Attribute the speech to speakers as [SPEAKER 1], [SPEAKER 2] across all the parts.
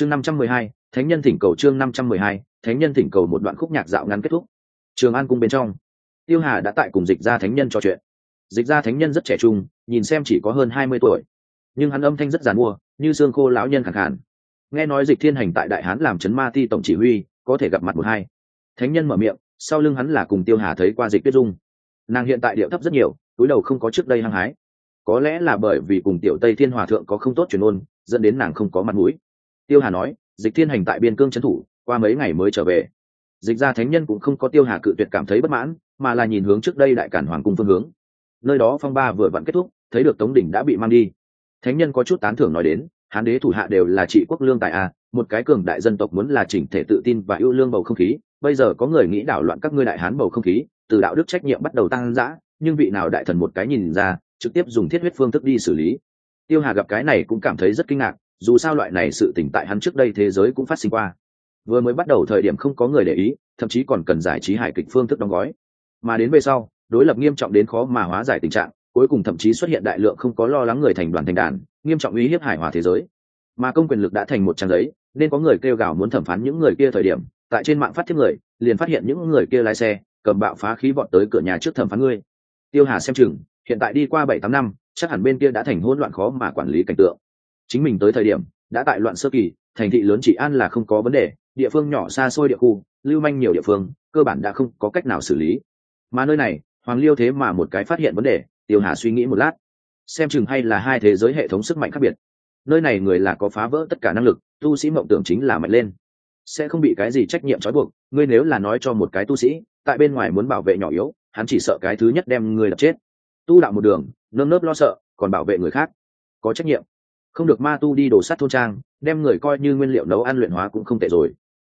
[SPEAKER 1] chương năm trăm mười hai, thánh nhân thỉnh cầu chương năm trăm mười hai, thánh nhân thỉnh cầu một đoạn khúc nhạc dạo ngắn kết thúc. Trường an cung bên trong, tiêu hà đã tại cùng dịch gia thánh nhân trò chuyện. Dịch gia thánh nhân rất trẻ trung, nhìn xem chỉ có hơn hai mươi tuổi. Nhưng hắn âm thanh rất giàn mua, như xương khô lão nhân khẳng hẳn nghe nói dịch thiên hành tại đại hán làm Trấn ma ti tổng chỉ huy, có thể gặp mặt một hai. Thánh nhân mở miệng, sau lưng hắn là cùng tiêu hà thấy qua dịch tuyết dung. Nàng hiện tại điệu thấp rất nhiều, túi đầu không có trước đây hăng hái. Có lẽ là bởi vì cùng tiểu tây thiên hòa thượng có không tốt truyền ôn, dẫn đến nàng không có mặt mũi tiêu hà nói, dịch thiên hành tại biên cương trấn thủ, qua mấy ngày mới trở về. Dịch gia thánh nhân cũng không có tiêu hà cự tuyệt cảm thấy bất mãn, mà là nhìn hướng trước đây đại cản hoàng cung phương hướng. Nơi đó phong ba vừa vặn kết thúc, thấy được tống đỉnh đã bị mang đi. Thánh nhân có chút tán thưởng nói đến, hán đế thủ hạ đều là trị quốc lương tại a, một cái cường đại dân tộc muốn là chỉnh thể tự tin và ưu lương bầu không khí, bây giờ có người nghĩ đảo loạn các ngươi đại hán bầu không khí, từ đạo đức trách nhiệm bắt đầu tăng dã, nhưng vị nào đại thần một cái nhìn ra, trực tiếp dùng thiết huyết phương thức đi xử lý. Tiêu hà gặp cái này cũng cảm thấy rất kinh ngạc dù sao loại này sự tỉnh tại hắn trước đây thế giới cũng phát sinh qua. Vừa mới bắt đầu thời điểm không có người để ý, thậm chí còn cần giải trí hài kịch phương thức đóng gói. Mà đến về sau, đối lập nghiêm trọng đến khó mà hóa giải tình trạng, cuối cùng thậm chí xuất hiện đại lượng không có lo lắng người thành đoàn thành đàn, nghiêm trọng uy hiếp hải hòa thế giới. Mà công quyền lực đã thành một trang giấy, nên có người kêu gào muốn thẩm phán những người kia thời điểm, tại trên mạng phát thiết người, liền phát hiện những người kia lái xe, cầm bạo phá khí vọt tới cửa nhà trước thẩm phán ngươi. Tiêu hà xem chừng, hiện tại đi qua bảy tám năm, chắc hẳn bên kia đã thành hỗn loạn khó mà quản lý cảnh tượng chính mình tới thời điểm, đã tại loạn sơ kỳ, thành thị lớn chỉ an là không có vấn đề, địa phương nhỏ xa xôi địa khu, lưu manh nhiều địa phương, cơ bản đã không có cách nào xử lý. Mà nơi này, hoàng liêu thế mà một cái phát hiện vấn đề, tiêu hà suy nghĩ một lát. Xem chừng hay là hai thế giới hệ thống sức mạnh khác biệt. Nơi này người là có phá vỡ tất cả năng lực, tu sĩ mộng tưởng chính là mạnh lên. Sẽ không bị cái gì trách nhiệm trói buộc, ngươi nếu là nói cho một cái tu sĩ, tại bên ngoài muốn bảo vệ nhỏ yếu, hắn chỉ sợ cái thứ nhất đem người đập chết. Tu đạo một đường, nơm nớp lo sợ, còn bảo vệ người khác, có trách nhiệm không được ma tu đi đổ sắt thôn trang, đem người coi như nguyên liệu nấu ăn luyện hóa cũng không tệ rồi.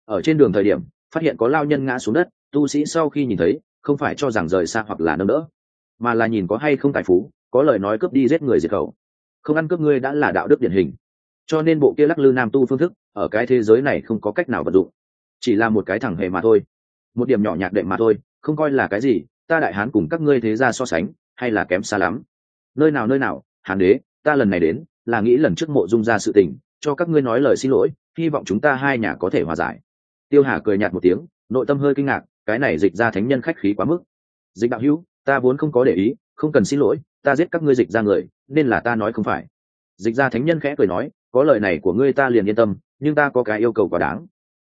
[SPEAKER 1] Ở trên đường thời điểm, phát hiện có lao nhân ngã xuống đất, tu sĩ sau khi nhìn thấy, không phải cho rằng rời xa hoặc là nâng đỡ, mà là nhìn có hay không tài phú, có lời nói cướp đi giết người diệt khẩu. Không ăn cướp ngươi đã là đạo đức điển hình. Cho nên bộ kia lắc lư nam tu phương thức, ở cái thế giới này không có cách nào vận dụng. Chỉ là một cái thẳng hề mà thôi. Một điểm nhỏ nhạc đệm mà thôi, không coi là cái gì, ta đại hán cùng các ngươi thế gia so sánh, hay là kém xa lắm. Nơi nào nơi nào, hán đế, ta lần này đến là nghĩ lần trước mộ dung ra sự tình, cho các ngươi nói lời xin lỗi, hy vọng chúng ta hai nhà có thể hòa giải. Tiêu hà cười nhạt một tiếng, nội tâm hơi kinh ngạc, cái này dịch ra thánh nhân khách khí quá mức. Dịch đạo hữu, ta vốn không có để ý, không cần xin lỗi, ta giết các ngươi dịch ra người, nên là ta nói không phải. Dịch ra thánh nhân khẽ cười nói, có lời này của ngươi ta liền yên tâm, nhưng ta có cái yêu cầu quá đáng.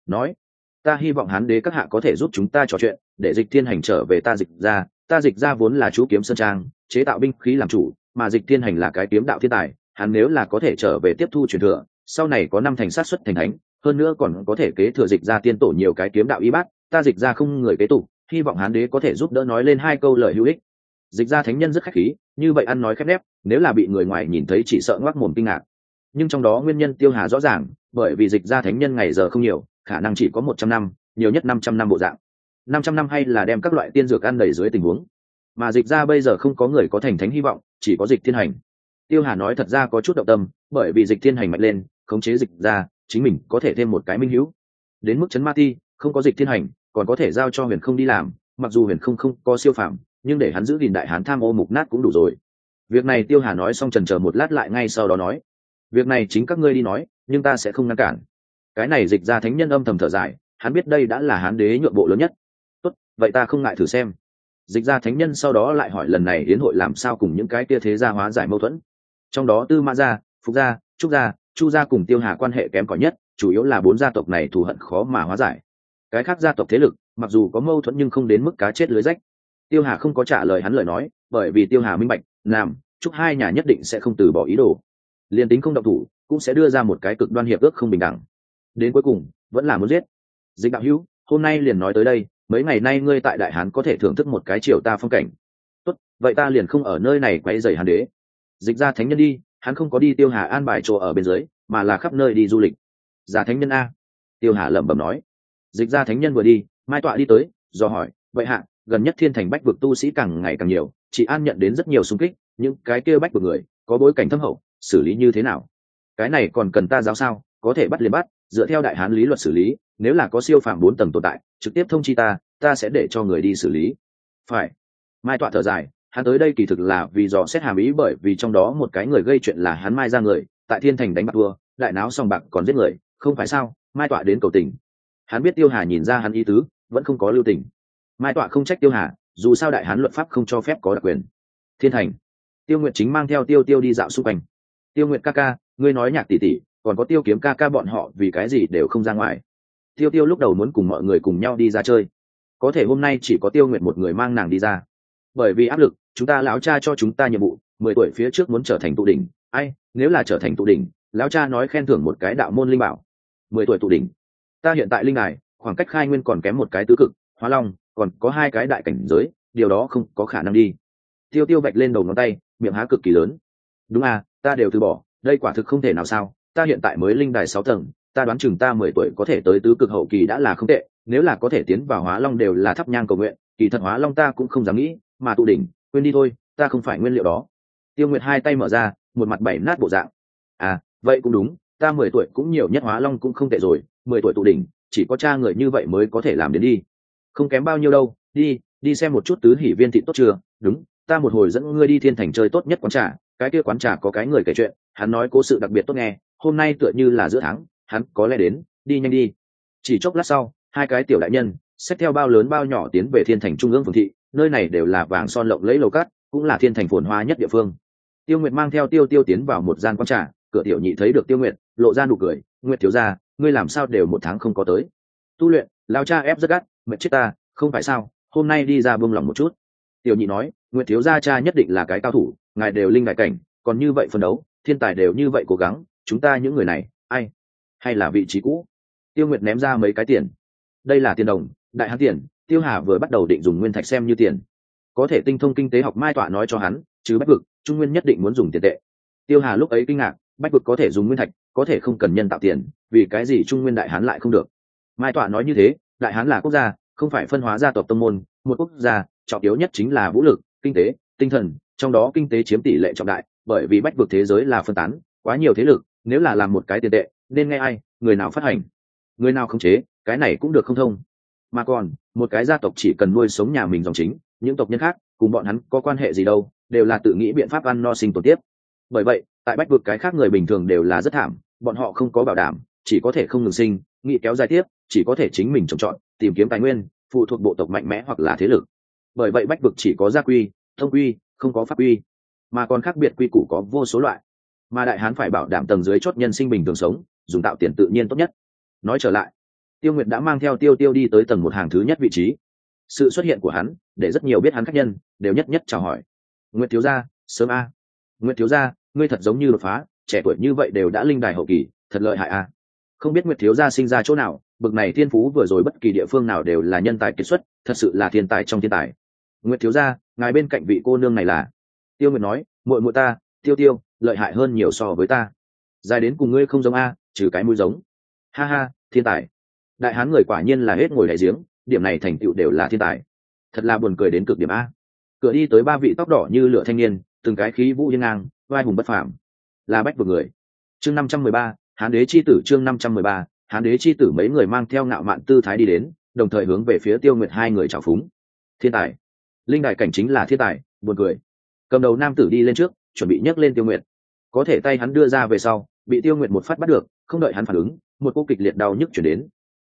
[SPEAKER 1] Nói, ta hy vọng hán đế các hạ có thể giúp chúng ta trò chuyện, để dịch thiên hành trở về ta dịch ra, ta dịch ra vốn là chú kiếm sơn trang, chế tạo binh khí làm chủ, mà dịch thiên hành là cái kiếm đạo thiên tài hắn nếu là có thể trở về tiếp thu truyền thừa, sau này có năm thành sát xuất thành thánh, hơn nữa còn có thể kế thừa dịch ra tiên tổ nhiều cái kiếm đạo y bát, ta dịch ra không người kế tục, hy vọng hán đế có thể giúp đỡ nói lên hai câu lời hữu ích. Dịch ra thánh nhân rất khách khí, như vậy ăn nói khép nép, nếu là bị người ngoài nhìn thấy chỉ sợ ngoác mồm kinh ngạc. Nhưng trong đó nguyên nhân tiêu hà rõ ràng, bởi vì dịch ra thánh nhân ngày giờ không nhiều, khả năng chỉ có một trăm năm, nhiều nhất năm trăm năm bộ dạng. Năm trăm năm hay là đem các loại tiên dược ăn đầy dưới tình huống. Mà dịch ra bây giờ không có người có thành thánh hy vọng, chỉ có dịch thiên hành tiêu hà nói thật ra có chút động tâm, bởi vì dịch thiên hành mạnh lên, khống chế dịch ra, chính mình có thể thêm một cái minh hữu. Đến mức chấn ma ti không có dịch thiên hành, còn có thể giao cho huyền không đi làm, mặc dù huyền không không có siêu phạm nhưng để hắn giữ gìn đại hán tham ô mục nát cũng đủ rồi. Việc này tiêu hà nói xong trần chờ một lát lại ngay sau đó nói, việc này chính các ngươi đi nói, nhưng ta sẽ không ngăn cản. Cái này dịch ra thánh nhân âm thầm thở dài, hắn biết đây đã là hán đế nhượng bộ lớn nhất. Tốt, vậy ta không ngại thử xem. Dịch ra thánh nhân sau đó lại hỏi lần này hiến hội làm sao cùng những cái kia thế gia hóa giải mâu thuẫn trong đó tư mã gia, phục gia, trúc gia, chu gia cùng tiêu hà quan hệ kém cỏi nhất, chủ yếu là bốn gia tộc này thù hận khó mà hóa giải. Cái khác gia tộc thế lực, mặc dù có mâu thuẫn nhưng không đến mức cá chết lưới rách. Tiêu hà không có trả lời hắn lời nói, bởi vì tiêu hà minh bạch làm chúc hai nhà nhất định sẽ không từ bỏ ý đồ. Liền tính không động thủ, cũng sẽ đưa ra một cái cực đoan hiệp ước không bình đẳng. Đến cuối cùng, vẫn là muốn giết. Dịch đạo hữu, hôm nay liền nói tới đây, mấy ngày nay ngươi tại đại hán có thể thưởng thức một cái triều ta phong cảnh. Tốt, vậy ta liền không ở nơi này quay dày hàn đế dịch ra thánh nhân đi, hắn không có đi tiêu hà an bài chỗ ở bên dưới, mà là khắp nơi đi du lịch. Giả thánh nhân a. Tiêu hà lẩm bẩm nói. Dịch ra thánh nhân vừa đi, mai tọa đi tới, do hỏi vậy hạ, gần nhất thiên thành bách vực tu sĩ càng ngày càng nhiều chị an nhận đến rất nhiều xung kích, những cái kia bách vực người, có bối cảnh thâm hậu, xử lý như thế nào? Cái này còn cần ta giáo sao, có thể bắt liền bắt, dựa theo đại hán lý luật xử lý, nếu là có siêu phạm bốn tầng tồn tại, trực tiếp thông chi ta ta sẽ để cho người đi xử lý. Phải. Mai tọa thở dài hắn tới đây kỳ thực là vì dò xét hàm ý bởi vì trong đó một cái người gây chuyện là hắn mai ra người, tại thiên thành đánh bạc vua đại náo xong bạc còn giết người, không phải sao, mai tọa đến cầu tình. Hắn biết tiêu hà nhìn ra hắn ý tứ, vẫn không có lưu tình. Mai tọa không trách tiêu hà, dù sao đại hán luật pháp không cho phép có đặc quyền. Thiên thành. Tiêu nguyệt chính mang theo tiêu tiêu đi dạo xung quanh. Tiêu nguyệt ca ca, ngươi nói nhạc tỷ tỷ, còn có tiêu kiếm ca ca bọn họ, vì cái gì đều không ra ngoài? Tiêu tiêu lúc đầu muốn cùng mọi người cùng nhau đi ra chơi. Có thể hôm nay chỉ có tiêu nguyệt một người mang nàng đi ra bởi vì áp lực, chúng ta lão cha cho chúng ta nhiệm vụ, mười tuổi phía trước muốn trở thành tụ đỉnh. Ai, nếu là trở thành tụ đỉnh, lão cha nói khen thưởng một cái đạo môn linh bảo. Mười tuổi tụ đỉnh. Ta hiện tại linh đài, khoảng cách khai nguyên còn kém một cái tứ cực, hóa long, còn có hai cái đại cảnh giới, điều đó không có khả năng đi. Tiêu tiêu bạch lên đầu ngón tay, miệng há cực kỳ lớn. Đúng à ta đều từ bỏ, đây quả thực không thể nào sao. Ta hiện tại mới linh đài sáu tầng, ta đoán chừng ta mười tuổi có thể tới tứ cực hậu kỳ đã là không tệ, nếu là có thể tiến vào hóa long đều là thắp nhang cầu nguyện, kỳ thật hóa long ta cũng không dám nghĩ mà tụ đỉnh, quên đi thôi, ta không phải nguyên liệu đó. Tiêu nguyệt hai tay mở ra, một mặt bảy nát bộ dạng. À vậy cũng đúng, ta mười tuổi cũng nhiều nhất hóa long cũng không tệ rồi, mười tuổi tụ đỉnh, chỉ có cha người như vậy mới có thể làm đến đi. Không kém bao nhiêu đâu, đi đi xem một chút tứ hỉ viên thị tốt chưa? Đúng, ta một hồi dẫn ngươi đi thiên thành chơi tốt nhất quán trà, cái kia quán trà có cái người kể chuyện, hắn nói cố sự đặc biệt tốt nghe, hôm nay tựa như là giữa tháng, hắn có lẽ đến, đi nhanh đi. Chỉ chốc lát sau, hai cái tiểu đại nhân, xách theo bao lớn bao nhỏ tiến về thiên thành trung ương phường thị nơi này đều là vàng son lộng lấy lầu cát, cũng là thiên thành phồn hoa nhất địa phương. Tiêu nguyệt mang theo tiêu tiêu tiến vào một gian quán trà, cửa tiểu nhị thấy được tiêu nguyệt, lộ ra nụ cười, nguyệt thiếu ra ngươi làm sao đều một tháng không có tới? Tu luyện, lao cha ép rất gắt, mệt chết ta, không phải sao? Hôm nay đi ra buông lòng một chút. Tiểu nhị nói, nguyệt thiếu gia cha nhất định là cái cao thủ, ngài đều linh đại cảnh, còn như vậy phân đấu, thiên tài đều như vậy cố gắng, chúng ta những người này, ai? Hay là vị trí cũ? Tiêu nguyệt ném ra mấy cái tiền. Đây là tiền đồng, đại hán tiền tiêu hà vừa bắt đầu định dùng nguyên thạch xem như tiền. Có thể tinh thông kinh tế học mai tọa nói cho hắn chứ bách vực, trung nguyên nhất định muốn dùng tiền tệ. Tiêu hà lúc ấy kinh ngạc, bách vực có thể dùng nguyên thạch, có thể không cần nhân tạo tiền, vì cái gì trung nguyên đại hán lại không được? Mai tọa nói như thế, đại hán là quốc gia, không phải phân hóa gia tộc tông môn, một quốc gia, trọng yếu nhất chính là vũ lực, kinh tế, tinh thần, trong đó kinh tế chiếm tỷ lệ trọng đại, bởi vì bách vực thế giới là phân tán, quá nhiều thế lực, nếu là làm một cái tiền tệ, nên nghe ai, người nào phát hành? Người nào khống chế, cái này cũng được không thông mà còn, một cái gia tộc chỉ cần nuôi sống nhà mình dòng chính, những tộc nhân khác, cùng bọn hắn có quan hệ gì đâu, đều là tự nghĩ biện pháp ăn no sinh tồn tiếp. Bởi vậy, tại bách vực cái khác người bình thường đều là rất thảm, bọn họ không có bảo đảm, chỉ có thể không ngừng sinh, nghĩ kéo dài tiếp, chỉ có thể chính mình trồng trọt, tìm kiếm tài nguyên, phụ thuộc bộ tộc mạnh mẽ hoặc là thế lực. Bởi vậy bách vực chỉ có gia quy, thông quy, không có pháp quy. Mà còn khác biệt quy củ có vô số loại. Mà đại hán phải bảo đảm tầng dưới chốt nhân sinh bình thường sống, dùng tạo tiền tự nhiên tốt nhất. Nói trở lại tiêu nguyệt đã mang theo tiêu tiêu đi tới tầng một hàng thứ nhất vị trí. Sự xuất hiện của hắn để rất nhiều biết hắn khách nhân đều nhất nhất chào hỏi. Nguyệt thiếu gia, sớm a. Nguyệt thiếu gia, ngươi thật giống như đột phá, trẻ tuổi như vậy đều đã linh đài hậu kỳ, thật lợi hại a. Không biết nguyệt thiếu gia sinh ra chỗ nào, bực này thiên phú vừa rồi bất kỳ địa phương nào đều là nhân tài kiệt xuất, thật sự là thiên tài trong thiên tài. Nguyệt thiếu gia, ngài bên cạnh vị cô nương này là? Tiêu nguyệt nói, muội muội ta, tiêu tiêu, lợi hại hơn nhiều so với ta. Dài đến cùng ngươi không giống a, trừ cái mũi giống. Ha ha, thiên tài đại hán người quả nhiên là hết ngồi đại giếng, điểm này thành tựu đều là thiên tài. Thật là buồn cười đến cực điểm a. Cửa đi tới ba vị tóc đỏ như lửa thanh niên, từng cái khí vũ hiên ngang, vai hùng bất phàm. Là bách vực người. Chương năm trăm mười ba, hán đế chi tử, chương năm trăm mười ba, hán đế chi tử mấy người mang theo ngạo mạn tư thái đi đến, đồng thời hướng về phía tiêu nguyệt hai người trào phúng. Thiên tài. Linh đại cảnh chính là thiên tài, buồn cười. Cầm đầu nam tử đi lên trước, chuẩn bị nhấc lên tiêu nguyệt. Có thể tay hắn đưa ra về sau, bị tiêu nguyệt một phát bắt được, không đợi hắn phản ứng, một cô kịch liệt đau nhức chuyển đến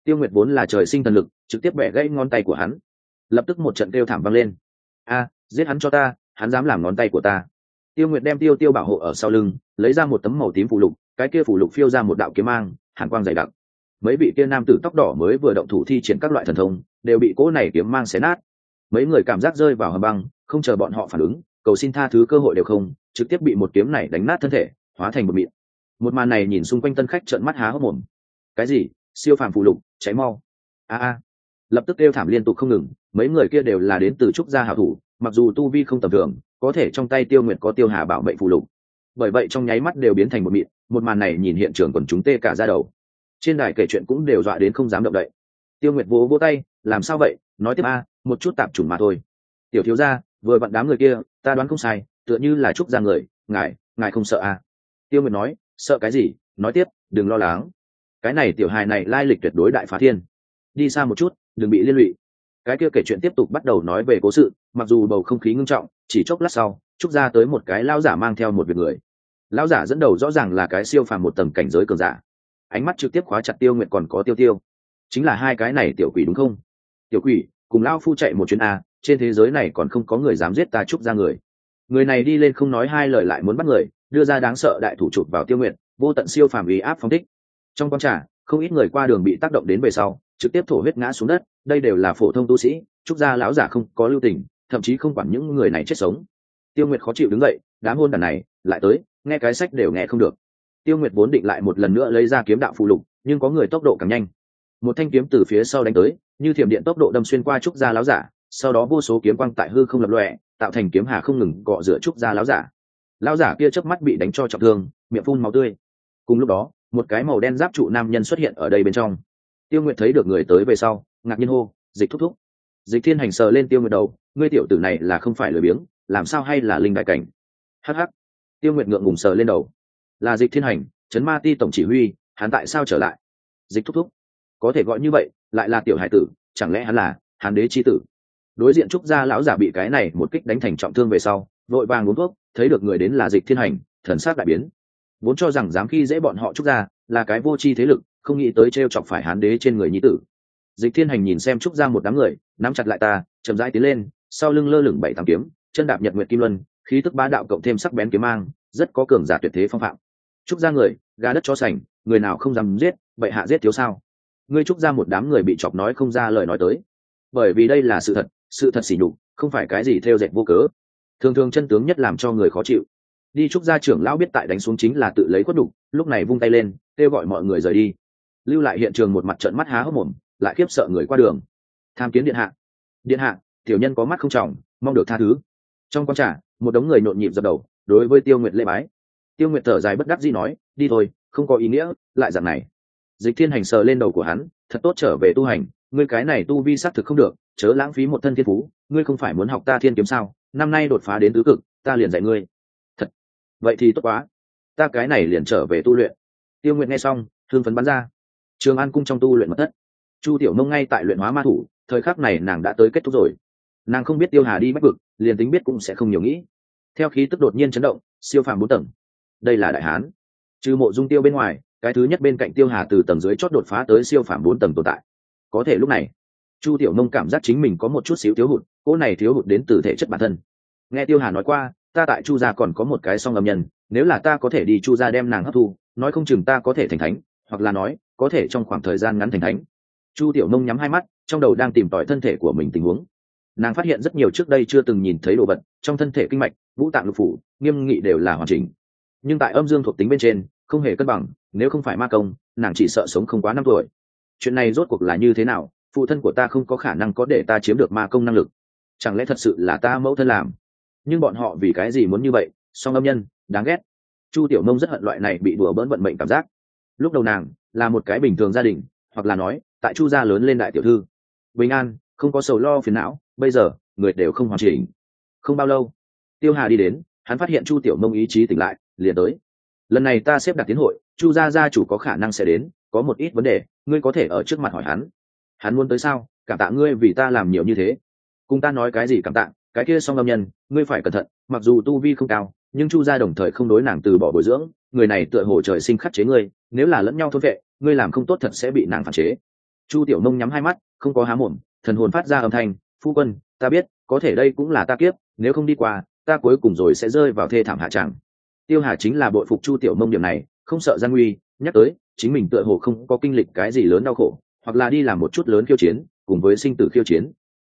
[SPEAKER 1] tiêu nguyệt vốn là trời sinh thần lực, trực tiếp bẻ gãy ngón tay của hắn. Lập tức một trận kêu thảm vang lên. A, giết hắn cho ta, hắn dám làm ngón tay của ta. Tiêu nguyệt đem tiêu tiêu bảo hộ ở sau lưng, lấy ra một tấm màu tím phủ lục, cái kia phủ lục phiêu ra một đạo kiếm mang, hàn quang dày đặc. Mấy vị kia nam tử tóc đỏ mới vừa động thủ thi triển các loại thần thông, đều bị cỗ này kiếm mang xé nát. Mấy người cảm giác rơi vào hầm băng, không chờ bọn họ phản ứng, cầu xin tha thứ cơ hội đều không, trực tiếp bị một kiếm này đánh nát thân thể, hóa thành một mịn. Một màn này nhìn xung quanh tân khách trợn mắt há hốc mồm. Cái gì? Siêu phàm phụ lục, cháy mau. A a. Lập tức kêu thảm liên tục không ngừng, mấy người kia đều là đến từ trúc gia hảo thủ, mặc dù tu vi không tầm thường, có thể trong tay tiêu nguyệt có tiêu hà bảo mệnh phụ lục. Bởi vậy trong nháy mắt đều biến thành một mịn, một màn này nhìn hiện trường còn chúng tê cả ra đầu. Trên đài kể chuyện cũng đều dọa đến không dám động đậy. Tiêu nguyệt vỗ vỗ tay, làm sao vậy? Nói tiếp a, một chút tạp chủng mà thôi. Tiểu thiếu gia, vừa vặn đám người kia, ta đoán không sai, tựa như là trúc ra người, ngài ngài không sợ à tiêu nguyệt nói, sợ cái gì? Nói tiếp, đừng lo lắng cái này tiểu hài này lai lịch tuyệt đối đại phá thiên. Đi xa một chút, đừng bị liên lụy. Cái kia kể chuyện tiếp tục bắt đầu nói về cố sự, mặc dù bầu không khí ngưng trọng, chỉ chốc lát sau, trúc ra tới một cái lao giả mang theo một việc người. Lao giả dẫn đầu rõ ràng là cái siêu phàm một tầng cảnh giới cường giả. Ánh mắt trực tiếp khóa chặt tiêu nguyện còn có tiêu tiêu. Chính là hai cái này tiểu quỷ đúng không? Tiểu quỷ, cùng lao phu chạy một chuyến a, trên thế giới này còn không có người dám giết ta trúc ra người. Người này đi lên không nói hai lời lại muốn bắt người, đưa ra đáng sợ đại thủ chụp vào tiêu nguyện vô tận siêu phàm ý áp phong thích trong con trả, không ít người qua đường bị tác động đến về sau trực tiếp thổ huyết ngã xuống đất đây đều là phổ thông tu sĩ trúc gia lão giả không có lưu tình thậm chí không quản những người này chết sống. Tiêu nguyệt khó chịu đứng dậy đám hôn đàn này lại tới nghe cái sách đều nghe không được. Tiêu nguyệt vốn định lại một lần nữa lấy ra kiếm đạo phụ lục nhưng có người tốc độ càng nhanh. Một thanh kiếm từ phía sau đánh tới như thiểm điện tốc độ đâm xuyên qua trúc gia láo giả sau đó vô số kiếm quang tại hư không lập lọe tạo thành kiếm hà không ngừng cọ giữa trúc gia láo giả. Lão giả kia chớp mắt bị đánh cho trọng thương miệng phun máu tươi. Cùng lúc đó một cái màu đen giáp trụ nam nhân xuất hiện ở đây bên trong. Tiêu nguyệt thấy được người tới về sau, ngạc nhiên hô, dịch thúc thúc. Dịch thiên hành sờ lên tiêu nguyệt đầu, ngươi tiểu tử này là không phải lười biếng, làm sao hay là linh đại cảnh? Hh tiêu nguyệt ngượng ngùng sờ lên đầu. Là dịch thiên hành, trấn ma ti tổng chỉ huy, hắn tại sao trở lại? Dịch thúc thúc. Có thể gọi như vậy, lại là tiểu hải tử, chẳng lẽ hắn là hán đế chi tử? Đối diện trúc gia lão giả bị cái này một kích đánh thành trọng thương về sau, vội vàng uống thuốc, thấy được người đến là dịch thiên hành, thần sát đại biến vốn cho rằng dám khi dễ bọn họ trúc gia, là cái vô tri thế lực, không nghĩ tới t chọc phải hán đế trên người nhi tử. Dịch thiên hành nhìn xem trúc gia một đám người, nắm chặt lại ta, chậm rãi tiến lên, sau lưng lơ lửng bảy tám kiếm, chân đạp nhật nguyệt kim luân, khí tức bá đạo cộng thêm sắc bén kiếm mang, rất có cường giả tuyệt thế phong phạm. Trúc gia người, gà đất cho sành, người nào không dám giết bậy hạ giết thiếu sao? Ngươi trúc gia một đám người bị chọc nói không ra lời nói tới. Bởi vì đây là sự thật sự thật sỉ nhục, không phải cái gì theo dệt vô cớ. Thường thường chân tướng nhất làm cho người khó chịu đi trúc gia trưởng lão biết tại đánh xuống chính là tự lấy khuất đục, lúc này vung tay lên, kêu gọi mọi người rời đi. Lưu lại hiện trường một mặt trận mắt há hốc mồm, lại khiếp sợ người qua đường. Tham kiến điện hạ. Điện hạ, tiểu nhân có mắt không trọng, mong được tha thứ. Trong con trả một đống người nhộn nhịp dập đầu, đối với tiêu nguyệt lễ bái. Tiêu nguyệt thở dài bất đắc dĩ nói, đi thôi, không có ý nghĩa, lại dạng này. Dịch thiên hành sờ lên đầu của hắn, thật tốt trở về tu hành, ngươi cái này tu vi xác thực không được, chớ lãng phí một thân thiên phú, ngươi không phải muốn học ta thiên kiếm sao? Năm nay đột phá đến tứ cực, ta liền dạy ngươi vậy thì tốt quá. Ta cái này liền trở về tu luyện. Tiêu nguyện nghe xong thương phấn bắn ra. Trường an cung trong tu luyện mật thất. Chu tiểu mông ngay tại luyện hóa ma thủ, thời khắc này nàng đã tới kết thúc rồi. Nàng không biết tiêu hà đi bách vực, liền tính biết cũng sẽ không nhiều nghĩ. Theo khí tức đột nhiên chấn động, siêu phàm bốn tầng. Đây là đại hán. Trừ mộ dung tiêu bên ngoài, cái thứ nhất bên cạnh tiêu hà từ tầng dưới chót đột phá tới siêu phàm bốn tầng tồn tại. Có thể lúc này, chu tiểu mông cảm giác chính mình có một chút xíu thiếu hụt, cỗ này thiếu hụt đến từ thể chất bản thân. Nghe tiêu hà nói qua ta tại chu gia còn có một cái song âm nhân, nếu là ta có thể đi chu gia đem nàng hấp thu, nói không chừng ta có thể thành thánh, hoặc là nói, có thể trong khoảng thời gian ngắn thành thánh. Chu tiểu nông nhắm hai mắt, trong đầu đang tìm tòi thân thể của mình tình huống. Nàng phát hiện rất nhiều trước đây chưa từng nhìn thấy đồ vật, trong thân thể kinh mạch, vũ tạng lục phủ, nghiêm nghị đều là hoàn chỉnh. Nhưng tại âm dương thuộc tính bên trên, không hề cân bằng, nếu không phải ma công, nàng chỉ sợ sống không quá năm tuổi. Chuyện này rốt cuộc là như thế nào? Phụ thân của ta không có khả năng có để ta chiếm được ma công năng lực. Chẳng lẽ thật sự là ta mẫu thân làm? Nhưng bọn họ vì cái gì muốn như vậy? Song âm nhân, đáng ghét. Chu tiểu mông rất hận loại này bị đùa bỡn vận mệnh cảm giác. Lúc đầu nàng là một cái bình thường gia đình, hoặc là nói, tại chu gia lớn lên đại tiểu thư. Bình an, không có sầu lo phiền não, bây giờ, người đều không hoàn chỉnh. Không bao lâu, tiêu hà đi đến, hắn phát hiện chu tiểu mông ý chí tỉnh lại, liền tới. Lần này ta xếp đặt tiến hội, chu gia gia chủ có khả năng sẽ đến, có một ít vấn đề, ngươi có thể ở trước mặt hỏi hắn. Hắn muốn tới sao? Cảm tạ ngươi vì ta làm nhiều như thế. Cùng ta nói cái gì cảm tạ? Cái kia song âm nhân, ngươi phải cẩn thận, mặc dù tu vi không cao, nhưng chu gia đồng thời không đối nàng từ bỏ bồi dưỡng, người này tựa hồ trời sinh khắc chế ngươi, nếu là lẫn nhau thôn vệ, ngươi làm không tốt thật sẽ bị nàng phản chế. Chu tiểu nông nhắm hai mắt, không có há mồm, thần hồn phát ra âm thanh, phu quân, ta biết, có thể đây cũng là ta kiếp, nếu không đi qua, ta cuối cùng rồi sẽ rơi vào thê thảm hạ tràng tiêu hà chính là bội phục chu tiểu mông điểm này, không sợ gian nguy, nhắc tới, chính mình tựa hồ không có kinh lịch cái gì lớn đau khổ, hoặc là đi làm một chút lớn khiêu chiến, cùng với sinh tử khiêu chiến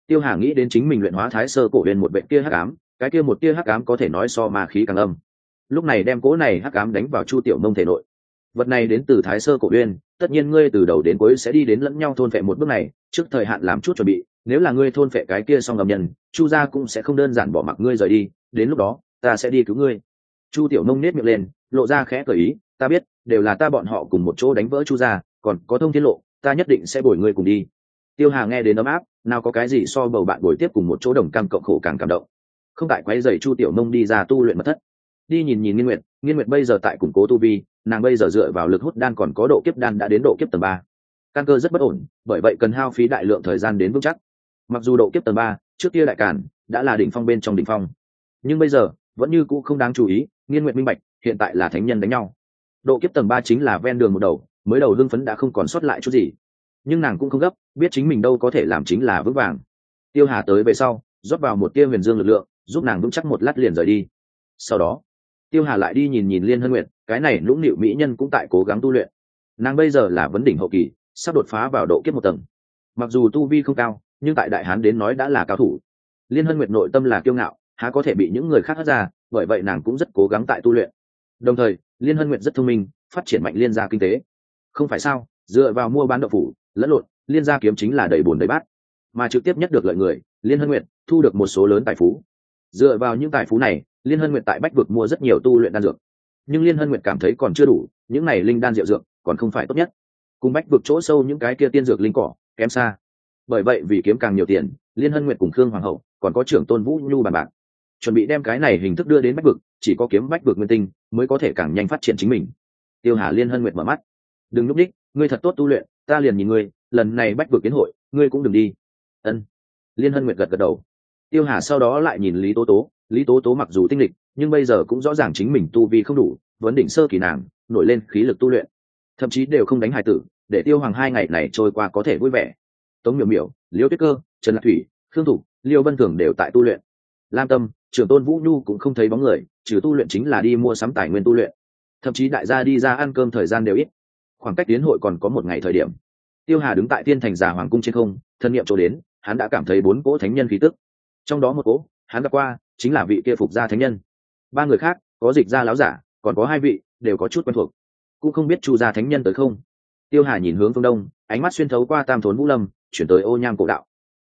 [SPEAKER 1] tiêu hà nghĩ đến chính mình luyện hóa thái sơ cổ huyền một vệ kia hắc ám, cái kia một tia hắc ám có thể nói so mà khí càng âm. Lúc này đem cỗ này hắc ám đánh vào chu tiểu mông thể nội. Vật này đến từ thái sơ cổ uyên tất nhiên ngươi từ đầu đến cuối sẽ đi đến lẫn nhau thôn phệ một bước này, trước thời hạn làm chút chuẩn bị, nếu là ngươi thôn phệ cái kia xong ngầm nhân, chu gia cũng sẽ không đơn giản bỏ mặc ngươi rời đi, đến lúc đó, ta sẽ đi cứu ngươi. Chu tiểu nông nết miệng lên, lộ ra khẽ cởi ý, ta biết, đều là ta bọn họ cùng một chỗ đánh vỡ chu gia, còn có thông tiết lộ, ta nhất định sẽ bồi ngươi cùng đi. Tiêu hà nghe đến ấm áp nào có cái gì so bầu bạn buổi tiếp cùng một chỗ đồng cam cộng khổ càng cảm động. Không tại quấy dày chu tiểu nông đi ra tu luyện mật thất. Đi nhìn nhìn nghiên nguyệt nghiên nguyệt bây giờ tại củng cố tu vi, nàng bây giờ dựa vào lực hút đan còn có độ kiếp đan đã đến độ kiếp tầng ba. Căn cơ rất bất ổn, bởi vậy cần hao phí đại lượng thời gian đến vững chắc. Mặc dù độ kiếp tầng ba, trước kia đại cản, đã là đỉnh phong bên trong đỉnh phong. Nhưng bây giờ, vẫn như cũ không đáng chú ý, nghiên nguyện minh bạch, hiện tại là thánh nhân đánh nhau. Độ kiếp tầng ba chính là ven đường một đầu, mới đầu hưng phấn đã không còn sót lại chút gì. Nhưng nàng cũng không gấp biết chính mình đâu có thể làm chính là vững vàng. Tiêu hà tới về sau, rót vào một tia huyền dương lực lượng, giúp nàng vững chắc một lát liền rời đi. Sau đó, tiêu hà lại đi nhìn nhìn liên hân nguyện cái này lũng nịu mỹ nhân cũng tại cố gắng tu luyện. Nàng bây giờ là vấn đỉnh hậu kỳ, sắp đột phá vào độ kiếp một tầng. Mặc dù tu vi không cao, nhưng tại đại hán đến nói đã là cao thủ. Liên hân nguyệt nội tâm là kiêu ngạo, há có thể bị những người khác hất ra, bởi vậy nàng cũng rất cố gắng tại tu luyện. Đồng thời, liên hân nguyệt rất thông minh, phát triển mạnh liên gia kinh tế. Không phải sao, dựa vào mua bán đậu phủ, lẫn lộn liên gia kiếm chính là đầy bùn đầy bát. Mà trực tiếp nhất được lợi người, liên hân nguyện thu được một số lớn tài phú. Dựa vào những tài phú này, liên hân nguyện tại bách vực mua rất nhiều tu luyện đan dược. Nhưng liên hân nguyện cảm thấy còn chưa đủ, những này linh đan diệu dược còn không phải tốt nhất. Cùng bách vực chỗ sâu những cái kia tiên dược linh cỏ, kém xa. Bởi vậy vì kiếm càng nhiều tiền, liên hân nguyện cùng khương hoàng hậu còn có trưởng tôn vũ nhu bàn bạc. Chuẩn bị đem cái này hình thức đưa đến bách vực, chỉ có kiếm bách vực nguyên tinh mới có thể càng nhanh phát triển chính mình. Tiêu hà liên hân nguyện mở mắt. Đừng núp đích ngươi thật tốt tu luyện ta liền nhìn ngươi, lần này bách vực kiến hội, ngươi cũng đừng đi. Ân. Liên hân nguyệt gật gật đầu. Tiêu hà sau đó lại nhìn lý tố tố, lý tố tố mặc dù tinh lịch, nhưng bây giờ cũng rõ ràng chính mình tu vi không đủ, vấn đỉnh sơ kỳ nàng, nổi lên khí lực tu luyện. Thậm chí đều không đánh hài tử, để tiêu hoàng hai ngày này trôi qua có thể vui vẻ. Tống miểu miểu, liêu tuyết cơ, trần lạc thủy, khương thủ, liêu vân thường đều tại tu luyện. Lam tâm trưởng tôn vũ nhu cũng không thấy bóng người, trừ tu luyện chính là đi mua sắm tài nguyên tu luyện. Thậm chí đại gia đi ra ăn cơm thời gian đều ít khoảng cách tiến hội còn có một ngày thời điểm. Tiêu hà đứng tại thiên thành già hoàng cung trên không, thân nhiệm chỗ đến, hắn đã cảm thấy bốn cỗ thánh nhân khí tức. Trong đó một cỗ, hắn gặp qua, chính là vị kia phục gia thánh nhân. Ba người khác, có dịch gia láo giả, còn có hai vị, đều có chút quen thuộc. Cũng không biết chu gia thánh nhân tới không. Tiêu hà nhìn hướng phương đông, ánh mắt xuyên thấu qua tam thốn vũ lâm, chuyển tới ô nham cổ đạo.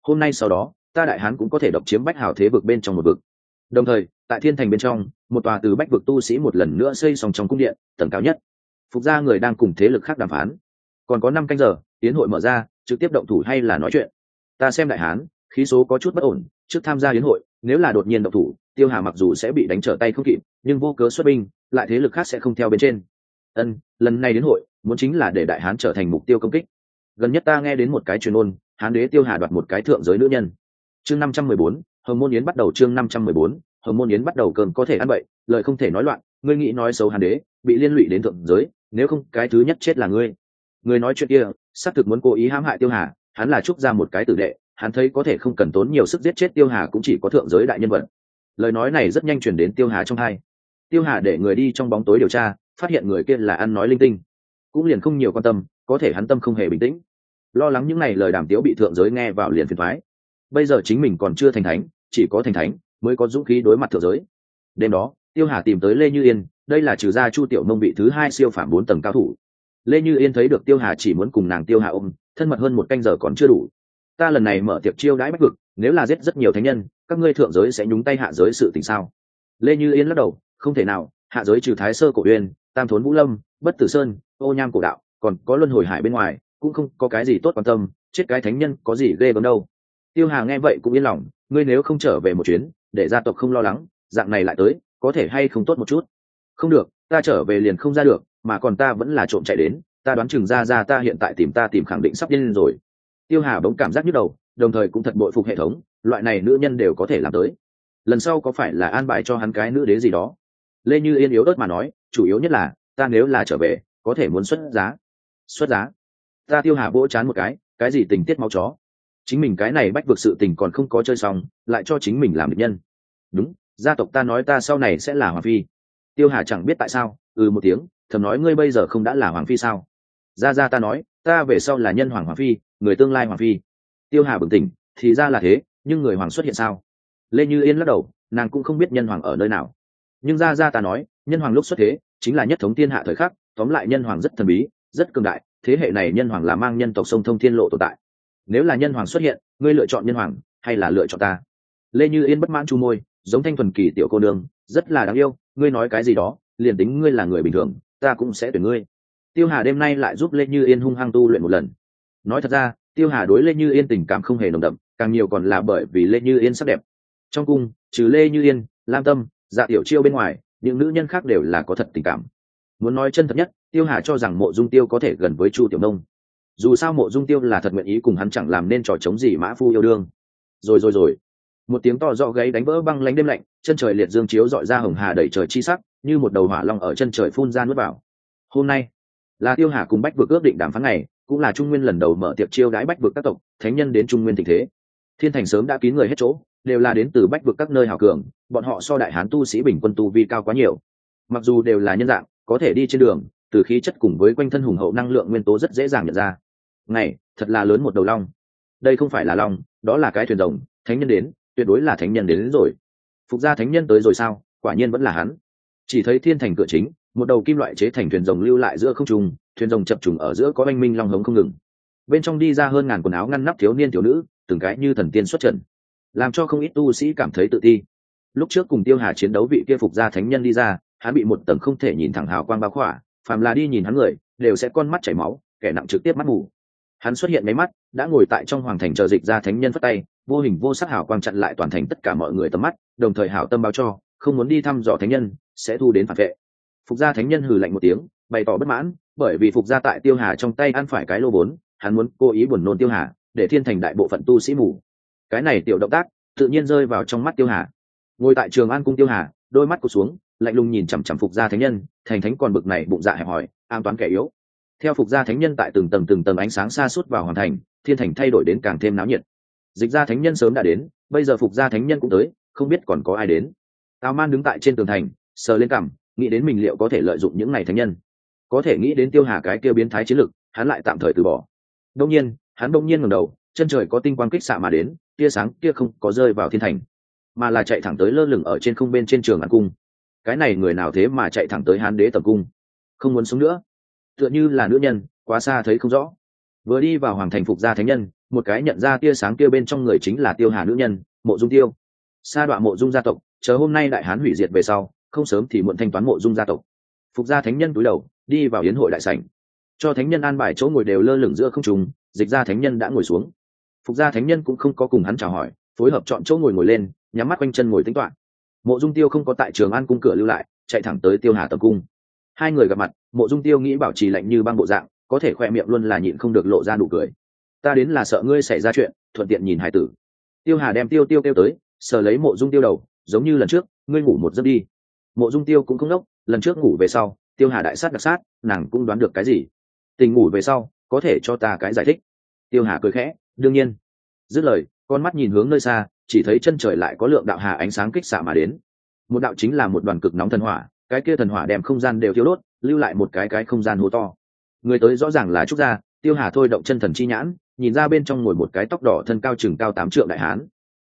[SPEAKER 1] Hôm nay sau đó, ta đại hán cũng có thể độc chiếm bách hảo thế vực bên trong một vực. Đồng thời, tại thiên thành bên trong, một tòa từ bách vực tu sĩ một lần nữa xây xong trong cung điện, tầng cao nhất phục gia người đang cùng thế lực khác đàm phán. Còn có năm canh giờ tiến hội mở ra, trực tiếp động thủ hay là nói chuyện? Ta xem đại hán, khí số có chút bất ổn, trước tham gia hiến hội, nếu là đột nhiên động thủ, tiêu hà mặc dù sẽ bị đánh trở tay không kịp, nhưng vô cớ xuất binh, lại thế lực khác sẽ không theo bên trên. Ân, lần này đến hội, muốn chính là để đại hán trở thành mục tiêu công kích. Gần nhất ta nghe đến một cái truyền ôn, hán đế tiêu hà đoạt một cái thượng giới nữ nhân. Chương năm trăm mười bốn, hồng môn yến bắt đầu chương năm trăm mười bốn, hồng môn yến bắt đầu cơn có thể ăn bậy, lời không thể nói loạn, ngươi nghĩ nói xấu hán đế, bị liên lụy đến thượng giới nếu không, cái thứ nhất chết là ngươi. Người nói chuyện kia, xác thực muốn cố ý hãm hại tiêu hà, hắn là trúc ra một cái tử đệ, hắn thấy có thể không cần tốn nhiều sức giết chết tiêu hà cũng chỉ có thượng giới đại nhân vật. Lời nói này rất nhanh chuyển đến tiêu hà trong hai. Tiêu hà để người đi trong bóng tối điều tra, phát hiện người kia là ăn nói linh tinh. Cũng liền không nhiều quan tâm, có thể hắn tâm không hề bình tĩnh. Lo lắng những n à y lời đàm tiếu bị thượng giới nghe vào liền phiền thoái bây giờ chính mình còn chưa thành thánh, chỉ có thành thánh, mới có dũng khí đối mặt thượng giới. Đêm đó tiêu hà tìm tới lê như yên, đây là trừ gia chu tiểu nông vị thứ hai siêu phạm bốn tầng cao thủ. Lê như yên thấy được tiêu hà chỉ muốn cùng nàng tiêu hà ôm, thân mật hơn một canh giờ còn chưa đủ. Ta lần này mở tiệc chiêu đãi bách vực, nếu là giết rất nhiều thánh nhân, các ngươi thượng giới sẽ nhúng tay hạ giới sự tình sao? Lê như yên lắc đầu, không thể nào, hạ giới trừ thái sơ cổ uyên, tam thốn vũ lâm, bất tử sơn, ô nham cổ đạo, còn có luân hồi hải bên ngoài, cũng không có cái gì tốt quan tâm, chết cái thánh nhân có gì ghê gớm đâu. Tiêu hà nghe vậy cũng yên lòng, ngươi nếu không trở về một chuyến, để gia tộc không lo lắng, dạng này lại tới có thể hay không tốt một chút? Không được, ta trở về liền không ra được, mà còn ta vẫn là trộm chạy đến, ta đoán chừng ra ra ta hiện tại tìm ta tìm khẳng định sắp điên rồi. Tiêu hà bỗng cảm giác nhức đầu, đồng thời cũng thật bội phục hệ thống, loại này nữ nhân đều có thể làm tới. Lần sau có phải là an bài cho hắn cái nữ đế gì đó? Lê như yên yếu ớt mà nói, chủ yếu nhất là, ta nếu là trở về, có thể muốn xuất giá. Xuất giá? Ta tiêu hà vỗ chán một cái cái gì tình tiết máu chó? Chính mình cái này bách vực sự tình còn không có chơi xong, lại cho chính mình làm định nhân. Đúng gia tộc ta nói ta sau này sẽ là hoàng phi. Tiêu hà chẳng biết tại sao ừ một tiếng, thầm nói ngươi bây giờ không đã là hoàng phi sao? Ra ra ta nói, ta về sau là nhân hoàng hoàng phi, người tương lai hoàng phi. Tiêu hà bừng tỉnh, thì ra là thế, nhưng người hoàng xuất hiện sao? Lê như yên lắc đầu, nàng cũng không biết nhân hoàng ở nơi nào. Nhưng ra ra ta nói, nhân hoàng lúc xuất thế, chính là nhất thống thiên hạ thời khắc, tóm lại nhân hoàng rất thần bí, rất cường đại, thế hệ này nhân hoàng là mang nhân tộc sông thông thiên lộ tồn tại. Nếu là nhân hoàng xuất hiện, ngươi lựa chọn nhân hoàng, hay là lựa chọn ta? Lê như yên bất mãn chu môi giống thanh thuần kỳ tiểu cô nương, rất là đáng yêu, ngươi nói cái gì đó, liền tính ngươi là người bình thường, ta cũng sẽ tuyển ngươi. Tiêu hà đêm nay lại giúp lê như yên hung hăng tu luyện một lần. Nói thật ra, tiêu hà đối lê như yên tình cảm không hề nồng đậm, càng nhiều còn là bởi vì lê như yên sắc đẹp. Trong cung, trừ lê như yên, lam tâm dạ tiểu chiêu bên ngoài, những nữ nhân khác đều là có thật tình cảm. Muốn nói chân thật nhất, tiêu hà cho rằng mộ dung tiêu có thể gần với chu tiểu nông. Dù sao mộ dung tiêu là thật nguyện ý cùng hắn chẳng làm nên trò chống gì mã phu yêu đương. Rồi rồi rồi một tiếng to do gáy đánh vỡ băng lánh đêm lạnh, chân trời liệt dương chiếu dọi ra hồng hà đẩy trời chi sắc, như một đầu hỏa long ở chân trời phun ra nuốt vào. Hôm nay, là tiêu hà cùng bách vực ước định đàm phán này cũng là trung nguyên lần đầu mở tiệc chiêu đãi bách vực các tộc, thánh nhân đến trung nguyên tình thế. Thiên thành sớm đã kín người hết chỗ, đều là đến từ bách vực các nơi hào cường, bọn họ so đại hán tu sĩ bình quân tu vi cao quá nhiều. Mặc dù đều là nhân dạng, có thể đi trên đường, từ khí chất cùng với quanh thân hùng hậu năng lượng nguyên tố rất dễ dàng nhận ra. Này thật là lớn một đầu long. Đây không phải là long, đó là cái thuyền rồng, thánh nhân đến tuyệt đối là thánh nhân đến, đến rồi. Phục gia thánh nhân tới rồi sao? Quả nhiên vẫn là hắn. Chỉ thấy thiên thành cửa chính một đầu kim loại chế thành thuyền rồng lưu lại giữa không trung thuyền rồng chập trùng ở giữa có anh minh long hống không ngừng. Bên trong đi ra hơn ngàn quần áo ngăn nắp thiếu niên thiếu nữ từng cái như thần tiên xuất trận làm cho không ít tu sĩ cảm thấy tự ti. Lúc trước cùng tiêu hà chiến đấu vị kia phục gia thánh nhân đi ra hắn bị một tầng không thể nhìn thẳng hào quang bao khỏa phàm là đi nhìn hắn người đều sẽ con mắt chảy máu kẻ nặng trực tiếp mắt mù. Hắn xuất hiện mấy mắt đã ngồi tại trong hoàng thành chờ dịch ra thánh nhân phất tay vô hình vô sắc hào quang chặn lại toàn thành tất cả mọi người tầm mắt, đồng thời hảo tâm báo cho, không muốn đi thăm dò thánh nhân, sẽ thu đến phản vệ. Phục gia thánh nhân hừ lạnh một tiếng, bày tỏ bất mãn, bởi vì phục gia tại tiêu hà trong tay ăn phải cái lô vốn, hắn muốn cố ý buồn nôn tiêu hà, để thiên thành đại bộ phận tu sĩ mù. Cái này tiểu động tác, tự nhiên rơi vào trong mắt tiêu hà. Ngồi tại trường an cung tiêu hà, đôi mắt cụt xuống, lạnh lùng nhìn chằm chằm phục gia thánh nhân, thành thánh còn bực này bụng dạ hẹp hòi, an toán kẻ yếu. Theo phục gia thánh nhân tại từng tầng từng tầng ánh sáng xa suốt vào hoàn thành, thiên thành thay đổi đến càng thêm náo nhiệt dịch gia thánh nhân sớm đã đến, bây giờ phục gia thánh nhân cũng tới, không biết còn có ai đến. Tào man đứng tại trên tường thành, sờ lên cằm, nghĩ đến mình liệu có thể lợi dụng những ngày thánh nhân. Có thể nghĩ đến tiêu hà cái kia biến thái chiến lực, hắn lại tạm thời từ bỏ. Đông nhiên, hắn đông nhiên ngẩng đầu, chân trời có tinh quang kích xạ mà đến, tia sáng kia không có rơi vào thiên thành, mà là chạy thẳng tới lơ lửng ở trên không bên trên trường hàn cung. Cái này người nào thế mà chạy thẳng tới hán đế tầm cung? Không muốn sống nữa. Tựa như là nữ nhân, quá xa thấy không rõ. Vừa đi vào hoàng thành phục gia thánh nhân một cái nhận ra tia sáng kia bên trong người chính là tiêu hà nữ nhân, mộ dung tiêu. Sa đoạn mộ dung gia tộc, chờ hôm nay đại hán hủy diệt về sau, không sớm thì muộn thanh toán mộ dung gia tộc. Phục gia thánh nhân túi đầu, đi vào yến hội đại sảnh. Cho thánh nhân an bài chỗ ngồi đều lơ lửng giữa không trùng dịch gia thánh nhân đã ngồi xuống. Phục gia thánh nhân cũng không có cùng hắn chào hỏi, phối hợp chọn chỗ ngồi ngồi lên, nhắm mắt quanh chân ngồi tính toán mộ dung tiêu không có tại trường an cung cửa lưu lại, chạy thẳng tới tiêu hà tập cung. Hai người gặp mặt, mộ dung tiêu nghĩ bảo trì lạnh như băng bộ dạng, có thể khoe miệng luôn là nhịn không được lộ ra nụ cười ta đến là sợ ngươi xảy ra chuyện, thuận tiện nhìn hải tử. Tiêu hà đem tiêu tiêu kêu tới, sờ lấy mộ dung tiêu đầu, giống như lần trước, ngươi ngủ một giấc đi. Mộ dung tiêu cũng không đốc, lần trước ngủ về sau, tiêu hà đại sát đặc sát, nàng cũng đoán được cái gì. Tình ngủ về sau, có thể cho ta cái giải thích. Tiêu hà cười khẽ, đương nhiên. Dứt lời, con mắt nhìn hướng nơi xa, chỉ thấy chân trời lại có lượng đạo hà ánh sáng kích xạ mà đến. Một đạo chính là một đoàn cực nóng thần hỏa, cái kia thần hỏa đem không gian đều thiếu đốt, lưu lại một cái cái không gian hố to. Người tới rõ ràng là trúc gia, tiêu hà thôi động chân thần chi nhãn nhìn ra bên trong ngồi một cái tóc đỏ thân cao chừng cao tám trượng đại hán.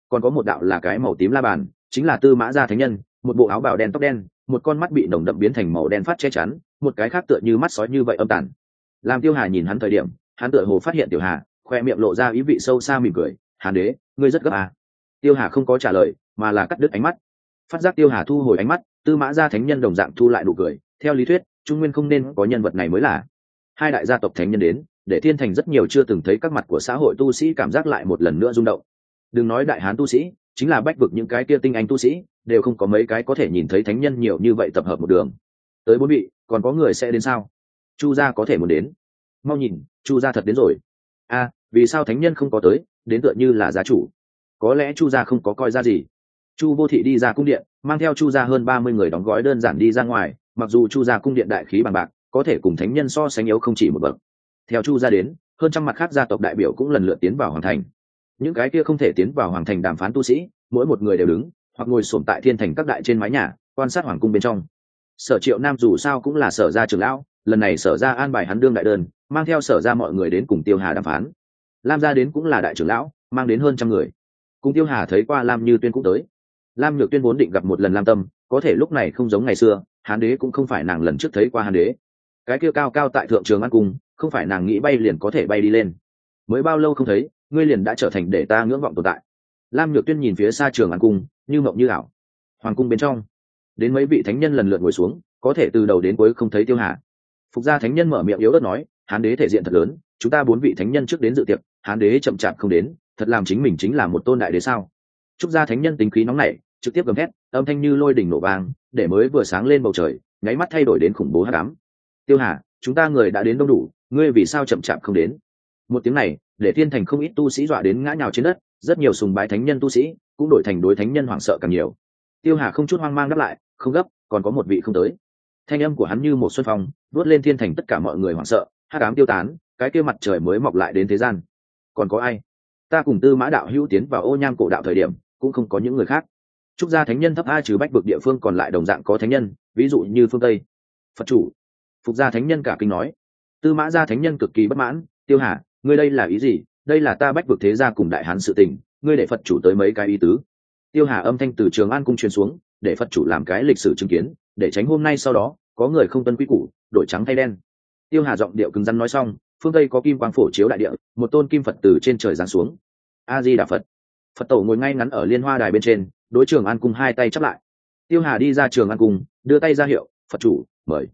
[SPEAKER 1] Còn có một đạo là cái màu tím la bàn, chính là tư mã gia thánh nhân, một bộ áo bào đen tóc đen, một con mắt bị nồng đậm biến thành màu đen phát che chắn, một cái khác tựa như mắt sói như vậy âm tản làm tiêu hà nhìn hắn thời điểm, hắn tựa hồ phát hiện tiểu hà, khoe miệng lộ ra ý vị sâu xa mỉm cười, hàn đế, ngươi rất gấp à. tiêu hà không có trả lời, mà là cắt đứt ánh mắt. Phát giác tiêu hà thu hồi ánh mắt, tư mã gia thánh nhân đồng dạng thu lại nụ cười, theo lý thuyết, trung nguyên không nên có nhân vật này mới là. Hai đại gia tộc thánh nhân đến để thiên thành rất nhiều chưa từng thấy các mặt của xã hội tu sĩ cảm giác lại một lần nữa rung động. Đừng nói đại hán tu sĩ, chính là bách vực những cái kia tinh anh tu sĩ, đều không có mấy cái có thể nhìn thấy thánh nhân nhiều như vậy tập hợp một đường. Tới bốn vị, còn có người sẽ đến sao? Chu gia có thể muốn đến. Mau nhìn, chu gia thật đến rồi. A vì sao thánh nhân không có tới, đến tựa như là gia chủ? Có lẽ chu gia không có coi ra gì. Chu vô thị đi ra cung điện, mang theo chu gia hơn ba mươi người đóng gói đơn giản đi ra ngoài, mặc dù chu gia cung điện đại khí bằng bạc, có thể cùng thánh nhân so sánh yếu không chỉ một bậc theo chu gia đến, hơn trăm mặt khác gia tộc đại biểu cũng lần lượt tiến vào hoàng thành. Những cái kia không thể tiến vào hoàng thành đàm phán tu sĩ, mỗi một người đều đứng, hoặc ngồi sổm tại thiên thành các đại trên mái nhà, quan sát hoàng cung bên trong. Sở triệu nam dù sao cũng là sở gia trường lão, lần này sở gia an bài hắn đương đại đơn, mang theo sở ra mọi người đến cùng tiêu hà đàm phán. Lam gia đến cũng là đại trưởng lão, mang đến hơn trăm người. Cùng tiêu hà thấy qua lam như tuyên cũng tới. Lam nhược tuyên vốn định gặp một lần lam tâm, có thể lúc này không giống ngày xưa, hán đế cũng không phải nàng lần trước thấy qua hán đế. Cái kia cao cao tại thượng trường an cung không phải nàng nghĩ bay liền có thể bay đi lên. Mới bao lâu không thấy, ngươi liền đã trở thành để ta ngưỡng vọng tồn tại. Lam nhược tuyên nhìn phía xa trường an cung, như mộng như ảo. Hoàng cung bên trong, đến mấy vị thánh nhân lần lượt ngồi xuống, có thể từ đầu đến cuối không thấy tiêu hà. Phục gia thánh nhân mở miệng yếu đất nói, hán đế thể diện thật lớn, chúng ta bốn vị thánh nhân trước đến dự tiệc, hán đế chậm chạp không đến, thật làm chính mình chính là một tôn đại đế sao? Trúc gia thánh nhân tính khí nóng nảy, trực tiếp gầm thét, âm thanh như lôi đỉnh nổ vang, để mới vừa sáng lên bầu trời, nháy mắt thay đổi đến khủng bố hát đám tiêu hà, chúng ta người đã đến đông đủ ngươi vì sao chậm chạp không đến? Một tiếng này, để thiên thành không ít tu sĩ dọa đến ngã nhào trên đất, rất nhiều sùng bái thánh nhân tu sĩ cũng đổi thành đối thánh nhân hoảng sợ càng nhiều. Tiêu hà không chút hoang mang đáp lại, không gấp, còn có một vị không tới. Thanh âm của hắn như một xuân phong vớt lên thiên thành tất cả mọi người hoảng sợ hát cám tiêu tán, cái kia mặt trời mới mọc lại đến thế gian. Còn có ai? Ta cùng tư mã đạo hữu tiến vào ô nham cổ đạo thời điểm, cũng không có những người khác. Trúc gia thánh nhân thấp a trừ bách vực địa phương còn lại đồng dạng có thánh nhân, ví dụ như phương tây. Phật chủ. Phục gia thánh nhân cả kinh nói tư mã gia thánh nhân cực kỳ bất mãn, tiêu hà, ngươi đây là ý gì? Đây là ta bách vực thế gia cùng đại hán sự tình, ngươi để phật chủ tới mấy cái ý tứ. Tiêu hà âm thanh từ trường an cung truyền xuống, để phật chủ làm cái lịch sử chứng kiến, để tránh hôm nay sau đó, có người không tuân quy củ, đổi trắng thay đen. Tiêu hà giọng điệu cứng rắn nói xong, phương tây có kim quang phổ chiếu đại địa, một tôn kim phật từ trên trời giáng xuống. A di đà phật. Phật tổ ngồi ngay ngắn ở liên hoa đài bên trên, đối trường an cung hai tay chắp lại. Tiêu hà đi ra trường an cung, đưa tay ra hiệu, phật chủ, mời.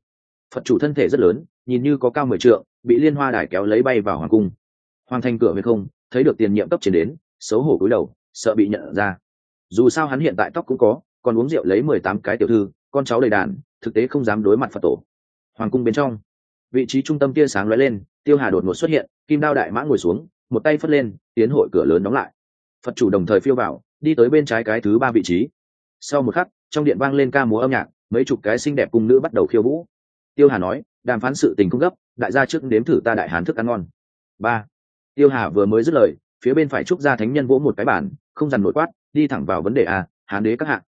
[SPEAKER 1] Phật chủ thân thể rất lớn nhìn như có cao mười trượng, bị liên hoa đài kéo lấy bay vào hoàng cung. Hoàng thành cửa về không, thấy được tiền nhiệm cấp trên đến, xấu hổ cúi đầu, sợ bị nhận ra. Dù sao hắn hiện tại tóc cũng có, còn uống rượu lấy mười tám cái tiểu thư, con cháu đầy đàn, thực tế không dám đối mặt phật tổ. Hoàng cung bên trong, vị trí trung tâm tia sáng lóe lên, tiêu hà đột ngột xuất hiện, kim đao đại mã ngồi xuống, một tay phất lên, tiến hội cửa lớn đóng lại. Phật chủ đồng thời phiêu vào, đi tới bên trái cái thứ ba vị trí. Sau một khắc, trong điện vang lên ca múa âm nhạc, mấy chục cái xinh đẹp cung nữ bắt đầu khiêu vũ. Tiêu hà nói đàm phán sự tình không gấp, đại gia trước đếm thử ta đại hán thức ăn ngon. Ba, tiêu hà vừa mới dứt lời, phía bên phải trúc gia thánh nhân vỗ một cái bản không dằn nổi quát, đi thẳng vào vấn đề a, hán đế các hạng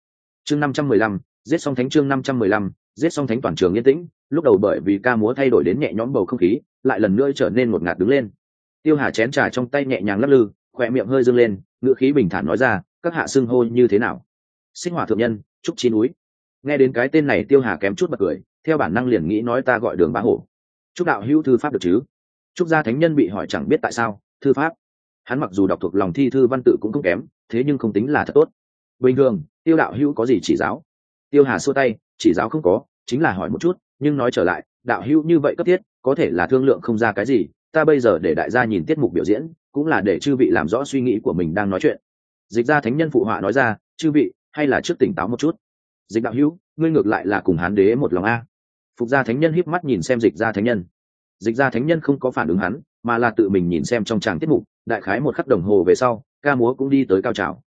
[SPEAKER 1] chương năm trăm mười lăm, giết xong thánh chương năm trăm mười lăm, giết xong thánh toàn trường yên tĩnh, lúc đầu bởi vì ca múa thay đổi đến nhẹ nhõm bầu không khí, lại lần nữa trở nên một ngạt đứng lên. Tiêu hà chén trà trong tay nhẹ nhàng lắc lư, khỏe miệng hơi dâng lên, ngữ khí bình thản nói ra, các hạ xưng hô như thế nào? Sinh hỏa thượng nhân, trúc chi núi. Nghe đến cái tên này, tiêu hà kém chút bật cười theo bản năng liền nghĩ nói ta gọi đường bá hổ. Trúc đạo hữu thư pháp được chứ? Trúc gia thánh nhân bị hỏi chẳng biết tại sao, thư pháp. Hắn mặc dù đọc thuộc lòng thi thư văn tự cũng không kém, thế nhưng không tính là thật tốt. Bình thường, tiêu đạo hữu có gì chỉ giáo? Tiêu hà xua tay, chỉ giáo không có, chính là hỏi một chút, nhưng nói trở lại, đạo hữu như vậy cấp thiết, có thể là thương lượng không ra cái gì, ta bây giờ để đại gia nhìn tiết mục biểu diễn, cũng là để chư vị làm rõ suy nghĩ của mình đang nói chuyện. Dịch ra thánh nhân phụ họa nói ra, chư vị, hay là trước tỉnh táo một chút. Dịch đạo hữu, ngươi ngược lại là cùng hán đế một lòng a phục gia thánh nhân híp mắt nhìn xem dịch gia thánh nhân. Dịch gia thánh nhân không có phản ứng hắn, mà là tự mình nhìn xem trong tràng tiết mục, đại khái một khắc đồng hồ về sau, ca múa cũng đi tới cao trào.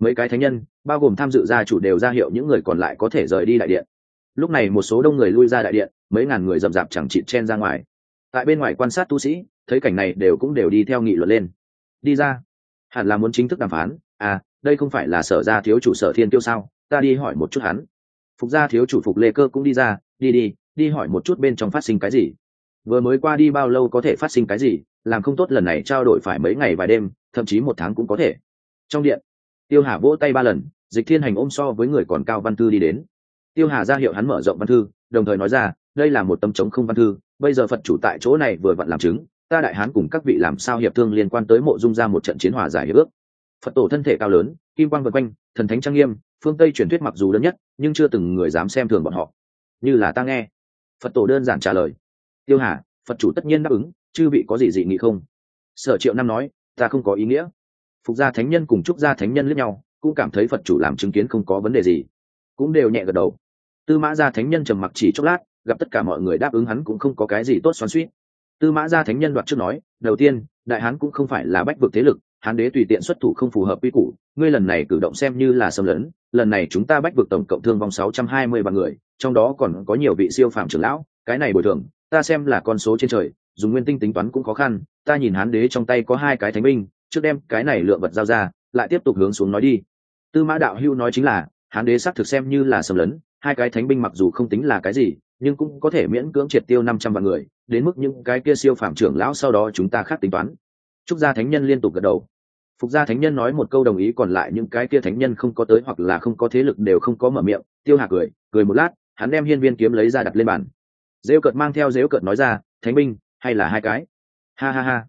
[SPEAKER 1] Mấy cái thánh nhân, bao gồm tham dự gia chủ đều ra hiệu những người còn lại có thể rời đi đại điện. Lúc này một số đông người lui ra đại điện, mấy ngàn người rậm rạp chẳng chịt chen ra ngoài. Tại bên ngoài quan sát tu sĩ, thấy cảnh này đều cũng đều đi theo nghị luận lên. Đi ra. Hẳn là muốn chính thức đàm phán. À đây không phải là sở gia thiếu chủ sở thiên tiêu sao? Ta đi hỏi một chút hắn. Phục gia thiếu chủ phục lê cơ cũng đi ra. Đi đi đi hỏi một chút bên trong phát sinh cái gì. Vừa mới qua đi bao lâu có thể phát sinh cái gì, làm không tốt lần này trao đổi phải mấy ngày vài đêm, thậm chí một tháng cũng có thể. Trong điện, tiêu hà vỗ tay ba lần, dịch thiên hành ôm so với người còn cao văn thư đi đến. Tiêu hà ra hiệu hắn mở rộng văn thư, đồng thời nói ra, đây là một tâm chống không văn thư, bây giờ phật chủ tại chỗ này vừa vặn làm chứng, ta đại hán cùng các vị làm sao hiệp thương liên quan tới mộ dung ra một trận chiến hòa giải hiệp ước. Phật tổ thân thể cao lớn, kim quang vân quanh, thần thánh trang nghiêm, phương tây truyền thuyết mặc dù lớn nhất, nhưng chưa từng người dám xem thường bọn họ. Như là ta nghe phật tổ đơn giản trả lời. Tiêu hà, phật chủ tất nhiên đáp ứng, chư vị có gì dị nghị không? Sở triệu năm nói, ta không có ý nghĩa. Phục gia thánh nhân cùng trúc gia thánh nhân lẫn nhau, cũng cảm thấy phật chủ làm chứng kiến không có vấn đề gì. Cũng đều nhẹ gật đầu. Tư mã gia thánh nhân trầm mặc chỉ chốc lát, gặp tất cả mọi người đáp ứng hắn cũng không có cái gì tốt xoắn suýt tư mã gia thánh nhân đoạt trước nói, đầu tiên, đại hán cũng không phải là bách vực thế lực, hán đế tùy tiện xuất thủ không phù hợp quy củ, ngươi lần này cử động xem như là xâm lấn lần này chúng ta bách vực tổng cộng thương vong sáu trăm hai mươi vạn người, trong đó còn có nhiều vị siêu phạm trưởng lão, cái này bồi thường, ta xem là con số trên trời, dùng nguyên tinh tính toán cũng khó khăn, ta nhìn hán đế trong tay có hai cái thánh binh, trước đem cái này lượng vật giao ra, lại tiếp tục hướng xuống nói đi. Tư mã đạo hưu nói chính là, hán đế xác thực xem như là xâm lấn, hai cái thánh binh mặc dù không tính là cái gì, nhưng cũng có thể miễn cưỡng triệt tiêu năm trăm vạn người, đến mức những cái kia siêu phạm trưởng lão sau đó chúng ta khác tính toán. Trúc gia thánh nhân liên tục gật đầu phục gia thánh nhân nói một câu đồng ý, còn lại những cái kia thánh nhân không có tới hoặc là không có thế lực đều không có mở miệng. Tiêu hà cười cười một lát, hắn đem hiên viên kiếm lấy ra đặt lên bàn. Dễu cợt mang theo dễu cợt nói ra, thánh binh, hay là hai cái? Ha ha ha.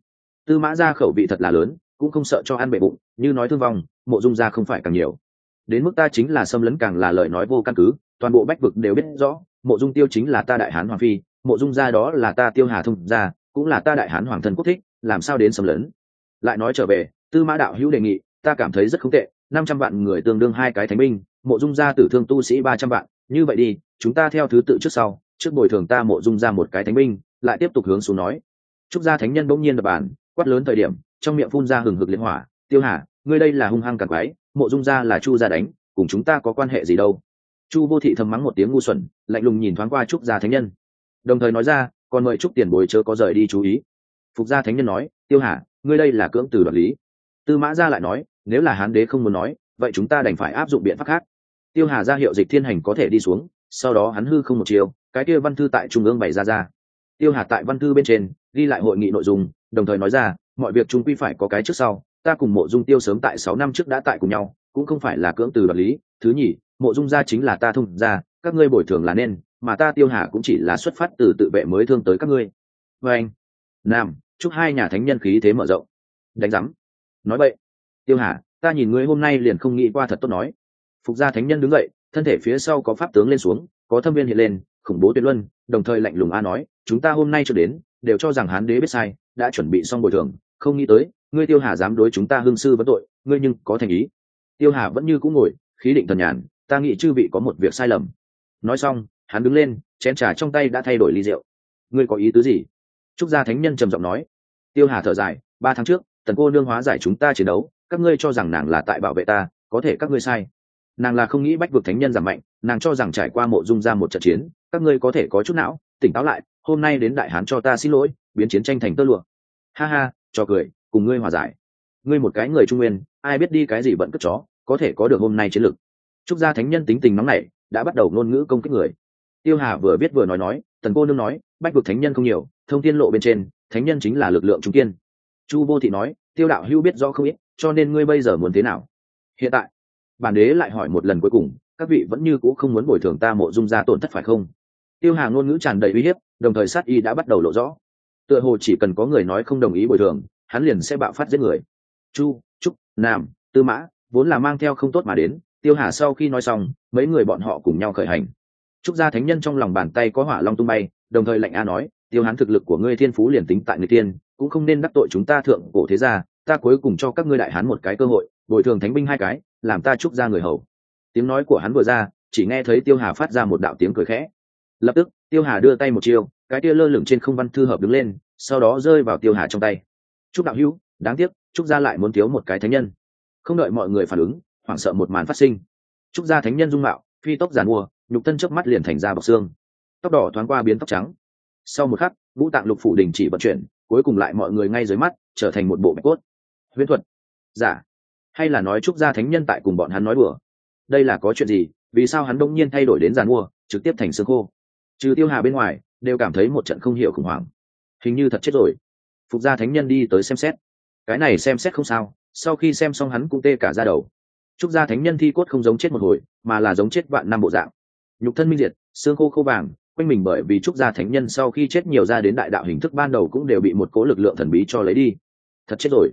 [SPEAKER 1] Tư mã ra khẩu vị thật là lớn, cũng không sợ cho ăn bệ bụng, như nói thương vong, mộ dung ra không phải càng nhiều. Đến mức ta chính là xâm lấn càng là lời nói vô căn cứ, toàn bộ bách vực đều biết rõ, mộ dung tiêu chính là ta đại hán hoàng phi, mộ dung gia đó là ta tiêu hà thông gia, cũng là ta đại hán hoàng thân quốc thích, làm sao đến xâm lấn? Lại nói trở về tư mã đạo hữu đề nghị, ta cảm thấy rất không tệ, năm trăm vạn người tương đương hai cái thánh binh, mộ dung gia tử thương tu sĩ ba trăm vạn. Như vậy đi, chúng ta theo thứ tự trước sau, trước bồi thường ta mộ dung ra một cái thánh binh, lại tiếp tục hướng xuống nói. Trúc gia thánh nhân bỗng nhiên đập bàn, quát lớn thời điểm, trong miệng phun ra hừng hực liên hỏa, tiêu hà, ngươi đây là hung hăng càng quái mộ dung gia là chu gia đánh, cùng chúng ta có quan hệ gì đâu? Chu vô thị thầm mắng một tiếng ngu xuẩn, lạnh lùng nhìn thoáng qua trúc gia thánh nhân. Đồng thời nói ra, còn mời trúc tiền bồi chớ có rời đi chú ý. Phục gia thánh nhân nói, tiêu hà, ngươi đây là cưỡng từ đoạt lý tư mã gia lại nói, nếu là hán đế không muốn nói, vậy chúng ta đành phải áp dụng biện pháp khác. Tiêu hà ra hiệu dịch thiên hành có thể đi xuống, sau đó hắn hư không một chiều, cái kia văn thư tại trung ương bày ra ra. Tiêu hà tại văn thư bên trên ghi lại hội nghị nội dung, đồng thời nói ra, mọi việc chúng quy phải có cái trước sau, ta cùng mộ dung tiêu sớm tại sáu năm trước đã tại cùng nhau, cũng không phải là cưỡng từ đoạt lý. Thứ nhì, mộ dung gia chính là ta thông gia, các ngươi bồi thường là nên, mà ta tiêu hà cũng chỉ là xuất phát từ tự vệ mới thương tới các ngươi. Vê anh, nam, chúc hai nhà thánh nhân khí thế mở rộng. Đánh giám nói vậy, tiêu hà, ta nhìn ngươi hôm nay liền không nghĩ qua thật tốt nói. Phục gia thánh nhân đứng dậy, thân thể phía sau có pháp tướng lên xuống, có thâm viên hiện lên, khủng bố tuyệt luân, đồng thời lạnh lùng a nói, chúng ta hôm nay chưa đến, đều cho rằng hán đế biết sai, đã chuẩn bị xong bồi thường, không nghĩ tới, ngươi tiêu hà dám đối chúng ta hương sư vấn tội, ngươi nhưng có thành ý. Tiêu hà vẫn như cũng ngồi, khí định thần nhàn, ta nghĩ chư vị có một việc sai lầm. Nói xong, hắn đứng lên, chén trà trong tay đã thay đổi ly rượu. Ngươi có ý tứ gì? Trúc gia thánh nhân trầm giọng nói. Tiêu hà thở dài, ba tháng trước tần cô nương hóa giải chúng ta chiến đấu, các ngươi cho rằng nàng là tại bảo vệ ta, có thể các ngươi sai. Nàng là không nghĩ bách vực thánh nhân giảm mạnh, nàng cho rằng trải qua mộ dung ra một trận chiến, các ngươi có thể có chút não, tỉnh táo lại, hôm nay đến đại hán cho ta xin lỗi, biến chiến tranh thành tơ lụa. Ha ha, cho cười, cùng ngươi hòa giải. Ngươi một cái người trung nguyên, ai biết đi cái gì bận cất chó, có thể có được hôm nay chiến lược trúc gia thánh nhân tính tình nóng nảy, đã bắt đầu ngôn ngữ công kích người. Tiêu hà vừa biết vừa nói nói, tần cô nương nói, bách vực thánh nhân không nhiều, thông tiên lộ bên trên, thánh nhân chính là lực lượng trung kiên chu vô thị nói, tiêu đạo hữu biết rõ không ít, cho nên ngươi bây giờ muốn thế nào? Hiện tại. Bản đế lại hỏi một lần cuối cùng, các vị vẫn như c ũ không muốn bồi thường ta mộ dung ra tổn thất phải không? Tiêu hà ngôn ngữ tràn đầy uy hiếp, đồng thời sát y đã bắt đầu lộ rõ. Tựa hồ chỉ cần có người nói không đồng ý bồi thường, hắn liền sẽ bạo phát giết người. Chu, trúc, nam, tư mã, vốn là mang theo không tốt mà đến, tiêu hà sau khi nói xong, mấy người bọn họ cùng nhau khởi hành. Trúc gia thánh nhân trong lòng bàn tay có hỏa long tung bay, đồng thời lạnh a nói, tiêu hán thực lực của ngươi thiên phú liền tính tại người tiên cũng không nên đắc tội chúng ta thượng cổ thế gia, ta cuối cùng cho các ngươi đại hán một cái cơ hội, bồi thường thánh binh hai cái, làm ta trúc ra người hầu. Tiếng nói của hắn vừa ra, chỉ nghe thấy tiêu hà phát ra một đạo tiếng cười khẽ. Lập tức, tiêu hà đưa tay một chiêu, cái tia lơ lửng trên không văn thư hợp đứng lên, sau đó rơi vào tiêu hà trong tay. Chúc đạo hữu, đáng tiếc, trúc gia lại muốn thiếu một cái thánh nhân. Không đợi mọi người phản ứng, hoảng sợ một màn phát sinh. Trúc gia thánh nhân dung mạo, phi tốc giàn mua, nhục thân trước mắt liền thành ra bọc xương. Tóc đỏ thoáng qua biến tóc trắng. Sau một khắc vũ tạng lục phủ đình chỉ vận chuyển cuối cùng lại mọi người ngay dưới mắt, trở thành một bộ bạch cốt. Huyễn thuật. Giả. Hay là nói trúc gia thánh nhân tại cùng bọn hắn nói bừa đây là có chuyện gì? Vì sao hắn đông nhiên thay đổi đến giàn mua, trực tiếp thành xương khô? Trừ tiêu hà bên ngoài, đều cảm thấy một trận không hiểu khủng hoảng. Hình như thật chết rồi. Phục gia thánh nhân đi tới xem xét. Cái này xem xét không sao, sau khi xem xong hắn cũng tê cả ra đầu. Trúc gia thánh nhân thi cốt không giống chết một hồi, mà là giống chết vạn năm bộ dạng. Nhục thân minh diệt, xương khô khô vàng quanh mình bởi vì trúc gia thánh nhân sau khi chết nhiều ra đến đại đạo hình thức ban đầu cũng đều bị một cố lực lượng thần bí cho lấy đi. Thật chết rồi.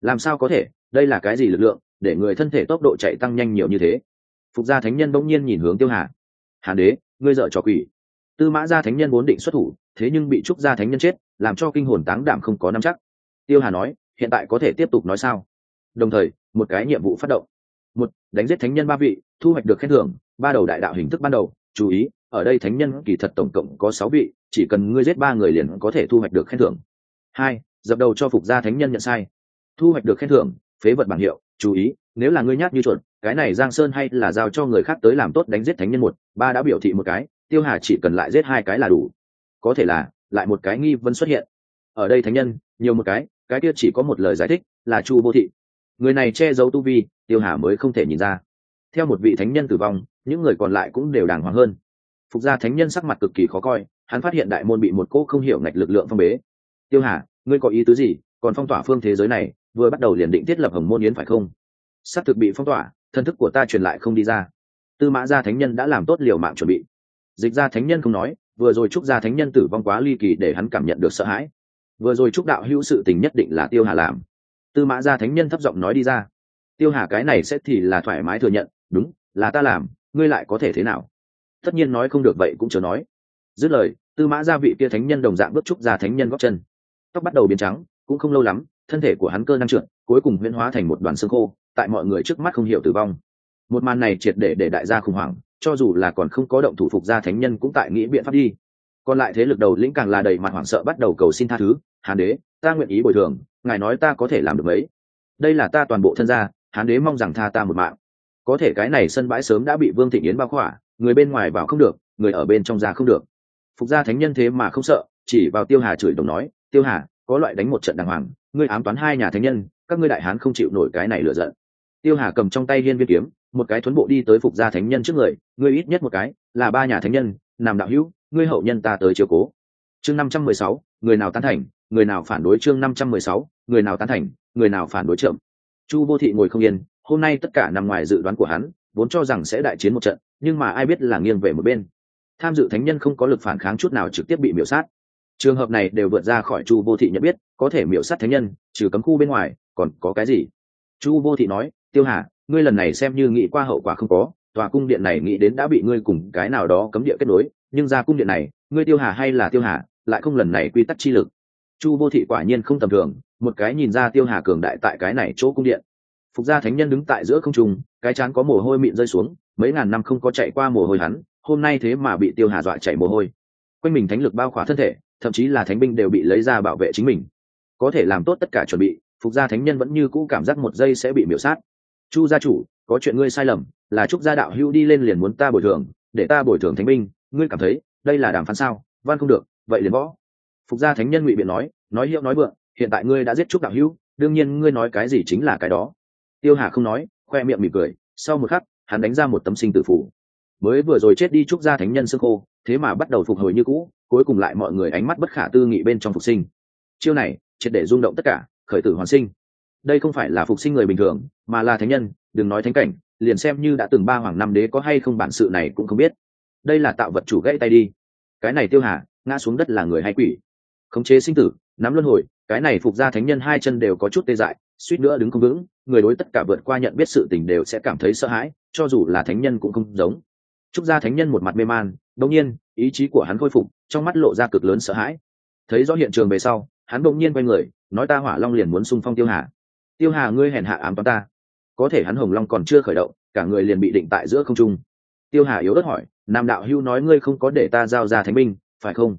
[SPEAKER 1] Làm sao có thể? Đây là cái gì lực lượng? Để người thân thể tốc độ chạy tăng nhanh nhiều như thế. Phục gia thánh nhân bỗng nhiên nhìn hướng tiêu hà. Hàn đế, ngươi dợ cho quỷ. Tư mã gia thánh nhân vốn định xuất thủ, thế nhưng bị trúc gia thánh nhân chết, làm cho kinh hồn táng đảm không có nắm chắc. Tiêu hà nói, hiện tại có thể tiếp tục nói sao? Đồng thời, một cái nhiệm vụ phát động. Một, đánh giết thánh nhân ba vị, thu hoạch được khen thưởng, ba đầu đại đạo hình thức ban đầu, chú ý ở đây thánh nhân kỳ thật tổng cộng có sáu vị, chỉ cần ngươi giết ba người liền có thể thu hoạch được khen thưởng. Hai, dập đầu cho phục gia thánh nhân nhận sai. Thu hoạch được khen thưởng, phế vật bảng hiệu, chú ý, nếu là ngươi nhát như chuột, cái này giang sơn hay là giao cho người khác tới làm tốt đánh giết thánh nhân một, ba đã biểu thị một cái, tiêu hà chỉ cần lại giết hai cái là đủ. Có thể là, lại một cái nghi vấn xuất hiện. Ở đây thánh nhân, nhiều một cái cái kia chỉ có một lời giải thích, là chu vô thị. Người này che giấu tu vi, tiêu hà mới không thể nhìn ra. Theo một vị thánh nhân tử vong, những người còn lại cũng đều đàng hoàng hơn phục gia thánh nhân sắc mặt cực kỳ khó coi, hắn phát hiện đại môn bị một cô không hiểu ngạch lực lượng phong bế. Tiêu hà, ngươi có ý tứ gì? Còn phong tỏa phương thế giới này, vừa bắt đầu liền định thiết lập hồng môn yến phải không? S á c thực bị phong tỏa, thân thức của ta truyền lại không đi ra. Tư mã gia thánh nhân đã làm tốt liều mạng chuẩn bị. Dịch gia thánh nhân không nói, vừa rồi trúc gia thánh nhân tử vong quá ly kỳ để hắn cảm nhận được sợ hãi. Vừa rồi trúc đạo hữu sự tình nhất định là tiêu hà làm. Tư mã gia thánh nhân thấp giọng nói đi ra. Tiêu hà cái này sẽ thì là thoải mái thừa nhận, đúng, là ta làm, ngươi lại có thể thế nào? Tất nhiên nói không được vậy cũng chờ nói. Dứt lời, tư mã gia vị kia thánh nhân đồng dạng bước trúc ra thánh nhân góc chân. Tóc bắt đầu biến trắng, cũng không lâu lắm, thân thể của hắn cơ năng trượt, cuối cùng huyễn hóa thành một đoàn xương khô, tại mọi người trước mắt không hiểu tử vong. Một màn này triệt để để đại gia khủng hoảng, cho dù là còn không có động thủ phục gia thánh nhân cũng tại nghĩ biện pháp đi. Còn lại thế lực đầu lĩnh càng là đầy mặt hoảng sợ bắt đầu cầu xin tha thứ, hán đế, ta nguyện ý bồi thường, ngài nói ta có thể làm được mấy? Đây là ta toàn bộ thân gia, hán đế mong rằng tha ta một mạng. Có thể cái này sân bãi sớm đã bị vương thị yến bao khỏa người bên ngoài vào không được, người ở bên trong ra không được. Phục gia thánh nhân thế mà không sợ, chỉ vào tiêu hà chửi đồng nói, tiêu hà, có loại đánh một trận đàng hoàng, ngươi ám toán hai nhà thánh nhân, các ngươi đại hán không chịu nổi cái này lựa giận. Tiêu hà cầm trong tay hiên viên kiếm, một cái thuấn bộ đi tới phục gia thánh nhân trước người, ngươi ít nhất một cái, là ba nhà thánh nhân, làm đạo hữu, ngươi hậu nhân ta tới chiều cố. Chương năm trăm mười sáu, người nào tán thành, người nào phản đối chương năm trăm mười sáu, người nào tán thành, người nào phản đối trưởng chu vô thị ngồi không yên, hôm nay tất cả nằm ngoài dự đoán của hắn, vốn cho rằng sẽ đại chiến một trận nhưng mà ai biết là nghiêng về một bên. Tham dự thánh nhân không có lực phản kháng chút nào trực tiếp bị miểu sát. Trường hợp này đều vượt ra khỏi chu vô thị nhận biết, có thể miểu sát thánh nhân, trừ cấm khu bên ngoài, còn có cái gì? Chu vô thị nói, tiêu hà, ngươi lần này xem như nghĩ qua hậu quả không có, tòa cung điện này nghĩ đến đã bị ngươi cùng cái nào đó cấm địa kết nối, nhưng ra cung điện này, ngươi tiêu hà hay là tiêu hà, lại không lần này quy tắc chi lực. Chu vô thị quả nhiên không tầm thường, một cái nhìn ra tiêu hà cường đại tại cái này chỗ cung điện. Phục gia thánh nhân đứng tại giữa không trung, cái chán có mồ hôi mịn rơi xuống mấy ngàn năm không có chạy qua mồ hôi hắn, hôm nay thế mà bị tiêu hà dọa chạy mồ hôi. Quanh mình thánh lực bao khỏa thân thể, thậm chí là thánh binh đều bị lấy ra bảo vệ chính mình. Có thể làm tốt tất cả chuẩn bị, phục gia thánh nhân vẫn như cũ cảm giác một giây sẽ bị miểu sát. Chu gia chủ, có chuyện ngươi sai lầm, là trúc gia đạo hữu đi lên liền muốn ta bồi thường, để ta bồi thường thánh binh. Ngươi cảm thấy, đây là đàm phán sao? Văn không được, vậy liền võ phục gia thánh nhân ngụy biện nói nói hiệu nói vượng, hiện tại ngươi đã giết trúc đạo hữu, đương nhiên ngươi nói cái gì chính là cái đó. Tiêu hà không nói, khoe miệng mỉm cười, sau một khắc hắn đánh ra một tấm sinh tử phủ mới vừa rồi chết đi trúc gia thánh nhân sương khô thế mà bắt đầu phục hồi như cũ, cuối cùng lại mọi người ánh mắt bất khả tư nghị bên trong phục sinh. Chiêu này, triệt để rung động tất cả, khởi tử hoàn sinh. Đây không phải là phục sinh người bình thường, mà là thánh nhân, đừng nói thánh cảnh, liền xem như đã từng ba hoàng năm đế có hay không bản sự này cũng không biết. Đây là tạo vật chủ gãy tay đi. Cái này tiêu hà, ngã xuống đất là người hay quỷ? Khống chế sinh tử, nắm luân hồi, cái này phục ra thánh nhân hai chân đều có chút tê dại, suýt nữa đứng không vững người đối tất cả vượt qua nhận biết sự tình đều sẽ cảm thấy sợ hãi, cho dù là thánh nhân cũng không giống. Trúc gia thánh nhân một mặt mê man đông nhiên, ý chí của hắn khôi phục, trong mắt lộ ra cực lớn sợ hãi. Thấy rõ hiện trường về sau, hắn đột nhiên quay người, nói ta hỏa long liền muốn xung phong tiêu hà. Tiêu hà, ngươi hèn hạ ám toán ta. Có thể hắn hồng long còn chưa khởi động, cả người liền bị định tại giữa không trung. Tiêu hà yếu đất hỏi, nam đạo hưu nói ngươi không có để ta giao ra thánh binh, phải không?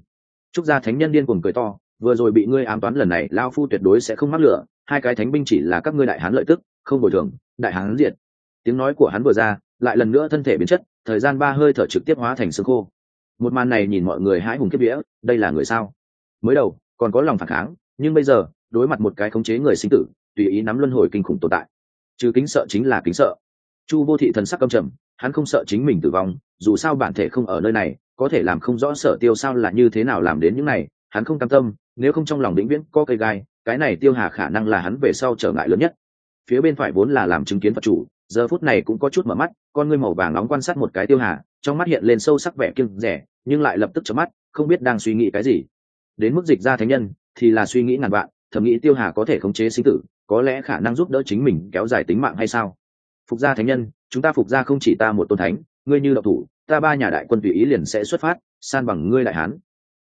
[SPEAKER 1] Trúc gia thánh nhân điên cuồng cười to vừa rồi bị ngươi ám toán lần này lao phu tuyệt đối sẽ không mắc lửa. Hai cái thánh binh chỉ là các ngươi đại hán lợi tức, không bồi thường, đại hán diệt. Tiếng nói của hắn vừa ra, lại lần nữa thân thể biến chất, thời gian ba hơi thở trực tiếp hóa thành xương khô. Một màn này nhìn mọi người hãi hùng kiếp vía, đây là người sao? Mới đầu, còn có lòng phản kháng, nhưng bây giờ, đối mặt một cái khống chế người sinh tử, tùy ý nắm luân hồi kinh khủng tồn tại. Chứ kính sợ chính là kính sợ. Chu vô thị thần sắc căm trầm, hắn không sợ chính mình tử vong, dù sao bản thể không ở nơi này, có thể làm không rõ sở tiêu sao là như thế nào làm đến những này, hắn không cam tâm nếu không trong lòng vĩnh viễn có cây gai, cái này tiêu hà khả năng là hắn về sau trở ngại lớn nhất. Phía bên phải vốn là làm chứng kiến phật chủ, giờ phút này cũng có chút mở mắt, con ngươi màu vàng nóng quan sát một cái tiêu hà, trong mắt hiện lên sâu sắc vẻ kiêng rẻ nhưng lại lập tức chớp mắt, không biết đang suy nghĩ cái gì. Đến mức dịch ra thánh nhân, thì là suy nghĩ ngàn vạn, thầm nghĩ tiêu hà có thể khống chế sinh tử, có lẽ khả năng giúp đỡ chính mình kéo dài tính mạng hay sao? Phục gia thánh nhân, chúng ta phục gia không chỉ ta một tôn thánh, ngươi như độc thủ, ta ba nhà đại quân tùy ý liền sẽ xuất phát, san bằng ngươi đại hán.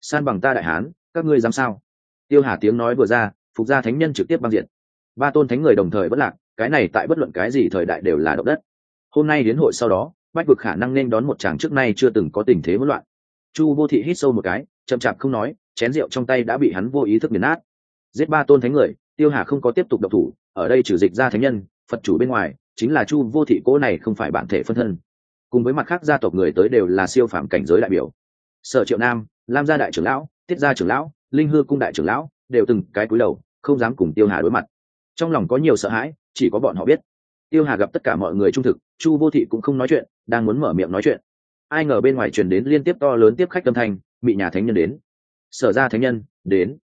[SPEAKER 1] San bằng ta đại hán các ngươi dám sao? Tiêu hà tiếng nói vừa ra, phục gia thánh nhân trực tiếp băng diện ba tôn thánh người đồng thời bất lạc, cái này tại bất luận cái gì thời đại đều là động đất. Hôm nay đến hội sau đó, bách vực khả năng nên đón một chàng trước nay chưa từng có tình thế hỗn loạn. Chu vô thị hít sâu một cái, chậm chạp không nói, chén rượu trong tay đã bị hắn vô ý thức nghiền nát. Giết ba tôn thánh người, tiêu hà không có tiếp tục độc thủ, ở đây trừ dịch ra thánh nhân, phật chủ bên ngoài, chính là chu vô thị cố này không phải bản thể phân thân. Cùng với mặt khác gia tộc người tới đều là siêu phạm cảnh giới đại biểu. Sở triệu nam, lam gia đại trưởng lão tiết gia trưởng lão, linh hư cung đại trưởng lão, đều từng cái cúi đầu, không dám cùng tiêu hà đối mặt. Trong lòng có nhiều sợ hãi, chỉ có bọn họ biết. Tiêu hà gặp tất cả mọi người trung thực, chu vô thị cũng không nói chuyện, đang muốn mở miệng nói chuyện. Ai ngờ bên ngoài truyền đến liên tiếp to lớn tiếp khách âm thanh, bị nhà thánh nhân đến. Sở ra thánh nhân, đến.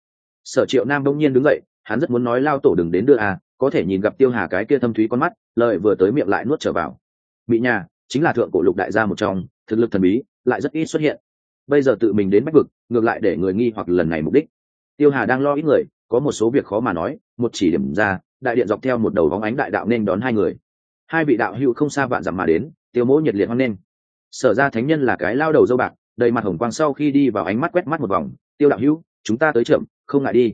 [SPEAKER 1] Sở triệu nam đông nhiên đứng dậy, hắn rất muốn nói lao tổ đừng đến đưa à có thể nhìn gặp tiêu hà cái kia thâm thúy con mắt lợi vừa tới miệng lại nuốt trở vào. Bị nhà, chính là thượng cổ lục đại gia một trong, thực lực thần bí, lại rất ít xuất hiện bây giờ tự mình đến bách vực, ngược lại để người nghi hoặc lần này mục đích. Tiêu hà đang lo ít người, có một số việc khó mà nói, một chỉ điểm ra, đại điện dọc theo một đầu vóng ánh đại đạo nên đón hai người. Hai vị đạo hữu không xa vạn dặm mà đến, tiêu mỗ nhiệt liệt hoan nghênh. Sở ra thánh nhân là cái lao đầu dâu bạc, đầy mặt hồng quang sau khi đi vào ánh mắt quét mắt một vòng, tiêu đạo hữu, chúng ta tới chậm, không ngại đi.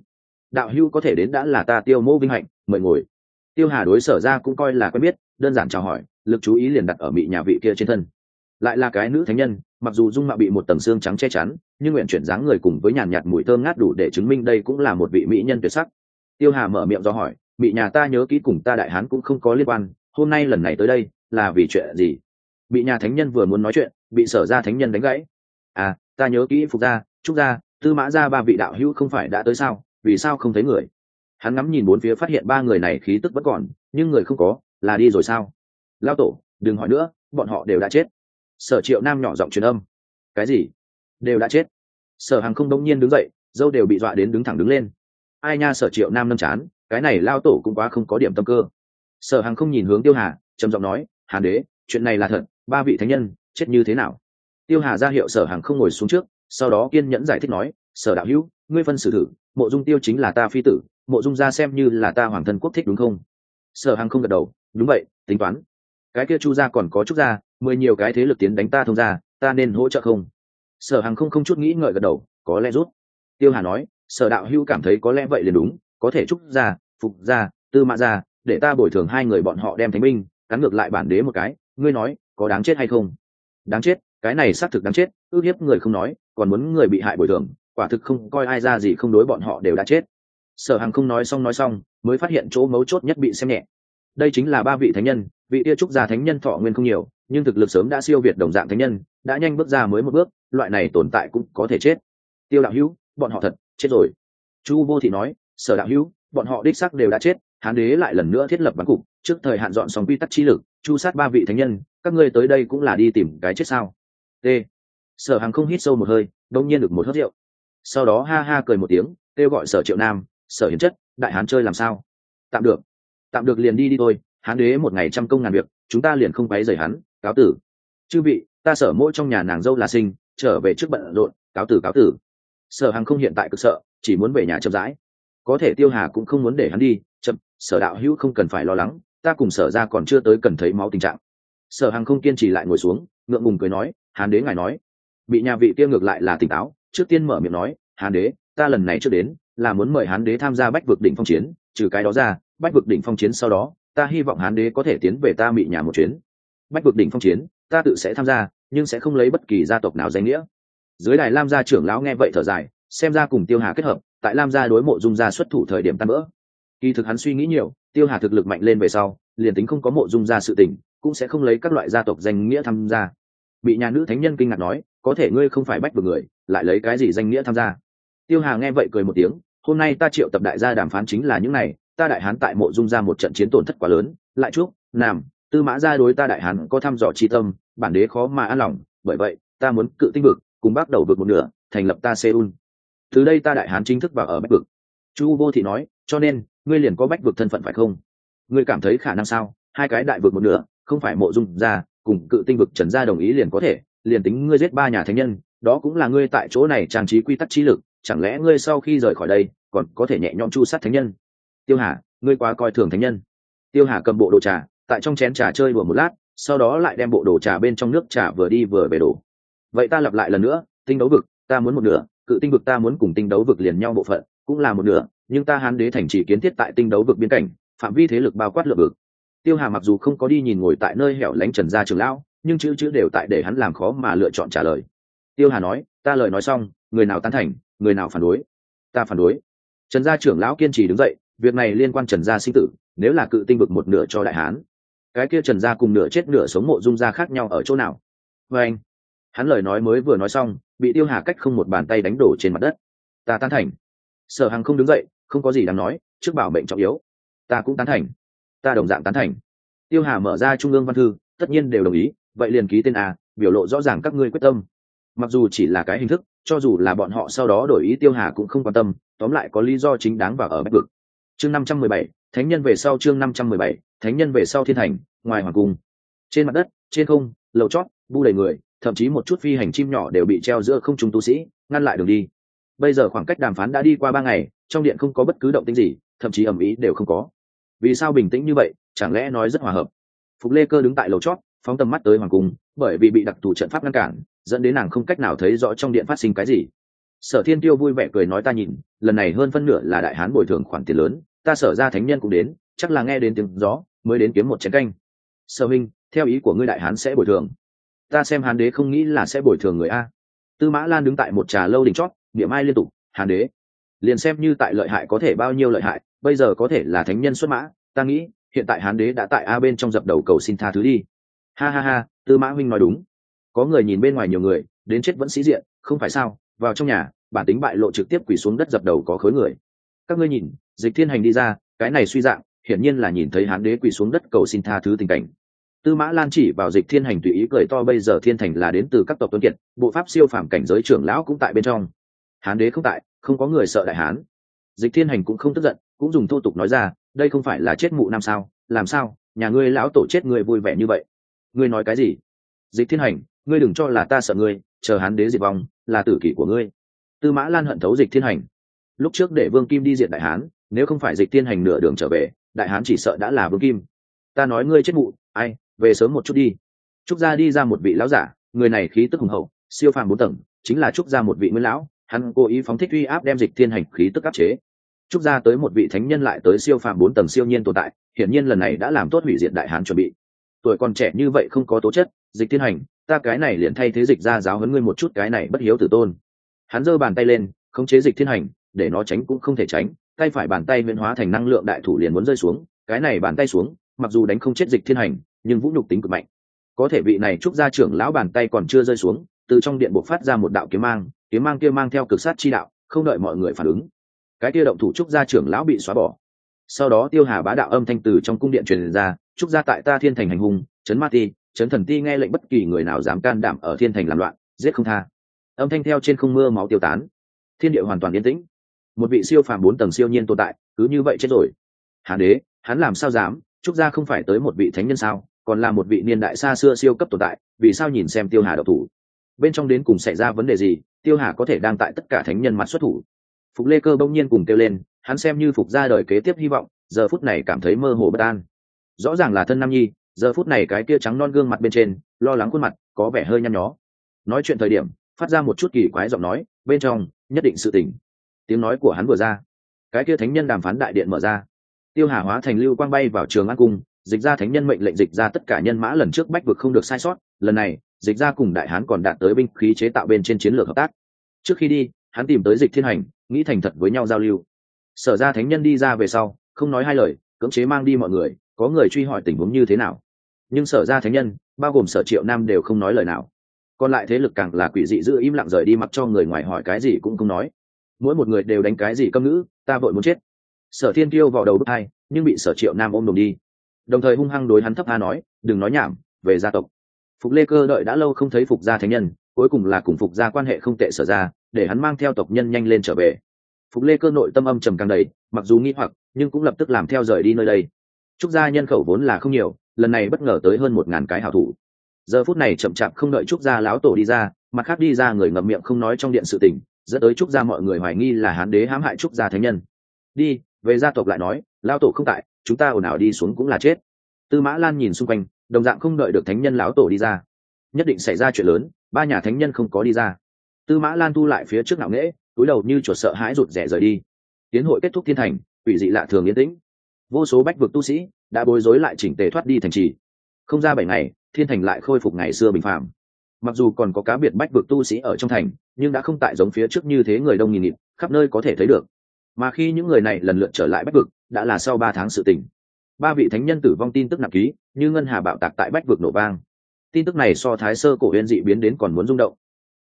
[SPEAKER 1] Đạo hữu có thể đến đã là ta tiêu mỗ vinh hạnh, mời ngồi. Tiêu hà đối sở ra cũng coi là quen biết, đơn giản chào hỏi, lực chú ý liền đặt ở mị nhà vị kia trên thân lại là cái nữ thánh nhân, mặc dù dung mạo bị một tầng xương trắng che chắn, nhưng nguyện chuyển dáng người cùng với nhàn nhạt mùi thơm ngát đủ để chứng minh đây cũng là một vị mỹ nhân tuyệt sắc. Tiêu hà mở miệng do hỏi mỹ nhà ta nhớ kỹ cùng ta đại hán cũng không có liên quan, hôm nay lần này tới đây là vì chuyện gì? Bị nhà thánh nhân vừa muốn nói chuyện, bị sở ra thánh nhân đánh gãy. À ta nhớ kỹ, phục gia, trúc gia, tư mã gia ba vị đạo hữu không phải đã tới sao? Vì sao không thấy người? Hắn ngắm nhìn bốn phía phát hiện ba người này khí tức vẫn còn, nhưng người không có, là đi rồi sao? Lao tổ, đừng hỏi nữa, bọn họ đều đã chết sở triệu nam nhỏ giọng truyền âm. Cái gì? Đều đã chết. Sở hàng không đông nhiên đứng dậy, dâu đều bị dọa đến đứng thẳng đứng lên. Ai nha sở triệu nam nâm chán, cái này lao tổ cũng quá không có điểm tâm cơ. Sở hàng không nhìn hướng tiêu hà, trầm giọng nói hàn đế, chuyện này là thật, ba vị thánh nhân, chết như thế nào? Tiêu hà ra hiệu sở hàng không ngồi xuống trước, sau đó kiên nhẫn giải thích nói, sở đạo hữu, ngươi phân xử thử, mộ dung tiêu chính là ta phi tử, mộ dung ra xem như là ta hoàng thân quốc thích đúng không? Sở hàng không gật đầu, đúng vậy, tính toán cái kia chu gia còn có chút gia, mười nhiều cái thế lực tiến đánh ta thông ra ta nên hỗ trợ không? Sở hàng không không chút nghĩ ngợi gật đầu, có lẽ rút. Tiêu hà nói, sở đạo hữu cảm thấy có lẽ vậy liền đúng, có thể trúc gia, phục gia, tư mã gia, để ta bồi thường hai người bọn họ đem thánh binh cắn ngược lại bản đế một cái, ngươi nói, có đáng chết hay không? Đáng chết, cái này xác thực đáng chết, ước hiếp người không nói, còn muốn người bị hại bồi thường, quả thực không coi ai ra gì không đối bọn họ đều đã chết. Sở hàng không nói xong nói xong, mới phát hiện chỗ mấu chốt nhất bị xem nhẹ. Đây chính là ba vị thánh nhân vị tia trúc gia thánh nhân thọ nguyên không nhiều, nhưng thực lực sớm đã siêu việt đồng dạng thánh nhân, đã nhanh bước ra mới một bước, loại này tồn tại cũng có thể chết. Tiêu đạo hữu, bọn họ thật chết rồi. Chu vô thị nói, sở đạo hữu, bọn họ đích sắc đều đã chết, hán đế lại lần nữa thiết lập bắn cục, trước thời hạn dọn sóng quy tắc trí lực, chu sát ba vị thánh nhân, các ngươi tới đây cũng là đi tìm cái chết sao? T. Sở hàng không hít sâu một hơi, đông nhiên được một hớt rượu. Sau đó ha ha cười một tiếng, kêu gọi sở triệu nam, sở hiến chất, đại hán chơi làm sao? Tạm được. Tạm được liền đi đi thôi hán đế một ngày trăm công ngàn việc, chúng ta liền không quấy rầy hắn, cáo tử. Chư vị, ta sở mỗi trong nhà nàng dâu là sinh, trở về trước bận rộn, cáo tử cáo tử. Sở Hằng không hiện tại cực sợ, chỉ muốn về nhà chậm rãi. Có thể tiêu hà cũng không muốn để hắn đi, chậm, sở đạo hữu không cần phải lo lắng, ta cùng sở ra còn chưa tới cần thấy máu tình trạng. Sở Hằng không kiên trì lại ngồi xuống, ngượng ngùng cười nói, hán đế ngài nói. Bị nhà vị kia ngược lại là tỉnh táo, trước tiên mở miệng nói, hán đế, ta lần này chưa đến, là muốn mời hán đế tham gia bách vực đỉnh phong chiến, trừ cái đó ra, bách vực đỉnh phong chiến sau đó ta hy vọng hán đế có thể tiến về ta bị nhà một chuyến. Bách vực đỉnh phong chiến, ta tự sẽ tham gia, nhưng sẽ không lấy bất kỳ gia tộc nào danh nghĩa. Dưới đài lam gia trưởng lão nghe vậy thở dài, xem ra cùng tiêu hà kết hợp, tại lam gia đối mộ dung gia xuất thủ thời điểm tan vỡ kỳ thực hắn suy nghĩ nhiều, tiêu hà thực lực mạnh lên về sau, liền tính không có mộ dung gia sự tình, cũng sẽ không lấy các loại gia tộc danh nghĩa tham gia. Bị nhà nữ thánh nhân kinh ngạc nói, có thể ngươi không phải bách vực người, lại lấy cái gì danh nghĩa tham gia? Tiêu hà nghe vậy cười một tiếng, hôm nay ta triệu tập đại gia đàm phán chính là những này ta đại hán tại mộ dung ra một trận chiến tổn thất quá lớn, lại chúc, nam, tư mã gia đối ta đại hán có thăm dò chi tâm, bản đế khó mà an lòng, bởi vậy, ta muốn cự tinh vực, cùng bắt đầu vực một nửa, thành lập ta seoul. Từ đây ta đại hán chính thức vào ở bách vực. Chu vô thị nói, cho nên, ngươi liền có bách vực thân phận phải không? Ngươi cảm thấy khả năng sao? Hai cái đại vực một nửa, không phải mộ dung ra, cùng cự tinh vực trần gia đồng ý liền có thể, liền tính ngươi giết ba nhà thánh nhân, đó cũng là ngươi tại chỗ này trang trí quy tắc trí lực, chẳng lẽ ngươi sau khi rời khỏi đây, còn có thể nhẹ nhõm chu sát thánh nhân? Tiêu hà, ngươi quá coi thường thánh nhân. Tiêu hà cầm bộ đồ trà, tại trong chén trà chơi đùa một lát, sau đó lại đem bộ đồ trà bên trong nước trà vừa đi vừa về đổ. Vậy ta lặp lại lần nữa, tinh đấu vực, ta muốn một nửa, cự tinh vực ta muốn cùng tinh đấu vực liền nhau bộ phận, cũng là một nửa, nhưng ta hán đế thành chỉ kiến thiết tại tinh đấu vực biên cảnh, phạm vi thế lực bao quát lượng vực. Tiêu hà mặc dù không có đi nhìn ngồi tại nơi hẻo lánh trần gia trường lão, nhưng chữ chữ đều tại để hắn làm khó mà lựa chọn trả lời. Tiêu hà nói, ta lời nói xong, người nào tán thành, người nào phản đối? Ta phản đối. Trần gia trưởng lão kiên trì đứng dậy việc này liên quan trần gia sinh tử, nếu là cự tinh vực một nửa cho đại hán, cái kia trần gia cùng nửa chết nửa sống mộ dung gia khác nhau ở chỗ nào? Vê anh, hắn lời nói mới vừa nói xong, bị tiêu hà cách không một bàn tay đánh đổ trên mặt đất. Ta tán thành. Sở hằng không đứng dậy, không có gì đáng nói, trước bảo mệnh trọng yếu. Ta cũng tán thành. Ta đồng dạng tán thành. Tiêu hà mở ra trung ương văn thư, tất nhiên đều đồng ý, vậy liền ký tên a, biểu lộ rõ ràng các ngươi quyết tâm. Mặc dù chỉ là cái hình thức, cho dù là bọn họ sau đó đổi ý tiêu hà cũng không quan tâm, tóm lại có lý do chính đáng và ở bách vực chương năm trăm mười bảy, thánh nhân về sau chương năm trăm mười bảy, thánh nhân về sau thiên thành, ngoài hoàng cung. Trên mặt đất, trên không, lầu chót, bu đầy người, thậm chí một chút phi hành chim nhỏ đều bị treo giữa không trung tu sĩ, ngăn lại đường đi. Bây giờ khoảng cách đàm phán đã đi qua ba ngày, trong điện không có bất cứ động tĩnh gì, thậm chí ầm ĩ đều không có. Vì sao bình tĩnh như vậy, chẳng lẽ nói rất hòa hợp? Phục lê cơ đứng tại lầu chót, phóng tầm mắt tới hoàng cung, bởi vì bị đặc thù trận pháp ngăn cản, dẫn đến nàng không cách nào thấy rõ trong điện phát sinh cái gì sở thiên tiêu vui vẻ cười nói ta nhìn, lần này hơn phân nửa là đại hán bồi thường khoản tiền lớn, ta sở ra thánh nhân cũng đến, chắc là nghe đến tiếng gió, mới đến kiếm một chén canh. Sở minh, theo ý của ngươi đại hán sẽ bồi thường. Ta xem hán đế không nghĩ là sẽ bồi thường người a. Tư mã lan đứng tại một trà lâu đỉnh chót điểm ai liên tục, hán đế, liền xem như tại lợi hại có thể bao nhiêu lợi hại, bây giờ có thể là thánh nhân xuất mã, ta nghĩ, hiện tại hán đế đã tại a bên trong dập đầu cầu xin tha thứ đi. Ha ha ha, tư mã huynh nói đúng. Có người nhìn bên ngoài nhiều người, đến chết vẫn sĩ diện, không phải sao, vào trong nhà bản tính bại lộ trực tiếp quỳ xuống đất dập đầu có khối người. Các ngươi nhìn, dịch thiên hành đi ra, cái này suy dạng, hiển nhiên là nhìn thấy hán đế quỳ xuống đất cầu xin tha thứ tình cảnh. Tư mã lan chỉ vào dịch thiên hành tùy ý cười to, bây giờ thiên thành là đến từ các tộc tuấn kiệt, bộ pháp siêu phàm cảnh giới trưởng lão cũng tại bên trong. Hán đế không tại, không có người sợ đại hán. Dịch thiên hành cũng không tức giận, cũng dùng thô tục nói ra, đây không phải là chết mụ năm sao, làm sao, nhà ngươi lão tổ chết ngươi vui vẻ như vậy. Ngươi nói cái gì? Dịch thiên hành, ngươi đừng cho là ta sợ ngươi, chờ hán đế diệt vong, là tử kỷ của ngươi tư mã lan hận thấu dịch thiên hành. Lúc trước để vương kim đi diện đại hán, nếu không phải dịch thiên hành nửa đường trở về, đại hán chỉ sợ đã là vương kim. Ta nói ngươi chết mụ, ai, về sớm một chút đi. Trúc gia đi ra một vị lão giả, người này khí tức hùng hậu, siêu phàm bốn tầng, chính là trúc gia một vị nguyên lão, hắn cố ý phóng thích uy áp đem dịch thiên hành khí tức áp chế. Trúc gia tới một vị thánh nhân lại tới siêu phàm bốn tầng siêu nhiên tồn tại, hiển nhiên lần này đã làm tốt hủy diệt đại hán chuẩn bị. Tuổi còn trẻ như vậy không có tố chất, dịch thiên hành, ta cái này liền thay thế dịch ra giáo huấn ngươi một chút cái này bất hiếu tử tôn hắn giơ bàn tay lên, khống chế dịch thiên hành, để nó tránh cũng không thể tránh, tay phải bàn tay huyễn hóa thành năng lượng đại thủ liền muốn rơi xuống, cái này bàn tay xuống, mặc dù đánh không chết dịch thiên hành, nhưng vũ nhục tính cực mạnh. Có thể vị này trúc gia trưởng lão bàn tay còn chưa rơi xuống, từ trong điện buộc phát ra một đạo kiếm mang kiếm mang kia mang theo cực sát chi đạo, không đợi mọi người phản ứng. Cái kia động thủ trúc gia trưởng lão bị xóa bỏ. Sau đó tiêu hà bá đạo âm thanh từ trong cung điện truyền ra, trúc gia tại ta thiên thành hành hung trấn ma ti trấn thần ti nghe lệnh bất kỳ người nào dám can đảm ở thiên thành làm loạn, giết không tha âm thanh theo trên không mưa máu tiêu tán. Thiên địa hoàn toàn yên tĩnh. Một vị siêu phàm bốn tầng siêu nhiên tồn tại, cứ như vậy chết rồi. Hán đế, hắn làm sao dám? Trúc gia không phải tới một vị thánh nhân sao? Còn là một vị niên đại xa xưa siêu cấp tồn tại, vì sao nhìn xem tiêu hà độc thủ? Bên trong đến cùng xảy ra vấn đề gì, tiêu hà có thể đang tại tất cả thánh nhân mặt xuất thủ? Phục lê cơ bỗng nhiên cùng kêu lên, hắn xem như phục ra đời kế tiếp hy vọng, giờ phút này cảm thấy mơ hồ bất an. Rõ ràng là thân nam nhi, giờ phút này cái kia trắng non gương mặt bên trên, lo lắng khuôn mặt, có vẻ hơi nhăn nhó. Nói chuyện thời điểm phát ra một chút kỳ quái giọng nói, bên trong, nhất định sự tỉnh tiếng nói của hắn vừa ra, cái kia thánh nhân đàm phán đại điện mở ra. Tiêu hà hóa thành lưu quang bay vào trường an cung, dịch ra thánh nhân mệnh lệnh dịch ra tất cả nhân mã lần trước bách vực không được sai sót, lần này, dịch ra cùng đại hán còn đạt tới binh khí chế tạo bên trên chiến lược hợp tác. Trước khi đi, hắn tìm tới dịch thiên hành, nghĩ thành thật với nhau giao lưu. Sở ra thánh nhân đi ra về sau, không nói hai lời, cưỡng chế mang đi mọi người, có người truy hỏi tình huống như thế nào. Nhưng sở ra thánh nhân, bao gồm sở triệu nam đều không nói lời nào còn lại thế lực càng là quỷ dị giữ im lặng rời đi mặc cho người ngoài hỏi cái gì cũng không nói. Mỗi một người đều đánh cái gì câm ngữ, ta vội muốn chết. Sở thiên tiêu vào đầu bước hai, nhưng bị sở triệu nam ôm đồm đi. Đồng thời hung hăng đối hắn thấp a nói, đừng nói nhảm, về gia tộc. Phục lê cơ đợi đã lâu không thấy phục gia thánh nhân, cuối cùng là cùng phục gia quan hệ không tệ sở ra, để hắn mang theo tộc nhân nhanh lên trở về. Phục lê cơ nội tâm âm trầm càng đầy, mặc dù nghĩ hoặc, nhưng cũng lập tức làm theo rời đi nơi đây. Trúc gia nhân khẩu vốn là không nhiều, lần này bất ngờ tới hơn một ngàn cái hảo thủ giờ phút này chậm chạp không đợi trúc gia lão tổ đi ra mặt khác đi ra người ngậm miệng không nói trong điện sự tình, dẫn tới trúc gia mọi người hoài nghi là hán đế hãm hại trúc gia thánh nhân. Đi, về gia tộc lại nói, lão tổ không tại, chúng ta ồn ào đi xuống cũng là chết. Tư mã lan nhìn xung quanh, đồng dạng không đợi được thánh nhân lão tổ đi ra. Nhất định xảy ra chuyện lớn, ba nhà thánh nhân không có đi ra. Tư mã lan thu lại phía trước nạo nghễ, túi đầu như chuột sợ hãi rụt rẻ rời đi. Tiến hội kết thúc thiên thành ủy dị lạ thường yên tĩnh. Vô số bách vực tu sĩ đã bối rối lại chỉnh tề thoát đi thành trì. Không ra bảy ngày thiên thành lại khôi phục ngày xưa bình phạm mặc dù còn có cá biệt bách vực tu sĩ ở trong thành, nhưng đã không tại giống phía trước như thế người đông nghìn nghịt, khắp nơi có thể thấy được. Mà khi những người này lần lượt trở lại bách vực, đã là sau ba tháng sự tình ba vị thánh nhân tử vong tin tức nặng ký, như ngân hà bạo tạc tại bách vực nổ vang. Tin tức này so thái sơ cổ huyên dị biến đến còn muốn rung động.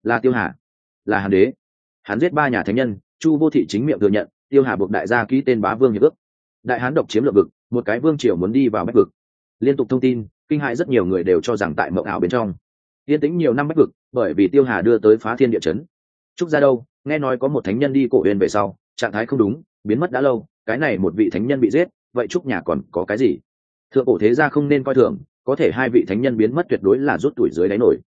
[SPEAKER 1] Là tiêu hà, là hàn đế. Hắn giết ba nhà thánh nhân, chu vô thị chính miệng thừa nhận, tiêu hà buộc đại gia ký tên bá vương hiệp ước. Đại hán độc chiếm lượng vực, một cái vương triều muốn đi vào bách vực liên tục thông tin, kinh hại rất nhiều người đều cho rằng tại mộng ảo bên trong. Yên tĩnh nhiều năm bách vực, bởi vì tiêu hà đưa tới phá thiên địa chấn. Trúc ra đâu, nghe nói có một thánh nhân đi cổ huyền về sau, trạng thái không đúng, biến mất đã lâu, cái này một vị thánh nhân bị giết, vậy trúc nhà còn có cái gì? Thượng cổ thế gia không nên coi thường, có thể hai vị thánh nhân biến mất tuyệt đối là rút tuổi dưới đáy nổi.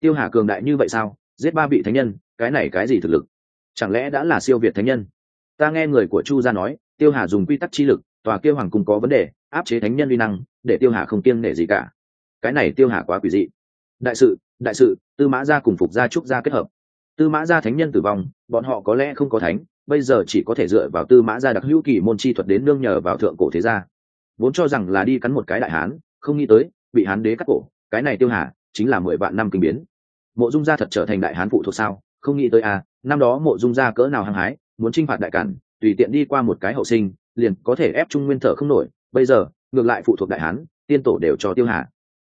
[SPEAKER 1] Tiêu hà cường đại như vậy sao? Giết ba vị thánh nhân, cái này cái gì thực lực? Chẳng lẽ đã là siêu việt thánh nhân? Ta nghe người của chu gia nói, tiêu hà dùng quy tắc chi lực, tòa kêu hoàng cung có vấn đề áp chế thánh nhân uy năng, để tiêu hà không kiêng nể gì cả. Cái này tiêu hà quá quỷ dị. Đại sự đại sự, tư mã gia cùng phục gia trúc gia kết hợp. Tư mã gia thánh nhân tử vong, bọn họ có lẽ không có thánh, bây giờ chỉ có thể dựa vào tư mã gia đặc hữu kỳ môn chi thuật đến nương nhờ vào thượng cổ thế gia. Vốn cho rằng là đi cắn một cái đại hán, không nghĩ tới, bị hán đế cắt cổ. Cái này tiêu hà, chính là mười vạn năm kinh biến. Mộ dung gia thật trở thành đại hán phụ thuộc sao? Không nghĩ tới à năm đó mộ dung gia cỡ nào hăng hái, muốn chinh phạt đại cản, tùy tiện đi qua một cái hậu sinh, liền có thể ép trung nguyên thở không nổi bây giờ, ngược lại phụ thuộc đại hán, tiên tổ đều cho tiêu hà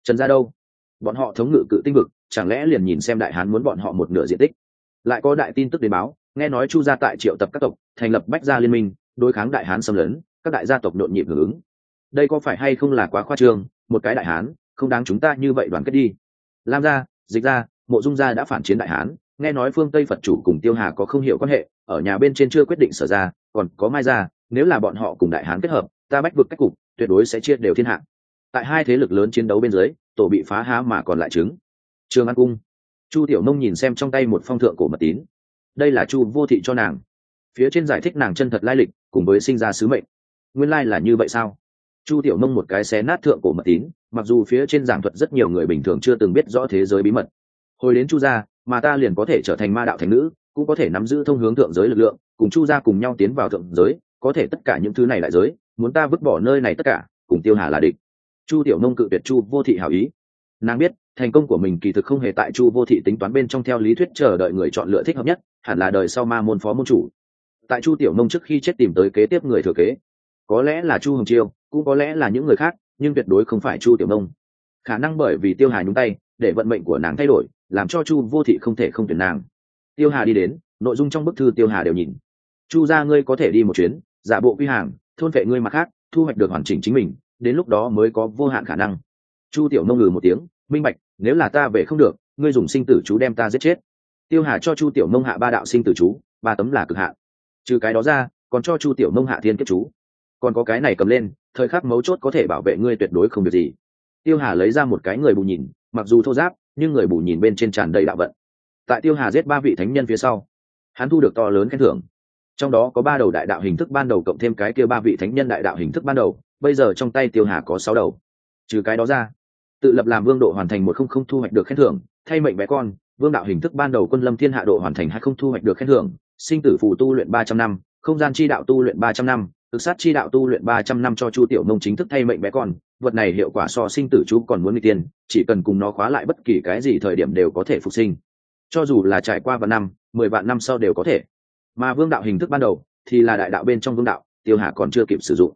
[SPEAKER 1] trần gia đâu? Bọn họ thống ngự cự tinh vực, chẳng lẽ liền nhìn xem đại hán muốn bọn họ một nửa diện tích? Lại có đại tin tức đến báo, nghe nói chu gia tại triệu tập các tộc, thành lập bách gia liên minh, đối kháng đại hán xâm lấn, các đại gia tộc nhộn nhịp hưởng ứng. Đây có phải hay không là quá khoa trương, một cái đại hán, không đáng chúng ta như vậy đoàn kết đi. Lam gia, dịch gia, mộ dung gia đã phản chiến đại hán, nghe nói phương tây phật chủ cùng tiêu hà có không hiểu quan hệ, ở nhà bên trên chưa quyết định sở ra, còn có mai gia, nếu là bọn họ cùng đại hán kết hợp ta bách vực cách cục, tuyệt đối sẽ chia đều thiên hạ. Tại hai thế lực lớn chiến đấu bên dưới, tổ bị phá há mà còn lại trứng. Trường an cung. Chu tiểu nông nhìn xem trong tay một phong thượng cổ mật tín. Đây là chu vô thị cho nàng. Phía trên giải thích nàng chân thật lai lịch, cùng với sinh ra sứ mệnh. Nguyên lai là như vậy sao? Chu tiểu nông một cái xé nát thượng cổ mật tín, mặc dù phía trên giảng thuật rất nhiều người bình thường chưa từng biết rõ thế giới bí mật. Hồi đến chu gia, mà ta liền có thể trở thành ma đạo thành nữ, cũng có thể nắm giữ thông hướng thượng giới lực lượng, cùng chu gia cùng nhau tiến vào thượng giới, có thể tất cả những thứ này lại giới muốn ta vứt bỏ nơi này tất cả, cùng tiêu hà là địch. Chu tiểu nông cự tuyệt chu vô thị hảo ý. Nàng biết, thành công của mình kỳ thực không hề tại chu vô thị tính toán bên trong theo lý thuyết chờ đợi người chọn lựa thích hợp nhất, hẳn là đời sau ma môn phó môn chủ. Tại chu tiểu nông trước khi chết tìm tới kế tiếp người thừa kế. Có lẽ là chu hồng chiêu, cũng có lẽ là những người khác, nhưng tuyệt đối không phải chu tiểu nông. Khả năng bởi vì tiêu hà nhúng tay, để vận mệnh của nàng thay đổi, làm cho chu vô thị không thể không tuyển nàng. Tiêu hà đi đến, nội dung trong bức thư tiêu hà đều nhìn. Chu ra ngươi có thể đi một chuyến, giả bộ quy hàng thôn vệ ngươi mặt khác, thu hoạch được hoàn chỉnh chính mình, đến lúc đó mới có vô hạn khả năng. Chu tiểu nông ngừ một tiếng, minh bạch, nếu là ta về không được, ngươi dùng sinh tử chú đem ta giết chết. Tiêu hà cho chu tiểu nông hạ ba đạo sinh tử chú, ba tấm là cực hạ. Trừ cái đó ra, còn cho chu tiểu nông hạ thiên kiếp chú. Còn có cái này cầm lên, thời khắc mấu chốt có thể bảo vệ ngươi tuyệt đối không được gì. Tiêu hà lấy ra một cái người bù nhìn, mặc dù thô giáp, nhưng người bù nhìn bên trên tràn đầy đạo vận. Tại tiêu hà giết ba vị thánh nhân phía sau, hắn thu được to lớn khen thưởng trong đó có ba đầu đại đạo hình thức ban đầu cộng thêm cái kia ba vị thánh nhân đại đạo hình thức ban đầu, bây giờ trong tay tiêu hà có sáu đầu. Trừ cái đó ra, tự lập làm vương độ hoàn thành một không không thu hoạch được khen thưởng, thay mệnh bé con, vương đạo hình thức ban đầu quân lâm thiên hạ độ hoàn thành hai không thu hoạch được khen thưởng, sinh tử phù tu luyện ba trăm năm, không gian chi đạo tu luyện ba trăm năm thực sát chi đạo tu luyện ba trăm năm cho chu tiểu nông chính thức thay mệnh bé con, vật này hiệu quả so sinh tử chú còn muốn người tiên, chỉ cần cùng nó khóa lại bất kỳ cái gì thời điểm đều có thể phục sinh. Cho dù là trải qua vạn năm, mười vạn năm sau đều có thể mà vương đạo hình thức ban đầu thì là đại đạo bên trong vương đạo, tiêu hà còn chưa kịp sử dụng.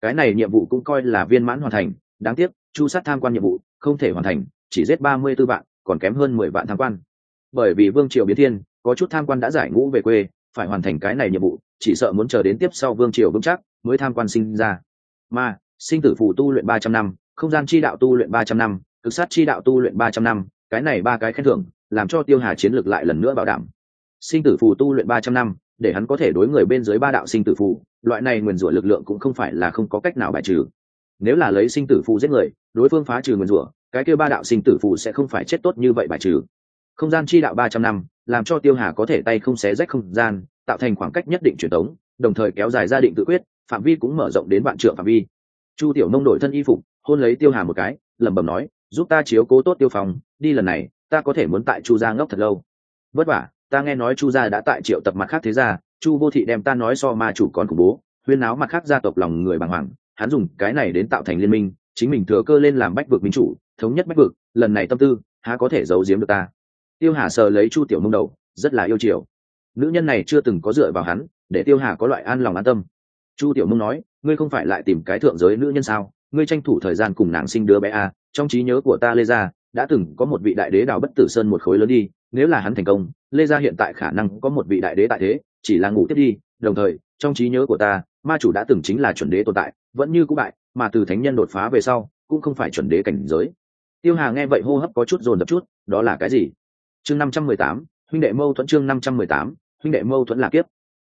[SPEAKER 1] Cái này nhiệm vụ cũng coi là viên mãn hoàn thành, đáng tiếc, chu sát tham quan nhiệm vụ không thể hoàn thành, chỉ giết ba mươi b ố vạn, còn kém hơn mười vạn tham quan. Bởi vì vương triều biến thiên, có chút tham quan đã giải ngũ về quê, phải hoàn thành cái này nhiệm vụ, chỉ sợ muốn chờ đến tiếp sau vương triều vững chắc mới tham quan sinh ra. Mà, sinh tử phù tu luyện ba trăm năm, không gian chi đạo tu luyện ba trăm năm, cực sát chi đạo tu luyện ba trăm năm, cái này ba cái khen thưởng, làm cho tiêu hà chiến lược lại lần nữa bảo đảm. Sinh tử phù tu luyện ba trăm năm để hắn có thể đối người bên dưới ba đạo sinh tử phù, loại này nguyền rủa lực lượng cũng không phải là không có cách nào bài trừ. Nếu là lấy sinh tử phù giết người, đối phương phá trừ nguyền rủa, cái kêu ba đạo sinh tử phù sẽ không phải chết tốt như vậy bài trừ. Không gian chi đạo ba trăm năm, làm cho tiêu hà có thể tay không xé rách không gian, tạo thành khoảng cách nhất định truyền thống đồng thời kéo dài gia định tự quyết, phạm vi cũng mở rộng đến vạn trượng phạm vi. Chu tiểu nông đổi thân y phục, hôn lấy tiêu hà một cái, lẩm bẩm nói, giúp ta chiếu cố tốt tiêu phòng đi lần này, ta có thể muốn tại chu gia ngốc thật lâu. Vất vả ta nghe nói chu gia đã tại triệu tập mặt khác thế gia, chu vô thị đem ta nói so ma chủ còn khủng bố, huyên náo mặt khác gia tộc lòng người bàng hoàng, hắn dùng cái này đến tạo thành liên minh, chính mình thừa cơ lên làm bách vực minh chủ, thống nhất bách vực, lần này tâm tư, há có thể giấu giếm được ta. Tiêu hà sờ lấy chu tiểu mông đầu, rất là yêu chiều. Nữ nhân này chưa từng có dựa vào hắn, để tiêu hà có loại an lòng an tâm. Chu tiểu mông nói, ngươi không phải lại tìm cái thượng giới nữ nhân sao? Ngươi tranh thủ thời gian cùng nàng sinh đứa bé a, trong trí nhớ của ta lê gia, đã từng có một vị đại đế đào bất tử sơn một khối lớn đi nếu là hắn thành công, lê gia hiện tại khả năng có một vị đại đế tại thế, chỉ là ngủ tiếp đi. Đồng thời, trong trí nhớ của ta, ma chủ đã từng chính là chuẩn đế tồn tại, vẫn như cũ bại, mà từ thánh nhân đột phá về sau, cũng không phải chuẩn đế cảnh giới. Tiêu hà nghe vậy hô hấp có chút dồn dập chút, đó là cái gì? Chương năm trăm mười tám, huynh đệ mâu thuẫn chương năm trăm mười tám, huynh đệ mâu thuẫn là kiếp.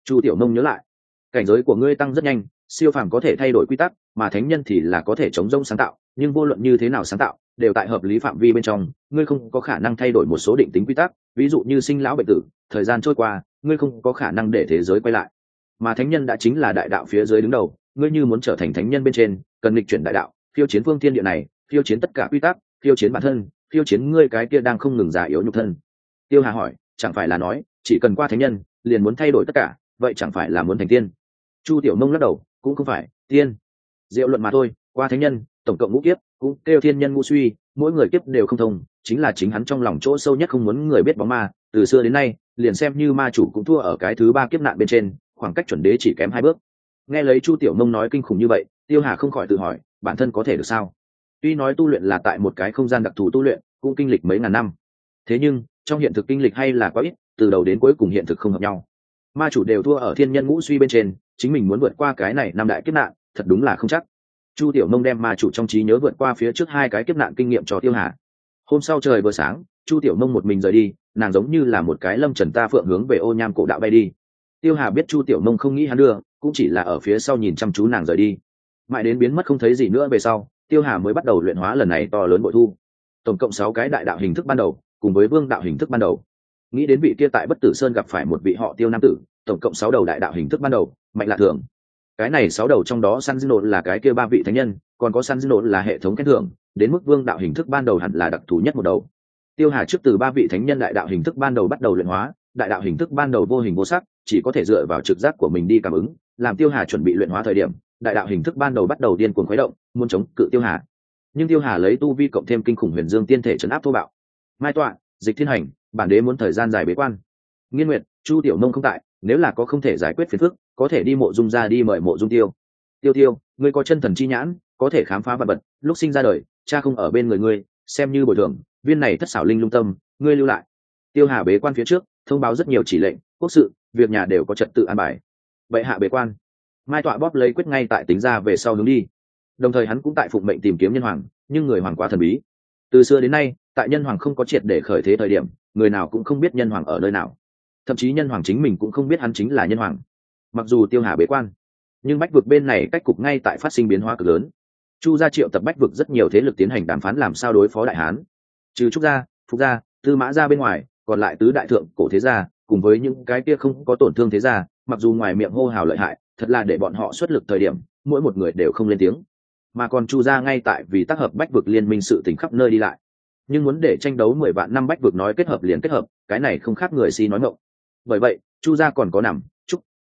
[SPEAKER 1] Chu tiểu nông nhớ lại. Cảnh giới của ngươi tăng rất nhanh, siêu phàm có thể thay đổi quy tắc, mà thánh nhân thì là có thể chống rông sáng tạo, nhưng vô luận như thế nào sáng tạo đều tại hợp lý phạm vi bên trong, ngươi không có khả năng thay đổi một số định tính quy tắc, ví dụ như sinh lão bệnh tử, thời gian trôi qua, ngươi không có khả năng để thế giới quay lại. Mà thánh nhân đã chính là đại đạo phía dưới đứng đầu, ngươi như muốn trở thành thánh nhân bên trên, cần lịch chuyển đại đạo phiêu chiến phương thiên địa này phiêu chiến tất cả quy tắc phiêu chiến bản thân phiêu chiến ngươi cái kia đang không ngừng già yếu nhục thân. Tiêu hà hỏi, chẳng phải là nói, chỉ cần qua thánh nhân, liền muốn thay đổi tất cả, vậy chẳng phải là muốn thành tiên? Chu tiểu Mông lắc đầu, cũng không phải, tiên. Diệu luận mà thôi, qua thánh nhân tổng cộng ngũ kiếp, cũng kêu thiên nhân ngũ suy, mỗi người kiếp đều không thông, chính là chính hắn trong lòng chỗ sâu nhất không muốn người biết bóng ma. Từ xưa đến nay, liền xem như ma chủ cũng thua ở cái thứ ba kiếp nạn bên trên, khoảng cách chuẩn đế chỉ kém hai bước. Nghe lấy chu tiểu Mông nói kinh khủng như vậy, tiêu hà không khỏi tự hỏi, bản thân có thể được sao? Tuy nói tu luyện là tại một cái không gian đặc thù tu luyện, cũng kinh lịch mấy ngàn năm. Thế nhưng, trong hiện thực kinh lịch hay là quá ít, từ đầu đến cuối cùng hiện thực không hợp nhau. Ma chủ đều thua ở thiên nhân ngũ suy bên trên, chính mình muốn vượt qua cái này năm đại kiếp nạn, thật đúng là không chắc chu tiểu mông đem ma chủ trong trí nhớ vượt qua phía trước hai cái kiếp nạn kinh nghiệm cho tiêu hà. Hôm sau trời vừa sáng, chu tiểu mông một mình rời đi, nàng giống như là một cái lâm trần ta phượng hướng về ô nham cổ đạo bay đi. Tiêu hà biết chu tiểu mông không nghĩ hắn đưa, cũng chỉ là ở phía sau nhìn chăm chú nàng rời đi. Mãi đến biến mất không thấy gì nữa về sau, tiêu hà mới bắt đầu luyện hóa lần này to lớn bội thu. Tổng cộng sáu cái đại đạo hình thức ban đầu, cùng với vương đạo hình thức ban đầu. Nghĩ đến vị kia tại bất tử sơn gặp phải một vị họ tiêu nam tử, tổng cộng sáu đầu đại đạo hình thức ban đầu, mạnh lạ thường cái này sáu đầu trong đó săn dinh nộn là cái kia ba vị thánh nhân, còn có săn dinh nộn là hệ thống khen thưởng, đến mức vương đạo hình thức ban đầu hẳn là đặc thù nhất một đầu. Tiêu hà trước từ ba vị thánh nhân đại đạo hình thức ban đầu bắt đầu luyện hóa, đại đạo hình thức ban đầu vô hình vô sắc, chỉ có thể dựa vào trực giác của mình đi cảm ứng, làm tiêu hà chuẩn bị luyện hóa thời điểm, đại đạo hình thức ban đầu bắt đầu điên cuồng khuấy động, muốn chống cự tiêu hà. Nhưng tiêu hà lấy tu vi cộng thêm kinh khủng huyền dương tiên thể chấn áp thô bạo. Mai tọa, dịch thiên hành, bản đế muốn thời gian dài bế quan. Nghiên nguyệt, chu tiểu nông không tại, nếu là có không thể giải quyết phiền phức có thể đi mộ dung ra đi mời mộ dung tiêu. Tiêu tiêu, ngươi có chân thần chi nhãn, có thể khám phá vật vật. lúc sinh ra đời, cha không ở bên người ngươi, xem như bồi thường, viên này thất xảo linh lung tâm, ngươi lưu lại. Tiêu hà bế quan phía trước, thông báo rất nhiều chỉ lệnh, quốc sự, việc nhà đều có trật tự an bài. Vậy hạ bế quan. Mai tọa bóp lấy quyết ngay tại tính ra về sau hướng đi. Đồng thời hắn cũng tại phụng mệnh tìm kiếm nhân hoàng, nhưng người hoàng quá thần bí. Từ xưa đến nay, tại nhân hoàng không có triệt để khởi thế thời điểm, người nào cũng không biết nhân hoàng ở nơi nào. Thậm chí nhân hoàng chính mình cũng không biết hắn chính là nhân hoàng mặc dù tiêu hà bế quan, nhưng bách vực bên này cách cục ngay tại phát sinh biến hóa cực lớn. Chu gia triệu tập bách vực rất nhiều thế lực tiến hành đàm phán làm sao đối phó đại hán. Trừ trúc gia, phục gia, tư mã gia bên ngoài, còn lại tứ đại thượng cổ thế gia, cùng với những cái kia không có tổn thương thế gia, mặc dù ngoài miệng hô hào lợi hại, thật là để bọn họ xuất lực thời điểm, mỗi một người đều không lên tiếng. Mà còn chu gia ngay tại vì tác hợp bách vực liên minh sự tỉnh khắp nơi đi lại. Nhưng muốn để tranh đấu mười vạn năm bách vực nói kết hợp liền kết hợp, cái này không khác người si nói ngộng. Bởi vậy, chu gia còn có nằm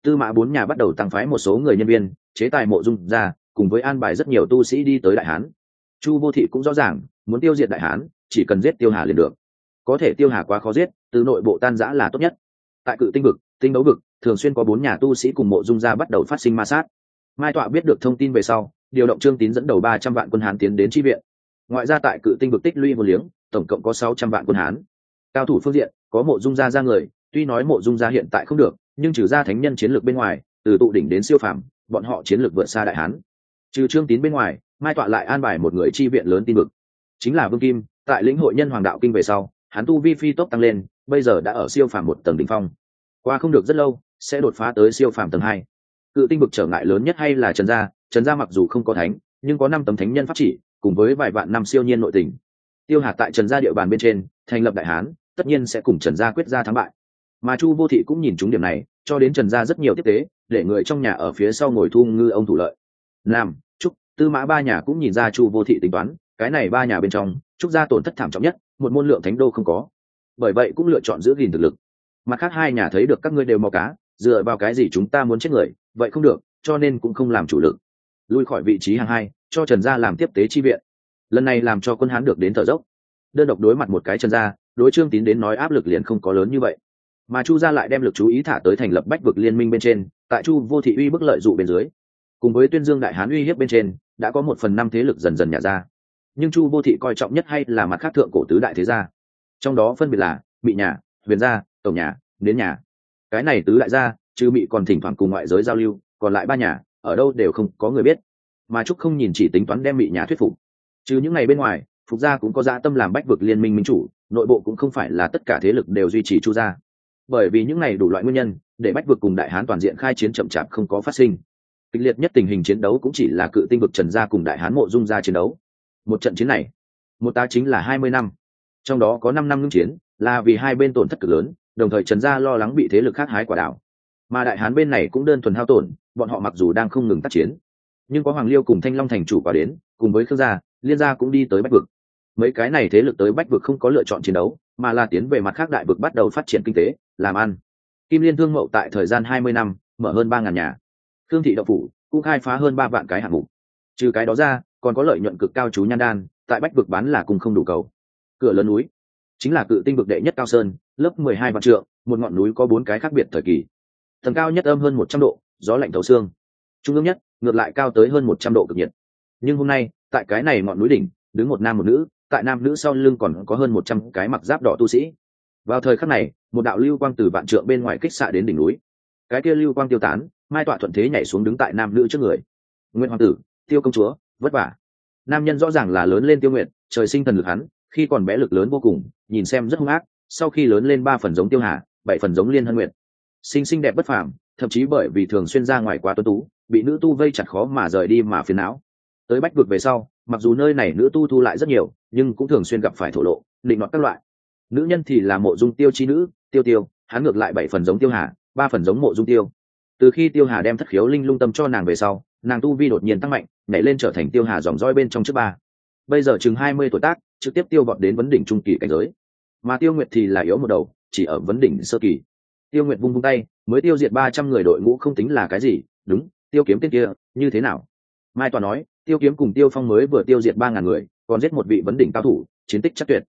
[SPEAKER 1] tư mã bốn nhà bắt đầu tăng phái một số người nhân viên, chế tài mộ dung ra, cùng với an bài rất nhiều tu sĩ đi tới đại hán. Chu vô thị cũng rõ ràng, muốn tiêu diệt đại hán, chỉ cần giết tiêu hà liền được. Có thể tiêu hà quá khó giết, từ nội bộ tan giã là tốt nhất. Tại cự tinh vực, tinh đấu vực, thường xuyên có bốn nhà tu sĩ cùng mộ dung gia bắt đầu phát sinh ma sát. Mai tọa biết được thông tin về sau, điều động trương tín dẫn đầu ba trăm vạn quân hán tiến đến tri viện. Ngoại ra tại cự tinh vực tích lũy một liếng, tổng cộng có sáu trăm vạn quân hán. Cao thủ phương diện, có mộ dung gia ra người, tuy nói mộ dung gia hiện tại không được nhưng trừ ra thánh nhân chiến lược bên ngoài, từ tụ đỉnh đến siêu phàm, bọn họ chiến lược vượt xa đại hán. Trừ trương tín bên ngoài, mai tọa lại an bài một người chi viện lớn tin vực. Chính là vương kim, tại lĩnh hội nhân hoàng đạo kinh về sau, hắn tu vi phi tốc tăng lên, bây giờ đã ở siêu phàm một tầng đ ỉ n h phong. Qua không được rất lâu, sẽ đột phá tới siêu phàm tầng hai. Cự tinh vực trở ngại lớn nhất hay là trần gia trần gia mặc dù không có thánh, nhưng có năm tấm thánh nhân pháp chỉ, cùng với vài vạn năm siêu nhiên nội tình. Tiêu hạt tại trần gia địa bàn bên trên, thành lập đại hán, tất nhiên sẽ cùng trần gia quyết ra thắng bại mà chu vô thị cũng nhìn chúng điểm này, cho đến trần gia rất nhiều tiếp tế, để người trong nhà ở phía sau ngồi thu ngư ông thủ lợi. Nam trúc, tư mã ba nhà cũng nhìn ra chu vô thị tính toán, cái này ba nhà bên trong, trúc gia tổn thất thảm trọng nhất, một môn lượng thánh đô không có. Bởi vậy cũng lựa chọn giữ gìn thực lực. Mặt khác hai nhà thấy được các ngươi đều mò cá, dựa vào cái gì chúng ta muốn chết người, vậy không được, cho nên cũng không làm chủ lực. Lui khỏi vị trí hàng hai, cho trần gia làm tiếp tế chi viện. Lần này làm cho quân hán được đến thở dốc. Đơn độc đối mặt một cái trần gia, đối trương tín đến nói áp lực liền không có lớn như vậy mà chu gia lại đem lực chú ý thả tới thành lập bách vực liên minh bên trên, tại chu vô thị uy bức lợi dụ bên dưới. Cùng với tuyên dương đại hán uy hiếp bên trên, đã có một phần năm thế lực dần dần nhả ra. Nhưng chu vô thị coi trọng nhất hay là mặt khác thượng cổ tứ đại thế gia? Trong đó phân biệt là mị nhà, huyền gia, tổng nhà đến nhà. Cái này tứ đại gia chứ mị còn thỉnh thoảng cùng ngoại giới giao lưu, còn lại ba nhà, ở đâu đều không có người biết. Mà trúc không nhìn chỉ tính toán đem mị nhà thuyết phục. Chứ những ngày bên ngoài, phục gia cũng có gia tâm làm bách vực liên minh minh chủ, nội bộ cũng không phải là tất cả thế lực đều duy trì chu gia bởi vì những ngày đủ loại nguyên nhân, để bách vực cùng đại hán toàn diện khai chiến chậm chạp không có phát sinh. Kịch liệt nhất tình hình chiến đấu cũng chỉ là cự tinh vực trần gia cùng đại hán mộ dung gia chiến đấu. Một trận chiến này, một tá chính là hai mươi năm. Trong đó có năm năm ngưng chiến, là vì hai bên tổn thất cực lớn, đồng thời trần gia lo lắng bị thế lực khác hái quả đảo. Mà đại hán bên này cũng đơn thuần hao tổn, bọn họ mặc dù đang không ngừng tác chiến, nhưng có hoàng liêu cùng thanh long thành chủ quả đến, cùng với khương gia, liên gia cũng đi tới bách vực. Mấy cái này thế lực tới bách vực không có lựa chọn chiến đấu, mà là tiến về mặt khác đại vực bắt đầu phát triển kinh tế làm ăn. Kim liên thương mậu tại thời gian hai mươi năm, mở hơn ba ngàn nhà. Thương thị đậu phủ cũng khai phá hơn ba vạn cái hạng mục. Trừ cái đó ra, còn có lợi nhuận cực cao chú nhan đan, tại bách vực bán là cùng không đủ cầu. Cửa lớn núi, chính là cự tinh vực đệ nhất cao sơn, lớp mười hai vạn trượng, một ngọn núi có bốn cái khác biệt thời kỳ. Tầng cao nhất âm hơn một trăm độ, gió lạnh thấu xương. Trung ương nhất, ngược lại cao tới hơn một trăm độ cực nhiệt. Nhưng hôm nay, tại cái này ngọn núi đỉnh, đứng một nam một nữ, tại nam nữ sau lưng còn có hơn một trăm cái mặc giáp đỏ tu sĩ. Vào thời khắc này một đạo lưu quang từ vạn trượng bên ngoài kích xạ đến đỉnh núi. Cái kia lưu quang tiêu tán, mai tọa thuận thế nhảy xuống đứng tại nam nữ trước người. Nguyễn hoàng tử, tiêu công chúa, vất vả. Nam nhân rõ ràng là lớn lên tiêu nguyện trời sinh thần lực hắn, khi còn bé lực lớn vô cùng, nhìn xem rất hung ác, sau khi lớn lên ba phần giống tiêu hà, bảy phần giống liên hân nguyện sinh xinh đẹp bất phàm, thậm chí bởi vì thường xuyên ra ngoài quá tuân tú, bị nữ tu vây chặt khó mà rời đi mà phiền não. Tới bách vực về sau, mặc dù nơi này nữ tu thu lại rất nhiều, nhưng cũng thường xuyên gặp phải thổ lộ, định đoạt các loại nữ nhân thì là mộ dung tiêu chi nữ, tiêu tiêu, hắn ngược lại bảy phần giống tiêu hà, ba phần giống mộ dung tiêu. Từ khi tiêu hà đem thất khiếu linh lung tâm cho nàng về sau, nàng tu vi đột nhiên tăng mạnh, nhảy lên trở thành tiêu hà dòng roi bên trong trước ba. Bây giờ chừng hai mươi tuổi tác, trực tiếp tiêu vọt đến vấn đỉnh trung kỳ cảnh giới. Mà tiêu nguyệt thì là yếu một đầu, chỉ ở vấn đỉnh sơ kỳ. Tiêu nguyệt vung vung tay, mới tiêu diệt ba trăm người đội ngũ không tính là cái gì, đúng, tiêu kiếm tên kia, như thế nào? Mai toàn nói, tiêu kiếm cùng tiêu phong mới vừa tiêu diệt ba ngàn người, còn giết một vị vấn đỉnh cao thủ, chiến tích chắc tuyệt.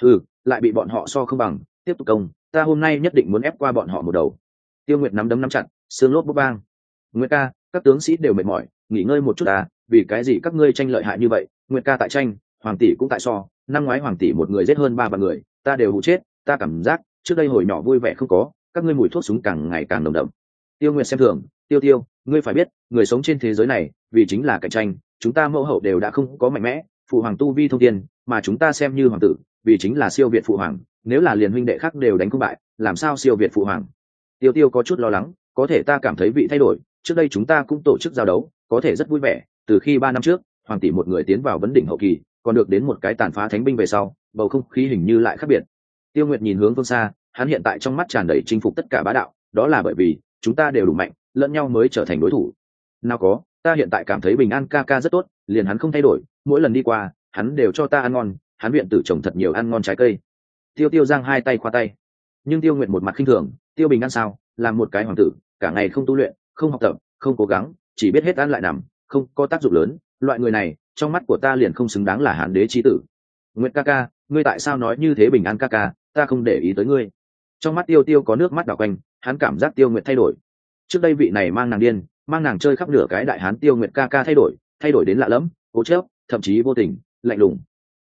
[SPEAKER 1] Ừ lại bị bọn họ so không bằng, tiếp tục công, ta hôm nay nhất định muốn ép qua bọn họ một đầu. Tiêu nguyệt nắm đấm nắm chặt, xương lốp bốc bang nguyệt ca, các tướng sĩ đều mệt mỏi, nghỉ ngơi một chút à vì cái gì các ngươi tranh lợi hại như vậy? Nguyệt ca tại tranh, hoàng tỷ cũng tại so, năm ngoái hoàng tỷ một người giết hơn ba vạn người, ta đều hụ chết, ta cảm giác, trước đây hồi nhỏ vui vẻ không có, các ngươi mùi thuốc súng càng ngày càng nồng đậm. Tiêu nguyệt xem thường, tiêu tiêu, ngươi phải biết, người sống trên thế giới này, vì chính là cạnh tranh, chúng ta mẫu hậu đều đã không có mạnh mẽ, phụ hoàng tu vi thông tiên mà chúng ta xem như hoàng tử vì chính là siêu việt phụ hoàng, nếu là liền huynh đệ khác đều đánh không bại, làm sao siêu việt phụ hoàng? Tiêu tiêu có chút lo lắng, có thể ta cảm thấy vị thay đổi, trước đây chúng ta cũng tổ chức giao đấu, có thể rất vui vẻ, từ khi ba năm trước, hoàng tỷ một người tiến vào vấn đỉnh hậu kỳ, còn được đến một cái tàn phá thánh binh về sau, bầu không khí hình như lại khác biệt. Tiêu nguyệt nhìn hướng phương xa, hắn hiện tại trong mắt tràn đầy chinh phục tất cả bá đạo, đó là bởi vì, chúng ta đều đủ mạnh, lẫn nhau mới trở thành đối thủ. Nào có, ta hiện tại cảm thấy bình an ca ca rất tốt, liền hắn không thay đổi, mỗi lần đi qua, hắn đều cho ta ăn ngon hắn viện tử trồng thật nhiều ăn ngon trái cây. Tiêu tiêu giang hai tay khoa tay. Nhưng tiêu nguyện một mặt khinh thường, tiêu bình an sao? Làm một cái hoàng tử, cả ngày không tu luyện, không học tập, không cố gắng, chỉ biết hết ăn lại nằm, không có tác dụng lớn. Loại người này, trong mắt của ta liền không xứng đáng là hán đế trí tử. Nguyện ca ca, ngươi tại sao nói như thế bình an ca ca? Ta không để ý tới ngươi. Trong mắt tiêu tiêu có nước mắt đỏ quanh, hắn cảm giác tiêu nguyện thay đổi. Trước đây vị này mang nàng điên, mang nàng chơi khắp nửa cái đại hán tiêu nguyện ca ca thay đổi thay đổi đến lạ lẫm, cố chớp thậm chí vô tình, lạnh lùng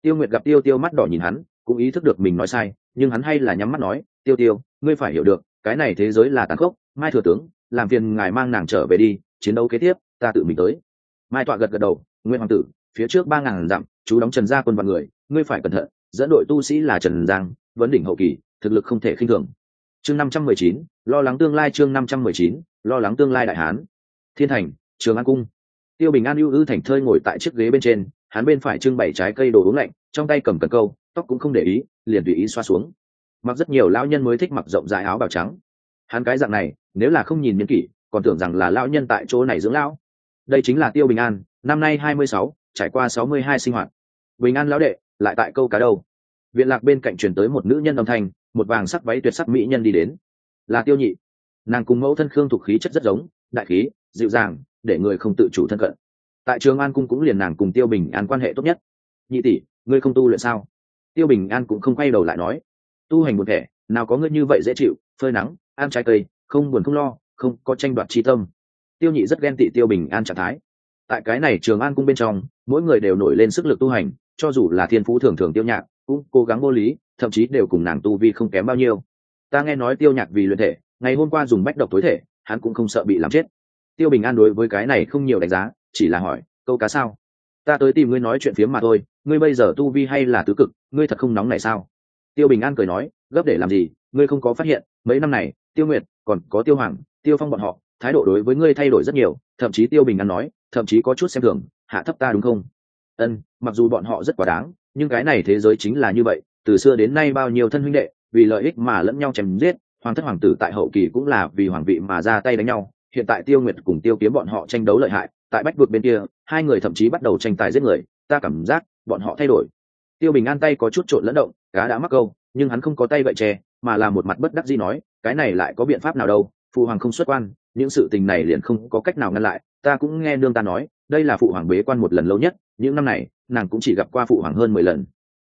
[SPEAKER 1] tiêu nguyệt gặp tiêu tiêu mắt đỏ nhìn hắn, cũng ý thức được mình nói sai, nhưng hắn hay là nhắm mắt nói, tiêu tiêu, ngươi phải hiểu được, cái này thế giới là tàn khốc, mai thừa tướng, làm phiền ngài mang nàng trở về đi, chiến đấu kế tiếp, ta tự mình tới. Mai tọa gật gật đầu, nguyên hoàng tử, phía trước ba ngàn dặm, chú đóng trần gia quân và người, ngươi phải cẩn thận, dẫn đội tu sĩ là trần giang, vấn đỉnh hậu kỳ, thực lực không thể khinh thường. Chương năm trăm mười chín, lo lắng tương lai chương năm trăm mười chín, lo lắng tương lai đại hán. Thiên thành, trường an cung. Tiêu bình an ưu ư thành thơi ngồi tại chiếc ghế bên trên hắn bên phải trưng bày trái cây đồ uống lạnh, trong tay cầm cần câu, tóc cũng không để ý, liền tùy ý xoa xuống. Mặc rất nhiều lão nhân mới thích mặc rộng dài áo bào trắng. Hắn cái dạng này, nếu là không nhìn nhân kỷ, còn tưởng rằng là lão nhân tại chỗ này dưỡng lão. Đây chính là tiêu bình an, năm nay hai mươi sáu, trải qua sáu mươi hai sinh hoạt. Bình an lão đệ, lại tại câu cá đâu? Viện lạc bên cạnh truyền tới một nữ nhân âm thanh, một vàng sắc váy tuyệt sắc mỹ nhân đi đến. Là tiêu nhị. Nàng cùng mẫu thân khương thuộc khí chất rất giống, đại khí, dịu dàng, để người không tự chủ thân cận tại trường an cung cũng liền nàng cùng tiêu bình an quan hệ tốt nhất. Nhị tỷ, ngươi không tu luyện sao? Tiêu bình an cũng không quay đầu lại nói. Tu hành một thể nào có ngươi như vậy dễ chịu, phơi nắng, ăn trái cây, không buồn không lo, không có tranh đoạt chi tâm. Tiêu nhị rất ghen tị tiêu bình an trạng thái. Tại cái này trường an cung bên trong, mỗi người đều nổi lên sức lực tu hành, cho dù là thiên phú thường thường tiêu nhạc, cũng cố gắng vô lý, thậm chí đều cùng nàng tu vi không kém bao nhiêu. Ta nghe nói tiêu nhạc vì luyện thể, ngày hôm qua dùng bách độc tối thể, hắn cũng không sợ bị làm chết. Tiêu bình an đối với cái này không nhiều đánh giá chỉ là hỏi, câu cá sao? Ta tới tìm ngươi nói chuyện phiếm mà thôi, ngươi bây giờ tu vi hay là tứ cực, ngươi thật không nóng này sao? Tiêu bình an cười nói, gấp để làm gì, ngươi không có phát hiện, mấy năm này, tiêu nguyệt, còn có tiêu hoàng, tiêu phong bọn họ, thái độ đối với ngươi thay đổi rất nhiều, thậm chí tiêu bình an nói, thậm chí có chút xem thường, hạ thấp ta đúng không? Ân, mặc dù bọn họ rất quá đáng, nhưng cái này thế giới chính là như vậy, từ xưa đến nay bao nhiêu thân huynh đệ, vì lợi ích mà lẫn nhau chém giết, hoàng thất hoàng tử tại hậu kỳ cũng là vì hoàng vị mà ra tay đánh nhau, hiện tại tiêu nguyệt cùng tiêu kiếm bọn họ tranh đấu lợi hại tại bách vực bên kia, hai người thậm chí bắt đầu tranh tài giết người, ta cảm giác bọn họ thay đổi. Tiêu bình an tay có chút trộn lẫn động, cá đã mắc câu, nhưng hắn không có tay gậy tre mà là một mặt bất đắc dĩ nói, cái này lại có biện pháp nào đâu phụ hoàng không xuất quan, những sự tình này liền không có cách nào ngăn lại, ta cũng nghe nương ta nói, đây là phụ hoàng bế quan một lần lâu nhất, những năm này, nàng cũng chỉ gặp qua phụ hoàng hơn mười lần.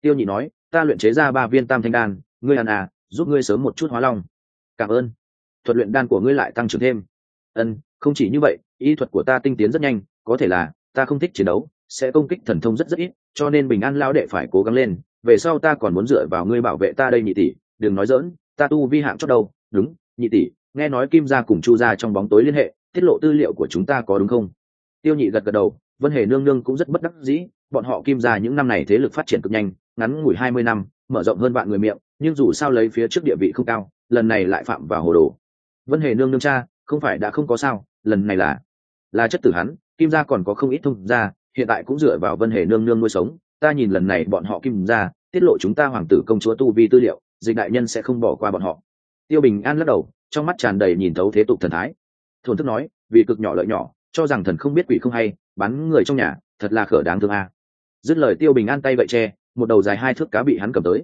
[SPEAKER 1] Tiêu nhị nói, ta luyện chế ra ba viên tam thanh đan, ngươi ăn à giúp ngươi sớm một chút hóa long. Cảm ơn. Thuật luyện đan của ngươi lại tăng trưởng thêm. Ân, không chỉ như vậy y thuật của ta tinh tiến rất nhanh, có thể là, ta không thích chiến đấu, sẽ công kích thần thông rất rất ít, cho nên bình an lao đệ phải cố gắng lên, về sau ta còn muốn dựa vào ngươi bảo vệ ta đây nhị tỷ, đừng nói dỡn ta tu vi hạng chót đâu, đúng, nhị tỷ, nghe nói kim gia cùng chu gia trong bóng tối liên hệ, tiết lộ tư liệu của chúng ta có đúng không? Tiêu nhị gật gật đầu, vân hề nương nương cũng rất bất đắc dĩ, bọn họ kim gia những năm này thế lực phát triển cực nhanh, ngắn ngủi hai mươi năm, mở rộng hơn bạn người miệng, nhưng dù sao lấy phía trước địa vị không cao, lần này lại phạm vào hồ đồ. Vân hề nương nương cha, không phải đã không có sao, lần này là là chất tử hắn, kim gia còn có không ít thông gia, hiện tại cũng dựa vào vân hề nương nương nuôi sống. Ta nhìn lần này bọn họ kim gia, tiết lộ chúng ta hoàng tử công chúa tu vi tư liệu, dịch đại nhân sẽ không bỏ qua bọn họ. Tiêu bình an lắc đầu, trong mắt tràn đầy nhìn thấu thế tục thần thái. Thổn thức nói, vì cực nhỏ lợi nhỏ, cho rằng thần không biết quỷ không hay, bắn người trong nhà, thật là khở đáng thương a. Dứt lời tiêu bình an tay vậy che, một đầu dài hai thước cá bị hắn cầm tới.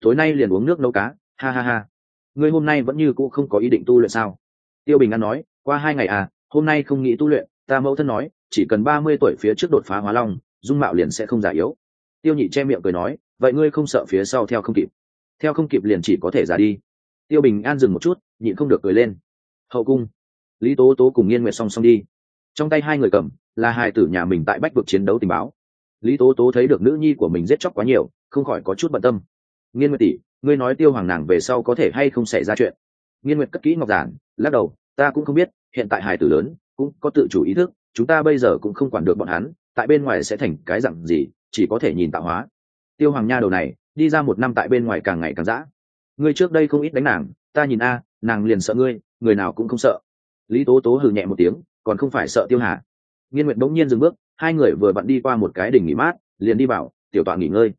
[SPEAKER 1] Tối nay liền uống nước nấu cá, ha ha ha. Ngươi hôm nay vẫn như cũ không có ý định tu luyện sao? Tiêu bình an nói, qua hai ngày à hôm nay không nghĩ tu luyện, ta mẫu thân nói, chỉ cần ba mươi tuổi phía trước đột phá hóa long, dung mạo liền sẽ không già yếu. Tiêu nhị che miệng cười nói, vậy ngươi không sợ phía sau theo không kịp? Theo không kịp liền chỉ có thể già đi. Tiêu bình an dừng một chút, nhịn không được cười lên. Hậu cung. Lý tố tố cùng nghiên nguyệt song song đi. Trong tay hai người cầm, là hai tử nhà mình tại bách vực chiến đấu tình báo. Lý tố tố thấy được nữ nhi của mình giết chóc quá nhiều, không khỏi có chút bận tâm. Nghiên nguyệt tỷ, ngươi nói tiêu hoàng nàng về sau có thể hay không xảy ra chuyện? Nghiên nguyệt cất kỹ ngọc giản, lắc đầu, ta cũng không biết hiện tại hài tử lớn, cũng có tự chủ ý thức, chúng ta bây giờ cũng không quản được bọn hắn, tại bên ngoài sẽ thành cái dặn gì, chỉ có thể nhìn tạo hóa. Tiêu hoàng nha đầu này, đi ra một năm tại bên ngoài càng ngày càng dã. Ngươi trước đây không ít đánh nàng, ta nhìn a, nàng liền sợ ngươi, người nào cũng không sợ. Lý tố tố hừ nhẹ một tiếng, còn không phải sợ tiêu hà. Nghiên nguyện bỗng nhiên dừng bước, hai người vừa vặn đi qua một cái đỉnh nghỉ mát, liền đi vào, tiểu tọa nghỉ ngơi.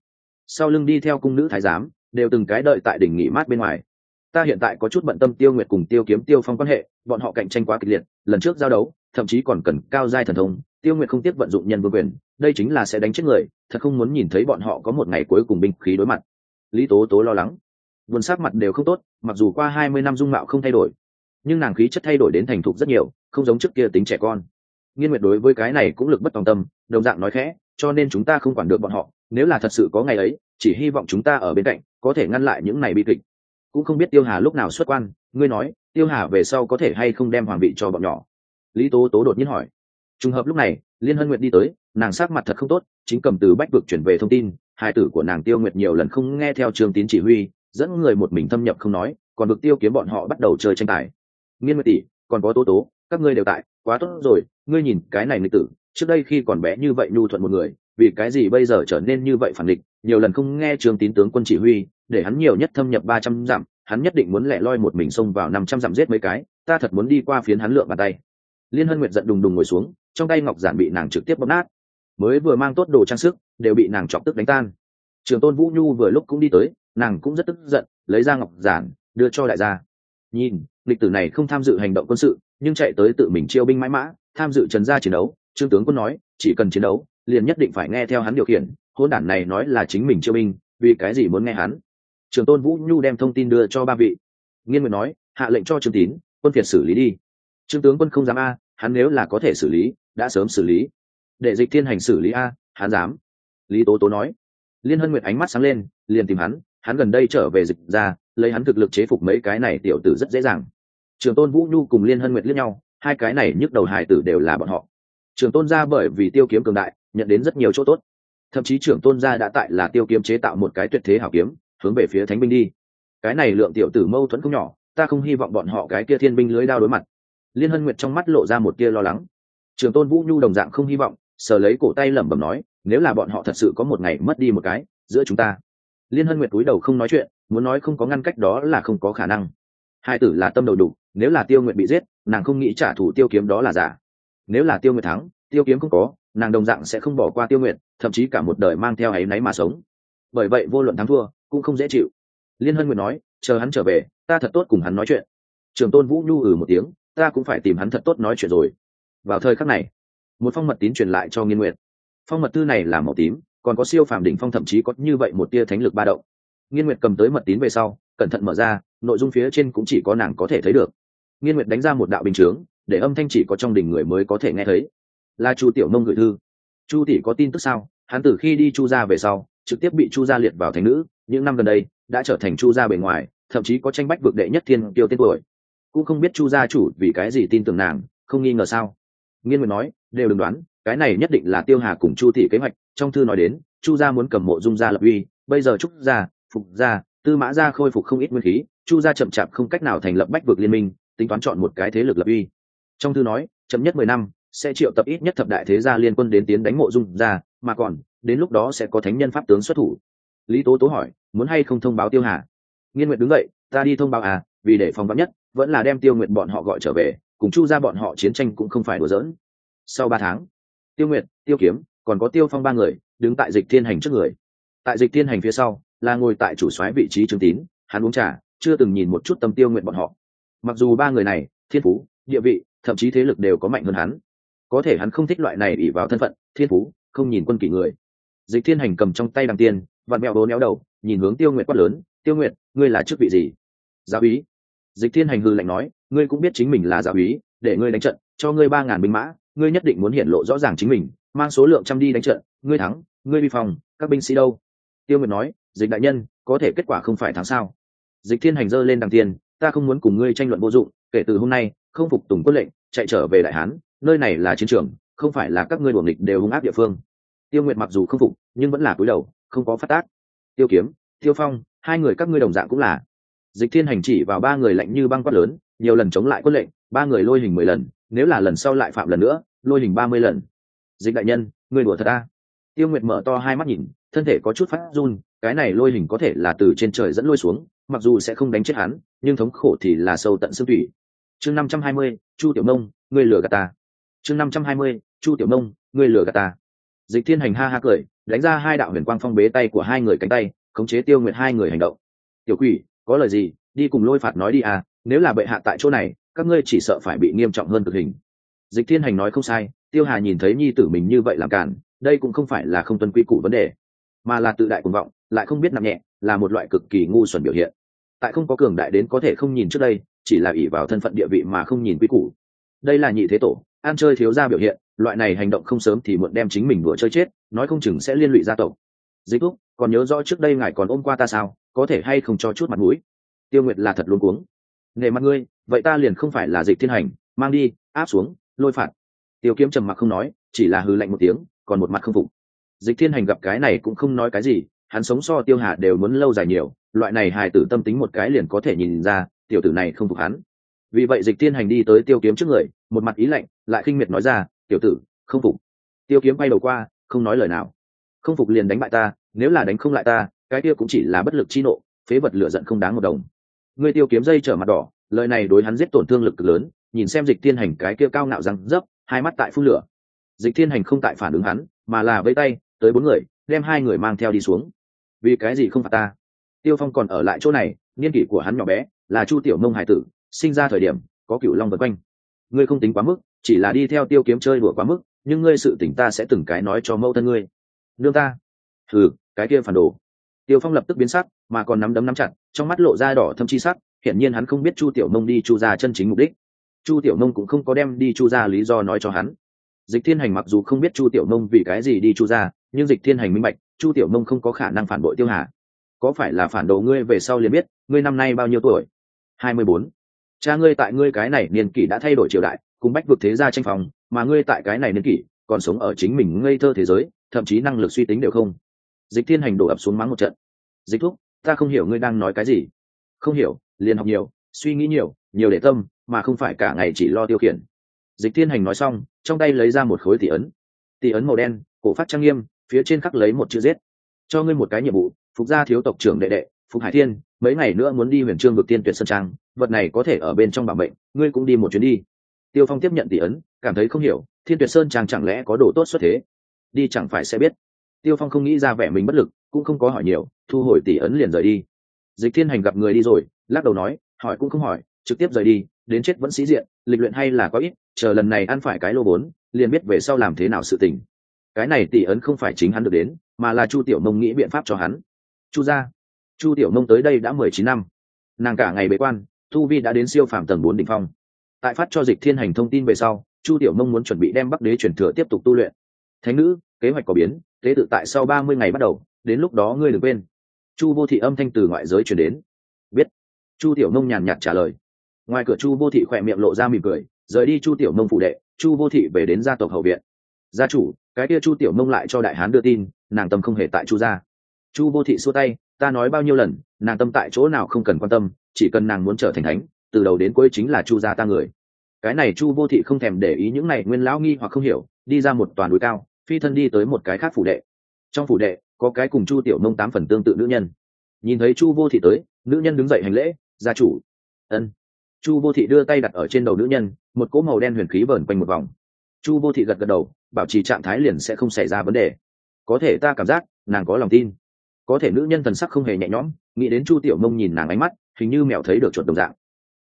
[SPEAKER 1] Sau lưng đi theo cung nữ thái giám, đều từng cái đợi tại đỉnh nghỉ mát bên ngoài ta hiện tại có chút bận tâm tiêu nguyệt cùng tiêu kiếm tiêu phong quan hệ, bọn họ cạnh tranh quá kịch liệt, lần trước giao đấu, thậm chí còn cần cao giai thần thông, tiêu nguyệt không tiếc vận dụng nhân vương quyền, đây chính là sẽ đánh chết người, thật không muốn nhìn thấy bọn họ có một ngày cuối cùng binh khí đối mặt. Lý tố tố lo lắng. Vườn sắc mặt đều không tốt, mặc dù qua hai mươi năm dung mạo không thay đổi, nhưng nàng khí chất thay đổi đến thành thục rất nhiều, không giống trước kia tính trẻ con. Nghiên nguyệt đối với cái này cũng lực bất tòng tâm, đồng dạng nói khẽ, cho nên chúng ta không quản được bọn họ, nếu là thật sự có ngày ấy, chỉ hy vọng chúng ta ở bên cạnh, có thể ngăn lại những này bi kịch cũng không biết tiêu hà lúc nào xuất quan, ngươi nói, tiêu hà về sau có thể hay không đem hoàng vị cho bọn nhỏ? Lý tố tố đột nhiên hỏi. Trùng hợp lúc này, liên hân nguyệt đi tới, nàng sắc mặt thật không tốt, chính cầm từ bách vực chuyển về thông tin, hai tử của nàng tiêu nguyệt nhiều lần không nghe theo trường tín chỉ huy, dẫn người một mình thâm nhập không nói, còn được tiêu kiếm bọn họ bắt đầu chơi tranh tài. Nghiên nguyệt tỷ, còn có tố tố, các ngươi đều tại, quá tốt rồi, ngươi nhìn cái này nghịch tử, trước đây khi còn bé như vậy nhu thuận một người, vì cái gì bây giờ trở nên như vậy phản địch? Nhiều lần không nghe trường tín tướng quân chỉ huy để hắn nhiều nhất thâm nhập ba trăm dặm, hắn nhất định muốn lẻ loi một mình xông vào năm trăm dặm giết mấy cái, ta thật muốn đi qua phiến hắn lượm bàn tay. Liên hân nguyệt giận đùng đùng ngồi xuống, trong tay ngọc giản bị nàng trực tiếp bóp nát. Mới vừa mang tốt đồ trang sức, đều bị nàng chọc tức đánh tan. Trường tôn vũ nhu vừa lúc cũng đi tới, nàng cũng rất tức giận, lấy ra ngọc giản, đưa cho đại gia. Nhìn, lịch tử này không tham dự hành động quân sự, nhưng chạy tới tự mình chiêu binh mãi mã, tham dự trần gia chiến đấu, trương tướng quân nói, chỉ cần chiến đấu, liền nhất định phải nghe theo hắn điều khiển hôn đản này nói là chính mình chiêu binh, vì cái gì muốn nghe hắn? Trường tôn vũ nhu đem thông tin đưa cho ba vị. Nghiên nguyệt nói, hạ lệnh cho trương tín, quân phiệt xử lý đi. Trương tướng quân không dám a, hắn nếu là có thể xử lý, đã sớm xử lý. Để dịch thiên hành xử lý a, hắn dám. Lý tố tố nói. Liên hân nguyệt ánh mắt sáng lên, liền tìm hắn hắn gần đây trở về dịch ra, lấy hắn thực lực chế phục mấy cái này tiểu tử rất dễ dàng. Trường tôn vũ nhu cùng liên hân nguyệt liếc nhau, hai cái này nhức đầu hải tử đều là bọn họ. Trường tôn gia bởi vì tiêu kiếm cường đại, nhận đến rất nhiều chỗ tốt. Thậm chí trưởng tôn gia đã tại là tiêu kiếm chế tạo một cái tuyệt thế hảo kiếm hướng về phía thánh binh đi. Cái này lượng tiểu tử mâu thuẫn không nhỏ, ta không hy vọng bọn họ cái kia thiên binh lưới đao đối mặt. Liên hân nguyệt trong mắt lộ ra một tia lo lắng. Trường tôn vũ nhu đồng dạng không hy vọng, sờ lấy cổ tay lẩm bẩm nói, nếu là bọn họ thật sự có một ngày mất đi một cái, giữa chúng ta. Liên hân nguyệt cúi đầu không nói chuyện, muốn nói không có ngăn cách đó là không có khả năng. Hai tử là tâm đầu đủ, nếu là tiêu nguyệt bị giết, nàng không nghĩ trả thù tiêu kiếm đó là giả. Nếu là tiêu nguyệt thắng, tiêu kiếm không có, nàng đồng dạng sẽ không bỏ qua tiêu nguyệt, thậm chí cả một đời mang theo ấy náy mà sống bởi vậy vô luận thắng thua cũng không dễ chịu. Liên hân nguyệt nói, chờ hắn trở về, ta thật tốt cùng hắn nói chuyện. Trường tôn vũ nhu ừ một tiếng, ta cũng phải tìm hắn thật tốt nói chuyện rồi. Vào thời khắc này, một phong mật tín truyền lại cho nghiên nguyệt. Phong mật thư này là màu tím, còn có siêu phàm đỉnh phong thậm chí có như vậy một tia thánh lực ba động. Nghiên nguyệt cầm tới mật tín về sau, cẩn thận mở ra, nội dung phía trên cũng chỉ có nàng có thể thấy được. Nghiên nguyệt đánh ra một đạo bình chướng, để âm thanh chỉ có trong đỉnh người mới có thể nghe thấy. Là chu tiểu nông gửi thư. Chu tỷ có tin tức sao? Hắn từ khi đi chu ra về sau trực tiếp bị chu gia liệt vào thành nữ, những năm gần đây, đã trở thành chu gia bề ngoài, thậm chí có tranh bách vực đệ nhất thiên kiêu tên tuổi. Cũng không biết chu gia chủ vì cái gì tin tưởng nàng, không nghi ngờ sao? Nghiên nguyện nói, đều đừng đoán, cái này nhất định là tiêu hà cùng chu thị kế hoạch, trong thư nói đến, chu gia muốn cầm mộ dung gia lập uy, bây giờ trúc gia, phục gia, tư mã gia khôi phục không ít nguyên khí, chu gia chậm chạp không cách nào thành lập bách vực liên minh, tính toán chọn một cái thế lực lập uy. Trong thư nói, chậm nhất mười năm, sẽ triệu tập ít nhất thập đại thế gia liên quân đến tiến đánh mộ dung gia, mà còn đến lúc đó sẽ có thánh nhân pháp tướng xuất thủ. Lý tố tố hỏi, muốn hay không thông báo tiêu hà? Nghiên nguyện đứng dậy, ta đi thông báo à vì để phòng vắn nhất, vẫn là đem tiêu nguyện bọn họ gọi trở về, cùng chu ra bọn họ chiến tranh cũng không phải đùa giỡn. Sau ba tháng, tiêu nguyện tiêu kiếm, còn có tiêu phong ba người, đứng tại dịch thiên hành trước người. Tại dịch thiên hành phía sau, là ngồi tại chủ soái vị trí trương tín, hắn uống trà, chưa từng nhìn một chút tâm tiêu nguyện bọn họ. Mặc dù ba người này, thiên phú, địa vị, thậm chí thế lực đều có mạnh hơn hắn. Có thể hắn không thích loại này ỉ vào thân phận, thiên phú, không nhìn quân kỷ người dịch thiên hành cầm trong tay đằng tiên vặn mẹo bố néo đầu nhìn hướng tiêu Nguyệt quát lớn tiêu Nguyệt, ngươi là chức vị gì? Giáo úy. Dịch thiên hành hư lạnh nói ngươi cũng biết chính mình là giáo úy để ngươi đánh trận cho ngươi ba ngàn binh mã ngươi nhất định muốn hiện lộ rõ ràng chính mình mang số lượng trăm đi đánh trận ngươi thắng ngươi vi phòng các binh sĩ đâu? Tiêu nguyệt nói dịch đại nhân có thể kết quả không phải thắng sao? Dịch thiên hành dơ lên đằng tiên ta không muốn cùng ngươi tranh luận vô dụng kể từ hôm nay không phục tùng quân lệnh chạy trở về đại hán nơi này là chiến trường không phải là các ngươi đuổi địch đều hung áp địa phương tiêu nguyệt mặc dù không phục, nhưng vẫn là cúi đầu, không có phát tác. Tiêu kiếm, tiêu phong, hai người các ngươi đồng dạng cũng là. Dịch thiên hành chỉ vào ba người lạnh như băng quát lớn, nhiều lần chống lại quân lệnh, ba người lôi hình mười lần, nếu là lần sau lại phạm lần nữa, lôi hình ba mươi lần. Dịch đại nhân người đùa thật a tiêu nguyệt mở to hai mắt nhìn, thân thể có chút phát run, cái này lôi hình có thể là từ trên trời dẫn lôi xuống, mặc dù sẽ không đánh chết hắn, nhưng thống khổ thì là sâu tận xương thủy. Chương năm trăm hai mươi, chu tiểu nông, ngươi lừa gạt ta. Chương năm trăm hai mươi, chu tiểu nông, ngươi lừa gạt ta dịch thiên hành ha ha cười, đánh ra hai đạo huyền quang phong bế tay của hai người cánh tay, khống chế tiêu nguyệt hai người hành động. Tiểu quỷ, có lời gì? Đi cùng lôi phạt nói đi à nếu là bệ hạ tại chỗ này, các ngươi chỉ sợ phải bị nghiêm trọng hơn cực hình. Dịch thiên hành nói không sai, tiêu hà nhìn thấy nhi tử mình như vậy làm cản, đây cũng không phải là không tuân quy củ vấn đề, mà là tự đại cuồng vọng, lại không biết nặng nhẹ, là một loại cực kỳ ngu xuẩn biểu hiện. Tại không có cường đại đến có thể không nhìn trước đây, chỉ là ỷ vào thân phận địa vị mà không nhìn quy củ. Đây là nhị thế tổ an chơi thiếu gia biểu hiện, loại này hành động không sớm thì muộn đem chính mình đùa chơi chết, nói không chừng sẽ liên lụy gia tộc. Dịch thúc còn nhớ rõ trước đây ngài còn ôm qua ta sao, có thể hay không cho chút mặt mũi? Tiêu nguyệt là thật luôn cuống. Nghề mặt ngươi, vậy ta liền không phải là dịch thiên hành, mang đi, áp xuống, lôi phạt. Tiêu kiếm trầm mặc không nói, chỉ là hư lạnh một tiếng, còn một mặt không phục. Dịch thiên hành gặp cái này cũng không nói cái gì, hắn sống so tiêu hà đều muốn lâu dài nhiều, loại này hài tử tâm tính một cái liền có thể nhìn ra, tiểu tử này không phục hắn. Vì vậy dịch thiên hành đi tới tiêu kiếm trước người một mặt ý lạnh, lại khinh miệt nói ra, tiểu tử, không phục. Tiêu kiếm bay đầu qua, không nói lời nào. Không phục liền đánh bại ta, nếu là đánh không lại ta, cái kia cũng chỉ là bất lực chi nộ, phế vật lựa giận không đáng một đồng. Người tiêu kiếm dây trở mặt đỏ, lời này đối hắn giết tổn thương lực lớn, nhìn xem dịch thiên hành cái kia cao ngạo răng dấp, hai mắt tại phun lửa. Dịch thiên hành không tại phản ứng hắn, mà là vây tay, tới bốn người, đem hai người mang theo đi xuống. Vì cái gì không phạt ta? Tiêu phong còn ở lại chỗ này, niên kỷ của hắn nhỏ bé, là chu tiểu mông hải tử, sinh ra thời điểm, có cựu long vật quanh ngươi không tính quá mức, chỉ là đi theo tiêu kiếm chơi đùa quá mức, nhưng ngươi sự tỉnh ta sẽ từng cái nói cho mẫu thân ngươi. Nương ta. Ừ cái kia phản đồ. Tiêu phong lập tức biến sắc, mà còn nắm đấm nắm chặt, trong mắt lộ ra đỏ thâm chi sắc, hiển nhiên hắn không biết chu tiểu mông đi chu ra chân chính mục đích. Chu tiểu mông cũng không có đem đi chu ra lý do nói cho hắn. Dịch thiên hành mặc dù không biết chu tiểu mông vì cái gì đi chu ra nhưng dịch thiên hành minh bạch, chu tiểu mông không có khả năng phản bội tiêu hà. Có phải là phản đồ ngươi về sau liền biết, ngươi năm nay bao nhiêu tuổi? Hai mươi bốn cha ngươi tại ngươi cái này niên kỷ đã thay đổi triều đại, cùng bách vực thế gia tranh phòng, mà ngươi tại cái này niên kỷ còn sống ở chính mình ngây thơ thế giới, thậm chí năng lực suy tính đều không. Dịch thiên hành đổ ập xuống mắng một trận. Dịch thúc, ta không hiểu ngươi đang nói cái gì. Không hiểu, liền học nhiều, suy nghĩ nhiều nhiều để tâm, mà không phải cả ngày chỉ lo tiêu khiển. Dịch thiên hành nói xong, trong tay lấy ra một khối tỷ ấn. Tỷ ấn màu đen, cổ phát trang nghiêm, phía trên khắc lấy một chữ giết. Cho ngươi một cái nhiệm vụ, phục gia thiếu tộc trưởng đệ đệ, phục hải thiên, mấy ngày nữa muốn đi huyền trương vực tiên tuyệt sơn trang vật này có thể ở bên trong bảo mệnh, ngươi cũng đi một chuyến đi. Tiêu phong tiếp nhận tỷ ấn, cảm thấy không hiểu, thiên tuyệt sơn chàng chẳng lẽ có đồ tốt xuất thế? Đi chẳng phải sẽ biết. Tiêu phong không nghĩ ra vẻ mình bất lực, cũng không có hỏi nhiều, thu hồi tỷ ấn liền rời đi. Dịch thiên hành gặp người đi rồi, lắc đầu nói, hỏi cũng không hỏi, trực tiếp rời đi, đến chết vẫn sĩ diện, lịch luyện hay là có ít, chờ lần này ăn phải cái lô bốn, liền biết về sau làm thế nào sự tình. Cái này tỷ ấn không phải chính hắn được đến, mà là chu tiểu mông nghĩ biện pháp cho hắn. Chu ra chu tiểu mông tới đây đã mười chín năm, nàng cả ngày bế quan Tu vi đã đến siêu phàm tầng bốn đỉnh phong. Tại phát cho dịch thiên hành thông tin về sau, chu tiểu mông muốn chuẩn bị đem bắc đế chuyển thừa tiếp tục tu luyện. Thánh nữ, kế hoạch có biến, tế tự tại sau ba mươi ngày bắt đầu, đến lúc đó ngươi đừng quên. Chu vô thị âm thanh từ ngoại giới chuyển đến. Biết. Chu tiểu mông nhàn nhạt trả lời. Ngoài cửa chu vô thị khỏe miệng lộ ra mỉm cười, rời đi chu tiểu mông phụ đệ, chu vô thị về đến gia tộc hậu viện. Gia chủ, cái kia chu tiểu mông lại cho đại hán đưa tin, nàng tâm không hề tại chu gia. Chu vô thị xua tay, ta nói bao nhiêu lần nàng tâm tại chỗ nào không cần quan tâm, chỉ cần nàng muốn trở thành thánh, từ đầu đến cuối chính là chu gia ta người. Cái này chu vô thị không thèm để ý những này nguyên lão nghi hoặc không hiểu, đi ra một toàn núi cao, phi thân đi tới một cái khác phủ đệ. Trong phủ đệ, có cái cùng chu tiểu nông tám phần tương tự nữ nhân. Nhìn thấy chu vô thị tới, nữ nhân đứng dậy hành lễ, gia chủ. Ân. Chu vô thị đưa tay đặt ở trên đầu nữ nhân, một cỗ màu đen huyền khí vờn quanh một vòng. Chu vô thị gật gật đầu, bảo trì trạng thái liền sẽ không xảy ra vấn đề. Có thể ta cảm giác, nàng có lòng tin có thể nữ nhân thần sắc không hề nhẹ nhõm, nghĩ đến chu tiểu mông nhìn nàng ánh mắt, hình như mèo thấy được chuột đồng dạng.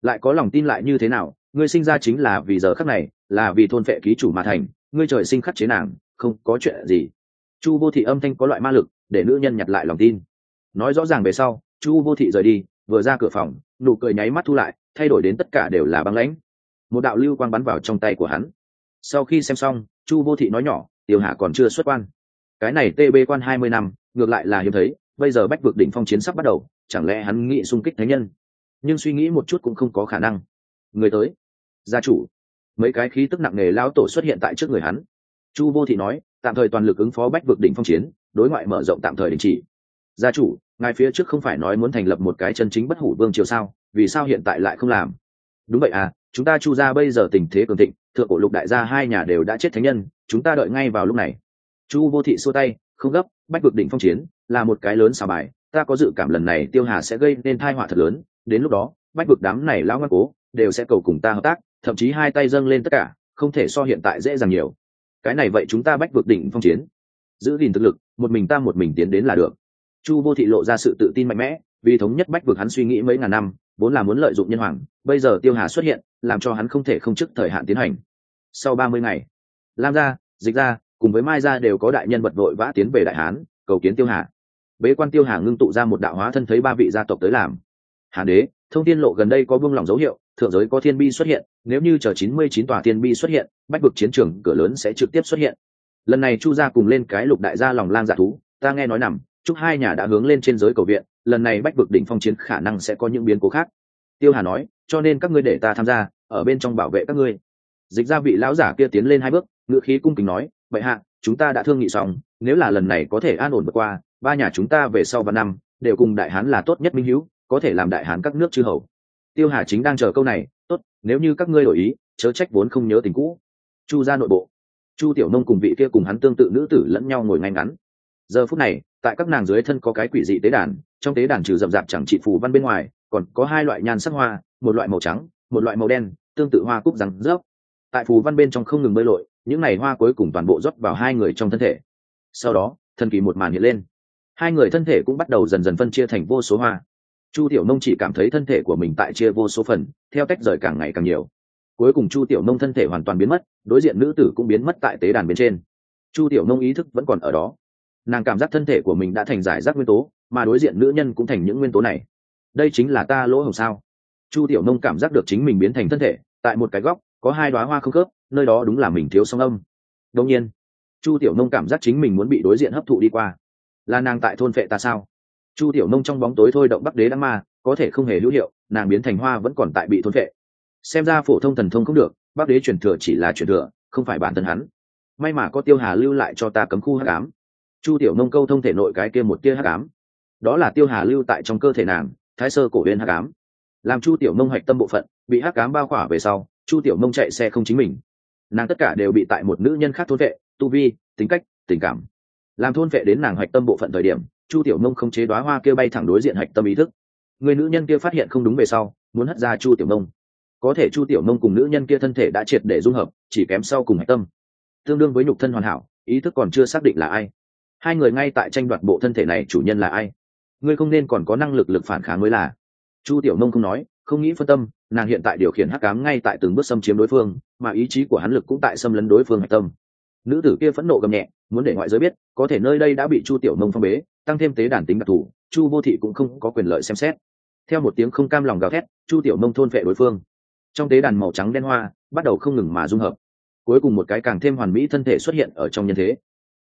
[SPEAKER 1] Lại có lòng tin lại như thế nào, ngươi sinh ra chính là vì giờ khắc này, là vì thôn vệ ký chủ mà thành, ngươi trời sinh khắc chế nàng, không có chuyện gì. Chu vô thị âm thanh có loại ma lực, để nữ nhân nhặt lại lòng tin. Nói rõ ràng về sau, chu vô thị rời đi, vừa ra cửa phòng, nụ cười nháy mắt thu lại, thay đổi đến tất cả đều là băng lãnh. Một đạo lưu quang bắn vào trong tay của hắn. Sau khi xem xong, chu vô thị nói nhỏ, tiểu hạ còn chưa xuất quan. Cái này tb quan hai mươi năm ngược lại là hiếm thấy, bây giờ bách vực đỉnh phong chiến sắp bắt đầu, chẳng lẽ hắn nghĩ xung kích thánh nhân? Nhưng suy nghĩ một chút cũng không có khả năng. Người tới. Gia chủ. Mấy cái khí tức nặng nề lao tổ xuất hiện tại trước người hắn. Chu vô thị nói, tạm thời toàn lực ứng phó bách vực đỉnh phong chiến, đối ngoại mở rộng tạm thời đình chỉ. Gia chủ, ngài phía trước không phải nói muốn thành lập một cái chân chính bất hủ vương triều sao? Vì sao hiện tại lại không làm? Đúng vậy à chúng ta chu ra bây giờ tình thế cường thịnh, thượng cổ lục đại gia hai nhà đều đã chết thánh nhân, chúng ta đợi ngay vào lúc này. Chu vô thị xua tay không gấp, bách vực đỉnh phong chiến, là một cái lớn xào bài, ta có dự cảm lần này tiêu hà sẽ gây nên thai họa thật lớn, đến lúc đó, bách vực đám này lão ngoan cố, đều sẽ cầu cùng ta hợp tác, thậm chí hai tay dâng lên tất cả, không thể so hiện tại dễ dàng nhiều. Cái này vậy chúng ta bách vực đỉnh phong chiến, giữ gìn thực lực, một mình ta một mình tiến đến là được. Chu vô thị lộ ra sự tự tin mạnh mẽ, vì thống nhất bách vực hắn suy nghĩ mấy ngàn năm, vốn là muốn lợi dụng nhân hoàng, bây giờ tiêu hà xuất hiện, làm cho hắn không thể không chức thời hạn tiến hành. Sau ba mươi ngày, lam gia, dịch gia cùng với mai gia đều có đại nhân vật vội vã tiến về đại hán, cầu kiến tiêu hà. Bế quan tiêu hà ngưng tụ ra một đạo hóa thân thấy ba vị gia tộc tới làm. Hán đế, thông tin lộ gần đây có vương lỏng dấu hiệu, thượng giới có thiên bi xuất hiện, nếu như chờ chín mươi chín tòa thiên bi xuất hiện, bách vực chiến trường, cửa lớn sẽ trực tiếp xuất hiện. Lần này chu gia cùng lên cái lục đại gia lòng lang dạ thú, ta nghe nói nằm, chúc hai nhà đã hướng lên trên giới cầu viện, lần này bách vực đỉnh phong chiến khả năng sẽ có những biến cố khác. Tiêu hà nói, cho nên các ngươi để ta tham gia, ở bên trong bảo vệ các ngươi. Dịch ra vị lão giả kia tiến lên hai bước ngựa khí cung kính nói vậy hạ, chúng ta đã thương nghị xong, nếu là lần này có thể an ổn vượt qua, ba nhà chúng ta về sau và năm, đều cùng đại hán là tốt nhất minh hữu, có thể làm đại hán các nước chư hầu. Tiêu hà chính đang chờ câu này, tốt, nếu như các ngươi đổi ý, chớ trách vốn không nhớ tình cũ. Chu ra nội bộ. Chu tiểu nông cùng vị kia cùng hắn tương tự nữ tử lẫn nhau ngồi ngay ngắn. Giờ phút này, tại các nàng dưới thân có cái quỷ dị tế đàn, trong tế đàn trừ rậm rạp chẳng trị phù văn bên ngoài, còn có hai loại nhan sắc hoa, một loại màu trắng, một loại màu đen, tương tự hoa cúc rắn rớp. Tại phù văn bên trong không ngừng bơi lội những n à y hoa cuối cùng toàn bộ rót vào hai người trong thân thể. Sau đó, thần kỳ một màn hiện lên. Hai người thân thể cũng bắt đầu dần dần phân chia thành vô số hoa. Chu tiểu nông chỉ cảm thấy thân thể của mình tại chia vô số phần, theo tách rời càng ngày càng nhiều. Cuối cùng chu tiểu nông thân thể hoàn toàn biến mất, đối diện nữ tử cũng biến mất tại tế đàn bên trên. Chu tiểu nông ý thức vẫn còn ở đó. Nàng cảm giác thân thể của mình đã thành giải rác nguyên tố, mà đối diện nữ nhân cũng thành những nguyên tố này. Đây chính là ta lỗ hồng sao? Chu tiểu nông cảm giác được chính mình biến thành thân thể, tại một cái góc, có hai đoá hoa không khớp nơi đó đúng là mình thiếu song âm. Đông nhiên, chu tiểu nông cảm giác chính mình muốn bị đối diện hấp thụ đi qua. Là nàng tại thôn vệ ta sao? Chu tiểu nông trong bóng tối thôi động bắc đế đăng ma, có thể không hề hữu hiệu, nàng biến thành hoa vẫn còn tại bị thôn vệ xem ra phổ thông thần thông không được, bắc đế truyền thừa chỉ là truyền thừa, không phải bản thân hắn. May mà có tiêu hà lưu lại cho ta cấm khu hắc ám. Chu tiểu nông câu thông thể nội cái kia một tia hắc ám. Đó là tiêu hà lưu tại trong cơ thể nàng, thái sơ cổ huyền hắc ám. Làm chu tiểu nông hạch tâm bộ phận, bị hắc ám bao khỏa về sau, chu tiểu nông chạy xe không chính mình nàng tất cả đều bị tại một nữ nhân khác thôn vệ, tu vi, tính cách, tình cảm. Làm thôn vệ đến nàng hạch tâm bộ phận thời điểm, chu tiểu nông không chế đoá hoa kia bay thẳng đối diện hạch tâm ý thức. Người nữ nhân kia phát hiện không đúng về sau, muốn hất ra chu tiểu nông có thể chu tiểu nông cùng nữ nhân kia thân thể đã triệt để dung hợp, chỉ kém sau cùng hạch tâm. Tương đương với nhục thân hoàn hảo, ý thức còn chưa xác định là ai. Hai người ngay tại tranh đoạt bộ thân thể này chủ nhân là ai. Ngươi không nên còn có năng lực lực phản kháng mới là. Chu tiểu nông không nói, không nghĩ phân tâm nàng hiện tại điều khiển hắc cám ngay tại từng bước xâm chiếm đối phương, mà ý chí của hắn lực cũng tại xâm lấn đối phương hạch tâm. Nữ tử kia phẫn nộ gầm nhẹ, muốn để ngoại giới biết, có thể nơi đây đã bị chu tiểu nông phong bế, tăng thêm tế đàn tính đặc thù, chu vô thị cũng không có quyền lợi xem xét. Theo một tiếng không cam lòng gào thét, chu tiểu nông thôn vệ đối phương. Trong tế đàn màu trắng đen hoa, bắt đầu không ngừng mà dung hợp. Cuối cùng một cái càng thêm hoàn mỹ thân thể xuất hiện ở trong nhân thế.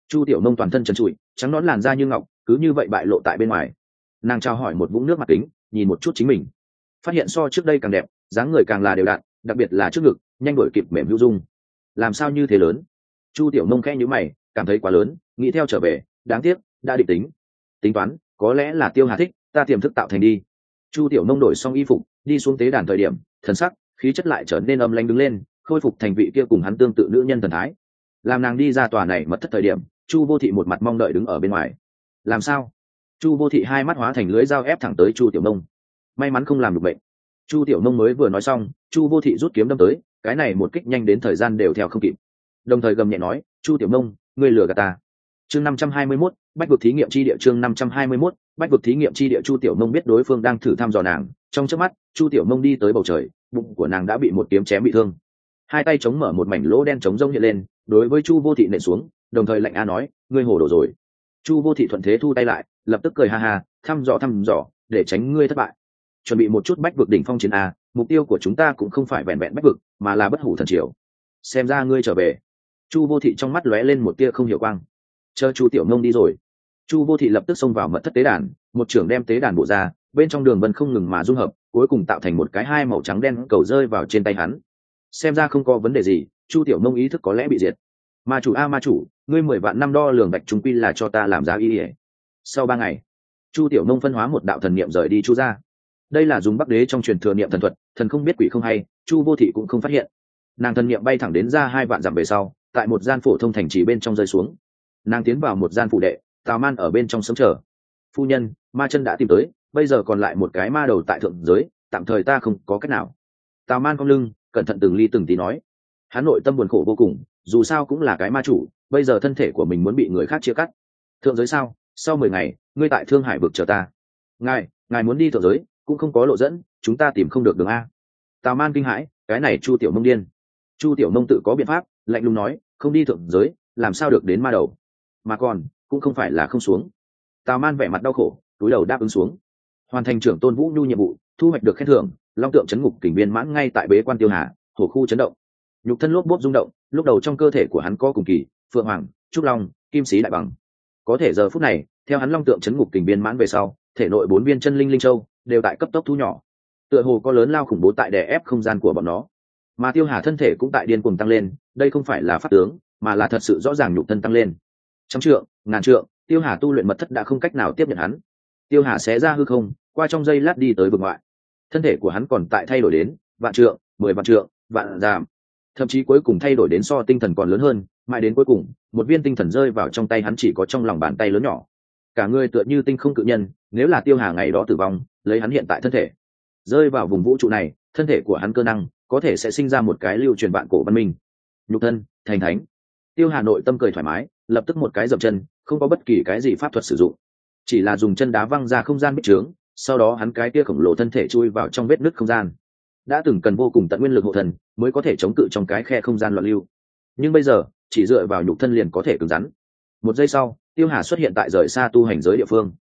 [SPEAKER 1] Chu tiểu nông toàn thân trần trụi, trắng nón làn da như ngọc, cứ như vậy bại lộ tại bên ngoài. Nàng trao hỏi một vũng nước mặt kính, nhìn một chút chính mình phát hiện so trước đây càng đẹp, dáng người càng là đều đặn, đặc biệt là trước ngực, nhanh đổi kịp mềm hữu dung. Làm sao như thế lớn? Chu tiểu nông khẽ nhữ mày, cảm thấy quá lớn, nghĩ theo trở về, đáng tiếc, đã định tính. Tính toán, có lẽ là tiêu hà thích, ta tiềm thức tạo thành đi. Chu tiểu nông đổi xong y phục, đi xuống tế đàn thời điểm, thần sắc, khí chất lại trở nên âm lanh đứng lên, khôi phục thành vị kia cùng hắn tương tự nữ nhân thần thái. Làm nàng đi ra tòa này mất thất thời điểm, chu vô thị một mặt mong đợi đứng ở bên ngoài. Làm sao? Chu vô thị hai mắt hóa thành lưới dao ép thẳng tới chu tiểu nông may mắn không làm được bệnh. Chu tiểu nông mới vừa nói xong chu vô thị rút kiếm đâm tới cái này một kích nhanh đến thời gian đều theo không kịp. Đồng thời gầm nhẹ nói chu tiểu nông ngươi lừa gạt ta. Chương năm trăm hai mươi 521, bách vực thí nghiệm chi địa chương năm trăm hai mươi 521, bách vực thí nghiệm chi địa chu tiểu nông biết đối phương đang thử thăm dò nàng. Trong chớp mắt chu tiểu nông đi tới bầu trời bụng của nàng đã bị một kiếm chém bị thương. Hai tay chống mở một mảnh lỗ đen chống rông hiện lên đối với chu vô thị nện xuống đồng thời lạnh a nói ngươi hồ đồ rồi. Chu vô thị thuận thế thu tay lại lập tức cười ha ha thăm dò thăm dò để tránh ngươi thất bại chuẩn bị một chút bách vực đỉnh phong chiến a, mục tiêu của chúng ta cũng không phải vẹn vẹn bách vực, mà là bất hủ thần triều. Xem ra ngươi trở về. Chu vô thị trong mắt lóe lên một tia không hiểu quang. Chờ chu tiểu nông đi rồi. Chu vô thị lập tức xông vào mật thất tế đàn, một trưởng đem tế đàn bộ ra, bên trong đường vân không ngừng mà dung hợp, cuối cùng tạo thành một cái hai màu trắng đen cầu rơi vào trên tay hắn. Xem ra không có vấn đề gì, chu tiểu nông ý thức có lẽ bị diệt. Ma chủ a, ma chủ, ngươi mười vạn năm đo lường bạch trung quy là cho ta làm giá y ỉa sau ba ngày, chu tiểu nông phân hóa một đạo thần niệm rời đi chu ra đây là dùng bắc đế trong truyền thừa niệm thần thuật, thần không biết quỷ không hay, chu vô thị cũng không phát hiện. Nàng thần niệm bay thẳng đến ra hai vạn dặm về sau, tại một gian phổ thông thành trì bên trong rơi xuống. Nàng tiến vào một gian phụ đệ tào man ở bên trong sống chờ. Phu nhân, ma chân đã tìm tới, bây giờ còn lại một cái ma đầu tại thượng giới, tạm thời ta không có cách nào. Tào man cong lưng, cẩn thận từng ly từng tí nói. Hắn nội tâm buồn khổ vô cùng, dù sao cũng là cái ma chủ, bây giờ thân thể của mình muốn bị người khác chia cắt. Thượng giới sao? Sau mười ngày, ngươi tại thương hải vực chờ ta. Ngài ngài muốn đi thượng giới cũng không có lộ dẫn, chúng ta tìm không được đường a. Tào man kinh hãi, cái này chu tiểu mông điên. Chu tiểu mông tự có biện pháp, lạnh lùng nói, không đi thượng giới, làm sao được đến ma đầu? Mà còn, cũng không phải là không xuống. Tào man vẻ mặt đau khổ, túi đầu đáp ứng xuống. Hoàn thành trưởng tôn vũ nhu nhiệm vụ, thu hoạch được khen thưởng, long tượng chấn ngục kình viên mãn ngay tại bế quan tiêu hà hồ khu chấn động. Nhục thân lốp bốp rung động, lúc đầu trong cơ thể của hắn có cùng kỳ, phượng hoàng, trúc long, kim sĩ đại bằng. Có thể giờ phút này, theo hắn long tượng chấn ngục kình viên mãn về sau, thể nội bốn viên chân linh linh châu đều tại cấp tốc thu nhỏ. Tựa hồ có lớn lao khủng bố tại đè ép không gian của bọn nó. Mà tiêu hà thân thể cũng tại điên cuồng tăng lên, đây không phải là pháp tướng, mà là thật sự rõ ràng nhục thân tăng lên. Trăm trượng, ngàn trượng, tiêu hà tu luyện mật thất đã không cách nào tiếp nhận hắn. Tiêu hà xé ra hư không, qua trong giây lát đi tới vực ngoại. Thân thể của hắn còn tại thay đổi đến vạn trượng, mười vạn trượng, vạn giảm. Thậm chí cuối cùng thay đổi đến so tinh thần còn lớn hơn, mãi đến cuối cùng, một viên tinh thần rơi vào trong tay hắn chỉ có trong lòng bàn tay lớn nhỏ. Cả người tựa như tinh không cự nhân, nếu là tiêu hà ngày đó tử vong lấy hắn hiện tại thân thể. Rơi vào vùng vũ trụ này, thân thể của hắn cơ năng có thể sẽ sinh ra một cái lưu truyền vạn cổ văn minh. Nhục thân, thành thánh. Tiêu hà nội tâm cười thoải mái, lập tức một cái dập chân, không có bất kỳ cái gì pháp thuật sử dụng. Chỉ là dùng chân đá văng ra không gian bích trướng, sau đó hắn cái kia khổng lồ thân thể chui vào trong vết nứt không gian. Đã từng cần vô cùng tận nguyên lực hộ thần, mới có thể chống cự trong cái khe không gian loạn lưu. Nhưng bây giờ, chỉ dựa vào nhục thân liền có thể cứng rắn. Một giây sau, tiêu hà xuất hiện tại rời xa tu hành giới địa phương.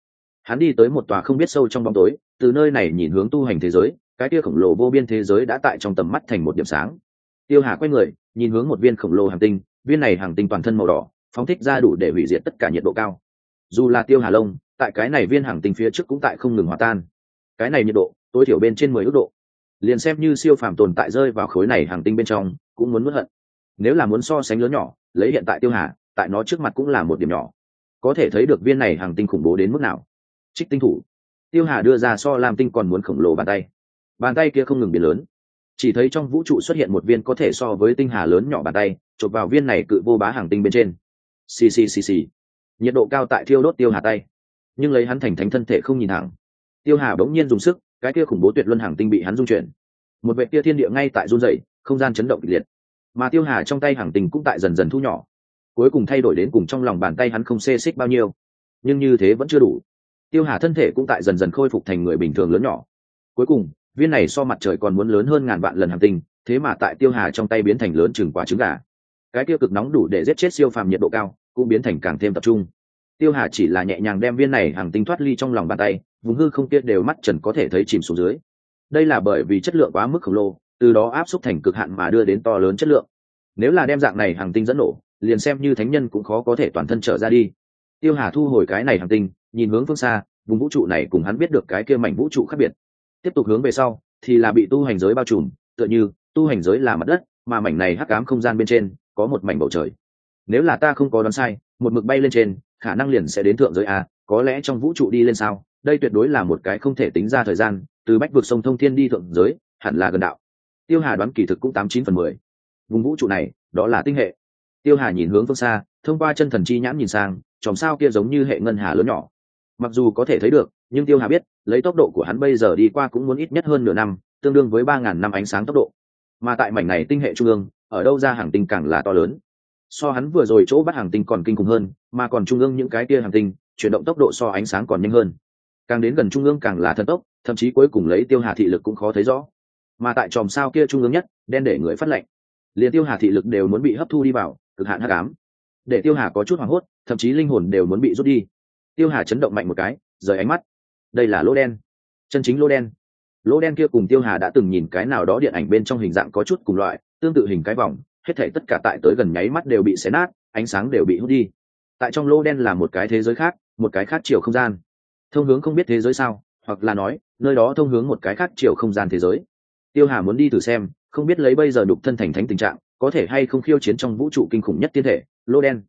[SPEAKER 1] Hắn đi tới một tòa không biết sâu trong bóng tối từ nơi này nhìn hướng tu hành thế giới, cái kia khổng lồ vô biên thế giới đã tại trong tầm mắt thành một điểm sáng. Tiêu hà quay người, nhìn hướng một viên khổng lồ hàng tinh, viên này hàng tinh toàn thân màu đỏ, phóng thích ra đủ để hủy diệt tất cả nhiệt độ cao. Dù là tiêu hà lông tại cái này viên hàng tinh phía trước cũng tại không ngừng hòa tan. Cái này nhiệt độ, tối thiểu bên trên mười ước độ. Liền xem như siêu phàm tồn tại rơi vào khối này hàng tinh bên trong, cũng muốn mất hận. Nếu là muốn so sánh lớn nhỏ, lấy hiện tại tiêu hà, tại nó trước mặt cũng là một điểm nhỏ. Có thể thấy được viên này hàng tinh khủng bố đến mức nào. Trích tinh thủ tiêu hà đưa ra so làm tinh còn muốn khổng lồ bàn tay. Bàn tay kia không ngừng biến lớn. Chỉ thấy trong vũ trụ xuất hiện một viên có thể so với tinh hà lớn nhỏ bàn tay, chụp vào viên này cự vô bá hàng tinh bên trên. Xì xì xì xì. Nhiệt độ cao tại thiêu đốt tiêu hà tay. Nhưng lấy hắn thành thánh thân thể không nhìn thẳng. Tiêu hà bỗng nhiên dùng sức, cái kia khủng bố tuyệt luân hàng tinh bị hắn dung chuyển. Một vệ kia thiên địa ngay tại run dậy không gian chấn động kịch liệt. Mà tiêu hà trong tay hàng tinh cũng tại dần dần thu nhỏ. Cuối cùng thay đổi đến cùng trong lòng bàn tay hắn không xê xích bao nhiêu. Nhưng như thế vẫn chưa đủ tiêu hà thân thể cũng tại dần dần khôi phục thành người bình thường lớn nhỏ. Cuối cùng, viên này so mặt trời còn muốn lớn hơn ngàn vạn lần hàng tinh, thế mà tại tiêu hà trong tay biến thành lớn chừng quả trứng gà. Cái tiêu cực nóng đủ để giết chết siêu phàm nhiệt độ cao, cũng biến thành càng thêm tập trung. Tiêu hà chỉ là nhẹ nhàng đem viên này hàng tinh thoát ly trong lòng bàn tay, vùng hư không kia đều mắt trần có thể thấy chìm xuống dưới. Đây là bởi vì chất lượng quá mức khổng lồ, từ đó áp suất thành cực hạn mà đưa đến to lớn chất lượng. Nếu là đem dạng này hàng tinh dẫn nổ, liền xem như thánh nhân cũng khó có thể toàn thân trở ra đi. Tiêu hà thu hồi cái này hàng tinh nhìn hướng phương xa, vùng vũ trụ này cùng hắn biết được cái kia mảnh vũ trụ khác biệt. Tiếp tục hướng về sau, thì là bị tu hành giới bao trùm, tựa như, tu hành giới là mặt đất, mà mảnh này hắc cám không gian bên trên, có một mảnh bầu trời. Nếu là ta không có đoán sai, một mực bay lên trên, khả năng liền sẽ đến thượng giới a, có lẽ trong vũ trụ đi lên sao? Đây tuyệt đối là một cái không thể tính ra thời gian, từ bách vực sông thông thiên đi thượng giới, hẳn là gần đạo. Tiêu hà đoán kỳ thực cũng tám chín phần mười. Vùng vũ trụ này, đó là tinh hệ. Tiêu hà nhìn hướng phương xa, thông qua chân thần chi nhãn nhìn sang, chòm sao kia giống như hệ ngân hà lớn nhỏ mặc dù có thể thấy được, nhưng tiêu hà biết, lấy tốc độ của hắn bây giờ đi qua cũng muốn ít nhất hơn nửa năm, tương đương với ba ngàn năm ánh sáng tốc độ. Mà tại mảnh này tinh hệ trung ương, ở đâu ra hàng tinh càng là to lớn. So hắn vừa rồi chỗ bắt hàng tinh còn kinh khủng hơn, mà còn trung ương những cái kia hàng tinh, chuyển động tốc độ so ánh sáng còn nhanh hơn. Càng đến gần trung ương càng là thần tốc, thậm chí cuối cùng lấy tiêu hà thị lực cũng khó thấy rõ. Mà tại chòm sao kia trung ương nhất, đen để người phát lệnh. Liền tiêu hà thị lực đều muốn bị hấp thu đi vào, cực hạn hắc ám. Để tiêu hà có chút hoảng hốt, thậm chí linh hồn đều muốn bị rút đi tiêu hà chấn động mạnh một cái, rời ánh mắt. Đây là lỗ đen. Chân chính lỗ đen. Lỗ đen kia cùng tiêu hà đã từng nhìn cái nào đó điện ảnh bên trong hình dạng có chút cùng loại, tương tự hình cái vòng, hết thể tất cả tại tới gần nháy mắt đều bị xé nát, ánh sáng đều bị hút đi. Tại trong lỗ đen là một cái thế giới khác, một cái khác chiều không gian. Thông hướng không biết thế giới sao, hoặc là nói, nơi đó thông hướng một cái khác chiều không gian thế giới. Tiêu hà muốn đi thử xem, không biết lấy bây giờ đục thân thành thánh tình trạng, có thể hay không khiêu chiến trong vũ trụ kinh khủng nhất tiên thể lô đen.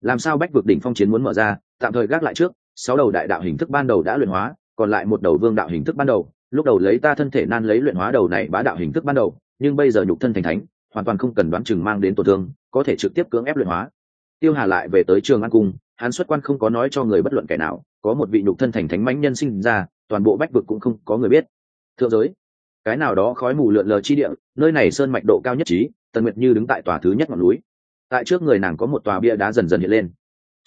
[SPEAKER 1] Làm sao bách vực đỉnh phong chiến muốn mở ra tạm thời gác lại trước, sáu đầu đại đạo hình thức ban đầu đã luyện hóa, còn lại một đầu vương đạo hình thức ban đầu. Lúc đầu lấy ta thân thể nan lấy luyện hóa đầu này bá đạo hình thức ban đầu, nhưng bây giờ nhục thân thành thánh, hoàn toàn không cần đoán chừng mang đến tổn thương, có thể trực tiếp cưỡng ép luyện hóa. Tiêu hà lại về tới trường an cung, hắn xuất quan không có nói cho người bất luận kẻ nào, có một vị nhục thân thành thánh mãnh nhân sinh ra, toàn bộ bách vực cũng không có người biết. Thượng giới, cái nào đó khói mù lượn lờ chi địa, nơi này sơn mạch độ cao nhất trí, tần nguyệt như đứng tại tòa thứ nhất ngọn núi. Tại trước người nàng có một tòa bia đá dần dần hiện lên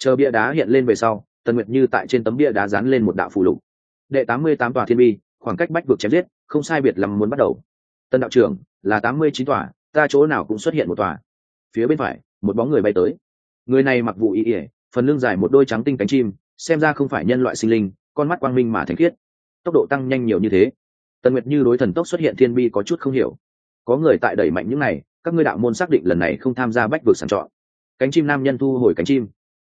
[SPEAKER 1] chờ bia đá hiện lên về sau, tần nguyệt như tại trên tấm bia đá dán lên một đạo phù lục. Đệ tám mươi tám tòa thiên bi, khoảng cách bách vực chém giết, không sai biệt lắm muốn bắt đầu. Tân đạo trưởng, là tám mươi chín tòa, ta chỗ nào cũng xuất hiện một tòa. Phía bên phải, một bóng người bay tới. Người này mặc vụ ý ỉa phần lưng dài một đôi trắng tinh cánh chim, xem ra không phải nhân loại sinh linh, con mắt quang minh mà thanh khiết. Tốc độ tăng nhanh nhiều như thế. Tần nguyệt như đối thần tốc xuất hiện thiên bi có chút không hiểu. Có người tại đẩy mạnh những này, các ngươi đạo môn xác định lần này không tham gia bách vực sàn chọn. Cánh chim nam nhân thu hồi cánh chim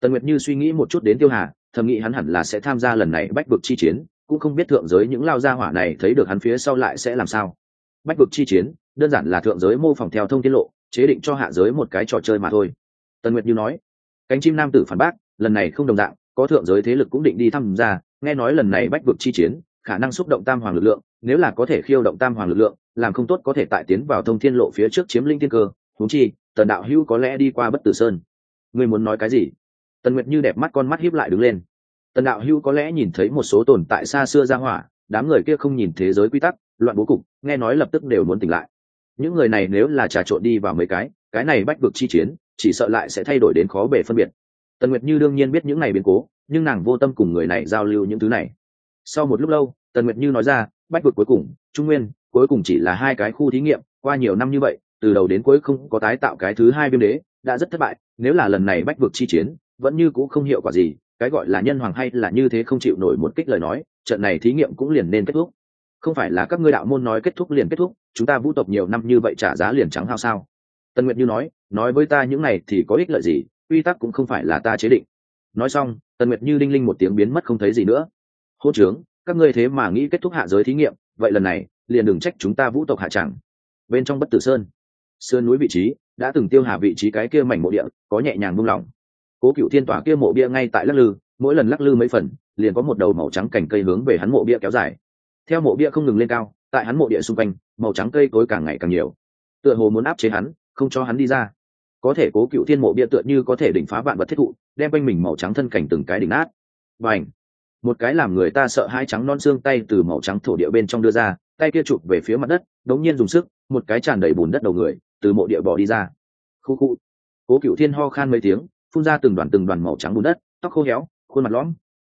[SPEAKER 1] tần nguyệt như suy nghĩ một chút đến tiêu hà, thầm nghĩ hắn hẳn là sẽ tham gia lần này bách vực chi chiến, cũng không biết thượng giới những lao gia hỏa này thấy được hắn phía sau lại sẽ làm sao. Bách vực chi chiến, đơn giản là thượng giới mô phỏng theo thông tiết lộ, chế định cho hạ giới một cái trò chơi mà thôi. Tần nguyệt như nói, cánh chim nam tử phản bác, lần này không đồng dạng, có thượng giới thế lực cũng định đi tham gia, nghe nói lần này bách vực chi chiến, khả năng xúc động tam hoàng lực lượng, nếu là có thể khiêu động tam hoàng lực lượng, làm không tốt có thể tại tiến vào thông thiên lộ phía trước chiếm linh thiên cơ thú chi, tần đạo hữu có lẽ đi qua bất tử sơn. Ngươi muốn nói cái gì? Tần nguyệt như đẹp mắt con mắt hiếp lại đứng lên. Tần đạo hữu có lẽ nhìn thấy một số tồn tại xa xưa ra hỏa, đám người kia không nhìn thế giới quy tắc, loạn bố cục, nghe nói lập tức đều muốn tỉnh lại. Những người này nếu là trà trộn đi vào mấy cái cái này bách vực chi chiến, chỉ sợ lại sẽ thay đổi đến khó bể phân biệt. Tần nguyệt như đương nhiên biết những này biến cố, nhưng nàng vô tâm cùng người này giao lưu những thứ này. Sau một lúc lâu, tần nguyệt như nói ra, bách vực cuối cùng, trung nguyên, cuối cùng chỉ là hai cái khu thí nghiệm, qua nhiều năm như vậy, từ đầu đến cuối không có tái tạo cái thứ hai viêm đế, đã rất thất bại, nếu là lần này bách vực chi chiến vẫn như c ũ không hiệu quả gì, cái gọi là nhân hoàng hay là như thế không chịu nổi một kích lời nói, trận này thí nghiệm cũng liền nên kết thúc. Không phải là các ngươi đạo môn nói kết thúc liền kết thúc, chúng ta vũ tộc nhiều năm như vậy trả giá liền trắng hao sao. Tân nguyệt như nói nói với ta những này thì có ích lợi gì, quy tắc cũng không phải là ta chế định. Nói xong tần nguyệt như đinh linh một tiếng biến mất không thấy gì nữa. Hô trướng các ngươi thế mà nghĩ kết thúc hạ giới thí nghiệm, vậy lần này, liền đừng trách chúng ta vũ tộc hạ chẳng. Bên trong bất tử sơn sơn núi vị trí, đã từng tiêu hà vị trí cái kia mảnh mộ địa, có nhẹ nhàng buông lỏng cố cựu thiên tỏa kia mộ bia ngay tại lắc lư, mỗi lần lắc lư mấy phần, liền có một đầu màu trắng cành cây hướng về hắn mộ bia kéo dài. Theo mộ bia không ngừng lên cao, tại hắn mộ địa xung quanh, màu trắng cây cối càng ngày càng nhiều. Tựa hồ muốn áp chế hắn, không cho hắn đi ra. Có thể cố cựu thiên mộ bia tựa như có thể đỉnh phá vạn vật thiết thụ, đem quanh mình màu trắng thân cảnh từng cái đỉnh nát. Và ảnh một cái làm người ta sợ hai trắng non xương tay từ màu trắng thổ địa bên trong đưa ra, tay kia chụp về phía mặt đất, đống nhiên dùng sức, một cái tràn đầy bùn đất đầu người, từ mộ địa bỏ đi ra. Khu khu! Cố cựu thiên ho khan mấy tiếng phun ra từng đoàn từng đoàn màu trắng bùn đất, tóc khô héo, khuôn mặt lõm.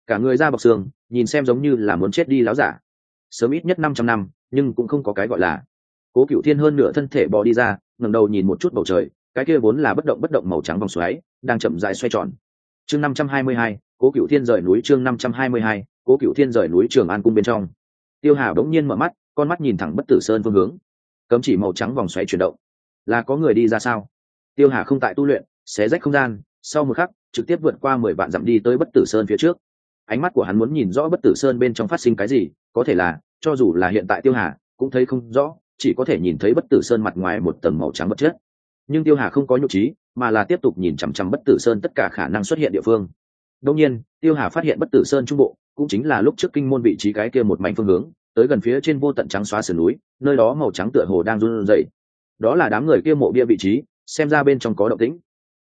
[SPEAKER 1] Cả người ra bọc xương nhìn xem giống như là muốn chết đi láo giả. Sớm ít nhất năm trăm năm, nhưng cũng không có cái gọi là. Cố cựu thiên hơn nửa thân thể bò đi ra, ngẩng đầu nhìn một chút bầu trời, cái kia vốn là bất động bất động màu trắng vòng xoáy, đang chậm dài xoay tròn. Chương năm trăm hai mươi hai, cố cựu thiên rời núi chương năm trăm hai mươi hai, cố cựu thiên rời núi trường an cung bên trong. Tiêu hà đống nhiên mở mắt, con mắt nhìn thẳng bất tử sơn phương hướng. Cấm chỉ màu trắng vòng xoáy chuyển động. Là có người đi ra sao? Tiêu hà không tại tu luyện, xé rách không gian sau một khắc, trực tiếp vượt qua mười vạn dặm đi tới bất tử sơn phía trước. Ánh mắt của hắn muốn nhìn rõ bất tử sơn bên trong phát sinh cái gì, có thể là, cho dù là hiện tại tiêu hà, cũng thấy không rõ, chỉ có thể nhìn thấy bất tử sơn mặt ngoài một tầng màu trắng vật chất nhưng tiêu hà không có nhục trí, mà là tiếp tục nhìn chằm chằm bất tử sơn tất cả khả năng xuất hiện địa phương. Đông nhiên, tiêu hà phát hiện bất tử sơn trung bộ, cũng chính là lúc trước kinh môn vị trí cái kia một mảnh phương hướng, tới gần phía trên vô tận trắng xóa sườn núi, nơi đó màu trắng tựa hồ đang run rẩy. Đó là đám người kia mộ bia vị trí, xem ra bên trong có động tĩnh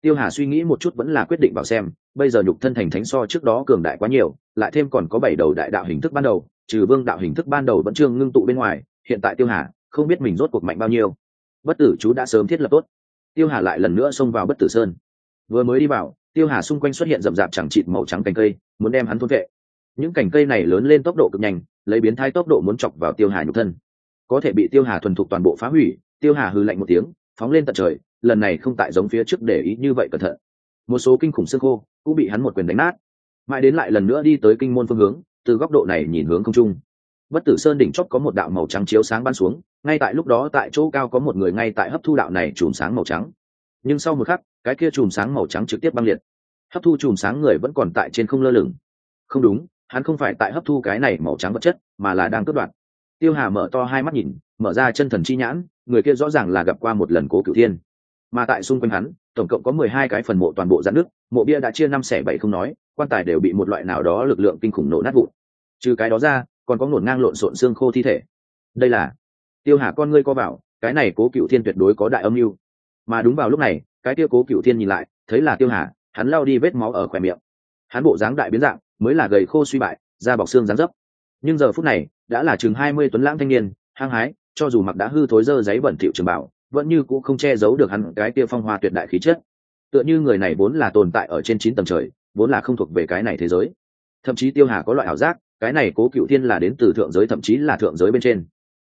[SPEAKER 1] tiêu hà suy nghĩ một chút vẫn là quyết định vào xem, bây giờ nhục thân thành thánh so trước đó cường đại quá nhiều, lại thêm còn có bảy đầu đại đạo hình thức ban đầu, trừ vương đạo hình thức ban đầu vẫn chưa ngưng tụ bên ngoài, hiện tại tiêu hà không biết mình rốt cuộc mạnh bao nhiêu. Bất tử chú đã sớm thiết lập tốt. Tiêu hà lại lần nữa xông vào bất tử sơn. Vừa mới đi vào, tiêu hà xung quanh xuất hiện rậm rạp chẳng chịt màu trắng cành cây, muốn đem hắn thôn vệ. Những cành cây này lớn lên tốc độ cực nhanh, lấy biến thái tốc độ muốn chọc vào tiêu hà nhục thân. Có thể bị tiêu hà thuần thục toàn bộ phá hủy, tiêu hà hư lạnh một tiếng, phóng lên tận trời lần này không tại giống phía trước để ý như vậy cẩn thận. Một số kinh khủng xương khô cũng bị hắn một quyền đánh nát. Mãi đến lại lần nữa đi tới kinh môn phương hướng, từ góc độ này nhìn hướng không trung. Bất tử sơn đỉnh chóp có một đạo màu trắng chiếu sáng bắn xuống, ngay tại lúc đó tại chỗ cao có một người ngay tại hấp thu đạo này chùm sáng màu trắng. Nhưng sau một khắc, cái kia chùm sáng màu trắng trực tiếp băng liệt. Hấp thu chùm sáng người vẫn còn tại trên không lơ lửng. Không đúng, hắn không phải tại hấp thu cái này màu trắng vật chất, mà là đang cướp đoạt. Tiêu hà mở to hai mắt nhìn, mở ra chân thần chi nhãn, người kia rõ ràng là gặp qua một lần cố cửu thiên mà tại xung quanh hắn, tổng cộng có mười hai cái phần mộ toàn bộ dạn nước mộ bia đã chia năm xẻ bảy không nói, quan tài đều bị một loại nào đó lực lượng kinh khủng nổ nát vụn. Trừ cái đó ra, còn có ngổn ngang lộn xộn xương khô thi thể. Đây là tiêu hà con ngươi co vào, cái này cố cựu thiên tuyệt đối có đại âm mưu. Mà đúng vào lúc này, cái tiêu cố cựu thiên nhìn lại, thấy là tiêu hà, hắn lao đi vết máu ở khỏe miệng. Hắn bộ dáng đại biến dạng, mới là gầy khô suy bại, da bọc xương rán dấp. Nhưng giờ phút này, đã là chừng hai mươi tuấn lãng thanh niên, hăng hái, cho dù mặc đã hư thối dơ giấy bẩn thịu trường bảo vẫn như cũng không che giấu được hắn cái kia phong hoa tuyệt đại khí chất. Tựa như người này vốn là tồn tại ở trên chín tầng trời, vốn là không thuộc về cái này thế giới. Thậm chí tiêu hà có loại ảo giác, cái này cố cựu thiên là đến từ thượng giới thậm chí là thượng giới bên trên.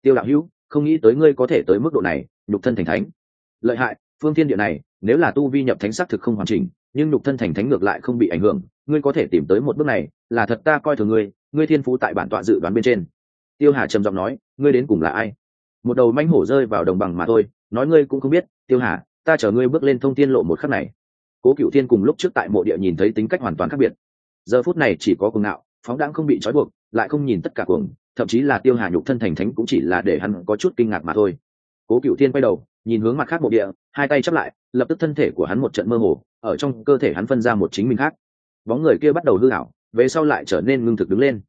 [SPEAKER 1] Tiêu đạo hữu, không nghĩ tới ngươi có thể tới mức độ này, nhục thân thành thánh. Lợi hại, phương thiên địa này, nếu là tu vi nhập thánh xác thực không hoàn chỉnh, nhưng nhục thân thành thánh ngược lại không bị ảnh hưởng, ngươi có thể tìm tới một bước này, là thật ta coi thường ngươi ngươi thiên phú tại bản tọa dự đoán bên trên. Tiêu hà trầm giọng nói, ngươi đến cùng là ai? Một đầu manh hổ rơi vào đồng bằng mà thôi nói ngươi cũng không biết, tiêu hà, ta chở ngươi bước lên thông tiên lộ một khắc này. Cố cựu thiên cùng lúc trước tại mộ địa nhìn thấy tính cách hoàn toàn khác biệt. Giờ phút này chỉ có cuồng ngạo, phóng đãng không bị trói buộc, lại không nhìn tất cả cuồng, thậm chí là tiêu hà nhục thân thành thánh cũng chỉ là để hắn có chút kinh ngạc mà thôi. Cố cựu thiên quay đầu, nhìn hướng mặt khác mộ địa, hai tay chắp lại, lập tức thân thể của hắn một trận mơ hồ, ở trong cơ thể hắn phân ra một chính mình khác. Bóng người kia bắt đầu hư hảo về sau lại trở nên ngưng thực đứng lên.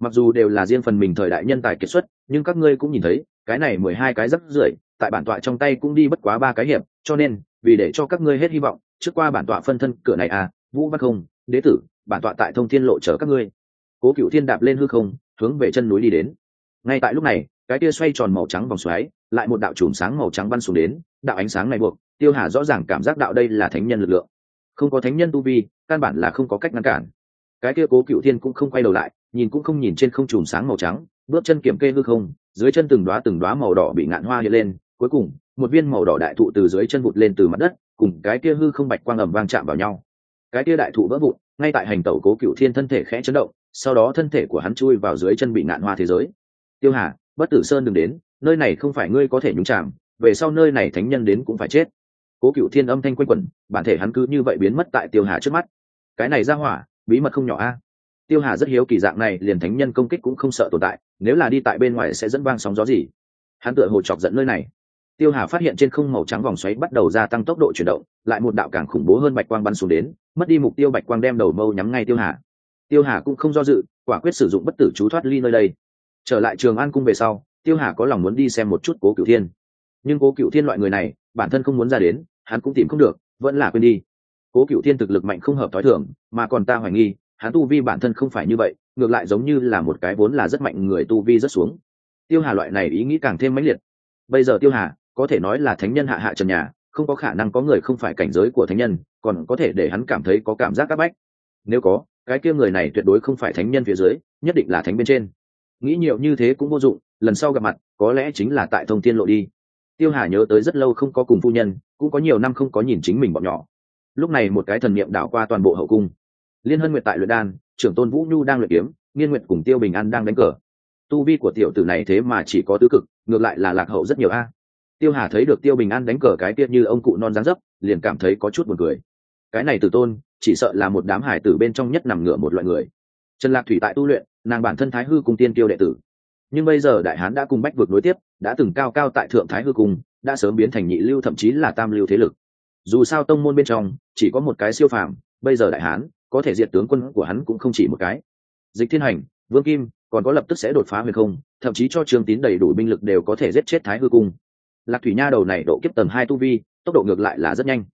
[SPEAKER 1] Mặc dù đều là riêng phần mình thời đại nhân tài kiệt xuất, nhưng các ngươi cũng nhìn thấy, cái này mười hai cái rất rưởi tại bản tọa trong tay cũng đi bất quá ba cái hiệp, cho nên, vì để cho các ngươi hết hy vọng, trước qua bản tọa phân thân cửa này à vũ văn không, đế tử, bản tọa tại thông thiên lộ chở các ngươi. Cố cựu thiên đạp lên hư không, hướng về chân núi đi đến. Ngay tại lúc này, cái kia xoay tròn màu trắng vòng xoáy, lại một đạo chùm sáng màu trắng bắn xuống đến, đạo ánh sáng này buộc, tiêu hà rõ ràng cảm giác đạo đây là thánh nhân lực lượng. Không có thánh nhân tu vi, căn bản là không có cách ngăn cản. Cái kia cố cựu thiên cũng không quay đầu lại, nhìn cũng không nhìn trên không chùm sáng màu trắng, bước chân kiểm kê hư không, dưới chân từng đoá từng đoá màu đỏ bị ngạn hoa hiện lên cuối cùng, một viên màu đỏ đại thụ từ dưới chân vụt lên từ mặt đất, cùng cái kia hư không bạch quang ầm vang chạm vào nhau. Cái kia đại thụ vỡ vụn, ngay tại hành tẩu cố cựu thiên thân thể khẽ chấn động, sau đó thân thể của hắn chui vào dưới chân bị ngạn hoa thế giới. Tiêu hà, bất tử sơn đừng đến, nơi này không phải ngươi có thể nhúng chạm về sau nơi này thánh nhân đến cũng phải chết. Cố cựu thiên âm thanh quanh quẩn, bản thể hắn cứ như vậy biến mất tại tiêu hà trước mắt. Cái này ra hỏa, bí mật không nhỏ a. Tiêu hà rất hiếu kỳ dạng này, liền thánh nhân công kích cũng không sợ tồn tại, nếu là đi tại bên ngoài sẽ dẫn vang sóng gió gì? Hắn tựa hồ chọc giận nơi này tiêu hà phát hiện trên không màu trắng vòng xoáy bắt đầu gia tăng tốc độ chuyển động, lại một đạo càng khủng bố hơn bạch quang bắn xuống đến, mất đi mục tiêu bạch quang đem đầu mâu nhắm ngay tiêu hà. Tiêu hà cũng không do dự, quả quyết sử dụng bất tử chú thoát ly nơi đây. Trở lại trường an cung về sau, tiêu hà có lòng muốn đi xem một chút cố cựu thiên. Nhưng cố cựu thiên loại người này, bản thân không muốn ra đến, hắn cũng tìm không được, vẫn là quên đi. Cố cựu thiên thực lực mạnh không hợp t h ó i mà còn ta hoài nghi, hắn tu vi bản thân không phải như vậy, ngược lại giống như là một cái vốn là rất mạnh người tu vi rất xuống. Tiêu hà loại này ý nghĩ càng thêm mãnh liệt. Bây giờ tiêu hà có thể nói là thánh nhân hạ hạ trần nhà, không có khả năng có người không phải cảnh giới của thánh nhân, còn có thể để hắn cảm thấy có cảm giác áp bách. Nếu có, cái kia người này tuyệt đối không phải thánh nhân phía dưới, nhất định là thánh bên trên. Nghĩ nhiều như thế cũng vô dụng, lần sau gặp mặt, có lẽ chính là tại thông tiên lộ đi. Tiêu hà nhớ tới rất lâu không có cùng phu nhân, cũng có nhiều năm không có nhìn chính mình bọn nhỏ. Lúc này một cái thần niệm đảo qua toàn bộ hậu cung. Liên hân nguyệt tại luyện đan, trưởng tôn vũ nhu đang luyện kiếm, nghiên nguyệt cùng tiêu bình an đang đánh cờ. Tu vi của tiểu tử này thế mà chỉ có tứ cực, ngược lại là lạc hậu rất nhiều a tiêu hà thấy được tiêu bình an đánh cờ cái tiết như ông cụ non dáng dấp, liền cảm thấy có chút buồn cười. Cái này tử tôn, chỉ sợ là một đám hải tử bên trong nhất nằm ngửa một loại người. Trần lạc thủy tại tu luyện, nàng bản thân thái hư cùng tiên tiêu đệ tử. Nhưng bây giờ đại hán đã cùng bách vượt nối tiếp, đã từng cao cao tại thượng thái hư cung, đã sớm biến thành nhị lưu thậm chí là tam lưu thế lực. Dù sao tông môn bên trong, chỉ có một cái siêu phàm, bây giờ đại hán, có thể diệt tướng quân của hắn cũng không chỉ một cái. Dịch thiên hành, vương kim, còn có lập tức sẽ đột phá huyền không, thậm chí cho Trường tín đầy đủ binh lực đều có thể giết chết thái hư cung lạc thủy nha đầu này độ kiếp tầng hai tu vi, tốc độ ngược lại là rất nhanh.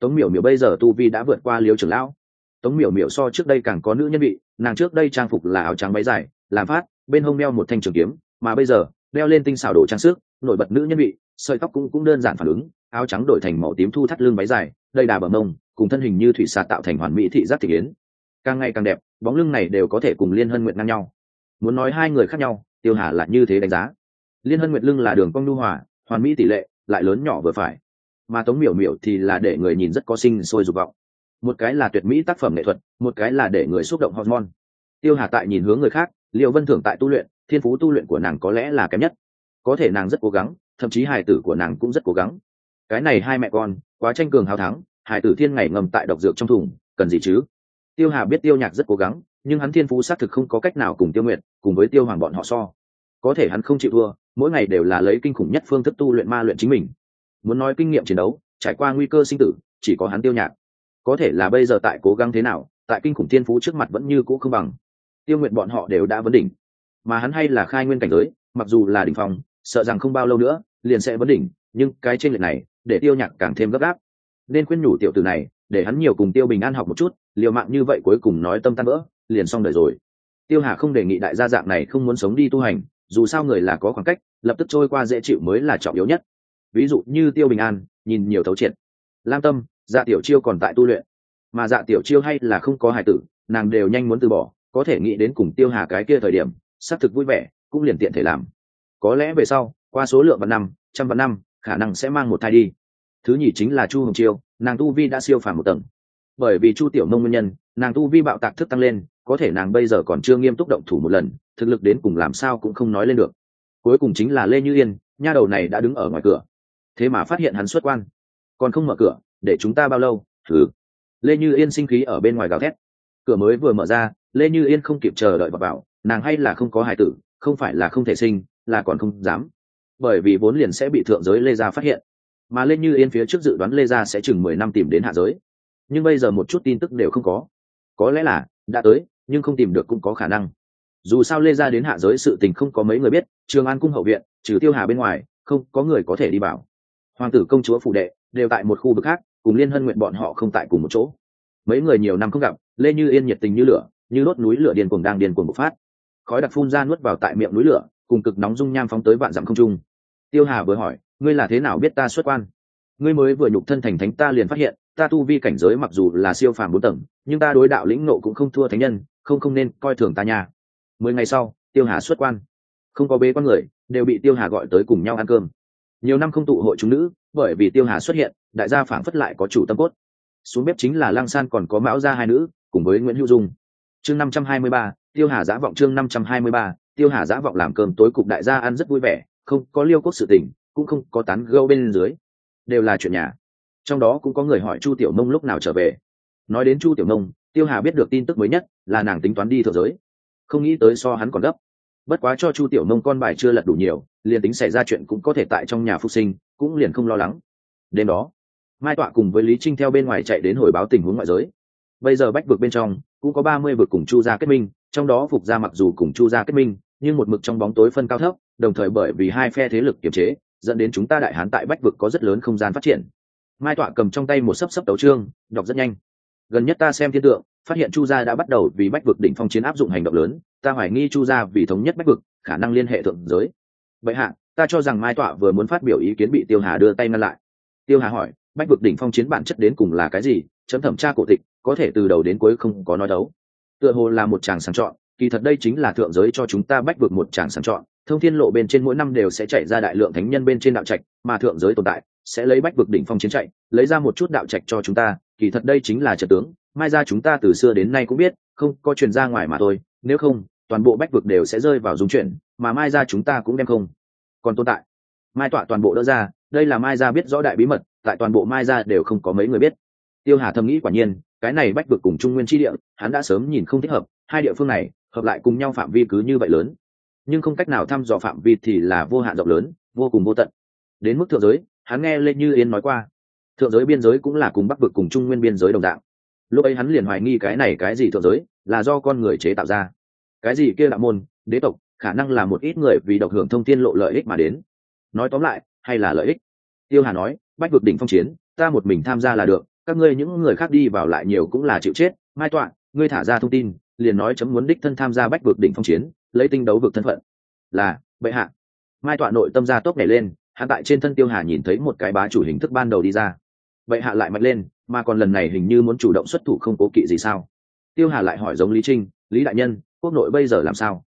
[SPEAKER 1] Tống miểu miểu bây giờ tu vi đã vượt qua liêu trưởng lão. Tống miểu miểu so trước đây càng có nữ nhân vị, nàng trước đây trang phục là áo trắng váy dài, làm phát, bên hông đeo một thanh trường kiếm, mà bây giờ, đeo lên tinh xảo đồ trang sức, nổi bật nữ nhân vị, sợi tóc cũng cũng đơn giản phản ứng, áo trắng đổi thành màu tím thu thắt lưng váy dài, đầy đà bờ mông, cùng thân hình như thủy xà tạo thành hoàn mỹ thị giác thị kiến. Càng ngày càng đẹp, bóng lưng này đều có thể cùng liên hân nguyện ngang nhau. Muốn nói hai người khác nhau, tiêu hà là như thế đánh giá. Liên hân nguyện lưng là đường cong nhu hòa hoàn mỹ tỷ lệ lại lớn nhỏ vừa phải. Mà tống miểu miểu thì là để người nhìn rất có sinh sôi dục vọng. Một cái là tuyệt mỹ tác phẩm nghệ thuật, một cái là để người xúc động hormone. Tiêu hà tại nhìn hướng người khác liệu vân thưởng tại tu luyện, thiên phú tu luyện của nàng có lẽ là kém nhất. Có thể nàng rất cố gắng, thậm chí hài tử của nàng cũng rất cố gắng. Cái này hai mẹ con, quá tranh cường hào thắng, hài tử thiên ngày ngầm tại độc dược trong thùng, cần gì chứ? Tiêu hà biết tiêu nhạc rất cố gắng, nhưng hắn thiên phú xác thực không có cách nào cùng tiêu nguyện cùng với tiêu hoàng bọn họ so. Có thể hắn không chịu thua mỗi ngày đều là lấy kinh khủng nhất phương thức tu luyện ma luyện chính mình. Muốn nói kinh nghiệm chiến đấu, trải qua nguy cơ sinh tử, chỉ có hắn tiêu nhạc. Có thể là bây giờ tại cố gắng thế nào, tại kinh khủng thiên phú trước mặt vẫn như cũ không bằng. Tiêu nguyện bọn họ đều đã vấn đỉnh. Mà hắn hay là khai nguyên cảnh giới, mặc dù là đỉnh phòng sợ rằng không bao lâu nữa, liền sẽ vấn đỉnh, nhưng cái trên lệch này, để tiêu nhạc càng thêm gấp gáp. Nên khuyên nhủ tiểu tử này, để hắn nhiều cùng tiêu bình an học một chút, liều mạng như vậy cuối cùng nói tâm tan vỡ, liền xong đời rồi. Tiêu hà không đề nghị đại gia dạng này không muốn sống đi tu hành dù sao người là có khoảng cách, lập tức trôi qua dễ chịu mới là trọng yếu nhất. Ví dụ như tiêu bình an, nhìn nhiều thấu triệt. Lam tâm dạ tiểu chiêu còn tại tu luyện. Mà dạ tiểu chiêu hay là không có hài tử, nàng đều nhanh muốn từ bỏ, có thể nghĩ đến cùng tiêu hà cái kia thời điểm, xác thực vui vẻ, cũng liền tiện thể làm. Có lẽ về sau, qua số lượng vạn năm, trăm vạn năm, khả năng sẽ mang một thai đi. Thứ nhì chính là chu hồng chiêu, nàng tu vi đã siêu phàm một tầng. Bởi vì chu tiểu nông nguyên nhân, nàng tu vi bạo tạc thức tăng lên, có thể nàng bây giờ còn chưa nghiêm túc động thủ một lần thực lực đến cùng làm sao cũng không nói lên được. Cuối cùng chính là lê như yên, nha đầu này đã đứng ở ngoài cửa. Thế mà phát hiện hắn xuất quan. Còn không mở cửa, để chúng ta bao lâu? Thử. Lê như yên sinh khí ở bên ngoài gào thét. Cửa mới vừa mở ra, lê như yên không kịp chờ đợi và bảo, nàng hay là không có hài tử, không phải là không thể sinh, là còn không dám. Bởi vì vốn liền sẽ bị thượng giới lê gia phát hiện. Mà lê như yên phía trước dự đoán lê gia sẽ chừng mười năm tìm đến hạ giới. Nhưng bây giờ một chút tin tức đều không có. Có lẽ là, đã tới, nhưng không tìm được cũng có khả năng dù sao lê gia đến hạ giới sự tình không có mấy người biết, trường an cung hậu viện, trừ tiêu hà bên ngoài, không có người có thể đi vào. Hoàng tử công chúa phụ đệ đều tại một khu vực khác, cùng liên hân nguyện bọn họ không tại cùng một chỗ. Mấy người nhiều năm không gặp, lê như yên nhiệt tình như lửa, như đốt núi lửa điên cuồng đang điên cuồng bộc phát. Khói đặc phun ra nuốt vào tại miệng núi lửa, cùng cực nóng dung nham phóng tới vạn dặm không trung. Tiêu hà vừa hỏi, ngươi là thế nào biết ta xuất quan? Ngươi mới vừa nhục thân thành thánh ta liền phát hiện, ta tu vi cảnh giới mặc dù là siêu phàm bốn tầng, nhưng ta đối đạo lĩnh nộ cũng không thua thánh nhân, không không nên coi thường ta nha mười ngày sau, tiêu hà xuất quan. Không có bế quan người, đều bị tiêu hà gọi tới cùng nhau ăn cơm. Nhiều năm không tụ hội chúng nữ, bởi vì tiêu hà xuất hiện, đại gia phảng phất lại có chủ tâm cốt. Xuống bếp chính là lang san còn có mão gia hai nữ, cùng với nguyễn hữu dung. Chương năm trăm hai mươi ba, tiêu hà giã vọng chương năm trăm hai mươi ba, tiêu hà giã vọng làm cơm tối cục đại gia ăn rất vui vẻ, không có liêu cốt sự tình, cũng không có tán gâu bên dưới. Đều là chuyện nhà. Trong đó cũng có người hỏi chu tiểu mông lúc nào trở về. Nói đến chu tiểu mông tiêu hà biết được tin tức mới nhất là nàng tính toán đi thượng giới không nghĩ tới so hắn còn gấp. Bất quá cho chu tiểu mông con bài chưa lật đủ nhiều, liền tính xảy ra chuyện cũng có thể tại trong nhà phục sinh, cũng liền không lo lắng. Đêm đó, mai tọa cùng với lý trinh theo bên ngoài chạy đến hồi báo tình huống ngoại giới. Bây giờ bách vực bên trong, cũng có ba mươi vực cùng chu gia kết minh, trong đó phục gia mặc dù cùng chu gia kết minh, nhưng một mực trong bóng tối phân cao thấp, đồng thời bởi vì hai phe thế lực kiềm chế, dẫn đến chúng ta đại hán tại bách vực có rất lớn không gian phát triển. Mai tọa cầm trong tay một sấp sấp đấu trương đọc rất nhanh gần nhất ta xem thiên tượng, phát hiện chu gia đã bắt đầu vì bách vực đỉnh phong chiến áp dụng hành động lớn, ta hoài nghi chu gia vì thống nhất bách vực, khả năng liên hệ thượng giới. Vậy hạ, ta cho rằng mai tọa vừa muốn phát biểu ý kiến bị tiêu hà đưa tay ngăn lại. Tiêu hà hỏi, bách vực đỉnh phong chiến bản chất đến cùng là cái gì? Chấm thẩm tra cổ tịch, có thể từ đầu đến cuối không có nói đấu. Tựa hồ là một chàng sàng chọn, kỳ thật đây chính là thượng giới cho chúng ta bách vực một chàng sàng chọn. Thông thiên lộ bên trên mỗi năm đều sẽ chạy ra đại lượng thánh nhân bên trên đạo trạch, mà thượng giới tồn tại, sẽ lấy bách vực đỉnh phong chiến chạy, lấy ra một chút đạo trạch cho chúng ta kỳ thật đây chính là trận tướng, mai ra chúng ta từ xưa đến nay cũng biết, không có truyền ra ngoài mà thôi, nếu không, toàn bộ bách vực đều sẽ rơi vào dung chuyển, mà mai ra chúng ta cũng đem không còn tồn tại. Mai tọa toàn bộ đỡ ra, đây là mai ra biết rõ đại bí mật, tại toàn bộ mai ra đều không có mấy người biết. Tiêu hà thầm nghĩ quả nhiên, cái này bách vực cùng trung nguyên tri địa, hắn đã sớm nhìn không thích hợp, hai địa phương này, hợp lại cùng nhau phạm vi cứ như vậy lớn. Nhưng không cách nào thăm dò phạm vi thì là vô hạn rộng lớn, vô cùng vô tận. Đến mức thượng giới, hắn nghe lê như yên nói qua thượng giới biên giới cũng là cùng bắc vực cùng trung nguyên biên giới đồng dạng. Lúc ấy hắn liền hoài nghi cái này cái gì thượng giới là do con người chế tạo ra. Cái gì kia đạo môn, đế tộc, khả năng là một ít người vì độc hưởng thông tin lộ lợi ích mà đến. Nói tóm lại, hay là lợi ích? Tiêu hà nói, bách vực đỉnh phong chiến, ta một mình tham gia là được, các ngươi những người khác đi vào lại nhiều cũng là chịu chết. Mai tọa, ngươi thả ra thông tin, liền nói chấm muốn đích thân tham gia bách vực đỉnh phong chiến, lấy tinh đấu vực thân phận. Là, bệ hạ. Mai tọa nội tâm ra tốc nảy lên hạ tại trên thân tiêu hà nhìn thấy một cái bá chủ hình thức ban đầu đi ra vậy hạ lại mạnh lên, mà còn lần này hình như muốn chủ động xuất thủ không cố kỵ gì sao? Tiêu hà lại hỏi giống lý trinh, lý đại nhân, quốc nội bây giờ làm sao?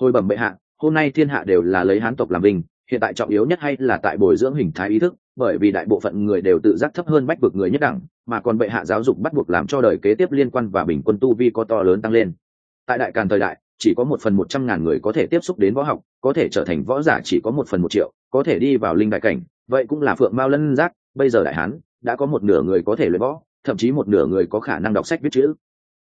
[SPEAKER 1] Hồi bẩm bệ hạ, hôm nay thiên hạ đều là lấy hán tộc làm mình hiện tại trọng yếu nhất hay là tại bồi dưỡng hình thái ý thức, bởi vì đại bộ phận người đều tự giác thấp hơn bách vực người nhất đẳng, mà còn bệ hạ giáo dục bắt buộc làm cho đời kế tiếp liên quan và bình quân tu vi có to lớn tăng lên. Tại đại càn thời đại, chỉ có một phần một trăm ngàn người có thể tiếp xúc đến võ học, có thể trở thành võ giả chỉ có một phần một triệu, có thể đi vào linh đại cảnh, vậy cũng là phượng mao lân giác, bây giờ đại hán đã có một nửa người có thể luyện võ, thậm chí một nửa người có khả năng đọc sách viết chữ.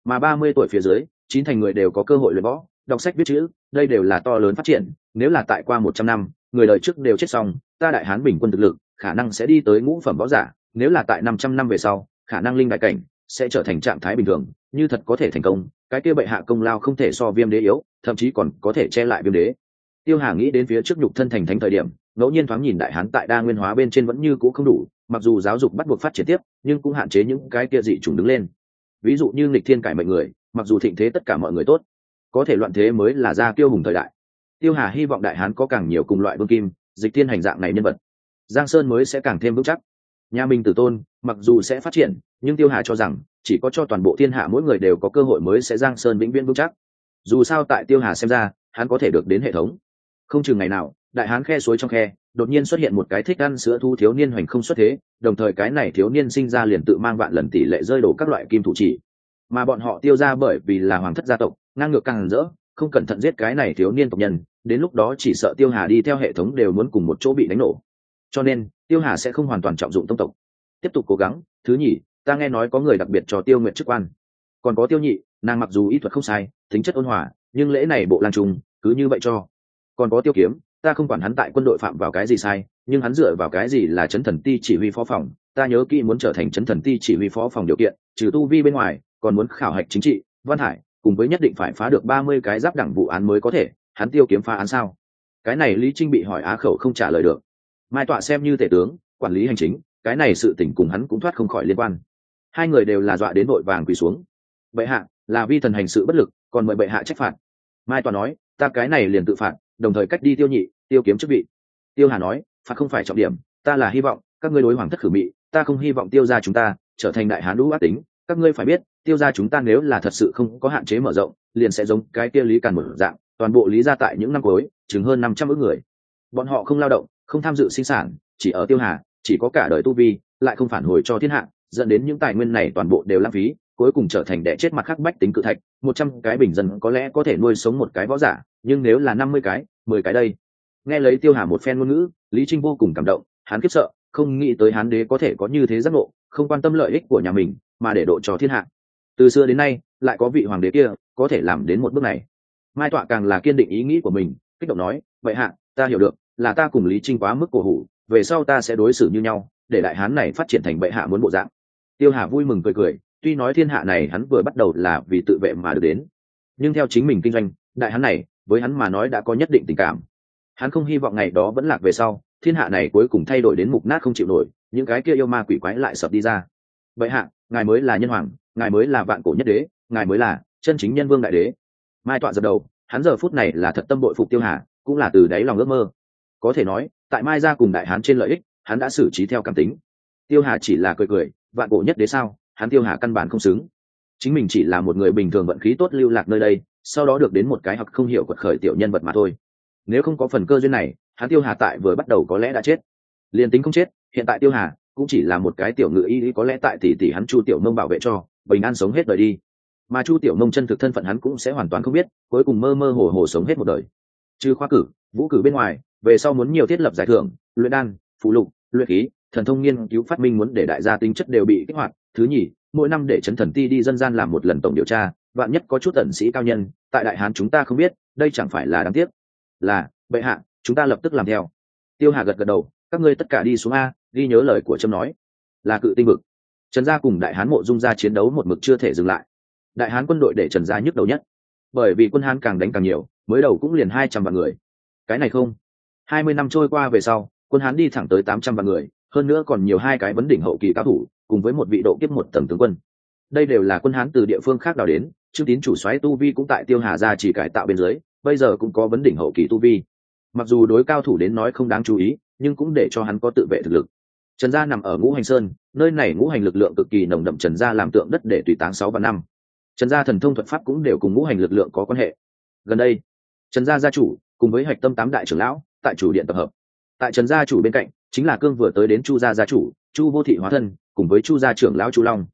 [SPEAKER 1] Mà ba mươi tuổi phía dưới, chín thành người đều có cơ hội luyện võ, đọc sách viết chữ, đây đều là to lớn phát triển. Nếu là tại qua một trăm năm, người đời trước đều chết xong, ta đại hán bình quân thực lực, khả năng sẽ đi tới ngũ phẩm võ giả. Nếu là tại năm trăm năm về sau, khả năng linh đại cảnh sẽ trở thành trạng thái bình thường, như thật có thể thành công. Cái kia bệ hạ công lao không thể so viêm đế yếu, thậm chí còn có thể che lại viêm đế. Tiêu hà nghĩ đến phía trước nhục thân thành thánh thời điểm, ngẫu nhiên thoáng nhìn đại hán tại đa nguyên hóa bên trên vẫn như cũ không đủ mặc dù giáo dục bắt buộc phát triển tiếp, nhưng cũng hạn chế những cái kia dị trùng đứng lên. Ví dụ như nghịch thiên cải mệnh người, mặc dù thịnh thế tất cả mọi người tốt, có thể loạn thế mới là ra tiêu hùng thời đại. Tiêu hà hy vọng đại hán có càng nhiều cùng loại vương kim, dịch thiên hành dạng này nhân vật. Giang sơn mới sẽ càng thêm vững chắc. Nhà minh tử tôn, mặc dù sẽ phát triển, nhưng tiêu hà cho rằng, chỉ có cho toàn bộ thiên hạ mỗi người đều có cơ hội mới sẽ giang sơn vĩnh viễn vững chắc. Dù sao tại tiêu hà xem ra, hắn có thể được đến hệ thống. Không chừng ngày nào, đại hán khe suối trong khe đột nhiên xuất hiện một cái thích ăn sữa thu thiếu niên hoành không xuất thế, đồng thời cái này thiếu niên sinh ra liền tự mang vạn lần tỷ lệ rơi đổ các loại kim thủ chỉ. Mà bọn họ tiêu ra bởi vì là hoàng thất gia tộc, ngang ngược càng rỡ, không cẩn thận giết cái này thiếu niên tộc nhân, đến lúc đó chỉ sợ tiêu hà đi theo hệ thống đều muốn cùng một chỗ bị đánh nổ. Cho nên, tiêu hà sẽ không hoàn toàn trọng dụng tông tộc. Tiếp tục cố gắng, thứ nhì, ta nghe nói có người đặc biệt cho tiêu nguyện chức quan. Còn có tiêu nhị, nàng mặc dù ý thuật không sai, tính chất ôn hòa, nhưng lễ này bộ lan trùng cứ như vậy cho. Còn có tiêu kiếm ta không quản hắn tại quân đội phạm vào cái gì sai, nhưng hắn dựa vào cái gì là chấn thần ti chỉ huy phó phòng? Ta nhớ kỹ muốn trở thành chấn thần ti chỉ huy phó phòng điều kiện, trừ tu vi bên ngoài, còn muốn khảo hạch chính trị, văn hải, cùng với nhất định phải phá được ba mươi cái giáp đẳng vụ án mới có thể, hắn tiêu kiếm phá án sao? Cái này lý trinh bị hỏi á khẩu không trả lời được. Mai tọa xem như tể tướng, quản lý hành chính, cái này sự tình cùng hắn cũng thoát không khỏi liên quan. Hai người đều là dọa đến vội vàng quỳ xuống. Bệ hạ, là vi thần hành sự bất lực, còn mời bệ hạ trách phạt. Mai tọa nói, ta cái này liền tự phạt đồng thời cách đi tiêu nhị, tiêu kiếm chức vị. Tiêu hà nói, phạt không phải trọng điểm, ta là hy vọng các ngươi đối hoàng thất khử mị, ta không hy vọng tiêu ra chúng ta trở thành đại hán lũ ác tính. Các ngươi phải biết, tiêu ra chúng ta nếu là thật sự không có hạn chế mở rộng, liền sẽ giống cái tiêu lý càn một dạng, toàn bộ lý ra tại những năm cuối chứng hơn năm trăm ước người. Bọn họ không lao động, không tham dự sinh sản, chỉ ở tiêu hà, chỉ có cả đời tu vi, lại không phản hồi cho thiên hạ, dẫn đến những tài nguyên này toàn bộ đều lãng phí cuối cùng trở thành đẻ chết mặt khắc bách tính cự thạch, một trăm cái bình dân có lẽ có thể nuôi sống một cái võ giả, nhưng nếu là năm mươi cái, mười cái đây. Nghe lấy tiêu hà một phen ngôn ngữ, lý trinh vô cùng cảm động, hắn kiếp sợ, không nghĩ tới hán đế có thể có như thế giác ngộ, không quan tâm lợi ích của nhà mình, mà để độ cho thiên hạ. Từ xưa đến nay, lại có vị hoàng đế kia, có thể làm đến một bước này. Mai tọa càng là kiên định ý nghĩ của mình, kích động nói, vậy hạ, ta hiểu được, là ta cùng lý trinh quá mức cổ hủ, về sau ta sẽ đối xử như nhau, để đại hán này phát triển thành bệ hạ muốn bộ dạng. Tiêu hà vui mừng cười cười tuy nói thiên hạ này hắn vừa bắt đầu là vì tự vệ mà được đến, nhưng theo chính mình kinh doanh, đại hắn này, với hắn mà nói đã có nhất định tình cảm. Hắn không hy vọng ngày đó vẫn lạc về sau, thiên hạ này cuối cùng thay đổi đến mục nát không chịu nổi, những cái kia yêu ma quỷ quái lại sập đi ra. Vậy hạ, ngài mới là nhân hoàng, ngài mới là vạn cổ nhất đế, ngài mới là chân chính nhân vương đại đế. Mai tọa dập đầu, hắn giờ phút này là thật tâm bội phục tiêu hà, cũng là từ đáy lòng ước mơ. Có thể nói, tại mai gia cùng đại hán trên lợi ích, hắn đã xử trí theo cảm tính. Tiêu hà chỉ là cười cười, vạn cổ nhất đế sao? Hắn tiêu hà căn bản không xứng. Chính mình chỉ là một người bình thường vận khí tốt lưu lạc nơi đây, sau đó được đến một cái học không hiểu quật khởi tiểu nhân vật mà thôi. Nếu không có phần cơ duyên này, hắn tiêu hà tại vừa bắt đầu có lẽ đã chết. Liền tính không chết, hiện tại tiêu hà cũng chỉ là một cái tiểu ngự y có lẽ tại tỷ tỷ hắn chu tiểu mông bảo vệ cho, bình an sống hết đời đi. Mà chu tiểu mông chân thực thân phận hắn cũng sẽ hoàn toàn không biết, cuối cùng mơ mơ hồ hồ sống hết một đời. Chứ khoa cử, vũ cử bên ngoài, về sau muốn nhiều thiết lập giải thưởng, luyện đan, phụ lục, luyện khí, thần thông nghiên cứu phát minh muốn để đại gia tính chất đều bị kích hoạt thứ nhì, mỗi năm để chấn thần ti đi dân gian làm một lần tổng điều tra, vạn nhất có chút tận sĩ cao nhân, tại đại hán chúng ta không biết, đây chẳng phải là đáng tiếc. Là, bệ hạ, chúng ta lập tức làm theo. Tiêu hà gật gật đầu, các ngươi tất cả đi xuống a, ghi nhớ lời của trâm nói. Là cự tinh vực. Trần gia cùng đại hán mộ dung gia chiến đấu một mực chưa thể dừng lại. Đại hán quân đội để trần gia nhức đầu nhất. Bởi vì quân hán càng đánh càng nhiều, mới đầu cũng liền hai trăm vạn người. Cái này không. Hai mươi năm trôi qua về sau, quân hán đi thẳng tới tám trăm vạn người, hơn nữa còn nhiều hai cái vấn đỉnh hậu kỳ cao thủ cùng với một vị độ kiếp một tầng tướng quân. Đây đều là quân hán từ địa phương khác đào đến, trương tín chủ xoáy tu vi cũng tại tiêu hà gia chỉ cải tạo bên dưới, bây giờ cũng có vấn đỉnh hậu kỳ tu vi. Mặc dù đối cao thủ đến nói không đáng chú ý, nhưng cũng để cho hắn có tự vệ thực lực. Trần gia nằm ở ngũ hành sơn, nơi này ngũ hành lực lượng cực kỳ nồng đậm trần gia làm tượng đất để tùy táng sáu và năm. Trần gia thần thông thuật pháp cũng đều cùng ngũ hành lực lượng có quan hệ. Gần đây, trần gia gia chủ cùng với hạch tâm tám đại trưởng lão tại chủ điện tập hợp. Tại trần gia chủ bên cạnh, chính là cương vừa tới đến chu gia gia chủ, chu vô thị hóa thân cùng với chu gia trưởng lão chu long.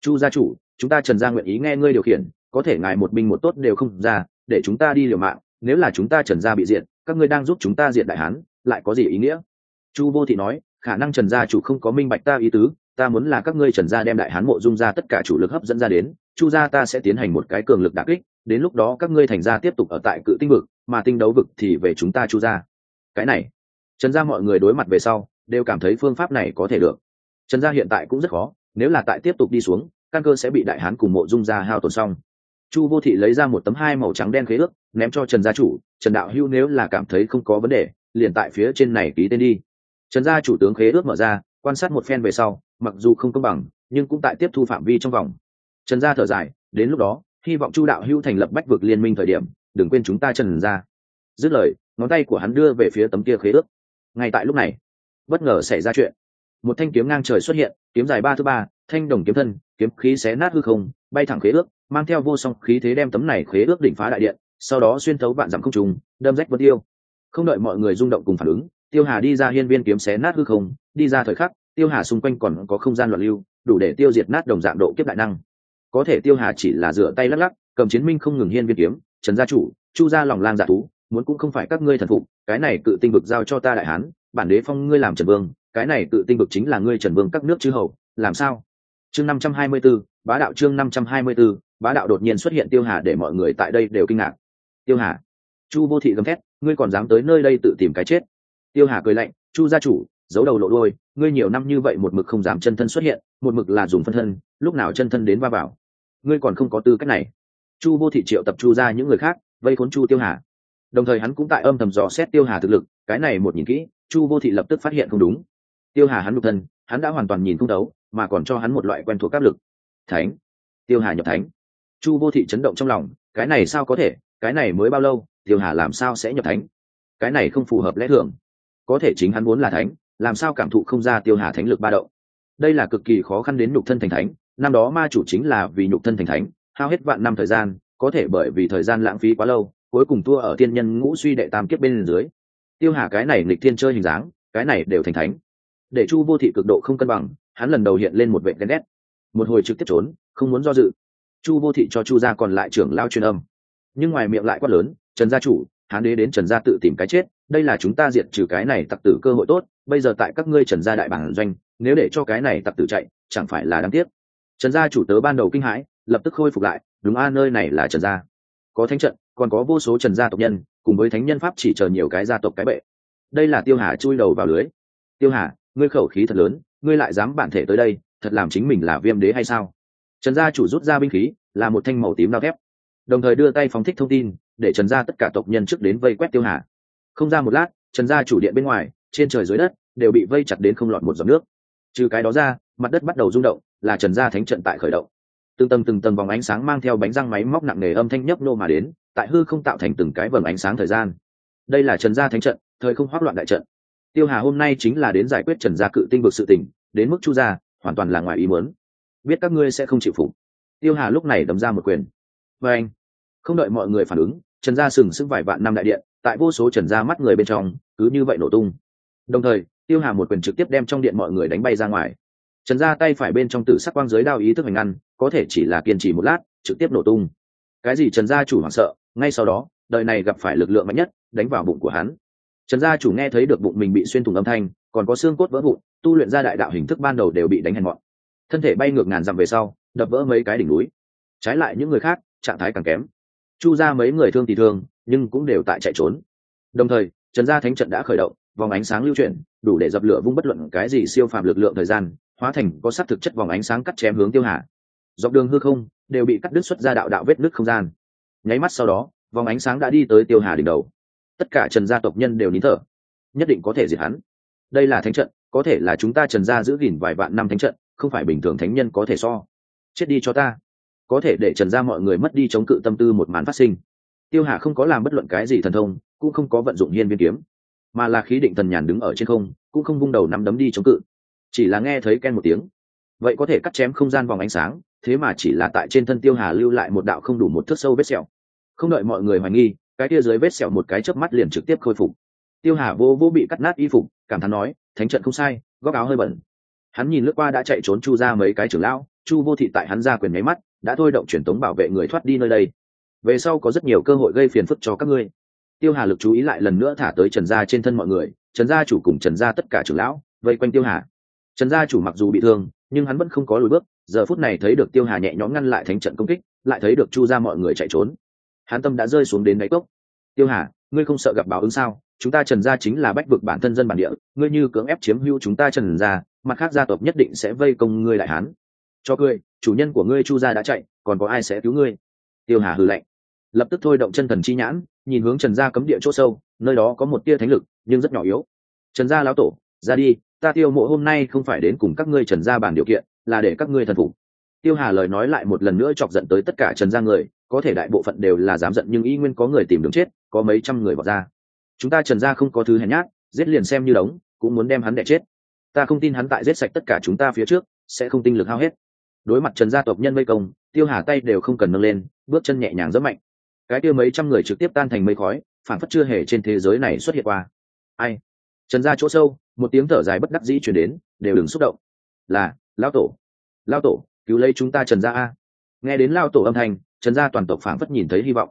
[SPEAKER 1] Chu gia chủ, chúng ta trần gia nguyện ý nghe ngươi điều khiển, có thể ngài một binh một tốt đều không ra, để chúng ta đi liều mạng, nếu là chúng ta trần gia bị diện các ngươi đang giúp chúng ta diện đại hán, lại có gì ý nghĩa? Chu vô thị nói, khả năng trần gia chủ không có minh bạch ta ý tứ, ta muốn là các ngươi trần gia đem đại hán mộ dung ra tất cả chủ lực hấp dẫn ra đến, chu gia ta sẽ tiến hành một cái cường lực đặc kích, đến lúc đó các ngươi thành gia tiếp tục ở tại cự tinh vực, mà tinh đấu vực thì về chúng ta chu gia. Cái này, trần gia mọi người đối mặt về sau, đều cảm thấy phương pháp này có thể được trần gia hiện tại cũng rất khó, nếu là tại tiếp tục đi xuống, căn cơ sẽ bị đại hán cùng mộ dung gia hao tổn xong. Chu vô thị lấy ra một tấm hai màu trắng đen khế ước, ném cho trần gia chủ, trần đạo hưu nếu là cảm thấy không có vấn đề, liền tại phía trên này ký tên đi. Trần gia chủ tướng khế ước mở ra, quan sát một phen về sau, mặc dù không công bằng, nhưng cũng tại tiếp thu phạm vi trong vòng. Trần gia thở dài, đến lúc đó, hy vọng chu đạo hưu thành lập bách vực liên minh thời điểm, đừng quên chúng ta trần gia. Dứt lời, ngón tay của hắn đưa về phía tấm kia khế ước. Ngay tại lúc này, bất ngờ xảy ra chuyện một thanh kiếm ngang trời xuất hiện, kiếm dài ba thứ ba, thanh đồng kiếm thân, kiếm khí xé nát hư không, bay thẳng khế ước, mang theo vô song khí thế đem tấm này khế ước đỉnh phá đại điện, sau đó xuyên thấu vạn dặm không trùng đâm rách vân tiêu. Không đợi mọi người rung động cùng phản ứng, tiêu hà đi ra hiên viên kiếm xé nát hư không, đi ra thời khắc, tiêu hà xung quanh còn có không gian loạn lưu, đủ để tiêu diệt nát đồng dạng độ kiếp đại năng. Có thể tiêu hà chỉ là dựa tay lắc lắc, cầm chiến minh không ngừng hiên viên kiếm, trần gia chủ, chu gia lòng lang dạ thú, muốn cũng không phải các ngươi thần phục, cái này cự tinh vực giao cho ta đại hán, bản đế phong ngươi làm trần vương cái này tự tinh vực chính là ngươi trần vương các nước chư hầu làm sao? Chương năm trăm hai mươi 524, bá đạo chương năm trăm hai mươi 524, bá đạo đột nhiên xuất hiện tiêu hà để mọi người tại đây đều kinh ngạc. Tiêu hà chu vô thị gầm thét ngươi còn dám tới nơi đây tự tìm cái chết. Tiêu hà cười lạnh chu gia chủ giấu đầu lộ đôi ngươi nhiều năm như vậy một mực không dám chân thân xuất hiện một mực là dùng phân thân lúc nào chân thân đến va vào? Ngươi còn không có tư cách này. Chu vô thị triệu tập chu ra những người khác vây khốn chu tiêu hà. Đồng thời hắn cũng tại âm thầm dò xét tiêu hà thực lực cái này một nhìn kỹ chu vô thị lập tức phát hiện không đúng tiêu hà hắn nhục thân, hắn đã hoàn toàn nhìn không đấu mà còn cho hắn một loại quen thuộc áp lực. Thánh! Tiêu hà nhập thánh. Chu vô thị chấn động trong lòng, cái này sao có thể, cái này mới bao lâu, tiêu hà làm sao sẽ nhập thánh? Cái này không phù hợp lẽ thường. Có thể chính hắn muốn là thánh, làm sao cảm thụ không ra tiêu hà thánh lực ba động? Đây là cực kỳ khó khăn đến nhục thân thành thánh, năm đó ma chủ chính là vì nhục thân thành thánh, hao hết vạn năm thời gian, có thể bởi vì thời gian lãng phí quá lâu, cuối cùng tua ở thiên nhân ngũ suy đệ tam kiếp bên dưới. Tiêu hà cái này nghịch thiên chơi hình dáng, cái này đều thành thánh để chu vô thị cực độ không cân bằng, hắn lần đầu hiện lên một vệ ghen ghét. Một hồi trực tiếp trốn, không muốn do dự. Chu vô thị cho chu gia còn lại trưởng lao truyền âm. Nhưng ngoài miệng lại quát lớn, trần gia chủ, hán đế đến trần gia tự tìm cái chết, đây là chúng ta diệt trừ cái này tặc tử cơ hội tốt, bây giờ tại các ngươi trần gia đại bản doanh, nếu để cho cái này tặc tử chạy, chẳng phải là đáng tiếc. Trần gia chủ tớ ban đầu kinh hãi, lập tức khôi phục lại, đúng a, nơi này là trần gia. Có thánh trận, còn có vô số trần gia tộc nhân, cùng với thánh nhân pháp chỉ chờ nhiều cái gia tộc cái bệ. Đây là tiêu hà chui đầu vào lưới. Tiêu hà ngươi khẩu khí thật lớn, ngươi lại dám bản thể tới đây, thật làm chính mình là viêm đế hay sao? Trần gia chủ rút ra binh khí, là một thanh màu tím đao thép, đồng thời đưa tay phóng thích thông tin, để trần gia tất cả tộc nhân trước đến vây quét tiêu hà. Không ra một lát, trần gia chủ điện bên ngoài, trên trời dưới đất, đều bị vây chặt đến không lọt một giọt nước. Trừ cái đó ra, mặt đất bắt đầu rung động, là trần gia thánh trận tại khởi động. Từng tầng từng tầng vòng ánh sáng mang theo bánh răng máy móc nặng nề âm thanh nhấp nô mà đến, tại hư không tạo thành từng cái vầng ánh sáng thời gian. Đây là trần gia thánh trận, thời không hoác loạn đại trận tiêu hà hôm nay chính là đến giải quyết trần gia cự tinh vực sự tình, đến mức chu gia hoàn toàn là ngoài ý muốn. Biết các ngươi sẽ không chịu phục. Tiêu hà lúc này đấm ra một quyền. Và anh, không đợi mọi người phản ứng, trần gia sừng sững vài vạn năm đại điện, tại vô số trần gia mắt người bên trong, cứ như vậy nổ tung. Đồng thời, tiêu hà một quyền trực tiếp đem trong điện mọi người đánh bay ra ngoài. Trần gia tay phải bên trong tử sắc quang giới đao ý thức hành ngăn, có thể chỉ là kiên trì một lát, trực tiếp nổ tung. Cái gì trần gia chủ hoảng sợ, ngay sau đó, đời này gặp phải lực lượng mạnh nhất, đánh vào bụng của hắn trần gia chủ nghe thấy được bụng mình bị xuyên thủng âm thanh, còn có xương cốt vỡ vụn, tu luyện ra đại đạo hình thức ban đầu đều bị đánh hèn mọn. Thân thể bay ngược ngàn dặm về sau, đập vỡ mấy cái đỉnh núi. Trái lại những người khác, trạng thái càng kém. Chu ra mấy người thương thì thương, nhưng cũng đều tại chạy trốn. Đồng thời, trần gia thánh trận đã khởi động, vòng ánh sáng lưu chuyển, đủ để dập lửa vung bất luận cái gì siêu phàm lực lượng thời gian, hóa thành có sắc thực chất vòng ánh sáng cắt chém hướng tiêu hà. Dọc đường hư không, đều bị cắt đứt xuất ra đạo đạo vết nứt không gian. Nháy mắt sau đó, vòng ánh sáng đã đi tới tiêu hà đỉnh đầu tất cả trần gia tộc nhân đều nín thở. Nhất định có thể diệt hắn. Đây là thánh trận, có thể là chúng ta trần gia giữ gìn vài vạn năm thánh trận, không phải bình thường thánh nhân có thể so. Chết đi cho ta. Có thể để trần gia mọi người mất đi chống cự tâm tư một màn phát sinh. Tiêu hà không có làm bất luận cái gì thần thông, cũng không có vận dụng hiên viên kiếm. Mà là khí định thần nhàn đứng ở trên không, cũng không vung đầu nắm đấm đi chống cự. Chỉ là nghe thấy ken một tiếng. Vậy có thể cắt chém không gian vòng ánh sáng, thế mà chỉ là tại trên thân tiêu hà lưu lại một đạo không đủ một thước sâu vết sẹo. Không đợi mọi người hoài nghi cái kia dưới vết sẹo một cái chớp mắt liền trực tiếp khôi phục. Tiêu hà vô vô bị cắt nát y phục, cảm thán nói, thánh trận không sai, góc áo hơi bẩn. Hắn nhìn lướt qua đã chạy trốn chu ra mấy cái trưởng lão, chu vô thị tại hắn ra quyền mấy mắt, đã thôi động truyền tống bảo vệ người thoát đi nơi đây. Về sau có rất nhiều cơ hội gây phiền phức cho các ngươi. Tiêu hà lực chú ý lại lần nữa thả tới trần gia trên thân mọi người, trần gia chủ cùng trần gia tất cả trưởng lão, vây quanh tiêu hà. Trần gia chủ mặc dù bị thương, nhưng hắn vẫn không có lùi bước, giờ phút này thấy được tiêu hà nhẹ nhõm ngăn lại thánh trận công kích, lại thấy được chu ra mọi người chạy trốn hắn tâm đã rơi xuống đến đáy cốc. Tiêu hà, ngươi không sợ gặp báo ứng sao? Chúng ta trần gia chính là bách vực bản thân dân bản địa, ngươi như cưỡng ép chiếm hữu chúng ta trần gia, mặt khác gia tộc nhất định sẽ vây công ngươi đại hán. Cho ngươi chủ nhân của ngươi chu gia đã chạy, còn có ai sẽ cứu ngươi? Tiêu hà hừ lạnh. Lập tức thôi động chân thần chi nhãn, nhìn hướng trần gia cấm địa chỗ sâu, nơi đó có một tia thánh lực, nhưng rất nhỏ yếu. Trần gia lão tổ, ra đi, ta tiêu mộ hôm nay không phải đến cùng các ngươi trần gia bàn điều kiện, là để các ngươi thần phục. Tiêu hà lời nói lại một lần nữa chọc giận tới tất cả trần gia người có thể đại bộ phận đều là dám giận nhưng y nguyên có người tìm đường chết, có mấy trăm người bỏ ra. Chúng ta trần gia không có thứ hèn nhát, giết liền xem như đống, cũng muốn đem hắn đẻ chết. Ta không tin hắn tại giết sạch tất cả chúng ta phía trước, sẽ không tinh lực hao hết. Đối mặt trần gia tộc nhân vây công, tiêu hà tay đều không cần nâng lên, bước chân nhẹ nhàng rất mạnh. Cái tiêu mấy trăm người trực tiếp tan thành mây khói phản phất chưa hề trên thế giới này xuất hiện qua. Ai? Trần gia chỗ sâu, một tiếng thở dài bất đắc dĩ chuyển đến, đều đừng xúc động. Là lao tổ. Lao tổ, cứu lấy chúng ta trần gia a. Nghe đến lao tổ âm thanh trần gia toàn tộc phảng phất nhìn thấy hy vọng.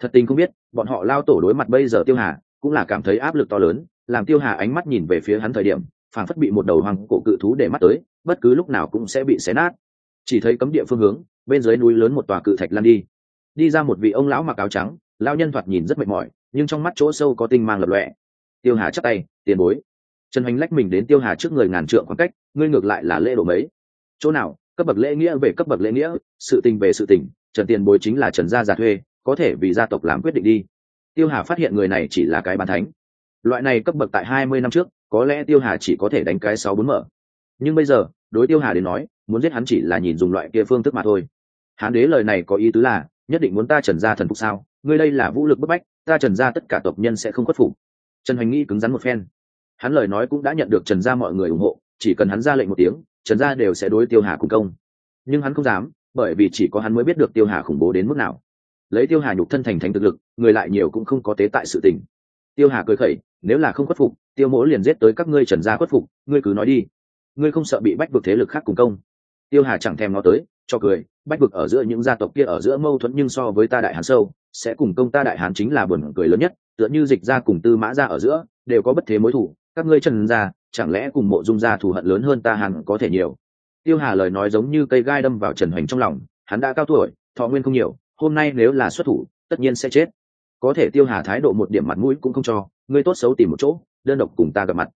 [SPEAKER 1] Thật tình không biết, bọn họ lao tổ đối mặt bây giờ tiêu hà, cũng là cảm thấy áp lực to lớn, làm tiêu hà ánh mắt nhìn về phía hắn thời điểm, phảng phất bị một đầu hoàng cổ cự thú để mắt tới, bất cứ lúc nào cũng sẽ bị xé nát. Chỉ thấy cấm địa phương hướng, bên dưới núi lớn một tòa cự thạch lan đi. Đi ra một vị ông lão mặc áo trắng lao nhân thoạt nhìn rất mệt mỏi, nhưng trong mắt chỗ sâu có tinh mang lập lọe tiêu hà chắc tay, tiền bối. Trần hoành lách mình đến tiêu hà trước người ngàn trượng khoảng cách, ngươi ngược lại là lễ độ mấy? Chỗ nào? Cấp bậc lễ nghĩa về cấp bậc lễ nghĩa, sự tình về sự tình trần tiền bối chính là trần gia giả thuê, có thể vì gia tộc làm quyết định đi. Tiêu hà phát hiện người này chỉ là cái bàn thánh. Loại này cấp bậc tại hai mươi năm trước, có lẽ tiêu hà chỉ có thể đánh cái sáu bốn mở. Nhưng bây giờ, đối tiêu hà đến nói, muốn giết hắn chỉ là nhìn dùng loại kia phương thức mà thôi. Hán đế lời này có ý tứ là, nhất định muốn ta trần gia thần phục sao? Ngươi đây là vũ lực bức bách, ta trần gia tất cả tộc nhân sẽ không khuất phục. Trần hoành nghi cứng rắn một phen. Hắn lời nói cũng đã nhận được trần gia mọi người ủng hộ, chỉ cần hắn ra lệnh một tiếng, trần gia đều sẽ đối tiêu hà cùng công. Nhưng hắn không dám bởi vì chỉ có hắn mới biết được tiêu hà khủng bố đến mức nào. Lấy tiêu hà nhục thân thành thành thực lực, người lại nhiều cũng không có tế tại sự tình. Tiêu hà cười khẩy, nếu là không khuất phục, tiêu mỗ liền giết tới các ngươi trần gia khuất phục, ngươi cứ nói đi. Ngươi không sợ bị bách vực thế lực khác cùng công. Tiêu hà chẳng thèm nó tới, cho cười, bách vực ở giữa những gia tộc kia ở giữa mâu thuẫn nhưng so với ta đại hán sâu, sẽ cùng công ta đại hán chính là buồn cười lớn nhất, tựa như dịch ra cùng tư mã ra ở giữa, đều có bất thế mối thủ các ngươi trần gia, chẳng lẽ cùng mộ dung gia thù hận lớn hơn ta hẳn có thể nhiều tiêu hà lời nói giống như cây gai đâm vào trần hoành trong lòng, hắn đã cao tuổi, thọ nguyên không nhiều, hôm nay nếu là xuất thủ, tất nhiên sẽ chết. Có thể tiêu hà thái độ một điểm mặt mũi cũng không cho, ngươi tốt xấu tìm một chỗ, đơn độc cùng ta gặp mặt.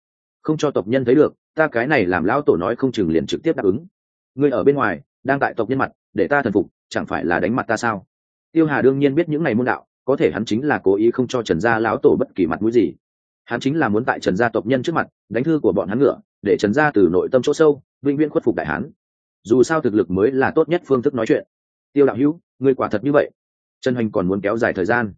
[SPEAKER 1] Không cho tộc nhân thấy được, ta cái này làm lão tổ nói không chừng liền trực tiếp đáp ứng. Ngươi ở bên ngoài, đang tại tộc nhân mặt, để ta thần phục, chẳng phải là đánh mặt ta sao? Tiêu hà đương nhiên biết những ngày môn đạo, có thể hắn chính là cố ý không cho trần gia lão tổ bất kỳ mặt mũi gì hắn chính là muốn tại trần gia tộc nhân trước mặt, đánh thư của bọn hắn ngựa, để trần gia từ nội tâm chỗ sâu, vĩnh viễn khuất phục đại hán. Dù sao thực lực mới là tốt nhất phương thức nói chuyện. Tiêu đạo hữu người quả thật như vậy. Trần hoành còn muốn kéo dài thời gian.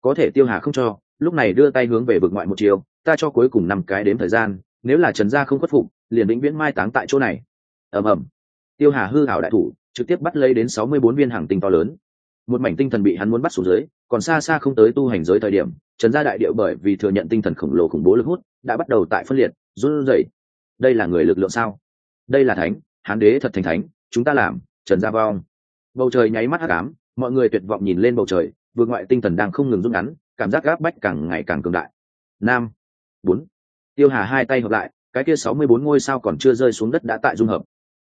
[SPEAKER 1] Có thể tiêu hà không cho, lúc này đưa tay hướng về vực ngoại một chiều, ta cho cuối cùng năm cái đếm thời gian, nếu là trần gia không khuất phục, liền vĩnh viễn mai táng tại chỗ này. Ầm ầm. Tiêu hà hư hảo đại thủ, trực tiếp bắt lấy đến sáu mươi bốn viên hàng tinh to lớn một mảnh tinh thần bị hắn muốn bắt xuống dưới, còn xa xa không tới tu hành giới thời điểm, trần gia đại điệu bởi vì thừa nhận tinh thần khổng lồ khủng bố lực hút, đã bắt đầu tại phân liệt, run rẩy. Đây là người lực lượng sao? Đây là thánh, hán đế thật thành thánh, chúng ta làm, trần gia vong. Bầu trời nháy mắt hắc ám, mọi người tuyệt vọng nhìn lên bầu trời, vượt ngoại tinh thần đang không ngừng rút ngắn, cảm giác gáp bách càng ngày càng cường đại. Nam, bốn. Tiêu hà hai tay hợp lại, cái kia sáu mươi bốn ngôi sao còn chưa rơi xuống đất đã tại dung hợp.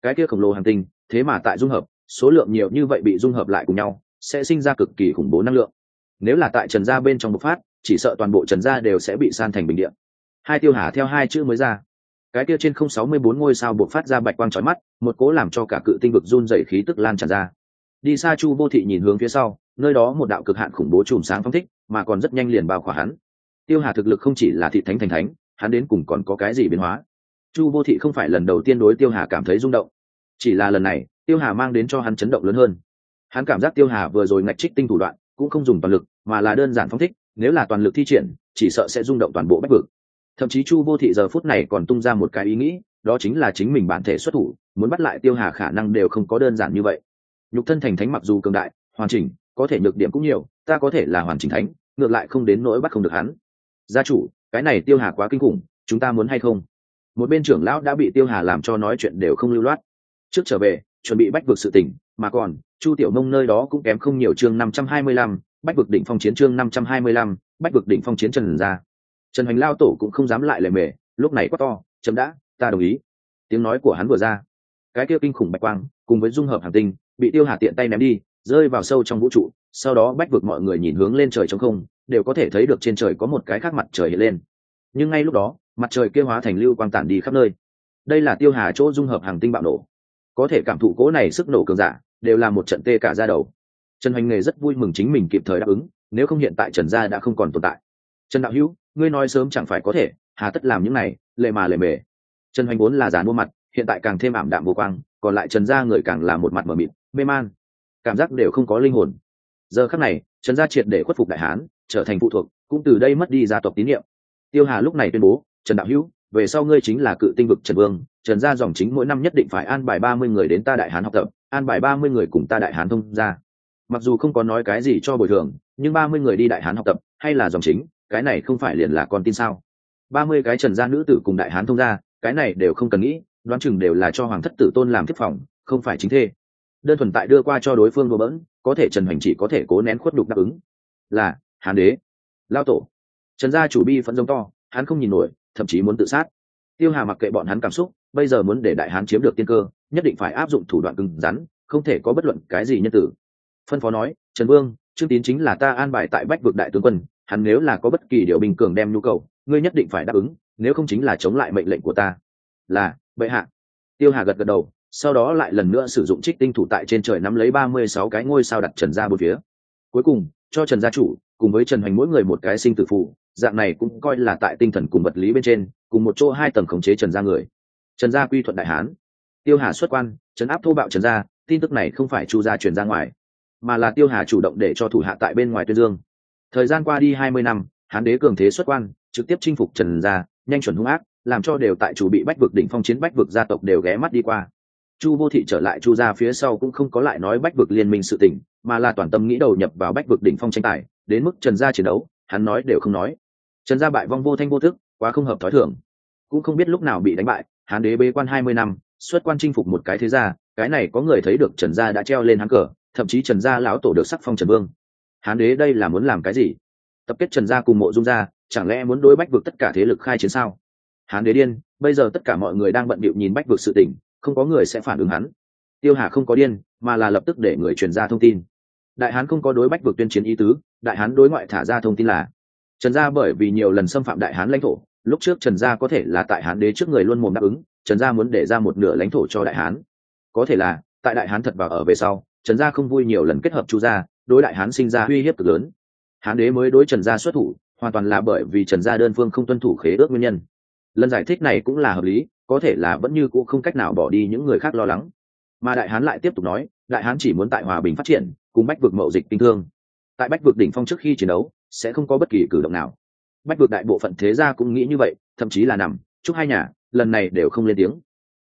[SPEAKER 1] Cái kia khổng lồ hàng tinh, thế mà tại dung hợp, số lượng nhiều như vậy bị dung hợp lại cùng nhau sẽ sinh ra cực kỳ khủng bố năng lượng. Nếu là tại trần gia bên trong bộc phát, chỉ sợ toàn bộ trần gia đều sẽ bị san thành bình điện hai tiêu hà theo hai chữ mới ra. Cái kia trên không sáu mươi bốn ngôi sao bộc phát ra bạch quang trói mắt, một cố làm cho cả cự tinh vực run dày khí tức lan tràn ra. Đi xa chu vô thị nhìn hướng phía sau, nơi đó một đạo cực hạn khủng bố chùm sáng phong thích, mà còn rất nhanh liền bao khỏa hắn. Tiêu hà thực lực không chỉ là thị thánh thành thánh, hắn đến cùng còn có cái gì biến hóa? Chu vô thị không phải lần đầu tiên đối tiêu hà cảm thấy rung động. Chỉ là lần này, tiêu hà mang đến cho hắn chấn động lớn hơn hắn cảm giác tiêu hà vừa rồi ngạch trích tinh thủ đoạn cũng không dùng toàn lực, mà là đơn giản phong thích, nếu là toàn lực thi triển, chỉ sợ sẽ rung động toàn bộ bách vực. Thậm chí chu vô thị giờ phút này còn tung ra một cái ý nghĩ, đó chính là chính mình bản thể xuất thủ, muốn bắt lại tiêu hà khả năng đều không có đơn giản như vậy. Nhục thân thành thánh mặc dù cường đại, hoàn chỉnh, có thể nhược điểm cũng nhiều, ta có thể là hoàn chỉnh thánh, ngược lại không đến nỗi bắt không được hắn. Gia chủ, cái này tiêu hà quá kinh khủng, chúng ta muốn hay không? Một bên trưởng lão đã bị tiêu hà làm cho nói chuyện đều không lưu loát. Trước trở về, chuẩn bị bách vực sự tỉnh mà còn, chu tiểu mông nơi đó cũng kém không nhiều chương năm trăm hai mươi lăm, bách vực đỉnh phong chiến chương năm trăm hai mươi lăm, bách vực đỉnh phong chiến trần ra trần hoành lao tổ cũng không dám lại lề mề, lúc này quá to, chấm đã, ta đồng ý. Tiếng nói của hắn vừa ra, cái kia kinh khủng bạch quang, cùng với dung hợp hàng tinh, bị tiêu hà tiện tay ném đi, rơi vào sâu trong vũ trụ, sau đó bách vực mọi người nhìn hướng lên trời trong không, đều có thể thấy được trên trời có một cái khác mặt trời hiện lên. Nhưng ngay lúc đó, mặt trời kia hóa thành lưu quang tản đi khắp nơi. Đây là tiêu hà chỗ dung hợp hàng tinh bạo nổ. Có thể cảm thụ cố này sức nổ cường giả đều là một trận tê cả ra đầu. Trần hoành nghề rất vui mừng chính mình kịp thời đáp ứng, nếu không hiện tại trần gia đã không còn tồn tại. Trần đạo hữu, ngươi nói sớm chẳng phải có thể, hà tất làm những này, lệ mà lệ mề trần hoành vốn là giàn mua mặt, hiện tại càng thêm ảm đạm vô quang, còn lại trần gia người càng là một mặt mờ mịt, mê man. Cảm giác đều không có linh hồn. Giờ khắc này, trần gia triệt để khuất phục đại hán, trở thành phụ thuộc, cũng từ đây mất đi gia tộc tín nhiệm. Tiêu hà lúc này tuyên bố, trần đạo hữu, về sau ngươi chính là cự tinh vực trần vương, trần gia dòng chính mỗi năm nhất định phải an bài ba mươi người đến ta đại hán học tập an bài ba mươi người cùng ta đại hán thông ra mặc dù không có nói cái gì cho bồi thường, nhưng ba mươi người đi đại hán học tập, hay là dòng chính, cái này không phải liền là con tin sao? Ba mươi cái trần gia nữ tử cùng đại hán thông ra cái này đều không cần nghĩ, đoán chừng đều là cho hoàng thất tử tôn làm tiếp phòng, không phải chính thê. Đơn thuần tại đưa qua cho đối phương đùa bỡn, có thể trần hoành chỉ có thể cố nén khuất đục đáp ứng. Là, hán đế. Lao tổ. Trần gia chủ bi phẫn giống to, hắn không nhìn nổi, thậm chí muốn tự sát. Tiêu hà mặc kệ bọn hắn cảm xúc bây giờ muốn để đại hán chiếm được tiên cơ, nhất định phải áp dụng thủ đoạn cứng rắn, không thể có bất luận cái gì nhân tử. Phân phó nói, trần vương, trương tín chính là ta an bài tại bách vực đại tướng quân, hắn nếu là có bất kỳ điều bình cường đem nhu cầu, ngươi nhất định phải đáp ứng, nếu không chính là chống lại mệnh lệnh của ta. Là, bệ hạ. Tiêu hà gật gật đầu, sau đó lại lần nữa sử dụng trích tinh thủ tại trên trời nắm lấy ba mươi sáu cái ngôi sao đặt trần ra một phía. Cuối cùng, cho trần gia chủ, cùng với trần hoành mỗi người một cái sinh tử phụ dạng này cũng coi là tại tinh thần cùng vật lý bên trên, cùng một chỗ hai tầng khống chế trần gia người trần gia quy thuận đại hán. Tiêu hà xuất quan trấn áp thô bạo trần gia tin tức này không phải chu gia truyền ra ngoài mà là tiêu hà chủ động để cho thủ hạ tại bên ngoài tuyên dương. Thời gian qua đi hai mươi năm hán đế cường thế xuất quan trực tiếp chinh phục trần gia nhanh chuẩn hung ác làm cho đều tại chủ bị bách vực đỉnh phong chiến bách vực gia tộc đều ghé mắt đi qua. Chu vô thị trở lại chu gia phía sau cũng không có lại nói bách vực liên minh sự tỉnh, mà là toàn tâm nghĩ đầu nhập vào bách vực đỉnh phong tranh tài đến mức trần gia chiến đấu hắn nói đều không nói. Trần gia bại vong vô thanh vô thức quá không hợp thói thường. Cũng không biết lúc nào bị đánh bại hán đế bế quan hai mươi năm, xuất quan chinh phục một cái thế gia, cái này có người thấy được trần gia đã treo lên hắn cờ, thậm chí trần gia lão tổ được sắc phong trần vương. Hán đế đây là muốn làm cái gì? Tập kết trần gia cùng mộ dung gia, chẳng lẽ muốn đối bách vực tất cả thế lực khai chiến sao? Hán đế điên, bây giờ tất cả mọi người đang bận bịu nhìn bách vực sự tình, không có người sẽ phản ứng hắn. Tiêu hà không có điên, mà là lập tức để người truyền ra thông tin. Đại hán không có đối bách vực tuyên chiến ý tứ, đại hán đối ngoại thả ra thông tin là, trần gia bởi vì nhiều lần xâm phạm đại hán lãnh thổ lúc trước trần gia có thể là tại hán đế trước người luôn mồm đáp ứng, trần gia muốn để ra một nửa lãnh thổ cho đại hán. Có thể là, tại đại hán thật vào ở về sau, trần gia không vui nhiều lần kết hợp chu gia, đối đại hán sinh ra uy hiếp cực lớn. Hán đế mới đối trần gia xuất thủ, hoàn toàn là bởi vì trần gia đơn phương không tuân thủ khế ước nguyên nhân. Lần giải thích này cũng là hợp lý, có thể là vẫn như cũ không cách nào bỏ đi những người khác lo lắng. Mà đại hán lại tiếp tục nói, đại hán chỉ muốn tại hòa bình phát triển, cùng bách vực mậu dịch tinh thương. Tại bách vực đỉnh phong trước khi chiến đấu, sẽ không có bất kỳ cử động nào bách vực đại bộ phận thế gia cũng nghĩ như vậy, thậm chí là nằm, chúc hai nhà, lần này đều không lên tiếng.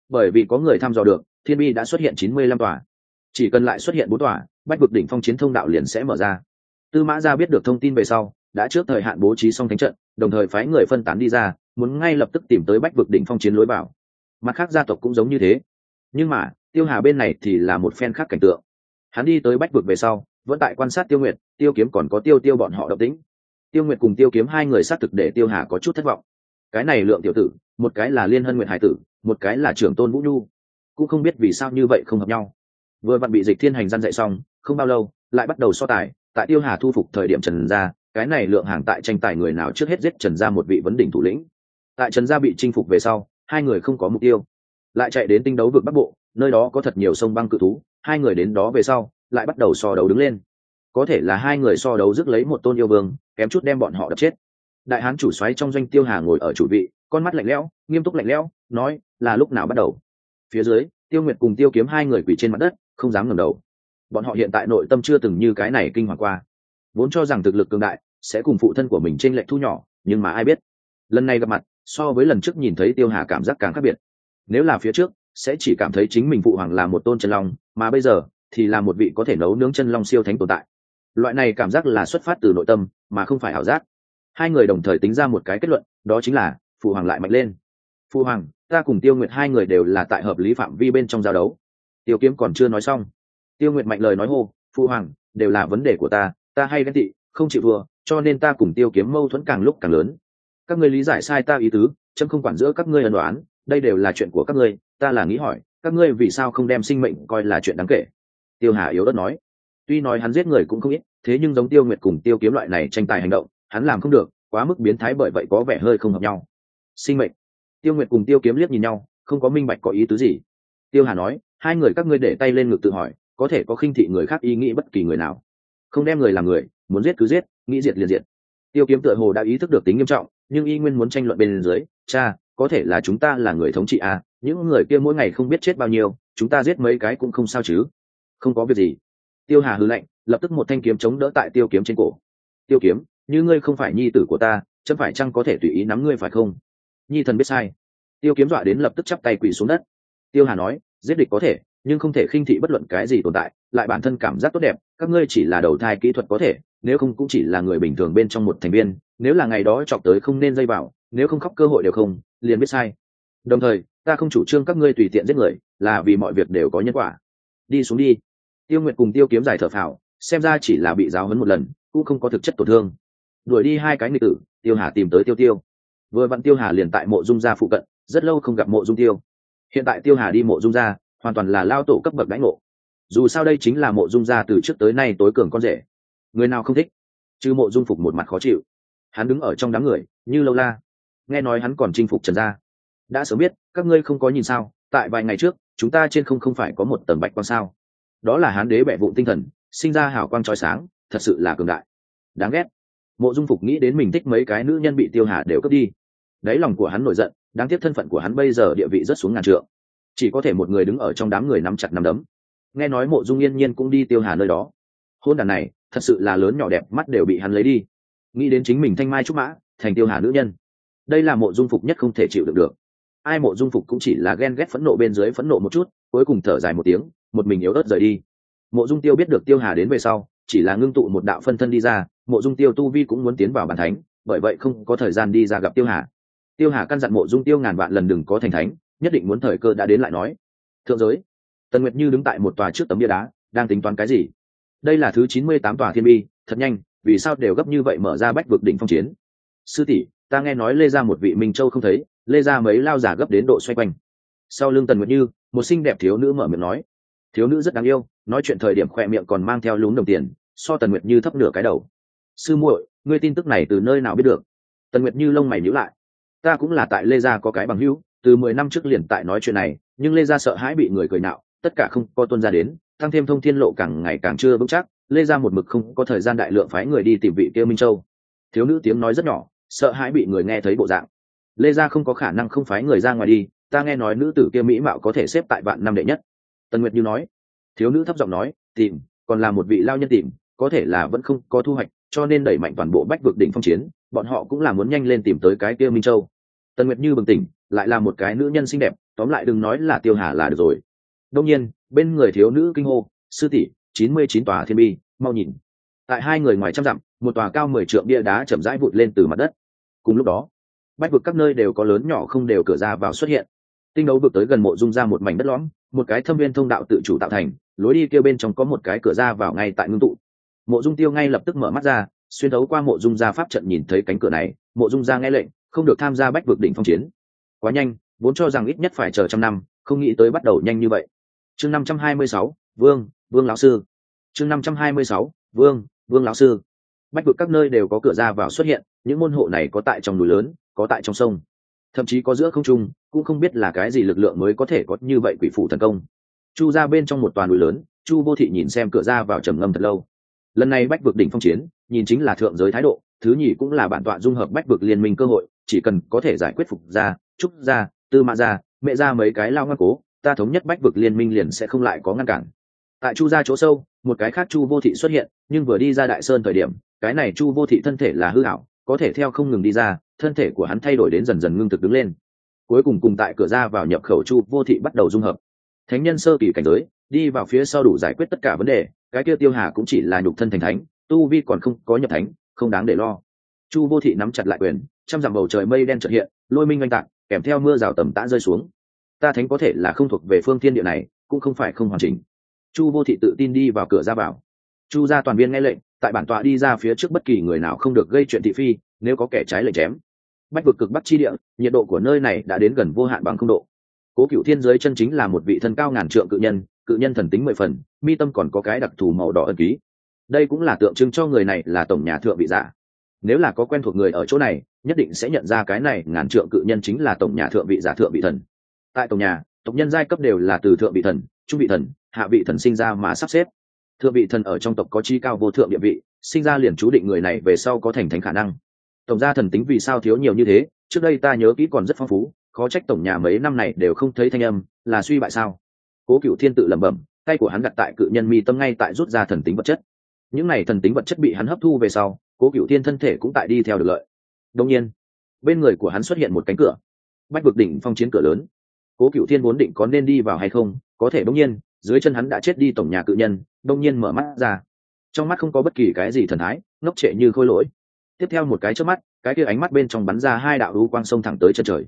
[SPEAKER 1] Bởi vì có người thăm dò được, thiên bi đã xuất hiện chín mươi lăm tòa. Chỉ cần lại xuất hiện bốn tòa, bách vực đỉnh phong chiến thông đạo liền sẽ mở ra. Tư mã gia biết được thông tin về sau, đã trước thời hạn bố trí xong thánh trận, đồng thời phái người phân tán đi ra, muốn ngay lập tức tìm tới bách vực đỉnh phong chiến lối vào. Mặt khác gia tộc cũng giống như thế. Nhưng mà, tiêu hà bên này thì là một phen khác cảnh tượng. Hắn đi tới bách vực về sau, vẫn tại quan sát tiêu nguyệt, tiêu kiếm còn có tiêu tiêu bọn họ độc tính tiêu nguyệt cùng tiêu kiếm hai người xác thực để tiêu hà có chút thất vọng. Cái này lượng tiểu tử, một cái là liên hân nguyệt hải tử, một cái là trưởng tôn vũ nhu, cũng không biết vì sao như vậy không hợp nhau. Vừa vặn bị dịch thiên hành gian dạy xong, không bao lâu, lại bắt đầu so tài, tại tiêu hà thu phục thời điểm trần gia, cái này lượng hàng tại tranh tài người nào trước hết giết trần gia một vị vấn đỉnh thủ lĩnh. Tại trần gia bị chinh phục về sau, hai người không có mục tiêu. Lại chạy đến tinh đấu vực bắc bộ, nơi đó có thật nhiều sông băng cự thú, hai người đến đó về sau, lại bắt đầu so đấu đứng lên. Có thể là hai người so đấu rước lấy một tôn yêu vương kém chút đem bọn họ đập chết. Đại hán chủ xoáy trong doanh tiêu hà ngồi ở chủ vị, con mắt lạnh lẽo, nghiêm túc lạnh lẽo, nói, là lúc nào bắt đầu? Phía dưới, tiêu nguyệt cùng tiêu kiếm hai người quỳ trên mặt đất, không dám ngẩng đầu. Bọn họ hiện tại nội tâm chưa từng như cái này kinh hoàng qua. Vốn cho rằng thực lực cường đại sẽ cùng phụ thân của mình trên lệch thu nhỏ, nhưng mà ai biết. Lần này gặp mặt, so với lần trước nhìn thấy tiêu hà cảm giác càng khác biệt. Nếu là phía trước, sẽ chỉ cảm thấy chính mình phụ hoàng là một tôn chân long, mà bây giờ thì là một vị có thể nấu nướng chân long siêu thánh tồn tại loại này cảm giác là xuất phát từ nội tâm, mà không phải ảo giác. Hai người đồng thời tính ra một cái kết luận, đó chính là phụ hoàng lại mạnh lên. Phụ hoàng, ta cùng tiêu nguyệt hai người đều là tại hợp lý phạm vi bên trong giao đấu. Tiêu kiếm còn chưa nói xong. Tiêu nguyệt mạnh lời nói hô phụ hoàng, đều là vấn đề của ta ta hay ghen tị, không chịu vừa cho nên ta cùng tiêu kiếm mâu thuẫn càng lúc càng lớn. Các ngươi lý giải sai ta ý tứ, chấm không quản giữa các ngươi ân đoán đây đều là chuyện của các ngươi, ta là nghĩ hỏi, các ngươi vì sao không đem sinh mệnh coi là chuyện đáng kể? Tiêu hà yếu đất nói tuy nói hắn giết người cũng không ít, thế nhưng giống tiêu nguyệt cùng tiêu kiếm loại này tranh tài hành động, hắn làm không được, quá mức biến thái bởi vậy có vẻ hơi không hợp nhau. Sinh mệnh. Tiêu nguyệt cùng tiêu kiếm liếc nhìn nhau, không có minh bạch có ý tứ gì. Tiêu hà nói, hai người các ngươi để tay lên ngực tự hỏi, có thể có khinh thị người khác ý nghĩ bất kỳ người nào. Không đem người làm người, muốn giết cứ giết, nghĩ diệt liền diệt. Tiêu kiếm tựa hồ đã ý thức được tính nghiêm trọng, nhưng y nguyên muốn tranh luận bên dưới, cha, có thể là chúng ta là người thống trị à những người kia mỗi ngày không biết chết bao nhiêu, chúng ta giết mấy cái cũng không sao chứ. Không có việc gì tiêu hà hư lệnh lập tức một thanh kiếm chống đỡ tại tiêu kiếm trên cổ. Tiêu kiếm, như ngươi không phải nhi tử của ta chân phải chăng có thể tùy ý nắm ngươi phải không? Nhi thần biết sai. Tiêu kiếm dọa đến lập tức chắp tay quỳ xuống đất. Tiêu hà nói, giết địch có thể, nhưng không thể khinh thị bất luận cái gì tồn tại, lại bản thân cảm giác tốt đẹp, các ngươi chỉ là đầu thai kỹ thuật có thể, nếu không cũng chỉ là người bình thường bên trong một thành viên, nếu là ngày đó chọc tới không nên dây vào, nếu không khóc cơ hội đều không, liền biết sai. Đồng thời, ta không chủ trương các ngươi tùy tiện giết người, là vì mọi việc đều có nhân quả. Đi xuống đi tiêu Nguyệt cùng tiêu kiếm giải thở phào, xem ra chỉ là bị giáo hấn một lần, cũng không có thực chất tổn thương. Đuổi đi hai cái nghịch tử, tiêu hà tìm tới tiêu tiêu. Vừa vặn tiêu hà liền tại mộ dung gia phụ cận, rất lâu không gặp mộ dung tiêu. Hiện tại tiêu hà đi mộ dung gia, hoàn toàn là lao tổ cấp bậc đánh ngộ. Dù sao đây chính là mộ dung gia từ trước tới nay tối cường con rể. Người nào không thích? Chứ mộ dung phục một mặt khó chịu. Hắn đứng ở trong đám người, như lâu la. Nghe nói hắn còn chinh phục trần gia. Đã sớm biết, các ngươi không có nhìn sao, tại vài ngày trước, chúng ta trên không không phải có một tầng bạch quan sao? Đó là hán đế bệ vụ tinh thần, sinh ra hào quang trói sáng, thật sự là cường đại. Đáng ghét. Mộ dung phục nghĩ đến mình thích mấy cái nữ nhân bị tiêu hà đều cướp đi. Đáy lòng của hắn nổi giận, đáng tiếc thân phận của hắn bây giờ địa vị rất xuống ngàn trượng. Chỉ có thể một người đứng ở trong đám người nắm chặt nắm đấm. Nghe nói mộ dung yên nhiên cũng đi tiêu hà nơi đó. Hôn đàn này, thật sự là lớn nhỏ đẹp, mắt đều bị hắn lấy đi. Nghĩ đến chính mình thanh mai trúc mã, thành tiêu hà nữ nhân. Đây là mộ dung phục nhất không thể chịu được được. Ai mộ dung phục cũng chỉ là ghen ghét phẫn nộ bên dưới phẫn nộ một chút, cuối cùng thở dài một tiếng một mình yếu ớt rời đi. Mộ dung tiêu biết được tiêu hà đến về sau, chỉ là ngưng tụ một đạo phân thân đi ra, mộ dung tiêu tu vi cũng muốn tiến vào bàn thánh, bởi vậy không có thời gian đi ra gặp tiêu hà. Tiêu hà căn dặn mộ dung tiêu ngàn vạn lần đừng có thành thánh, nhất định muốn thời cơ đã đến lại nói. Thượng giới, tần nguyệt như đứng tại một tòa trước tấm bia đá, đang tính toán cái gì? Đây là thứ chín mươi tám tòa thiên bi, thật nhanh, vì sao đều gấp như vậy mở ra bách vực đỉnh phong chiến? Sư tỷ, ta nghe nói lê ra một vị minh châu không thấy, lê ra mấy lao giả gấp đến độ xoay quanh. Sau lưng tần nguyệt như, một xinh đẹp thiếu nữ mở miệng nói thiếu nữ rất đáng yêu, nói chuyện thời điểm khoe miệng còn mang theo lún đồng tiền, so tần nguyệt như thấp nửa cái đầu. Sư muội, ngươi tin tức này từ nơi nào biết được? Tần nguyệt như lông mày nhíu lại. Ta cũng là tại lê gia có cái bằng hữu, từ mười năm trước liền tại nói chuyện này, nhưng lê gia sợ hãi bị người cười nạo, tất cả không có tuân ra đến, tăng thêm thông thiên lộ càng ngày càng chưa vững chắc, lê gia một mực không có thời gian đại lượng phái người đi tìm vị kia minh châu. Thiếu nữ tiếng nói rất nhỏ, sợ hãi bị người nghe thấy bộ dạng. Lê gia không có khả năng không phái người ra ngoài đi, ta nghe nói nữ tử kia mỹ mạo có thể xếp tại vạn năm đệ nhất tần nguyệt như nói. Thiếu nữ thấp giọng nói, tìm, còn là một vị lao nhân tìm, có thể là vẫn không có thu hoạch, cho nên đẩy mạnh toàn bộ bách vực đỉnh phong chiến, bọn họ cũng là muốn nhanh lên tìm tới cái kia minh châu. Tần nguyệt như bừng tỉnh, lại là một cái nữ nhân xinh đẹp, tóm lại đừng nói là tiêu hà là được rồi. Đông nhiên, bên người thiếu nữ kinh hô, sư tỷ, chín mươi chín tòa thiên bi, mau nhìn. Tại hai người ngoài trăm dặm, một tòa cao mười trượng bia đá chậm rãi vụt lên từ mặt đất. Cùng lúc đó, bách vực các nơi đều có lớn nhỏ không đều cửa ra vào xuất hiện tinh đấu vực tới gần mộ dung ra một mảnh đất lõm, một cái thâm viên thông đạo tự chủ tạo thành, lối đi kia bên trong có một cái cửa ra vào ngay tại ngưng tụ. Mộ dung tiêu ngay lập tức mở mắt ra, xuyên đấu qua mộ dung gia pháp trận nhìn thấy cánh cửa này, mộ dung gia nghe lệnh, không được tham gia bách vực đỉnh phong chiến. Quá nhanh, vốn cho rằng ít nhất phải chờ trăm năm, không nghĩ tới bắt đầu nhanh như vậy. Chương năm trăm hai mươi sáu, vương vương lão sư. Chương năm trăm hai mươi sáu, vương vương lão sư. Bách vực các nơi đều có cửa ra vào xuất hiện, những môn hộ này có tại trong núi lớn, có tại trong sông thậm chí có giữa không trung, cũng không biết là cái gì lực lượng mới có thể có như vậy quỷ phủ thần công. Chu ra bên trong một toàn núi lớn, chu vô thị nhìn xem cửa ra vào trầm ngâm thật lâu. Lần này bách vực đỉnh phong chiến, nhìn chính là thượng giới thái độ, thứ nhì cũng là bản tọa dung hợp bách vực liên minh cơ hội, chỉ cần có thể giải quyết phục gia, trúc gia, tư mã gia, mẹ gia mấy cái lao ngoan cố, ta thống nhất bách vực liên minh liền sẽ không lại có ngăn cản. Tại chu gia chỗ sâu, một cái khác chu vô thị xuất hiện, nhưng vừa đi ra đại sơn thời điểm, cái này chu vô thị thân thể là hư hảo có thể theo không ngừng đi ra, thân thể của hắn thay đổi đến dần dần ngưng thực đứng lên. Cuối cùng cùng tại cửa ra vào nhập khẩu chu vô thị bắt đầu dung hợp. Thánh nhân sơ kỳ cảnh giới, đi vào phía sau đủ giải quyết tất cả vấn đề, cái kia tiêu hà cũng chỉ là nhục thân thành thánh, tu vi còn không có nhập thánh, không đáng để lo. Chu vô thị nắm chặt lại quyền, trăm dặm bầu trời mây đen trợt hiện, lôi minh oanh tạc, kèm theo mưa rào tầm tã rơi xuống. Ta thánh có thể là không thuộc về phương thiên địa này, cũng không phải không hoàn chỉnh. Chu vô thị tự tin đi vào cửa ra vào chu ra toàn viên nghe lệnh, tại bản tọa đi ra phía trước bất kỳ người nào không được gây chuyện thị phi, nếu có kẻ trái lệnh chém. Bách vực cực bắc chi địa, nhiệt độ của nơi này đã đến gần vô hạn bằng không độ. Cố cựu thiên giới chân chính là một vị thân cao ngàn trượng cự nhân cự nhân thần tính mười phần, mi tâm còn có cái đặc thù màu đỏ ân ký. Đây cũng là tượng trưng cho người này là tổng nhà thượng vị giả. Nếu là có quen thuộc người ở chỗ này, nhất định sẽ nhận ra cái này ngàn trượng cự nhân chính là tổng nhà thượng vị giả thượng vị thần. Tại tổng nhà, tộc nhân giai cấp đều là từ thượng vị thần, trung vị thần, hạ vị thần sinh ra mà sắp xếp thượng vị thần ở trong tộc có chi cao vô thượng địa vị, sinh ra liền chú định người này về sau có thành thánh khả năng. Tổng gia thần tính vì sao thiếu nhiều như thế? Trước đây ta nhớ kỹ còn rất phong phú, khó trách tổng nhà mấy năm này đều không thấy thanh âm, là suy bại sao? Cố cựu thiên tự lẩm bẩm, tay của hắn đặt tại cự nhân mi tâm ngay tại rút ra thần tính vật chất. Những n à y thần tính vật chất bị hắn hấp thu về sau, cố cựu thiên thân thể cũng tại đi theo được lợi. Đông nhiên, bên người của hắn xuất hiện một cánh cửa. Bách vực đỉnh phong chiến cửa lớn. Cố cựu thiên vốn định có nên đi vào hay không, có thể đông nhiên, dưới chân hắn đã chết đi tổng nhà cự nhân đông nhiên mở mắt ra. Trong mắt không có bất kỳ cái gì thần thái, ngốc trệ như khôi lỗi. Tiếp theo một cái trước mắt, cái kia ánh mắt bên trong bắn ra hai đạo lũ quang sông thẳng tới chân trời.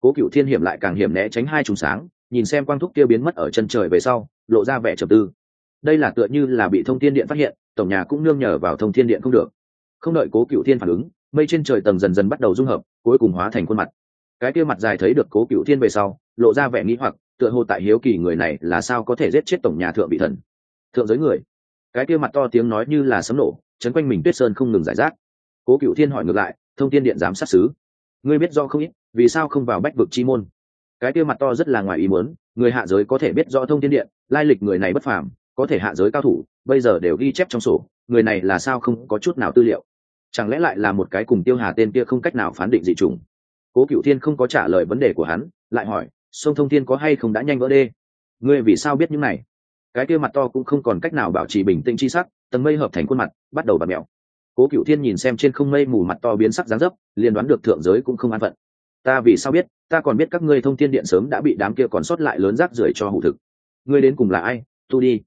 [SPEAKER 1] Cố cựu thiên hiểm lại càng hiểm né tránh hai trùng sáng, nhìn xem quang thúc kia biến mất ở chân trời về sau, lộ ra vẻ trầm tư. Đây là tựa như là bị thông thiên điện phát hiện, tổng nhà cũng nương nhờ vào thông thiên điện không được. Không đợi cố cựu thiên phản ứng, mây trên trời tầng dần dần bắt đầu dung hợp, cuối cùng hóa thành khuôn mặt. Cái kia mặt dài thấy được cố cựu thiên về sau, lộ ra vẻ nghĩ hoặc, tựa hồ tại hiếu kỳ người này là sao có thể giết chết tổng nhà thượng vị thần thượng giới người. Cái kia mặt to tiếng nói như là sấm nổ, chấn quanh mình tuyết sơn không ngừng giải rác. Cố cựu thiên hỏi ngược lại, thông tin điện giám sát xứ ngươi biết do không ít, vì sao không vào bách vực chi môn? Cái kia mặt to rất là ngoài ý muốn, người hạ giới có thể biết rõ thông tin điện, lai lịch người này bất phàm, có thể hạ giới cao thủ, bây giờ đều ghi chép trong sổ, người này là sao không có chút nào tư liệu? Chẳng lẽ lại là một cái cùng tiêu hà tên kia không cách nào phán định dị trùng cố cựu thiên không có trả lời vấn đề của hắn, lại hỏi, sông thông thiên có hay không đã nhanh vỡ đê? Ngươi vì sao biết những này? Cái kia mặt to cũng không còn cách nào bảo trì bình tĩnh chi sắc, tầng mây hợp thành khuôn mặt, bắt đầu bật mẹo cố cựu thiên nhìn xem trên không mây mù mặt to biến sắc dáng dấp, liền đoán được thượng giới cũng không an phận. Ta vì sao biết? Ta còn biết các ngươi thông thiên điện sớm đã bị đám kia còn sót lại lớn rác rưởi cho hủ thực. Ngươi đến cùng là ai? Tu đi.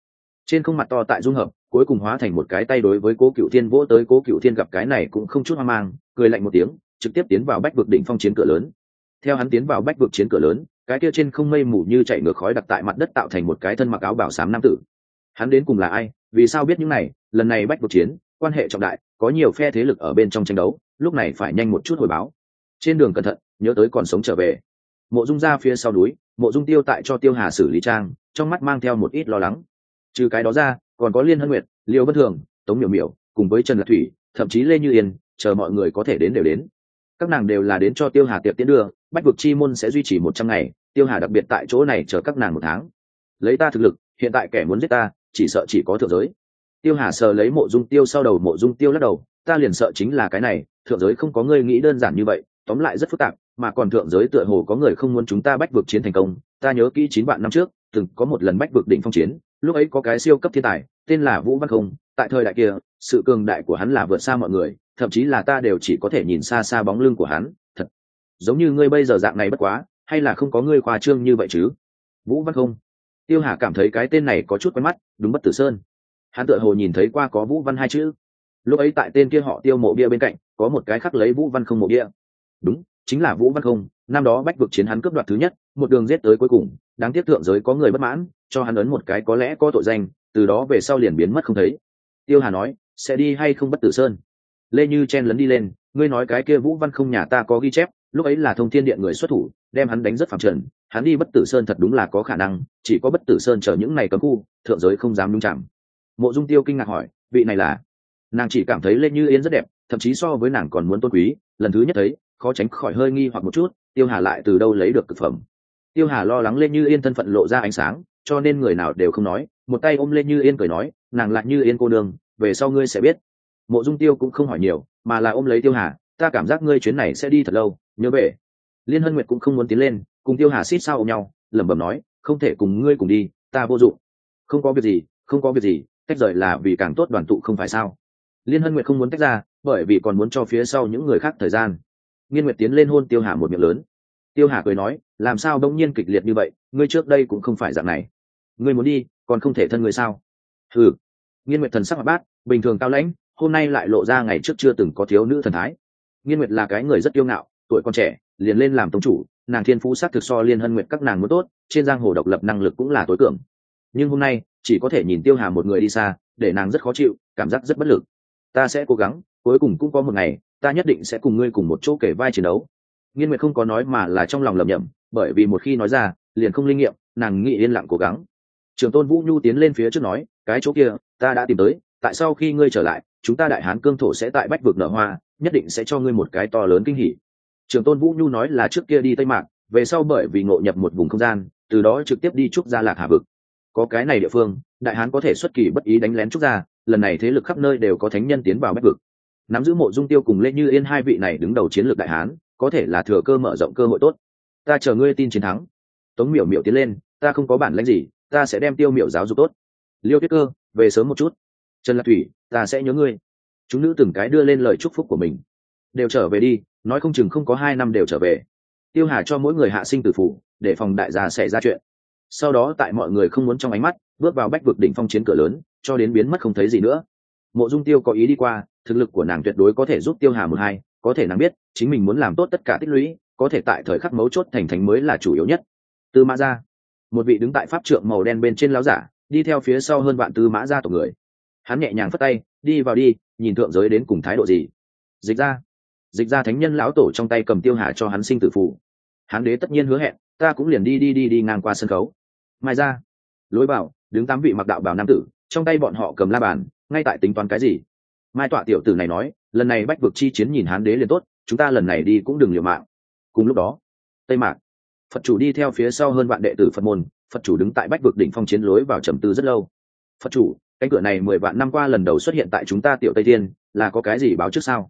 [SPEAKER 1] Trên không mặt to tại dung hợp, cuối cùng hóa thành một cái tay đối với cố cựu thiên vỗ tới, cố cựu thiên gặp cái này cũng không chút hoang mang, cười lạnh một tiếng, trực tiếp tiến vào bách vực đỉnh phong chiến cửa lớn. Theo hắn tiến vào bách vực chiến cửa lớn cái kia trên không mây mù như chạy ngược khói đặt tại mặt đất tạo thành một cái thân mặc áo bảo sám nam tử. Hắn đến cùng là ai? Vì sao biết những này? Lần này bách cuộc chiến, quan hệ trọng đại, có nhiều phe thế lực ở bên trong tranh đấu, lúc này phải nhanh một chút hồi báo. Trên đường cẩn thận, nhớ tới còn sống trở về. Mộ dung ra phía sau núi, mộ dung tiêu tại cho tiêu hà xử lý trang, trong mắt mang theo một ít lo lắng. Trừ cái đó ra, còn có liên hân nguyệt, liêu bất thường, tống miểu miểu, cùng với trần lạc thủy, thậm chí lê như yên, chờ mọi người có thể đến đều đến các nàng đều là đến cho tiêu hà tiệp tiến đưa, bách vực chi môn sẽ duy trì một trăm ngày, tiêu hà đặc biệt tại chỗ này chờ các nàng một tháng. Lấy ta thực lực, hiện tại kẻ muốn giết ta, chỉ sợ chỉ có thượng giới. Tiêu hà sờ lấy mộ dung tiêu sau đầu, mộ dung tiêu lắc đầu, ta liền sợ chính là cái này, thượng giới không có ngươi nghĩ đơn giản như vậy, tóm lại rất phức tạp, mà còn thượng giới tựa hồ có người không muốn chúng ta bách vực chiến thành công. Ta nhớ kỹ chín vạn năm trước, từng có một lần bách vực định phong chiến, lúc ấy có cái siêu cấp thiên tài, tên là vũ văn không, tại thời đại kia, sự cường đại của hắn là vượt xa mọi người thậm chí là ta đều chỉ có thể nhìn xa xa bóng lưng của hắn, thật. Giống như ngươi bây giờ dạng này bất quá, hay là không có ngươi khoa trương như vậy chứ? Vũ văn không. Tiêu hà cảm thấy cái tên này có chút quen mắt, đúng bất tử sơn. Hắn tựa hồ nhìn thấy qua có vũ văn hai chữ. Lúc ấy tại tên kia họ tiêu mộ bia bên cạnh, có một cái khắc lấy vũ văn không mộ bia. Đúng, chính là vũ văn không, năm đó bách vực chiến hắn cướp đoạt thứ nhất, một đường giết tới cuối cùng, đáng tiếc thượng giới có người bất mãn, cho hắn ấn một cái có lẽ có tội danh, từ đó về sau liền biến mất không thấy. Tiêu hà nói, sẽ đi hay không bất tử sơn? Lê như chen lấn đi lên, ngươi nói cái kia vũ văn không nhà ta có ghi chép, lúc ấy là thông thiên điện người xuất thủ, đem hắn đánh rất phạm trần, hắn đi bất tử sơn thật đúng là có khả năng, chỉ có bất tử sơn chở những này cấm khu, thượng giới không dám nhung chạm mộ dung tiêu kinh ngạc hỏi, vị này là? Nàng chỉ cảm thấy lê như yên rất đẹp, thậm chí so với nàng còn muốn tôn quý, lần thứ nhất thấy, khó tránh khỏi hơi nghi hoặc một chút, tiêu hà lại từ đâu lấy được thực phẩm? Tiêu hà lo lắng Lê như yên thân phận lộ ra ánh sáng, cho nên người nào đều không nói, một tay ôm Lê như yên cười nói, nàng lại như yên cô nương, về sau ngươi sẽ biết mộ dung tiêu cũng không hỏi nhiều, mà là ôm lấy tiêu hà, ta cảm giác ngươi chuyến này sẽ đi thật lâu, nhớ về. Liên hân nguyệt cũng không muốn tiến lên, cùng tiêu hà xít sao ôm nhau, lẩm bẩm nói, không thể cùng ngươi cùng đi, ta vô dụng. Không có việc gì, không có việc gì tách rời là vì càng tốt đoàn tụ không phải sao? Liên hân nguyệt không muốn tách ra, bởi vì còn muốn cho phía sau những người khác thời gian. Nghiên nguyệt tiến lên hôn tiêu hà một miệng lớn. Tiêu hà cười nói, làm sao đông nhiên kịch liệt như vậy, ngươi trước đây cũng không phải dạng này. Ngươi muốn đi, còn không thể thân ngươi sao? Ừ nghiên nguyệt thần sắc mặt bát, bình thường cao lãnh hôm nay lại lộ ra ngày trước chưa từng có thiếu nữ thần thái. Nghiên nguyệt là cái người rất yêu ngạo, tuổi còn trẻ, liền lên làm tông chủ, nàng thiên phú s á thực so liên hân nguyệt các nàng muốn tốt, trên giang hồ độc lập năng lực cũng là tối cường. Nhưng hôm nay, chỉ có thể nhìn tiêu hà một người đi xa, để nàng rất khó chịu, cảm giác rất bất lực. Ta sẽ cố gắng, cuối cùng cũng có một ngày, ta nhất định sẽ cùng ngươi cùng một chỗ kể vai chiến đấu. Nghiên nguyệt không có nói mà là trong lòng lầm nhầm bởi vì một khi nói ra, liền không linh nghiệm, nàng nghĩ yên lặng cố gắng. Trường tôn vũ nhu tiến lên phía trước nói, cái chỗ kia, ta đã tìm tới tại sau khi ngươi trở lại, chúng ta đại hán cương thổ sẽ tại bách vực nở hoa, nhất định sẽ cho ngươi một cái to lớn kinh hỉ. Trường tôn vũ nhu nói là trước kia đi tây mạc, về sau bởi vì ngộ nhập một vùng không gian, từ đó trực tiếp đi trúc gia lạc hà vực. Có cái này địa phương, đại hán có thể xuất kỳ bất ý đánh lén trúc gia, lần này thế lực khắp nơi đều có thánh nhân tiến vào bách vực. Nắm giữ mộ dung tiêu cùng lê như yên hai vị này đứng đầu chiến lược đại hán, có thể là thừa cơ mở rộng cơ hội tốt. Ta chờ ngươi tin chiến thắng. Tống miểu miểu tiến lên, ta không có bản lãnh gì, ta sẽ đem tiêu miểu giáo dục tốt. Liêu tuyết cơ, về sớm một chút trần lạc thủy, ta sẽ nhớ ngươi. Chúng nữ từng cái đưa lên lời chúc phúc của mình. Đều trở về đi, nói không chừng không có hai năm đều trở về. Tiêu hà cho mỗi người hạ sinh tử phủ, để phòng đại gia xảy ra chuyện. Sau đó tại mọi người không muốn trong ánh mắt, bước vào bách vực đỉnh phong chiến cửa lớn, cho đến biến mất không thấy gì nữa. Mộ dung tiêu có ý đi qua, thực lực của nàng tuyệt đối có thể giúp tiêu hà một hai, có thể nàng biết, chính mình muốn làm tốt tất cả tích lũy, có thể tại thời khắc mấu chốt thành thánh mới là chủ yếu nhất. Tư mã gia. Một vị đứng tại pháp trượng màu đen bên trên láo giả, đi theo phía sau hơn vạn tư mã gia tộc người hắn nhẹ nhàng phất tay, đi vào đi, nhìn thượng giới đến cùng thái độ gì. Dịch ra dịch ra thánh nhân lão tổ trong tay cầm tiêu hà cho hắn sinh tử phụ hắn đế tất nhiên hứa hẹn, ta cũng liền đi đi đi đi ngang qua sân khấu. Mai ra, lối bảo đứng tám vị mặc đạo bảo nam tử, trong tay bọn họ cầm la bàn, ngay tại tính toán cái gì? Mai tọa tiểu tử này nói, lần này bách vực chi chiến nhìn hán đế liền tốt, chúng ta lần này đi cũng đừng liều mạng. Cùng lúc đó, tây mạc, phật chủ đi theo phía sau hơn vạn đệ tử phật môn, phật chủ đứng tại bách vực đỉnh phong chiến lối vào trầm tư rất lâu. Phật chủ cánh cửa này mười vạn năm qua lần đầu xuất hiện tại chúng ta tiểu tây thiên, là có cái gì báo trước sao?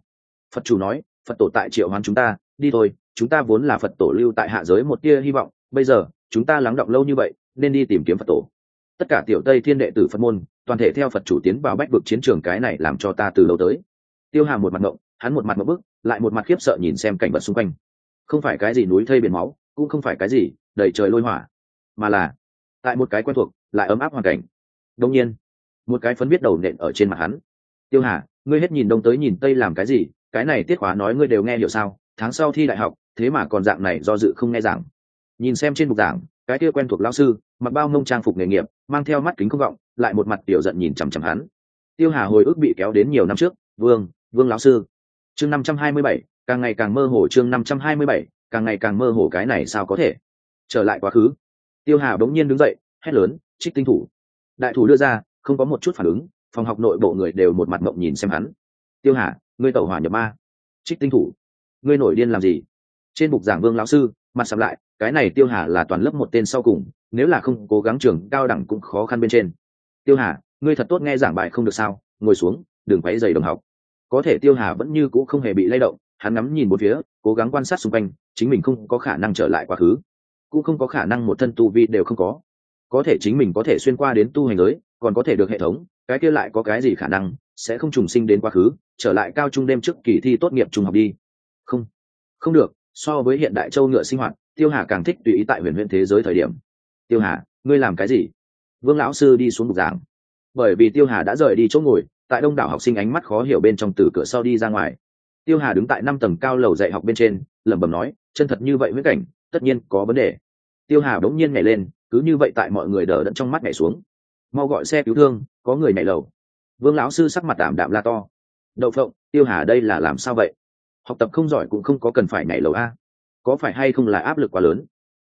[SPEAKER 1] Phật chủ nói, phật tổ tại triệu hoán chúng ta, đi thôi, chúng ta vốn là phật tổ lưu tại hạ giới một tia hy vọng, bây giờ, chúng ta lắng động lâu như vậy, nên đi tìm kiếm phật tổ. Tất cả tiểu tây thiên đệ tử phật môn, toàn thể theo phật chủ tiến vào bách vực chiến trường cái này làm cho ta từ lâu tới. Tiêu hà một mặt ngộng, hắn một mặt ngộng bức, lại một mặt khiếp sợ nhìn xem cảnh vật xung quanh. Không phải cái gì núi thây biển máu, cũng không phải cái gì đầy trời lôi hỏa, mà là, tại một cái quen thuộc, lại ấm áp hoàn cảnh. Đông nhiên một cái phấn biết đầu nện ở trên mặt hắn. Tiêu hà, ngươi hết nhìn đông tới nhìn tây làm cái gì? Cái này tiết khóa nói ngươi đều nghe hiểu sao? Tháng sau thi đại học, thế mà còn dạng này do dự không nghe giảng. Nhìn xem trên bục giảng, cái kia quen thuộc lao sư, mặc bao mông trang phục nghề nghiệp, mang theo mắt kính không vọng lại một mặt tiểu giận nhìn chằm chằm hắn. Tiêu hà hồi ức bị kéo đến nhiều năm trước, vương vương lão sư. Chương năm trăm hai mươi bảy, càng ngày càng mơ hồ chương năm trăm hai mươi bảy, càng ngày càng mơ hồ cái này sao có thể? Trở lại quá khứ. Tiêu hà bỗng nhiên đứng dậy, hét lớn, trích tinh thủ. Đại thủ đưa ra không có một chút phản ứng, phòng học nội bộ người đều một mặt mộng nhìn xem hắn. Tiêu hà, ngươi tẩu hỏa nhập ma. Trích tinh thủ. Ngươi nổi điên làm gì? Trên bục giảng vương lão sư, mặt sầm lại, cái này tiêu hà là toàn lớp một tên sau cùng, nếu là không cố gắng trường cao đẳng cũng khó khăn bên trên. Tiêu hà, ngươi thật tốt nghe giảng bài không được sao, ngồi xuống, đừng quấy dày đồng học. Có thể tiêu hà vẫn như c ũ không hề bị lay động, hắn ngắm nhìn một phía, cố gắng quan sát xung quanh, chính mình không có khả năng trở lại quá khứ. Cũng không có khả năng một thân tu vi đều không có có thể chính mình có thể xuyên qua đến tu hành giới, còn có thể được hệ thống, cái kia lại có cái gì khả năng, sẽ không trùng sinh đến quá khứ, trở lại cao trung đêm trước kỳ thi tốt nghiệp trung học đi. Không không được, so với hiện đại châu ngựa sinh hoạt, tiêu hà càng thích tùy ý tại huyền huyền thế giới thời điểm. Tiêu hà, ngươi làm cái gì? Vương lão sư đi xuống bục giảng. Bởi vì tiêu hà đã rời đi chỗ ngồi, tại đông đảo học sinh ánh mắt khó hiểu bên trong từ cửa sau đi ra ngoài. Tiêu hà đứng tại năm tầng cao lầu dạy học bên trên, lẩm bẩm nói, chân thật như vậy với cảnh, tất nhiên có vấn đề. Tiêu hà đống nhiên nhảy lên cứ như vậy tại mọi người đờ đẫn trong mắt nhảy xuống. Mau gọi xe cứu thương, có người nhảy lầu. Vương lão sư sắc mặt đảm đạm la to. Đậu phộng, tiêu hà đây là làm sao vậy? Học tập không giỏi cũng không có cần phải nhảy lầu a. Có phải hay không là áp lực quá lớn?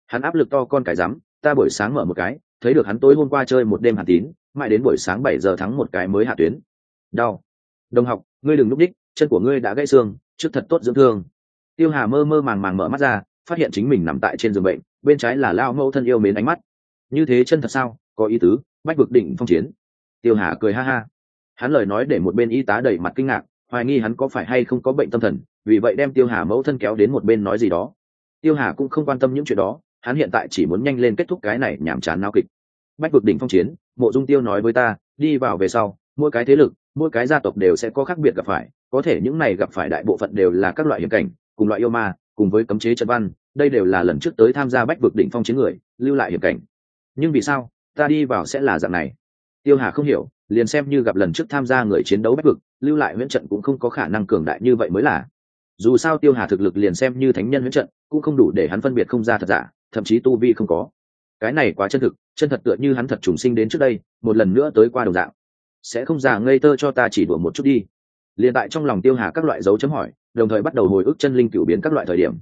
[SPEAKER 1] Hắn áp lực to con cái rắm, ta buổi sáng mở một cái, thấy được hắn tối hôm qua chơi một đêm hàn tín, mãi đến buổi sáng bảy giờ thắng một cái mới hạ tuyến. Đau. Đồng học, ngươi đừng núp đích, chân của ngươi đã gãy xương, trước thật tốt dưỡng thương. Tiêu hà mơ mơ màng màng mở mắt ra, phát hiện chính mình nằm tại trên giường bệnh bên trái là lao mẫu thân yêu mến ánh mắt. Như thế chân thật sao? Có ý tứ, bách vực đỉnh phong chiến. Tiêu hà cười ha ha. Hắn lời nói để một bên y tá đẩy mặt kinh ngạc, hoài nghi hắn có phải hay không có bệnh tâm thần, vì vậy đem tiêu hà mẫu thân kéo đến một bên nói gì đó. Tiêu hà cũng không quan tâm những chuyện đó, hắn hiện tại chỉ muốn nhanh lên kết thúc cái này nhảm chán nao kịch. Bách vực đỉnh phong chiến, mộ dung tiêu nói với ta, đi vào về sau, mỗi cái thế lực, mỗi cái gia tộc đều sẽ có khác biệt gặp phải, có thể những này gặp phải đại bộ phận đều là các loại hiểm cảnh, cùng loại yêu ma cùng với cấm chế trận văn, đây đều là lần trước tới tham gia bách vực đỉnh phong chiến người, lưu lại hiểm cảnh. Nhưng vì sao, ta đi vào sẽ là dạng này? Tiêu hà không hiểu, liền xem như gặp lần trước tham gia người chiến đấu bách vực, lưu lại huyễn trận cũng không có khả năng cường đại như vậy mới là. Dù sao tiêu hà thực lực liền xem như thánh nhân huyễn trận, cũng không đủ để hắn phân biệt không ra thật giả, thậm chí tu vi không có. Cái này quá chân thực, chân thật tựa như hắn thật trùng sinh đến trước đây, một lần nữa tới qua đồng dạng. Sẽ không giả ngây tơ cho ta chỉ đùa một chút đi. Liền tại trong lòng tiêu hà các loại dấu chấm hỏi đồng thời bắt đầu hồi ức chân linh cửu biến các loại thời điểm.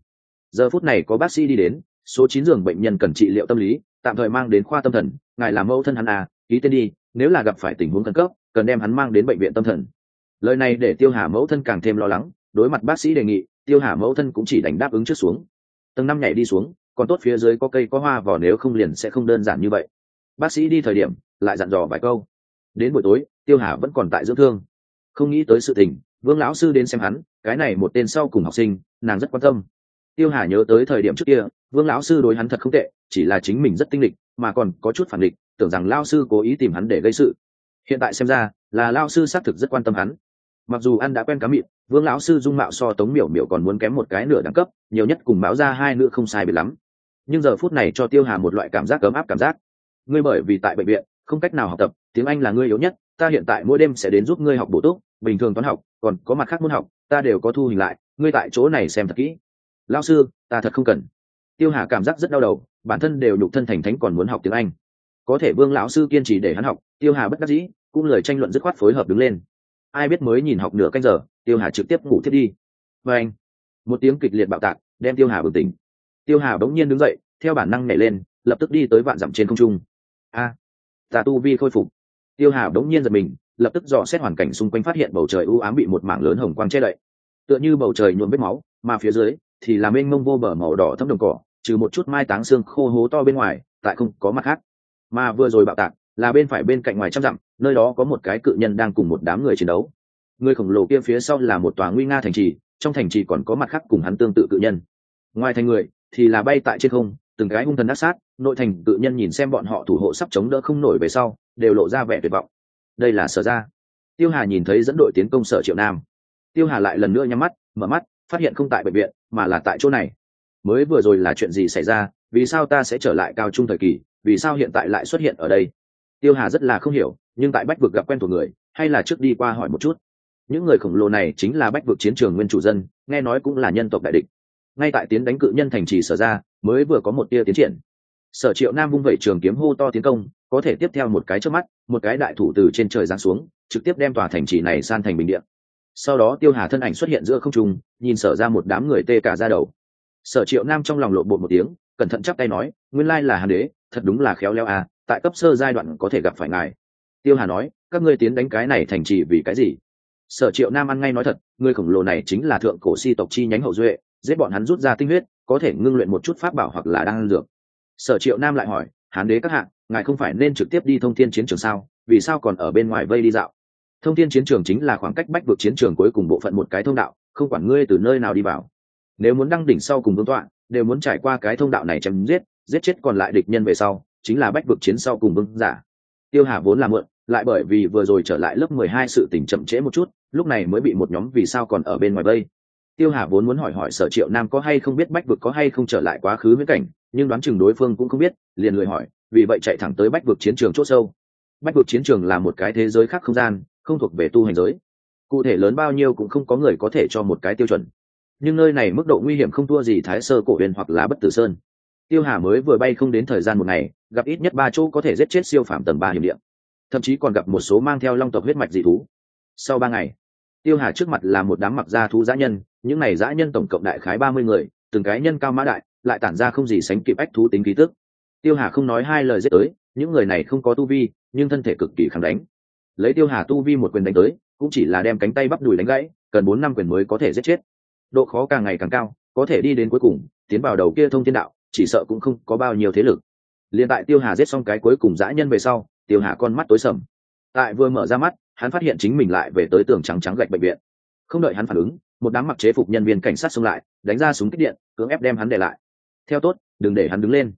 [SPEAKER 1] Giờ phút này có bác sĩ đi đến, số chín giường bệnh nhân cần trị liệu tâm lý, tạm thời mang đến khoa tâm thần, ngài làm mẫu thân hắn à ký tên đi, nếu là gặp phải tình huống khẩn cấp, cần đem hắn mang đến bệnh viện tâm thần. Lời này để tiêu hà mẫu thân càng thêm lo lắng, đối mặt bác sĩ đề nghị, tiêu hà mẫu thân cũng chỉ đánh đáp ứng trước xuống. Tầng năm nhảy đi xuống, còn tốt phía dưới có cây có hoa vỏ nếu không liền sẽ không đơn giản như vậy. Bác sĩ đi thời điểm, lại dặn dò vài câu. Đến buổi tối, tiêu hà vẫn còn tại dưỡng thương. Không nghĩ tới sự tình, vương lão sư đến xem hắn cái này một tên sau cùng học sinh, nàng rất quan tâm. Tiêu hà nhớ tới thời điểm trước kia, vương lão sư đối hắn thật không tệ, chỉ là chính mình rất tinh lịch mà còn có chút phản địch tưởng rằng lao sư cố ý tìm hắn để gây sự. Hiện tại xem ra, là lao sư xác thực rất quan tâm hắn. Mặc dù ăn đã quen cá mịn, vương lão sư dung mạo so tống miểu miểu còn muốn kém một cái nửa đẳng cấp, nhiều nhất cùng báo ra hai nữa không sai biệt lắm. Nhưng giờ phút này cho tiêu hà một loại cảm giác ấm áp cảm giác. Ngươi bởi vì tại bệnh viện, không cách nào học tập, tiếng anh là ngươi yếu nhất ta hiện tại mỗi đêm sẽ đến giúp ngươi học bổ túc bình thường toán học còn có mặt khác môn học ta đều có thu hình lại ngươi tại chỗ này xem thật kỹ. Lao sư ta thật không cần. Tiêu hà cảm giác rất đau đầu bản thân đều nhục thân thành thánh còn muốn học tiếng anh. Có thể vương lão sư kiên trì để hắn học tiêu hà bất đắc dĩ cũng lời tranh luận dứt khoát phối hợp đứng lên. Ai biết mới nhìn học nửa canh giờ tiêu hà trực tiếp ngủ thiết đi. Và anh một tiếng kịch liệt bạo tạc đem tiêu hà bừng tỉnh. Tiêu hà bỗng nhiên đứng dậy theo bản năng nhảy lên lập tức đi tới vạn dặm trên không trung. A à, tà tu vi khôi phục tiêu hà bỗng nhiên giật mình, lập tức dò xét hoàn cảnh xung quanh phát hiện bầu trời u ám bị một mảng lớn hồng quang che đậy. Tựa như bầu trời nhuộm vết máu, mà phía dưới thì là mênh mông vô bờ màu đỏ thấm đồng cỏ, trừ một chút mai táng xương khô hố to bên ngoài, tại không có mặt khác. Mà vừa rồi bạo tạc, là bên phải bên cạnh ngoài trăm dặm, nơi đó có một cái cự nhân đang cùng một đám người chiến đấu. Người khổng lồ kia phía sau là một tòa nguy nga thành trì, trong thành trì còn có mặt khác cùng hắn tương tự cự nhân. Ngoài thành người thì là bay tại trên không, từng cái hung thần đắc sát, nội thành cự nhân nhìn xem bọn họ thủ hộ sắp chống đỡ không nổi về sau đều lộ ra vẻ tuyệt vọng. Đây là sở ra tiêu hà nhìn thấy dẫn đội tiến công sở triệu nam. Tiêu hà lại lần nữa nhắm mắt, mở mắt, phát hiện không tại bệnh viện, mà là tại chỗ này. Mới vừa rồi là chuyện gì xảy ra, vì sao ta sẽ trở lại cao trung thời kỳ, vì sao hiện tại lại xuất hiện ở đây? Tiêu hà rất là không hiểu, nhưng tại bách vực gặp quen thuộc người, hay là trước đi qua hỏi một chút. Những người khổng lồ này chính là bách vực chiến trường nguyên chủ dân, nghe nói cũng là nhân tộc đại địch. Ngay tại tiến đánh cự nhân thành trì sở ra mới vừa có một tia tiến triển sở triệu nam vung vẩy trường kiếm hô to tiến công, có thể tiếp theo một cái trước mắt, một cái đại thủ từ trên trời giáng xuống, trực tiếp đem tòa thành trì này san thành bình điện sau đó tiêu hà thân ảnh xuất hiện giữa không trung, nhìn sở ra một đám người tê cả ra đầu. Sở triệu nam trong lòng lộn bột một tiếng, cẩn thận chắp tay nói, nguyên lai là hàn đế, thật đúng là khéo léo à tại cấp sơ giai đoạn có thể gặp phải ngài. Tiêu hà nói, các ngươi tiến đánh cái này thành trì vì cái gì? Sở triệu nam ăn ngay nói thật, người khổng lồ này chính là thượng cổ si tộc chi nhánh hậu duệ, giết bọn hắn rút ra tinh huyết, có thể ngưng luyện một chút pháp bảo hoặc là đang dược sở triệu nam lại hỏi, hán đế các hạng ngài không phải nên trực tiếp đi thông thiên chiến trường sao? Vì sao còn ở bên ngoài vây đi dạo? Thông thiên chiến trường chính là khoảng cách bách vực chiến trường cuối cùng bộ phận một cái thông đạo, không quản ngươi từ nơi nào đi vào. Nếu muốn đăng đỉnh sau cùng vương tọa, đều muốn trải qua cái thông đạo này chém giết giết chết còn lại địch nhân về sau, chính là bách vực chiến sau cùng vương giả. Tiêu hà vốn là mượn, lại bởi vì vừa rồi trở lại lớp mười hai sự tỉnh chậm trễ một chút, lúc này mới bị một nhóm vì sao còn ở bên ngoài vây tiêu hà vốn muốn hỏi hỏi sở triệu nam có hay không biết bách vực có hay không trở lại quá khứ viễn cảnh, nhưng đoán chừng đối phương cũng không biết, liền lười hỏi, vì vậy chạy thẳng tới bách vực chiến trường c h ỗ sâu. Bách vực chiến trường là một cái thế giới khác không gian, không thuộc về tu hành giới. Cụ thể lớn bao nhiêu cũng không có người có thể cho một cái tiêu chuẩn. Nhưng nơi này mức độ nguy hiểm không thua gì thái sơ cổ huyền hoặc là bất tử sơn. Tiêu hà mới vừa bay không đến thời gian một ngày, gặp ít nhất ba chỗ có thể giết chết siêu phạm tầng ba hiểm điện thậm chí còn gặp một số mang theo long tộc huyết mạch dị thú. Sau ba ngày, tiêu hà trước mặt là một đám mặc da thú dã nhân những này dã nhân tổng cộng đại khái ba mươi người, từng cái nhân cao mã đại, lại tản ra không gì sánh kịp ách thú tính khí tức. Tiêu hà không nói hai lời giết tới, những người này không có tu vi, nhưng thân thể cực kỳ kháng đánh. Lấy tiêu hà tu vi một quyền đánh tới, cũng chỉ là đem cánh tay bắp đùi đánh gãy, cần bốn năm quyền mới có thể giết chết. Độ khó càng ngày càng cao, có thể đi đến cuối cùng, tiến vào đầu kia thông thiên đạo, chỉ sợ cũng không có bao nhiêu thế lực. Liền tại tiêu hà giết xong cái cuối cùng dã nhân về sau, tiêu hà con mắt tối sầm. Tại vừa mở ra mắt, hắn phát hiện chính mình lại về tới tường trắng trắng gạch bệnh viện. Không đợi hắn phản ứng một đám mặc chế phục nhân viên cảnh sát xông lại, đánh ra súng kích điện, cưỡng ép đem hắn để lại. Theo tốt, đừng để hắn đứng lên.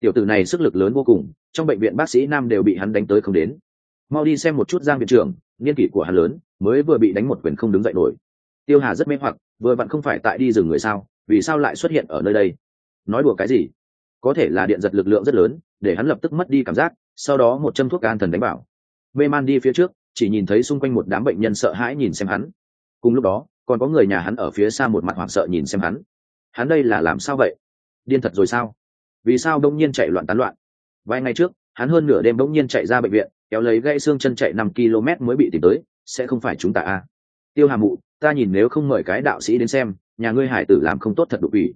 [SPEAKER 1] Tiểu tử này sức lực lớn vô cùng, trong bệnh viện bác sĩ nam đều bị hắn đánh tới không đến. Mau đi xem một chút giang viện trưởng, niên kỷ của hắn lớn, mới vừa bị đánh một quyền không đứng dậy nổi. Tiêu hà rất mê hoặc, vừa vặn không phải tại đi rừng người sao, vì sao lại xuất hiện ở nơi đây? Nói đùa cái gì? Có thể là điện giật lực lượng rất lớn, để hắn lập tức mất đi cảm giác, sau đó một châm thuốc an thần đánh bảo mê man đi phía trước, chỉ nhìn thấy xung quanh một đám bệnh nhân sợ hãi nhìn xem hắn. Cùng lúc đó còn có người nhà hắn ở phía xa một mặt hoảng sợ nhìn xem hắn. Hắn đây là làm sao vậy? Điên thật rồi sao? Vì sao đông nhiên chạy loạn tán loạn? Vài ngày trước, hắn hơn nửa đêm đông nhiên chạy ra bệnh viện, kéo lấy gãy xương chân chạy năm km mới bị tìm tới, sẽ không phải chúng ta à. tiêu hà mụ, ta nhìn nếu không mời cái đạo sĩ đến xem, nhà ngươi hải tử làm không tốt thật đục ủy.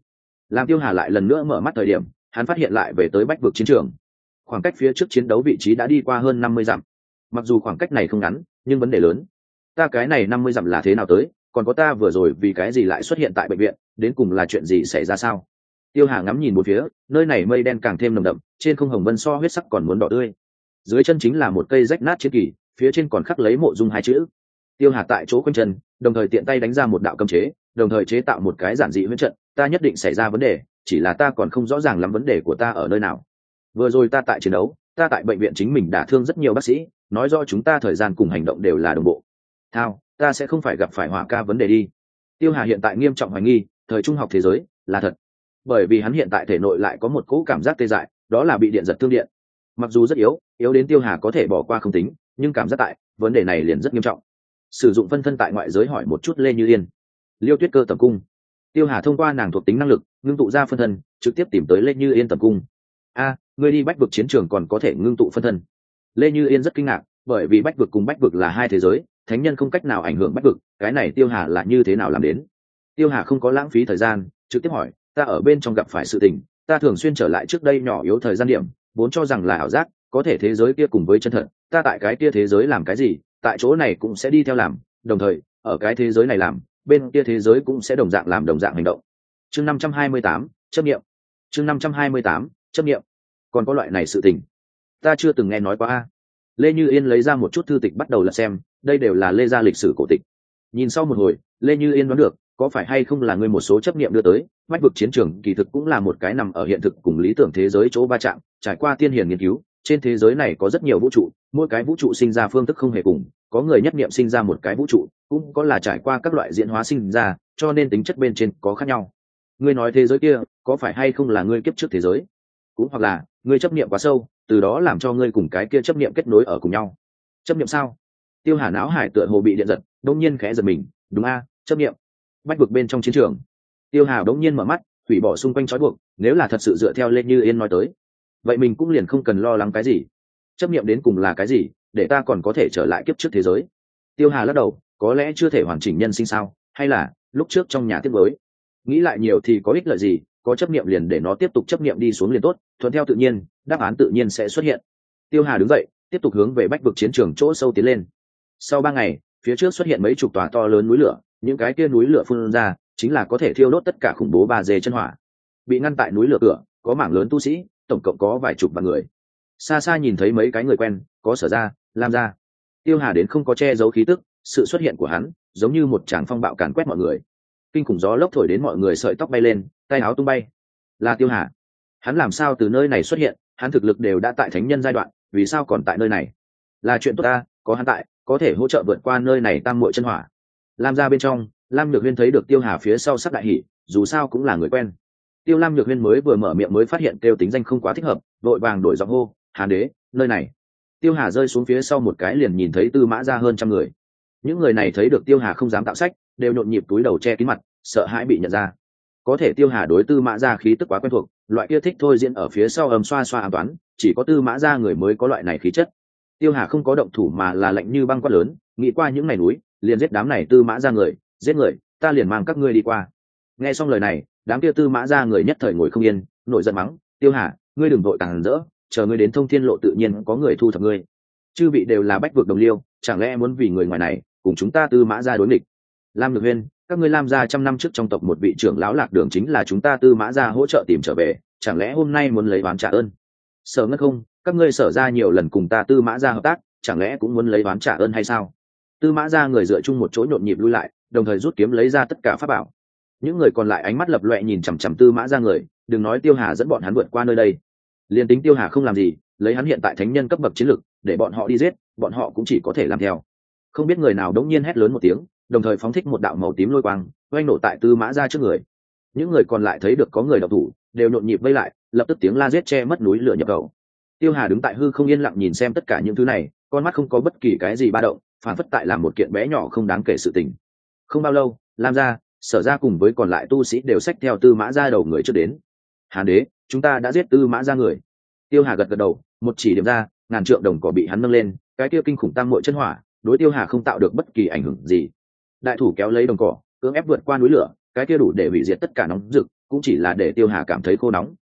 [SPEAKER 1] Làm tiêu hà lại lần nữa mở mắt thời điểm, hắn phát hiện lại về tới bách vực chiến trường. Khoảng cách phía trước chiến đấu vị trí đã đi qua hơn năm mươi dặm. Mặc dù khoảng cách này không ngắn, nhưng vấn đề lớn. Ta cái này năm mươi dặm là thế nào tới? Còn có ta vừa rồi vì cái gì lại xuất hiện tại bệnh viện, đến cùng là chuyện gì xảy ra sao? Tiêu hà ngắm nhìn một phía, nơi này mây đen càng thêm nồng đậm, trên không hồng vân so huyết sắc còn muốn đỏ tươi. Dưới chân chính là một cây rách nát chiến kỳ, phía trên còn khắc lấy mộ dung hai chữ. Tiêu hà tại chỗ quanh chân, đồng thời tiện tay đánh ra một đạo cấm chế, đồng thời chế tạo một cái giản dị huyết trận, ta nhất định xảy ra vấn đề, chỉ là ta còn không rõ ràng lắm vấn đề của ta ở nơi nào. Vừa rồi ta tại chiến đấu, ta tại bệnh viện chính mình đả thương rất nhiều bác sĩ, nói do chúng ta thời gian cùng hành động đều là đồng bộ. Thao ta sẽ không phải gặp phải hỏa ca vấn đề đi. Tiêu hà hiện tại nghiêm trọng hoài nghi, thời trung học thế giới, là thật. Bởi vì hắn hiện tại thể nội lại có một cỗ cảm giác tê dại, đó là bị điện giật thương điện. Mặc dù rất yếu yếu đến tiêu hà có thể bỏ qua không tính, nhưng cảm giác tại, vấn đề này liền rất nghiêm trọng. Sử dụng phân thân tại ngoại giới hỏi một chút lê như yên. Liêu tuyết cơ tầm cung. Tiêu hà thông qua nàng thuộc tính năng lực, ngưng tụ ra phân thân, trực tiếp tìm tới lê như yên tầm cung. A người đi bách vực chiến trường còn có thể ngưng tụ phân thân. Lê như yên rất kinh ngạc, bởi vì bách vực cùng bách vực là hai thế giới thánh nhân không cách nào ảnh hưởng bách vực, cái này tiêu hà là như thế nào làm đến? Tiêu hà không có lãng phí thời gian, trực tiếp hỏi, ta ở bên trong gặp phải sự tình, ta thường xuyên trở lại trước đây nhỏ yếu thời gian điểm, vốn cho rằng là ảo giác, có thể thế giới kia cùng với chân thật, ta tại cái kia thế giới làm cái gì, tại chỗ này cũng sẽ đi theo làm, đồng thời, ở cái thế giới này làm, bên kia thế giới cũng sẽ đồng dạng làm đồng dạng hành động. Chương năm trăm hai mươi tám, chấp nghiệm chương năm trăm hai mươi tám, chấp nghiệm còn có loại này sự tình, ta chưa từng nghe nói qua a. Lê như yên lấy ra một chút thư tịch bắt đầu lật xem đây đều là lê gia lịch sử cổ tịch. Nhìn sau một hồi, lê như yên đoán được, có phải hay không là ngươi một số chấp nghiệm đưa tới mách vực chiến trường kỳ thực cũng là một cái nằm ở hiện thực cùng lý tưởng thế giới chỗ va chạm, trải qua tiên hiền nghiên cứu, trên thế giới này có rất nhiều vũ trụ, mỗi cái vũ trụ sinh ra phương thức không hề cùng, có người nhất nghiệm sinh ra một cái vũ trụ, cũng có là trải qua các loại diễn hóa sinh ra, cho nên tính chất bên trên có khác nhau. Ngươi nói thế giới kia, có phải hay không là ngươi kiếp trước thế giới? Cũng hoặc là, ngươi chấp nghiệm quá sâu, từ đó làm cho ngươi cùng cái kia chấp nghiệm kết nối ở cùng nhau. Chấp nghiệm sao? Tiêu hà não hải tựa hồ bị điện giật đông nhiên khẽ giật mình, đúng a, chấp nghiệm bách vực bên trong chiến trường. Tiêu hà đông nhiên mở mắt, hủy bỏ xung quanh trói buộc, nếu là thật sự dựa theo lên như yên nói tới, vậy mình cũng liền không cần lo lắng cái gì. Chấp nghiệm đến cùng là cái gì, để ta còn có thể trở lại kiếp trước thế giới. Tiêu hà lắc đầu, có lẽ chưa thể hoàn chỉnh nhân sinh sao? Hay là, lúc trước trong nhà tiếp với nghĩ lại nhiều thì có ích lợi gì, có chấp nghiệm liền để nó tiếp tục chấp nghiệm đi xuống liền tốt, thuận theo tự nhiên, đáp án tự nhiên sẽ xuất hiện. Tiêu hà đứng dậy, tiếp tục hướng về bách vực chiến trường chỗ sâu tiến lên sau ba ngày, phía trước xuất hiện mấy chục tòa to lớn núi lửa, những cái kia núi lửa phun ra, chính là có thể thiêu đốt tất cả khủng bố ba dê chân hỏa. Bị ngăn tại núi lửa cửa, có mảng lớn tu sĩ, tổng cộng có vài chục vạn người. Xa xa nhìn thấy mấy cái người quen, có sở ra, lam ra. Tiêu hà đến không có che giấu khí tức, sự xuất hiện của hắn, giống như một tràng phong bạo càn quét mọi người. Kinh khủng gió lốc thổi đến mọi người sợi tóc bay lên, tay áo tung bay. Là tiêu hà. Hắn làm sao từ nơi này xuất hiện, hắn thực lực đều đã tại thánh nhân giai đoạn, vì sao còn tại nơi này? Là chuyện tốt ta, có hắn tại có thể hỗ trợ vượt qua nơi này tăng muội chân hỏa. Lam ra bên trong, lam nhược huyên thấy được tiêu hà phía sau sắc đại hỷ dù sao cũng là người quen. Tiêu lam nhược huyên mới vừa mở miệng mới phát hiện kêu tính danh không quá thích hợp, vội vàng đổi giọng hô hàn đế, nơi này. Tiêu hà rơi xuống phía sau một cái liền nhìn thấy tư mã ra hơn trăm người. Những người này thấy được tiêu hà không dám tạo sách, đều nhộn nhịp túi đầu che kín mặt, sợ hãi bị nhận ra. Có thể tiêu hà đối tư mã ra khí tức quá quen thuộc, loại kia thích thôi diễn ở phía sau ầm xoa xoa an toán chỉ có tư mã ra người mới có loại này khí chất tiêu hà không có động thủ mà là lạnh như băng quát lớn, nghĩ qua những ngày núi, liền giết đám này tư mã ra người, giết người, ta liền mang các ngươi đi qua. Nghe xong lời này, đám kia tư mã ra người nhất thời ngồi không yên, nổi giận mắng, tiêu hà, ngươi đừng vội tàng rỡ, chờ ngươi đến thông thiên lộ tự nhiên có người thu thập ngươi. Chư vị đều là bách vực đồng liêu, chẳng lẽ muốn vì người ngoài này, cùng chúng ta tư mã ra đối nghịch? Lam được huyên, các ngươi lam gia trăm năm trước trong tộc một vị trưởng lão lạc đường chính là chúng ta tư mã gia hỗ trợ tìm trở về, chẳng lẽ hôm nay muốn lấy bán trả ơn? Sở ngất không, các ngươi sở ra nhiều lần cùng ta tư mã gia hợp tác, chẳng lẽ cũng muốn lấy oán trả ơn hay sao? Tư mã gia người dựa chung một chỗ nhộn nhịp lui lại, đồng thời rút kiếm lấy ra tất cả pháp bảo. Những người còn lại ánh mắt lập loẹ nhìn chằm chằm tư mã gia người, đừng nói tiêu hà dẫn bọn hắn vượt qua nơi đây. Liền tính tiêu hà không làm gì, lấy hắn hiện tại thánh nhân cấp bậc chiến lực, để bọn họ đi giết, bọn họ cũng chỉ có thể làm theo. Không biết người nào đống nhiên hét lớn một tiếng, đồng thời phóng thích một đạo màu tím lôi quang oanh nổ tại tư mã ra trước người. Những người còn lại thấy được có người đọc thủ, đều nhộn nhịp vây lại lập tức tiếng la giết che mất núi lửa nhập cầu tiêu hà đứng tại hư không yên lặng nhìn xem tất cả những thứ này, con mắt không có bất kỳ cái gì ba động, phản phất tại làm một kiện bé nhỏ không đáng kể sự tình. Không bao lâu, lam ra sở ra cùng với còn lại tu sĩ đều xách theo tư mã ra đầu người trước đến. Hàn đế, chúng ta đã giết tư mã ra người. Tiêu hà gật gật đầu, một chỉ điểm ra, ngàn trượng đồng cỏ bị hắn nâng lên, cái kia kinh khủng tăng mội chân hỏa, đối tiêu hà không tạo được bất kỳ ảnh hưởng gì. Đại thủ kéo lấy đồng cỏ, cưỡng ép vượt qua núi lửa, cái kia đủ để hủy diệt tất cả nóng rực, cũng chỉ là để tiêu hà cảm thấy khô nóng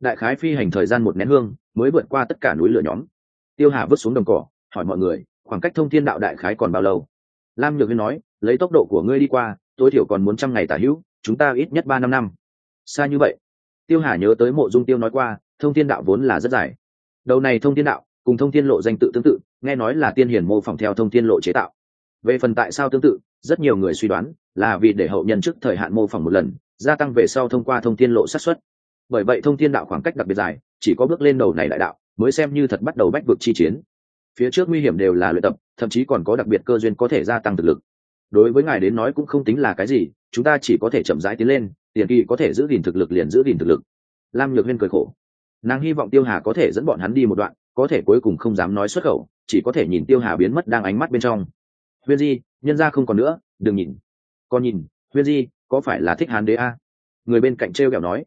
[SPEAKER 1] đại khái phi hành thời gian một nén hương mới vượt qua tất cả núi lửa nhóm. Tiêu hà vứt xuống đồng cỏ, hỏi mọi người, khoảng cách thông thiên đạo đại khái còn bao lâu? Lam nhược viên nói, lấy tốc độ của ngươi đi qua, tối thiểu còn muốn trăm ngày tả hữu, chúng ta ít nhất ba năm năm. Xa như vậy. Tiêu hà nhớ tới mộ dung tiêu nói qua, thông thiên đạo vốn là rất dài. Đầu này thông thiên đạo, cùng thông thiên lộ danh tự tương tự, nghe nói là tiên hiển mô phỏng theo thông thiên lộ chế tạo. Về phần tại sao tương tự, rất nhiều người suy đoán, là vì để hậu nhân trước thời hạn mô phỏng một lần, gia tăng về sau thông qua thông thiên lộ sát xuất bởi vậy thông thiên đạo khoảng cách đặc biệt dài, chỉ có bước lên đầu này đại đạo mới xem như thật bắt đầu bách vực chi chiến. Phía trước nguy hiểm đều là luyện tập, thậm chí còn có đặc biệt cơ duyên có thể gia tăng thực lực. Đối với ngài đến nói cũng không tính là cái gì, chúng ta chỉ có thể chậm rãi tiến lên, tiền kỳ có thể giữ gìn thực lực liền giữ gìn thực lực. Lam nhược huyên cười khổ. Nàng hy vọng tiêu hà có thể dẫn bọn hắn đi một đoạn, có thể cuối cùng không dám nói xuất khẩu, chỉ có thể nhìn tiêu hà biến mất đang ánh mắt bên trong. Huyên di, nhân ra không còn nữa, đừng nhìn. Còn nhìn, huyên di, có phải là thích hán đế a? Người bên cạnh t r e o kẹo nói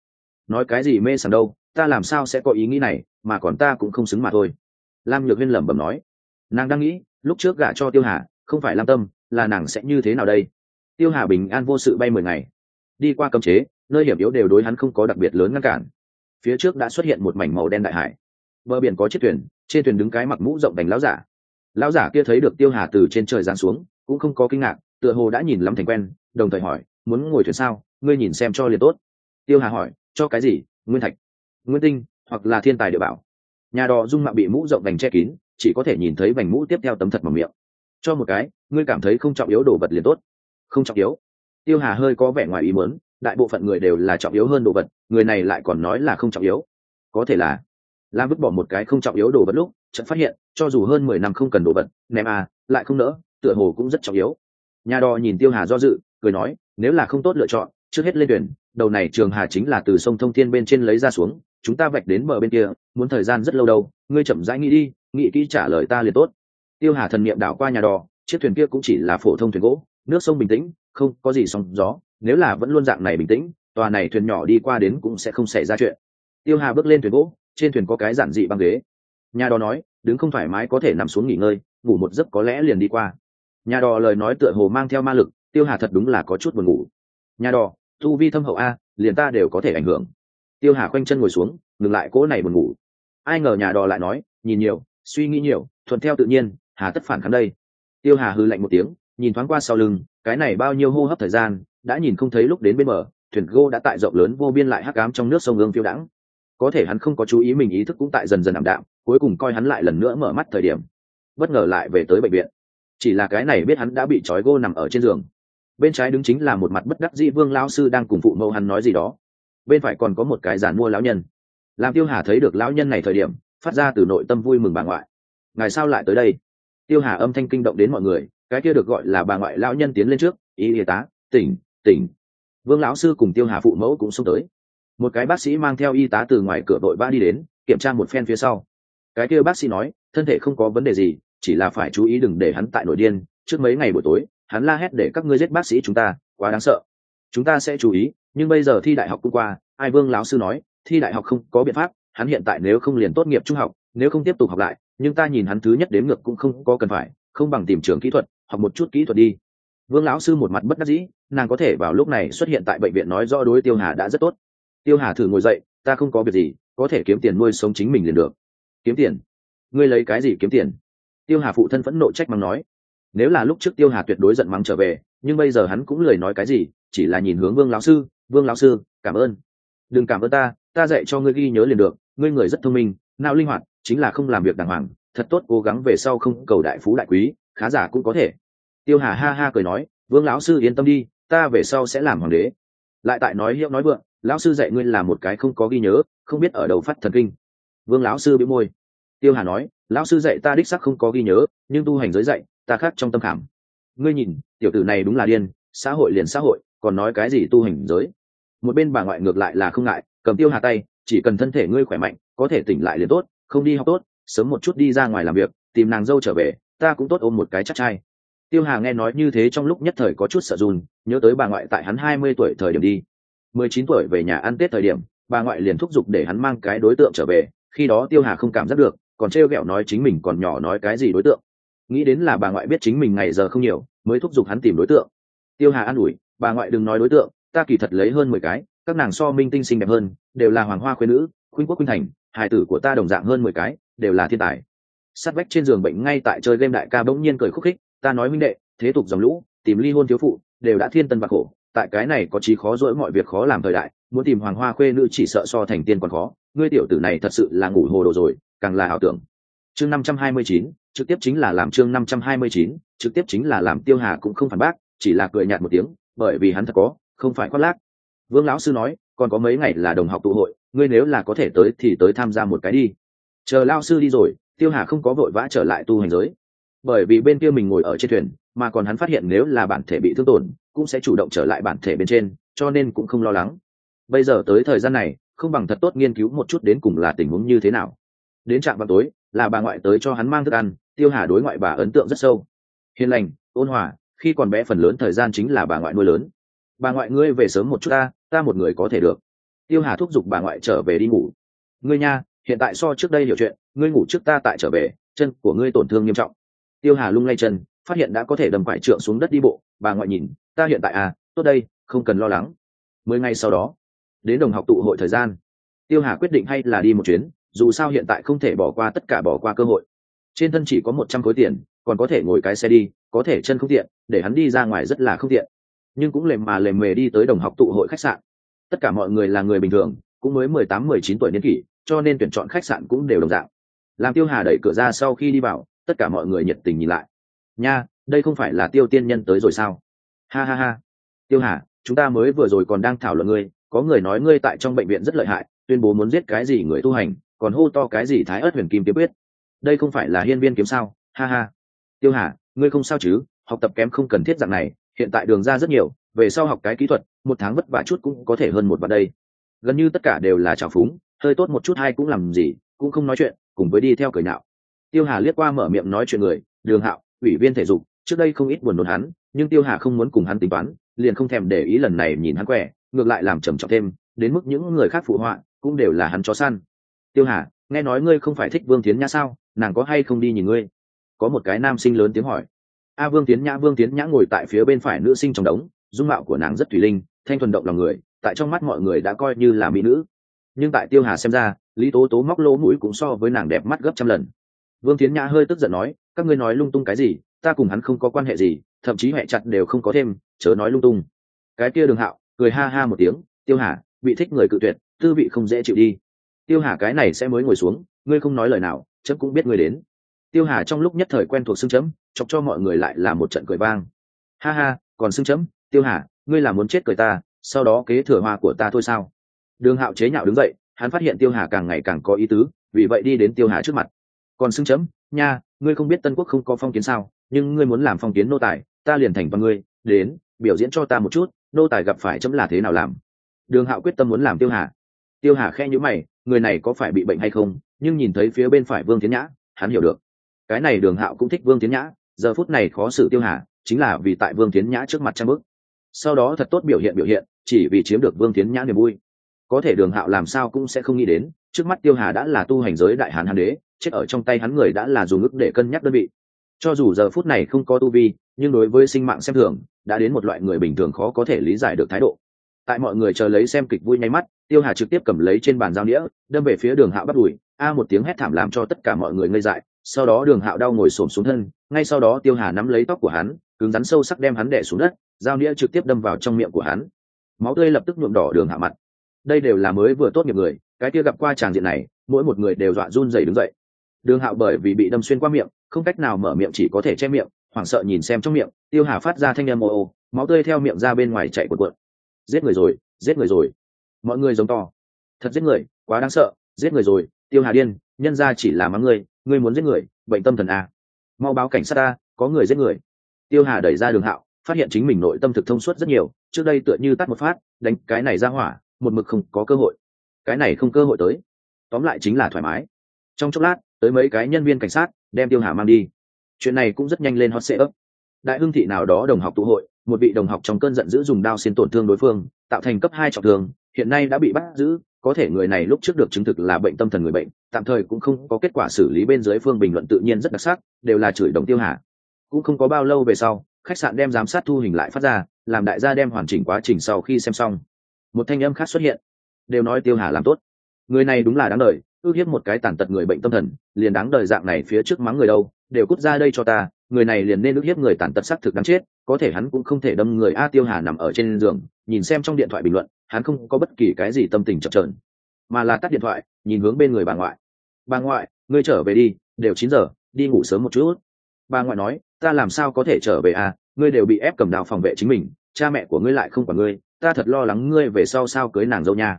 [SPEAKER 1] nói cái gì mê sảng đâu, ta làm sao sẽ có ý nghĩ này, mà còn ta cũng không xứng mà thôi. Lam nhược huyên lẩm bẩm nói. Nàng đang nghĩ, lúc trước gả cho tiêu hà, không phải lam tâm, là nàng sẽ như thế nào đây? Tiêu hà bình an vô sự bay mười ngày. Đi qua cấm chế, nơi hiểm yếu đều đối hắn không có đặc biệt lớn ngăn cản. Phía trước đã xuất hiện một mảnh màu đen đại hải. Bờ biển có chiếc thuyền, trên thuyền đứng cái mặc mũ rộng đành lão giả. Lão giả kia thấy được tiêu hà từ trên trời giáng xuống, cũng không có kinh ngạc, tựa hồ đã nhìn lắm thành quen, đồng thời hỏi, muốn ngồi thuyền sao? Ngươi nhìn xem cho liền tốt. Tiêu hà hỏi cho cái gì? Nguyên thạch, nguyên tinh, hoặc là thiên tài địa bảo. Nhà đò dung mạo bị mũ rộng vành che kín, chỉ có thể nhìn thấy vành mũ tiếp theo tấm thật bằng miệng. Cho một cái, ngươi cảm thấy không trọng yếu đồ vật liền tốt. Không trọng yếu. Tiêu hà hơi có vẻ ngoài ý muốn, đại bộ phận người đều là trọng yếu hơn đồ vật, người này lại còn nói là không trọng yếu. Có thể là, lam vứt bỏ một cái không trọng yếu đồ vật lúc, chợt phát hiện, cho dù hơn mười năm không cần đồ vật, ném à lại không nỡ, tựa hồ cũng rất trọng yếu. Nhà đò nhìn tiêu hà do dự, cười nói, nếu là không tốt lựa chọn trước hết lên thuyền, đầu này trường hà chính là từ sông thông thiên bên trên lấy ra xuống, chúng ta vạch đến bờ bên kia, muốn thời gian rất lâu đâu, ngươi chậm rãi nghĩ đi, nghĩ kỹ trả lời ta liền tốt. Tiêu hà thần niệm đảo qua nhà đò, chiếc thuyền kia cũng chỉ là phổ thông thuyền gỗ, nước sông bình tĩnh, không có gì sóng gió, nếu là vẫn luôn dạng này bình tĩnh, tòa này thuyền nhỏ đi qua đến cũng sẽ không xảy ra chuyện. Tiêu hà bước lên thuyền gỗ, trên thuyền có cái giản dị băng ghế. Nhà đò nói, đứng không thoải mái có thể nằm xuống nghỉ ngơi, ngủ một giấc có lẽ liền đi qua. Nhà đò lời nói tựa hồ mang theo ma lực, tiêu hà thật đúng là có chút buồn ngủ nhà đò tu vi thâm hậu a, liền ta đều có thể ảnh hưởng. Tiêu hà khoanh chân ngồi xuống, ngừng lại cỗ này buồn ngủ. Ai ngờ nhà đò lại nói, nhìn nhiều, suy nghĩ nhiều, thuận theo tự nhiên, hà tất phản kháng đây. Tiêu hà hư lạnh một tiếng, nhìn thoáng qua sau lưng, cái này bao nhiêu hô hấp thời gian, đã nhìn không thấy lúc đến bên bờ, thuyền gô đã tại rộng lớn vô biên lại hắc ám trong nước sông ương phiêu đãng. Có thể hắn không có chú ý mình ý thức cũng tại dần dần ảm đạm, cuối cùng coi hắn lại lần nữa mở mắt thời điểm. Bất ngờ lại về tới bệnh viện. Chỉ là cái này biết hắn đã bị trói gô nằm ở trên giường bên trái đứng chính là một mặt bất đắc dĩ vương lão sư đang cùng phụ mẫu hắn nói gì đó. Bên phải còn có một cái giàn mua lão nhân. Làm tiêu hà thấy được lão nhân này thời điểm, phát ra từ nội tâm vui mừng bà ngoại. Ngày sao lại tới đây? Tiêu hà âm thanh kinh động đến mọi người, cái kia được gọi là bà ngoại lão nhân tiến lên trước y y tá, tỉnh tỉnh. Vương lão sư cùng tiêu hà phụ mẫu cũng xông tới. Một cái bác sĩ mang theo y tá từ ngoài cửa đội ba đi đến, kiểm tra một phen phía sau. Cái kia bác sĩ nói, thân thể không có vấn đề gì, chỉ là phải chú ý đừng để hắn tại nội điên, trước mấy ngày buổi tối hắn la hét để các ngươi giết bác sĩ chúng ta, quá đáng sợ. Chúng ta sẽ chú ý, nhưng bây giờ thi đại học cũng qua, ai vương lão sư nói, thi đại học không có biện pháp, hắn hiện tại nếu không liền tốt nghiệp trung học, nếu không tiếp tục học lại, nhưng ta nhìn hắn thứ nhất đến ngược cũng không có cần phải, không bằng tìm trường kỹ thuật, học một chút kỹ thuật đi. Vương lão sư một mặt bất đắc dĩ, nàng có thể vào lúc này xuất hiện tại bệnh viện nói rõ đối tiêu hà đã rất tốt. Tiêu hà thử ngồi dậy, ta không có việc gì, có thể kiếm tiền nuôi sống chính mình liền được. Kiếm tiền? Ngươi lấy cái gì kiếm tiền? Tiêu hà phụ thân phẫn nộ trách mắng nói nếu là lúc trước tiêu hà tuyệt đối giận mắng trở về, nhưng bây giờ hắn cũng lời nói cái gì, chỉ là nhìn hướng vương lão sư, vương lão sư, cảm ơn. Đừng cảm ơn ta ta dạy cho ngươi ghi nhớ liền được, ngươi người rất thông minh, não linh hoạt, chính là không làm việc đàng hoàng, thật tốt cố gắng về sau không cầu đại phú đại quý, khá giả cũng có thể. Tiêu hà ha ha cười nói, vương lão sư yên tâm đi, ta về sau sẽ làm hoàng đế. Lại tại nói hiệu nói vượng, lão sư dạy ngươi là một cái không có ghi nhớ, không biết ở đầu phát thần kinh. Vương lão sư bị môi. Tiêu hà nói, lão sư dạy ta đích sắc không có ghi nhớ, nhưng tu hành giới dạy ta khác trong tâm khảm. Ngươi nhìn, tiểu tử này đúng là điên, xã hội liền xã hội, còn nói cái gì tu hành giới? Một bên bà ngoại ngược lại là không ngại, cầm tiêu hà tay, chỉ cần thân thể ngươi khỏe mạnh, có thể tỉnh lại liền tốt, không đi học tốt, sớm một chút đi ra ngoài làm việc, tìm nàng dâu trở về, ta cũng tốt ôm một cái chắc trai. Tiêu hà nghe nói như thế trong lúc nhất thời có chút sợ run, nhớ tới bà ngoại tại hắn hai mươi tuổi thời điểm đi. Mười chín tuổi về nhà ăn tết thời điểm, bà ngoại liền thúc giục để hắn mang cái đối tượng trở về, khi đó tiêu hà không cảm giác được, còn trêu ghẹo nói chính mình còn nhỏ nói cái gì đối tượng nghĩ đến là bà ngoại biết chính mình ngày giờ không nhiều, mới thúc giục hắn tìm đối tượng. Tiêu hà an ủi, bà ngoại đừng nói đối tượng, ta kỳ thật lấy hơn mười cái, các nàng so minh tinh xinh đẹp hơn, đều là hoàng hoa khuyên nữ khuyên quốc khuyên thành, hài tử của ta đồng dạng hơn mười cái, đều là thiên tài. Sát vách trên giường bệnh ngay tại chơi game đại ca bỗng nhiên cười khúc khích, ta nói minh đệ, thế tục dòng lũ, tìm ly hôn thiếu phụ, đều đã thiên tân bạc khổ, tại cái này có chí khó dỗi mọi việc khó làm thời đại, muốn tìm hoàng hoa khuê nữ chỉ sợ so thành tiên còn khó, ngươi tiểu tử này thật sự là ngủ hồ đồ rồi, càng là ảo tưởng. Chương năm trăm hai mươi chín trực tiếp chính là làm chương năm trăm hai mươi chín, trực tiếp chính là làm tiêu hà cũng không phản bác, chỉ là cười nhạt một tiếng, bởi vì hắn thật có, không phải khoác lác. Vương lão sư nói, còn có mấy ngày là đồng học tụ hội, ngươi nếu là có thể tới thì tới tham gia một cái đi. Chờ lao sư đi rồi, tiêu hà không có vội vã trở lại tu hành giới. Bởi vì bên kia mình ngồi ở trên thuyền, mà còn hắn phát hiện nếu là bản thể bị thương tổn, cũng sẽ chủ động trở lại bản thể bên trên, cho nên cũng không lo lắng. Bây giờ tới thời gian này, không bằng thật tốt nghiên cứu một chút đến cùng là tình huống như thế nào. Đến trạm vào tối là bà ngoại tới cho hắn mang thức ăn, tiêu hà đối ngoại bà ấn tượng rất sâu. Hiền lành, ôn hòa, khi còn bé phần lớn thời gian chính là bà ngoại nuôi lớn. Bà ngoại ngươi về sớm một chút ta ta một người có thể được. Tiêu hà thúc giục bà ngoại trở về đi ngủ. Ngươi nha, hiện tại so trước đây hiểu chuyện, ngươi ngủ trước ta tại trở về, chân của ngươi tổn thương nghiêm trọng. Tiêu hà lung lay chân, phát hiện đã có thể đầm quải trượng xuống đất đi bộ. Bà ngoại nhìn, ta hiện tại à tốt đây, không cần lo lắng. Mười ngày sau đó, đến đồng học tụ hội thời gian. Tiêu hà quyết định hay là đi một chuyến dù sao hiện tại không thể bỏ qua tất cả bỏ qua cơ hội. Trên thân chỉ có một trăm khối tiền, còn có thể ngồi cái xe đi, có thể chân không tiện, để hắn đi ra ngoài rất là không tiện. Nhưng cũng lềm mà lềm mề đi tới đồng học tụ hội khách sạn. Tất cả mọi người là người bình thường, cũng mới mười tám, mười chín tuổi niên kỷ, cho nên tuyển chọn khách sạn cũng đều đồng dạng. Làm tiêu hà đẩy cửa ra sau khi đi vào, tất cả mọi người nhiệt tình nhìn lại. Nha, đây không phải là tiêu tiên nhân tới rồi sao? Ha ha ha. Tiêu hà, chúng ta mới vừa rồi còn đang thảo luận ngươi, có người nói ngươi tại trong bệnh viện rất lợi hại, tuyên bố muốn giết cái gì người tu hành còn hô to cái gì thái ớt huyền kim kiếm quyết? Đây không phải là hiên viên kiếm sao? Ha ha. Tiêu hà, ngươi không sao chứ? Học tập kém không cần thiết dạng này, hiện tại đường ra rất nhiều, về sau học cái kỹ thuật, một tháng vất vả chút cũng có thể hơn một vạn đây. Gần như tất cả đều là trào phúng, hơi tốt một chút hay cũng làm gì, cũng không nói chuyện, cùng với đi theo cười nạo tiêu hà liếc qua mở miệng nói chuyện người, đường hạo, ủy viên thể dục, trước đây không ít buồn nôn hắn, nhưng tiêu hà không muốn cùng hắn tính toán, liền không thèm để ý lần này nhìn hắn quẻ, ngược lại làm trầm trọng thêm, đến mức những người khác phụ họa cũng đều là hắn chó săn tiêu hà, nghe nói ngươi không phải thích vương tiến nhã sao? Nàng có hay không đi nhìn ngươi? Có một cái nam sinh lớn tiếng hỏi. A vương tiến nhã, vương tiến nhã ngồi tại phía bên phải nữ sinh trong đống, dung mạo của nàng rất thủy linh, thanh thuần động lòng người, tại trong mắt mọi người đã coi như là mỹ nữ. Nhưng tại tiêu hà xem ra, lý tố tố móc lỗ mũi cũng so với nàng đẹp mắt gấp trăm lần. Vương tiến nhã hơi tức giận nói, các ngươi nói lung tung cái gì? Ta cùng hắn không có quan hệ gì, thậm chí hẹ chặt đều không có thêm, chớ nói lung tung. Cái kia đường hạo cười ha ha một tiếng, tiêu hà, bị thích người cự tuyệt, tư vị không dễ chịu đi tiêu hà cái này sẽ mới ngồi xuống, ngươi không nói lời nào, chấm cũng biết ngươi đến. Tiêu hà trong lúc nhất thời quen thuộc xương chấm, chọc cho mọi người lại là một trận cười vang. Ha ha, còn xương chấm, tiêu hà, ngươi là muốn chết cười ta, sau đó kế thừa hoa của ta thôi sao? Đường hạo chế nhạo đứng dậy, hắn phát hiện tiêu hà càng ngày càng có ý tứ, vì vậy đi đến tiêu hà trước mặt. Còn xưng chấm, nha, ngươi không biết tân quốc không có phong kiến sao, nhưng ngươi muốn làm phong kiến nô tài, ta liền thành vào ngươi, đến, biểu diễn cho ta một chút, nô tài gặp phải chấm là thế nào làm? Đường hạo quyết tâm muốn làm tiêu hà tiêu hà khe nhữ mày, người này có phải bị bệnh hay không? Nhưng nhìn thấy phía bên phải vương tiến nhã, hắn hiểu được. Cái này đường hạo cũng thích vương tiến nhã, giờ phút này khó xử tiêu hà, chính là vì tại vương tiến nhã trước mặt trang bức. Sau đó thật tốt biểu hiện biểu hiện, chỉ vì chiếm được vương tiến nhã niềm vui. Có thể đường hạo làm sao cũng sẽ không nghĩ đến, trước mắt tiêu hà đã là tu hành giới đại hán hán đế, chết ở trong tay hắn người đã là dùng ức để cân nhắc đơn vị. Cho dù giờ phút này không có tu vi, nhưng đối với sinh mạng xem thường, đã đến một loại người bình thường khó có thể lý giải được thái độ. Tại mọi người chờ lấy xem kịch vui nháy mắt tiêu hà trực tiếp cầm lấy trên bàn giao đĩa đâm về phía đường hạo bắt đùi. A một tiếng hét thảm làm cho tất cả mọi người ngây dại. Sau đó đường hạo đau ngồi xổm xuống thân, ngay sau đó tiêu hà nắm lấy tóc của hắn, cứng rắn sâu sắc đem hắn đẻ xuống đất dao nĩa trực tiếp đâm vào trong miệng của hắn. Máu tươi lập tức nhuộm đỏ đường hạ mặt. Đây đều là mới vừa tốt nghiệp người, cái kia gặp qua tràng diện này, mỗi một người đều dọa run rẩy đứng dậy. Đường hạo bởi vì bị đâm xuyên qua miệng, không cách nào mở miệng chỉ có thể che miệng, hoảng sợ nhìn xem trong miệng, tiêu hà phát ra thanh âm ô ô, máu tươi theo miệng ra bên ngoài chạy cuộn cuộn. Giết người rồi, giết người rồi mọi người giống to. Thật giết người, quá đáng sợ, giết người rồi, tiêu hà điên, nhân ra chỉ là mắng người ngươi muốn giết người, bệnh tâm thần à. mau báo cảnh sát ta, có người giết người. Tiêu hà đẩy ra đường hạo, phát hiện chính mình nội tâm thực thông suốt rất nhiều, trước đây tựa như tắt một phát, đánh cái này ra hỏa, một mực không có cơ hội. Cái này không cơ hội tới. Tóm lại chính là thoải mái. Trong chốc lát, tới mấy cái nhân viên cảnh sát, đem tiêu hà mang đi. Chuyện này cũng rất nhanh lên hot sệ ấp đại hưng thị nào đó đồng học tụ hội, một vị đồng học trong cơn giận dữ dùng đao xin tổn thương đối phương, tạo thành cấp hai trọng thương hiện nay đã bị bắt giữ, có thể người này lúc trước được chứng thực là bệnh tâm thần người bệnh, tạm thời cũng không có kết quả xử lý bên dưới phương bình luận tự nhiên rất đặc sắc, đều là chửi đồng tiêu hà cũng không có bao lâu về sau, khách sạn đem giám sát thu hình lại phát ra, làm đại gia đem hoàn chỉnh quá trình sau khi xem xong. Một thanh âm khác xuất hiện. Đều nói tiêu hà làm tốt. Người này đúng là đáng đời, ước hiếp một cái tàn tật người bệnh tâm thần, liền đáng đời dạng này phía trước mắng người đâu, đều cút ra đây cho ta, người này liền nên ước hiếp người tàn tật xác thực đáng chết, có thể hắn cũng không thể đâm người. A, tiêu hà nằm ở trên giường, nhìn xem trong điện thoại bình luận hắn không có bất kỳ cái gì tâm tình chập trờn mà là tắt điện thoại, nhìn hướng bên người bà ngoại. Bà ngoại, ngươi trở về đi, đều chín giờ, đi ngủ sớm một chút. Bà ngoại nói, ta làm sao có thể trở về à? Ngươi đều bị ép cầm đào phòng vệ chính mình, cha mẹ của ngươi lại không quản ngươi, ta thật lo lắng ngươi về sau sao cưới nàng dâu nha.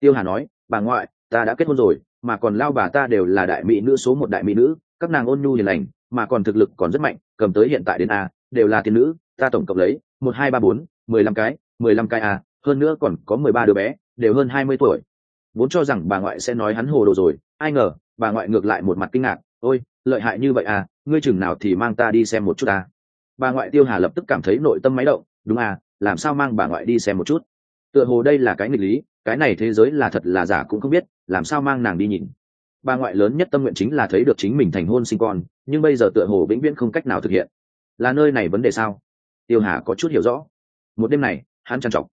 [SPEAKER 1] Tiêu hà nói, bà ngoại, ta đã kết hôn rồi, mà còn lao bà ta đều là đại mỹ nữ số một đại mỹ nữ, các nàng ôn nhu hiền lành, mà còn thực lực còn rất mạnh, cầm tới hiện tại đến a, đều là tiên nữ, ta tổng cộng lấy một, hai, ba, bốn, mười lăm cái, mười lăm cái a hơn nữa còn có mười ba đứa bé, đều hơn hai mươi tuổi. Vốn cho rằng bà ngoại sẽ nói hắn hồ đồ rồi, ai ngờ, bà ngoại ngược lại một mặt kinh ngạc, ôi, lợi hại như vậy à ngươi chừng nào thì mang ta đi xem một chút à. bà ngoại tiêu hà lập tức cảm thấy nội tâm máy động, đúng à làm sao mang bà ngoại đi xem một chút? Tựa hồ đây là cái nghịch lý, cái này thế giới là thật là giả cũng không biết, làm sao mang nàng đi nhìn. Bà ngoại lớn nhất tâm nguyện chính là thấy được chính mình thành hôn sinh con, nhưng bây giờ tựa hồ vĩnh viễn không cách nào thực hiện. Là nơi này vấn đề sao? Tiêu hà có chút hiểu rõ. Một đêm này, hắn trằn trọc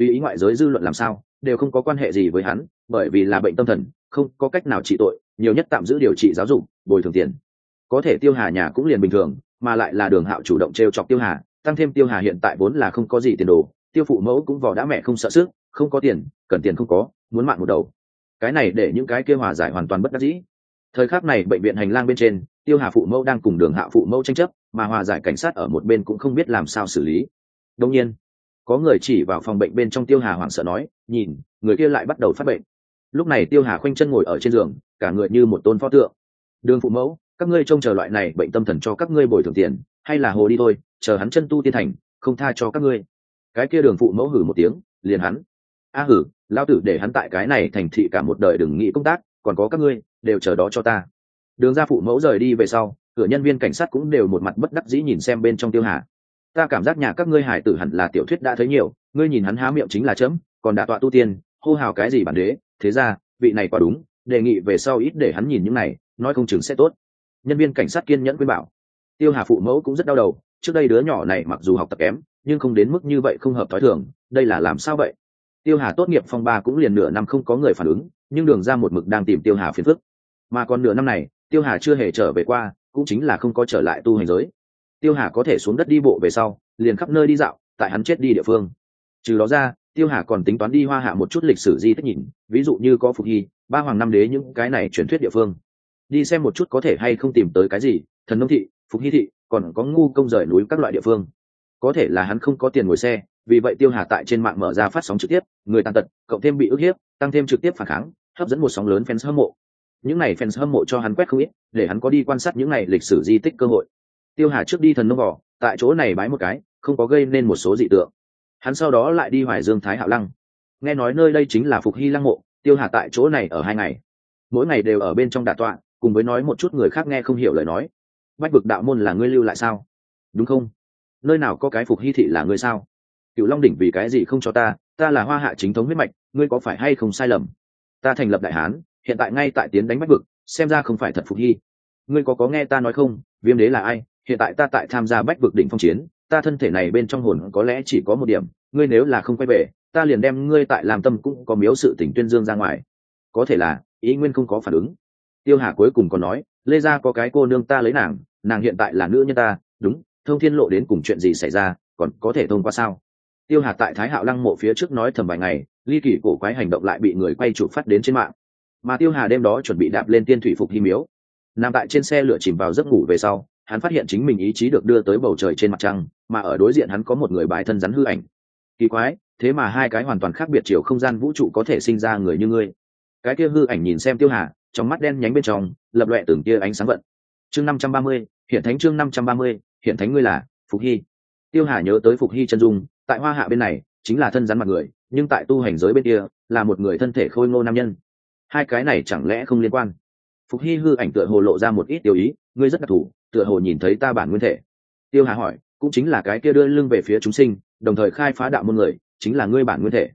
[SPEAKER 1] tùy ý ngoại giới dư luận làm sao, đều không có quan hệ gì với hắn, bởi vì là bệnh tâm thần, không có cách nào trị tội, nhiều nhất tạm giữ điều trị giáo dục, bồi thường tiền. Có thể tiêu hà nhà cũng liền bình thường, mà lại là đường hạo chủ động t r e o chọc tiêu hà, tăng thêm tiêu hà hiện tại vốn là không có gì tiền đồ, tiêu phụ mẫu cũng vò đã mẹ không sợ sức, không có tiền, cần tiền không có, muốn mạng một đầu. Cái này để những cái kia hòa giải hoàn toàn bất đắc dĩ. Thời khắc này bệnh viện hành lang bên trên, tiêu hà phụ mẫu đang cùng đường hạ phụ mẫu tranh chấp, mà hòa giải cảnh sát ở một bên cũng không biết làm sao xử lý. Đông nhiên có người chỉ vào phòng bệnh bên trong tiêu hà hoảng sợ nói, nhìn, người kia lại bắt đầu phát bệnh. Lúc này tiêu hà khoanh chân ngồi ở trên giường, cả người như một tôn pho tượng. Đường phụ mẫu, các ngươi trông chờ loại này bệnh tâm thần cho các ngươi bồi thường tiền, hay là hồ đi thôi, chờ hắn chân tu tiên thành, không tha cho các ngươi. Cái kia đường phụ mẫu hử một tiếng, liền hắn. A hử lao tử để hắn tại cái này thành thị cả một đời đừng nghĩ công tác, còn có các ngươi, đều chờ đó cho ta. Đường ra phụ mẫu rời đi về sau, cửa nhân viên cảnh sát cũng đều một mặt bất đắc dĩ nhìn xem bên trong tiêu hà ta cảm giác nhà các ngươi hải tử hẳn là tiểu thuyết đã thấy nhiều, ngươi nhìn hắn há miệng chính là chấm, còn đạ tọa tu tiên, hô hào cái gì bản đế, thế ra, vị này quả đúng, đề nghị về sau ít để hắn nhìn những này, nói không chừng sẽ tốt. Nhân viên cảnh sát kiên nhẫn khuyên bảo. Tiêu hà phụ mẫu cũng rất đau đầu, trước đây đứa nhỏ này mặc dù học tập kém, nhưng không đến mức như vậy không hợp thói thường, đây là làm sao vậy? Tiêu hà tốt nghiệp phong ba cũng liền nửa năm không có người phản ứng, nhưng đường ra một mực đang tìm tiêu hà phiền phức. Mà còn nửa năm này, tiêu hà chưa hề trở về qua, cũng chính là không có trở lại tu hành giới tiêu hà có thể xuống đất đi bộ về sau, liền khắp nơi đi dạo, tại hắn chết đi địa phương. Trừ đó ra, tiêu hà còn tính toán đi hoa hạ một chút lịch sử di tích nhìn, ví dụ như có phục hy, ba hoàng năm đế những cái này truyền thuyết địa phương. Đi xem một chút có thể hay không tìm tới cái gì, thần nông thị, phục hy thị, còn có ngu công rời núi các loại địa phương. Có thể là hắn không có tiền ngồi xe, vì vậy tiêu hà tại trên mạng mở ra phát sóng trực tiếp, người tàn tật, cộng thêm bị ức hiếp, tăng thêm trực tiếp phản kháng, hấp dẫn một sóng lớn fans hâm mộ. Những n à y fans hâm mộ cho hắn quét không ít, để hắn có đi quan sát những n à y lịch sử di tích cơ hội tiêu hà trước đi thần nông vỏ tại chỗ này bái một cái, không có gây nên một số dị tượng. Hắn sau đó lại đi hoài dương thái hạo lăng. Nghe nói nơi đây chính là phục hy lăng mộ, tiêu hà tại chỗ này ở hai ngày. Mỗi ngày đều ở bên trong đà tọa, cùng với nói một chút người khác nghe không hiểu lời nói. Bách vực đạo môn là ngươi lưu lại sao? Đúng không? Nơi nào có cái phục hy thị là ngươi sao? Cựu long đỉnh vì cái gì không cho ta? Ta là hoa hạ chính thống huyết mạch, ngươi có phải hay không sai lầm? Ta thành lập đại hán, hiện tại ngay tại tiến đánh bách vực, xem ra không phải thật phục hy. Ngươi có có nghe ta nói không? Viêm đế là ai? Hiện tại ta tại tham gia bách vực đỉnh phong chiến, ta thân thể này bên trong hồn có lẽ chỉ có một điểm, ngươi nếu là không quay về, ta liền đem ngươi tại làm tâm cũng có miếu sự tỉnh tuyên dương ra ngoài. Có thể là, ý nguyên không có phản ứng. Tiêu hà cuối cùng còn nói, lê gia có cái cô nương ta lấy nàng nàng hiện tại là nữ nhân ta, đúng, thông thiên lộ đến cùng chuyện gì xảy ra, còn có thể thông qua sao? Tiêu hà tại thái hạo lăng mộ phía trước nói thầm vài ngày, ly kỳ cổ quái hành động lại bị người quay chụp phát đến trên mạng. Mà tiêu hà đêm đó chuẩn bị đạp lên tiên thủy phục hy miếu. Nằm tại trên xe lửa chìm vào giấc ngủ về sau hắn phát hiện chính mình ý chí được đưa tới bầu trời trên mặt trăng, mà ở đối diện hắn có một người bài thân rắn hư ảnh. Kỳ quái, thế mà hai cái hoàn toàn khác biệt chiều không gian vũ trụ có thể sinh ra người như ngươi. Cái kia hư ảnh nhìn xem tiêu hà, trong mắt đen nhánh bên trong, lập lọe từng kia ánh sáng vận. Chương năm trăm ba mươi, hiện thánh chương năm trăm ba mươi, hiện thánh ngươi là phục hy. Tiêu hà nhớ tới phục hy chân dung, tại hoa hạ bên này, chính là thân rắn mặt người, nhưng tại tu hành giới bên kia, là một người thân thể khôi ngô nam nhân. Hai cái này chẳng lẽ không liên quan? Phục hy hư ảnh tựa hồ lộ ra một ít tiêu ý, ngươi rất đặc thù, tựa hồ nhìn thấy ta bản nguyên thể. Tiêu hà hỏi, cũng chính là cái kia đưa lưng về phía chúng sinh, đồng thời khai phá đạo môn người, chính là ngươi bản nguyên thể.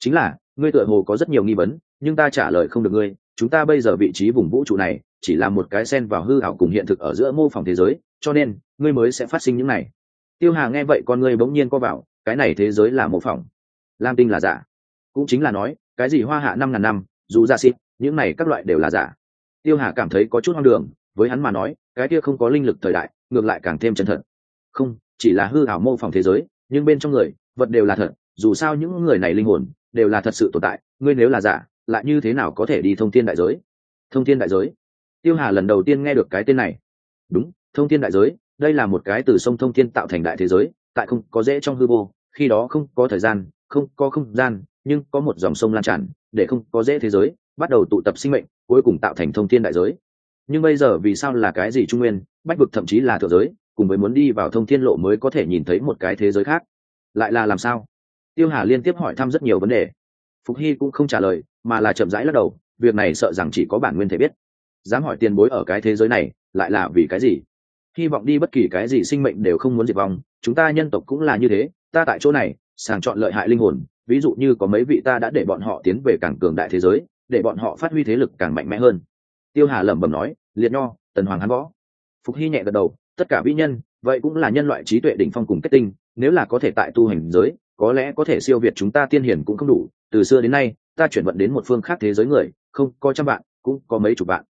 [SPEAKER 1] Chính là, ngươi tựa hồ có rất nhiều nghi vấn, nhưng ta trả lời không được ngươi, chúng ta bây giờ vị trí vùng vũ trụ này, chỉ là một cái sen vào hư ảo cùng hiện thực ở giữa mô phỏng thế giới, cho nên, ngươi mới sẽ phát sinh những này. Tiêu hà nghe vậy con ngươi bỗng nhiên co vào, cái này thế giới là mô phỏng. Lam tinh là giả. Cũng chính là nói, cái gì hoa hạ năm ngàn năm, dù ra xịt, những này các loại đều là giả tiêu hà cảm thấy có chút hoang đường, với hắn mà nói, cái kia không có linh lực thời đại, ngược lại càng thêm chân thật. Không, chỉ là hư ảo mô phỏng thế giới, nhưng bên trong người, vật đều là thật, dù sao những người này linh hồn, đều là thật sự tồn tại, ngươi nếu là giả, lại như thế nào có thể đi thông thiên đại giới? Thông thiên đại giới? Tiêu hà lần đầu tiên nghe được cái tên này. Đúng, thông thiên đại giới, đây là một cái từ sông thông thiên tạo thành đại thế giới, tại không có dễ trong hư vô, khi đó không có thời gian, không có không gian, nhưng có một dòng sông lan tràn, để không có dễ thế giới bắt đầu tụ tập sinh mệnh, cuối cùng tạo thành thông thiên đại giới. Nhưng bây giờ vì sao là cái gì trung nguyên, bách vực thậm chí là thượng giới, cùng với muốn đi vào thông thiên lộ mới có thể nhìn thấy một cái thế giới khác? Lại là làm sao? Tiêu hà liên tiếp hỏi thăm rất nhiều vấn đề. Phục hy cũng không trả lời, mà là chậm rãi lắc đầu, việc này sợ rằng chỉ có bản nguyên thể biết. Dám hỏi tiền bối ở cái thế giới này, lại là vì cái gì? Hy vọng đi bất kỳ cái gì sinh mệnh đều không muốn diệt vong, chúng ta nhân tộc cũng là như thế, ta tại chỗ này, sàng chọn lợi hại linh hồn, ví dụ như có mấy vị ta đã để bọn họ tiến về càng cường đại thế giới để bọn họ phát huy thế lực càng mạnh mẽ hơn. Tiêu hà lẩm bẩm nói, liệt nho, tần hoàng hắn võ. Phục hy nhẹ gật đầu, tất cả vĩ nhân, vậy cũng là nhân loại trí tuệ đỉnh phong cùng kết tinh, nếu là có thể tại tu hành giới, có lẽ có thể siêu việt chúng ta tiên hiển cũng không đủ. Từ xưa đến nay, ta chuyển vận đến một phương khác thế giới người, không, có trăm bạn cũng có mấy chục bạn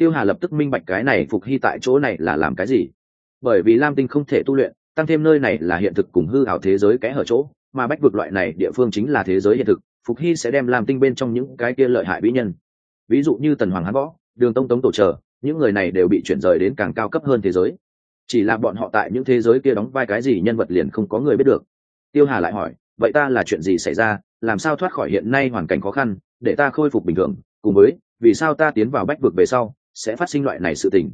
[SPEAKER 1] tiêu hà lập tức minh bạch cái này phục hy tại chỗ này là làm cái gì. Bởi vì lam tinh không thể tu luyện, tăng thêm nơi này là hiện thực cùng hư ảo thế giới kẽ hở chỗ, mà bách vực loại này địa phương chính là thế giới hiện thực phục hy sẽ đem làm tinh bên trong những cái kia lợi hại vĩ nhân. Ví dụ như tần hoàng hán võ, đường tông tống tổ chờ, những người này đều bị chuyển rời đến càng cao cấp hơn thế giới. Chỉ là bọn họ tại những thế giới kia đóng vai cái gì nhân vật liền không có người biết được. Tiêu hà lại hỏi, vậy ta là chuyện gì xảy ra? Làm sao thoát khỏi hiện nay hoàn cảnh khó khăn, để ta khôi phục bình thường? Cùng với, vì sao ta tiến vào bách vực về sau sẽ phát sinh loại này sự tình?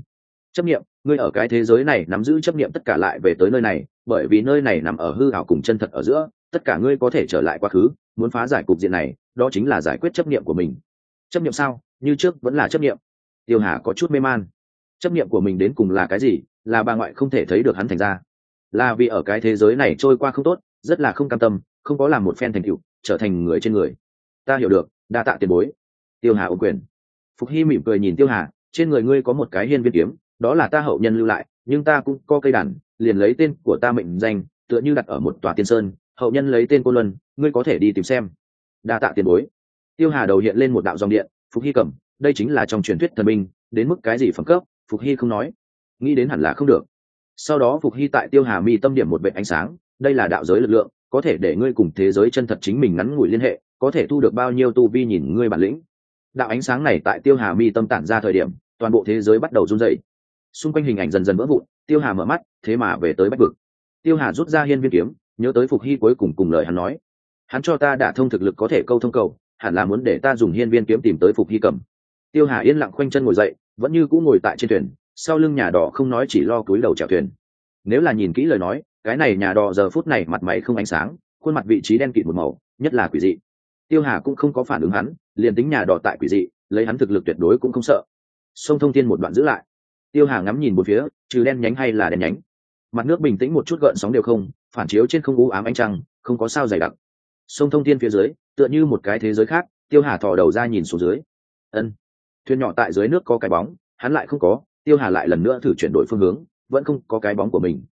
[SPEAKER 1] Chấp nghiệm ngươi ở cái thế giới này nắm giữ chấp nghiệm tất cả lại về tới nơi này, bởi vì nơi này nằm ở hư ảo cùng chân thật ở giữa tất cả ngươi có thể trở lại quá khứ, muốn phá giải cục diện này, đó chính là giải quyết chấp nghiệm của mình. Chấp nghiệm sao? Như trước vẫn là chấp nghiệm tiêu hà có chút mê man. Chấp nghiệm của mình đến cùng là cái gì? Là bà ngoại không thể thấy được hắn thành ra. Là vì ở cái thế giới này trôi qua không tốt, rất là không cam tâm, không có làm một phen thành tựu, trở thành người trên người. Ta hiểu được, đa tạ tiền bối. Tiêu hà ô quyền. Phục hy mỉm cười nhìn tiêu hà, trên người ngươi có một cái hiên viên kiếm, đó là ta hậu nhân lưu lại, nhưng ta cũng có cây đàn, liền lấy tên của ta mệnh danh, tựa như đặt ở một tòa tiên sơn hậu nhân lấy tên cô luân, ngươi có thể đi tìm xem. Đa tạ tiền bối. Tiêu hà đầu hiện lên một đạo dòng điện, phục hy cầm, đây chính là trong truyền thuyết thần minh đến mức cái gì phẩm cấp, phục hy không nói. Nghĩ đến hẳn là không được. Sau đó phục hy tại tiêu hà mi tâm điểm một vệ ánh sáng, đây là đạo giới lực lượng, có thể để ngươi cùng thế giới chân thật chính mình ngắn ngủi liên hệ, có thể thu được bao nhiêu tu vi nhìn ngươi bản lĩnh. Đạo ánh sáng này tại tiêu hà mi tâm tản ra thời điểm, toàn bộ thế giới bắt đầu run dậy xung quanh hình ảnh dần dần vỡ vụn, tiêu hà mở mắt, thế mà về tới bách vực. Tiêu hà rút ra hiên viên kiếm nhớ tới phục hy cuối cùng cùng lời hắn nói. Hắn cho ta đã thông thực lực có thể câu thông cầu, hẳn là muốn để ta dùng hiên viên kiếm tìm tới phục hy cầm. Tiêu hà yên lặng khoanh chân ngồi dậy, vẫn như cũng ngồi tại trên thuyền, sau lưng nhà đỏ không nói chỉ lo cúi đầu chèo thuyền. Nếu là nhìn kỹ lời nói, cái này nhà đỏ giờ phút này mặt mày không ánh sáng, khuôn mặt vị trí đen kịt một màu, nhất là quỷ dị. Tiêu hà cũng không có phản ứng hắn, liền tính nhà đỏ tại quỷ dị, lấy hắn thực lực tuyệt đối cũng không sợ. Sông thông tin một đoạn giữ lại. Tiêu hà ngắm nhìn một phía, trừ đen nhánh hay là đen nhánh? Mặt nước bình tĩnh một chút gợn sóng đều không phản chiếu trên không u ám ánh trăng, không có sao dày đặc. Sông thông thiên phía dưới, tựa như một cái thế giới khác, tiêu hà thò đầu ra nhìn xuống dưới. Ân. Thuyền nhỏ tại dưới nước có cái bóng, hắn lại không có, tiêu hà lại lần nữa thử chuyển đổi phương hướng, vẫn không có cái bóng của mình.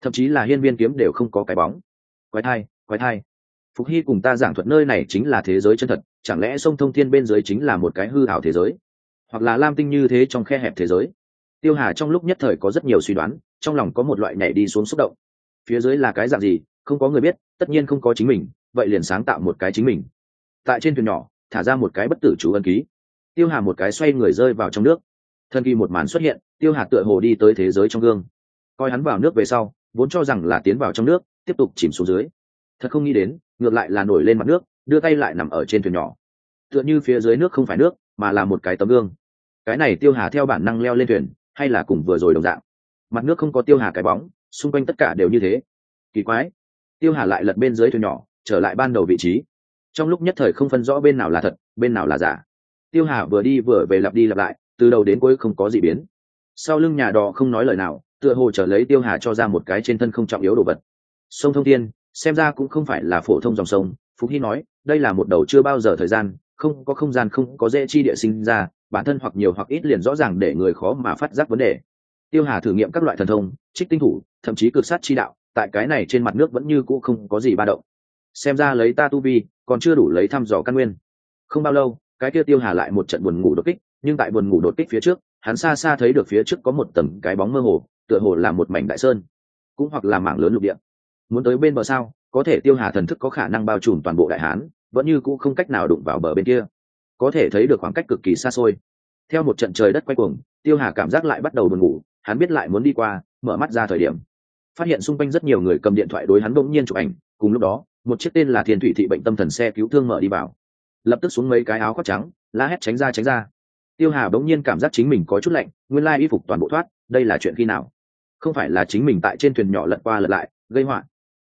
[SPEAKER 1] Thậm chí là hiên viên kiếm đều không có cái bóng. Quái thai quái thai. Phục hy cùng ta giảng thuật nơi này chính là thế giới chân thật, chẳng lẽ sông thông thiên bên dưới chính là một cái hư hảo thế giới? Hoặc là lam tinh như thế trong khe hẹp thế giới? Tiêu hà trong lúc nhất thời có rất nhiều suy đoán, trong lòng có một loại nhảy đi xuống xúc động phía dưới là cái dạng gì, không có người biết, tất nhiên không có chính mình, vậy liền sáng tạo một cái chính mình. Tại trên thuyền nhỏ, thả ra một cái bất tử chú ân ký. Tiêu hà một cái xoay người rơi vào trong nước. Thân kỳ một màn xuất hiện, tiêu hà tựa hồ đi tới thế giới trong gương. Coi hắn vào nước về sau, vốn cho rằng là tiến vào trong nước, tiếp tục chìm xuống dưới. Thật không nghĩ đến, ngược lại là nổi lên mặt nước, đưa tay lại nằm ở trên thuyền nhỏ. Tựa như phía dưới nước không phải nước, mà là một cái tấm gương. Cái này tiêu hà theo bản năng leo lên thuyền, hay là cùng vừa rồi đồng dạng. Mặt nước không có tiêu hà cái bóng xung quanh tất cả đều như thế. Kỳ quái. Tiêu hà lại lật bên dưới thuyền nhỏ, trở lại ban đầu vị trí. Trong lúc nhất thời không phân rõ bên nào là thật, bên nào là giả. Tiêu hà vừa đi vừa về lặp đi lặp lại, từ đầu đến cuối không có gì biến. Sau lưng nhà đò không nói lời nào, tựa hồ trở lấy tiêu hà cho ra một cái trên thân không trọng yếu đồ vật. Sông thông thiên, xem ra cũng không phải là phổ thông dòng sông phúc hy nói, đây là một đầu chưa bao giờ thời gian, không có không gian không có dễ chi địa sinh ra, bản thân hoặc nhiều hoặc ít liền rõ ràng để người khó mà phát giác vấn đề. Tiêu hà thử nghiệm các loại thần thông, trích tinh thủ thậm chí cực sát chi đạo, tại cái này trên mặt nước vẫn như cũ không có gì ba động. Xem ra lấy ta tu vi, còn chưa đủ lấy thăm dò căn nguyên. Không bao lâu, cái kia tiêu hà lại một trận buồn ngủ đột kích, nhưng tại buồn ngủ đột kích phía trước, hắn xa xa thấy được phía trước có một tầng cái bóng mơ hồ, tựa hồ là một mảnh đại sơn, cũng hoặc là mảng lớn lục địa. Muốn tới bên bờ sao, có thể tiêu hà thần thức có khả năng bao trùm toàn bộ đại hán, vẫn như cũ không cách nào đụng vào bờ bên kia. Có thể thấy được khoảng cách cực kỳ xa xôi. Theo một trận trời đất quay cuồng, tiêu hà cảm giác lại bắt đầu buồn ngủ, hắn biết lại muốn đi qua, mở mắt ra thời điểm phát hiện xung quanh rất nhiều người cầm điện thoại đối hắn bỗng nhiên chụp ảnh. Cùng lúc đó, một chiếc tên là thiên thủy thị bệnh tâm thần xe cứu thương mở đi vào. Lập tức xuống mấy cái áo khoác trắng, la hét tránh ra tránh ra. Tiêu hà bỗng nhiên cảm giác chính mình có chút lạnh, nguyên lai y phục toàn bộ thoát, đây là chuyện khi nào? Không phải là chính mình tại trên thuyền nhỏ lật qua lật lại, gây họa.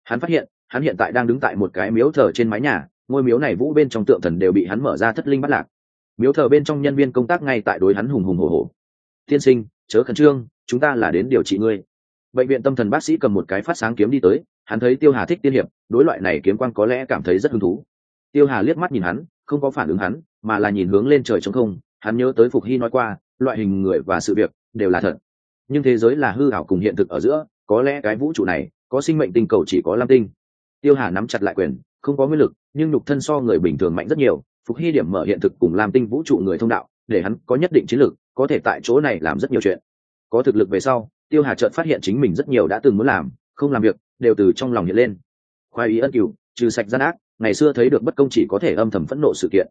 [SPEAKER 1] Hắn phát hiện, hắn hiện tại đang đứng tại một cái miếu thờ trên mái nhà, ngôi miếu này vũ bên trong tượng thần đều bị hắn mở ra thất linh bắt lạc. Miếu thờ bên trong nhân viên công tác ngay tại đối hắn hùng hùng hồ hồ tiên sinh, chớ khẩn trương, chúng ta là đến điều trị ngươi bệnh viện tâm thần bác sĩ cầm một cái phát sáng kiếm đi tới, hắn thấy tiêu hà thích tiên hiệp, đối loại này kiếm quan có lẽ cảm thấy rất hứng thú. Tiêu hà liếc mắt nhìn hắn, không có phản ứng hắn, mà là nhìn hướng lên trời trống không, hắn nhớ tới phục hy nói qua, loại hình người và sự việc đều là thật. Nhưng thế giới là hư ảo cùng hiện thực ở giữa, có lẽ cái vũ trụ này, có sinh mệnh tinh cầu chỉ có lam tinh. Tiêu hà nắm chặt lại quyền, không có nguyên lực, nhưng nhục thân so người bình thường mạnh rất nhiều, phục hy điểm mở hiện thực cùng lam tinh vũ trụ người thông đạo, để hắn có nhất định chiến lược, có thể tại chỗ này làm rất nhiều chuyện. Có thực lực về sau tiêu hà chợt phát hiện chính mình rất nhiều đã từng muốn làm, không làm việc, đều từ trong lòng hiện lên. Khoai ý ân cựu trừ sạch gian ác, ngày xưa thấy được bất công chỉ có thể âm thầm phẫn nộ sự kiện.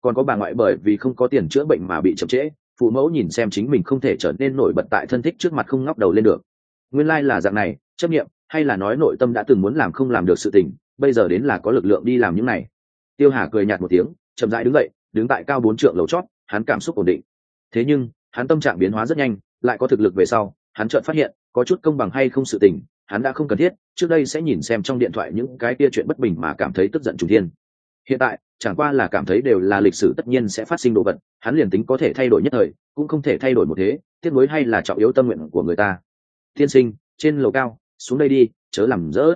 [SPEAKER 1] Còn có bà ngoại bởi vì không có tiền chữa bệnh mà bị chậm trễ, phụ mẫu nhìn xem chính mình không thể trở nên nổi bật tại thân thích trước mặt không ngóc đầu lên được. Nguyên lai là dạng này, chấp nghiệm hay là nói nội tâm đã từng muốn làm không làm được sự tình, bây giờ đến là có lực lượng đi làm những này. Tiêu hà cười nhạt một tiếng, chậm rãi đứng dậy, đứng tại cao bốn trượng lầu chót, hắn cảm xúc ổn định. Thế nhưng, hắn tâm trạng biến hóa rất nhanh, lại có thực lực về sau hắn chợt phát hiện, có chút công bằng hay không sự tình, hắn đã không cần thiết, trước đây sẽ nhìn xem trong điện thoại những cái kia chuyện bất bình mà cảm thấy tức giận trùng thiên. Hiện tại, chẳng qua là cảm thấy đều là lịch sử tất nhiên sẽ phát sinh đồ vật, hắn liền tính có thể thay đổi nhất thời, cũng không thể thay đổi một thế, tiếc nuối hay là trọng yếu tâm nguyện của người ta. Tiên sinh, trên lầu cao, xuống đây đi, chớ làm rỡ.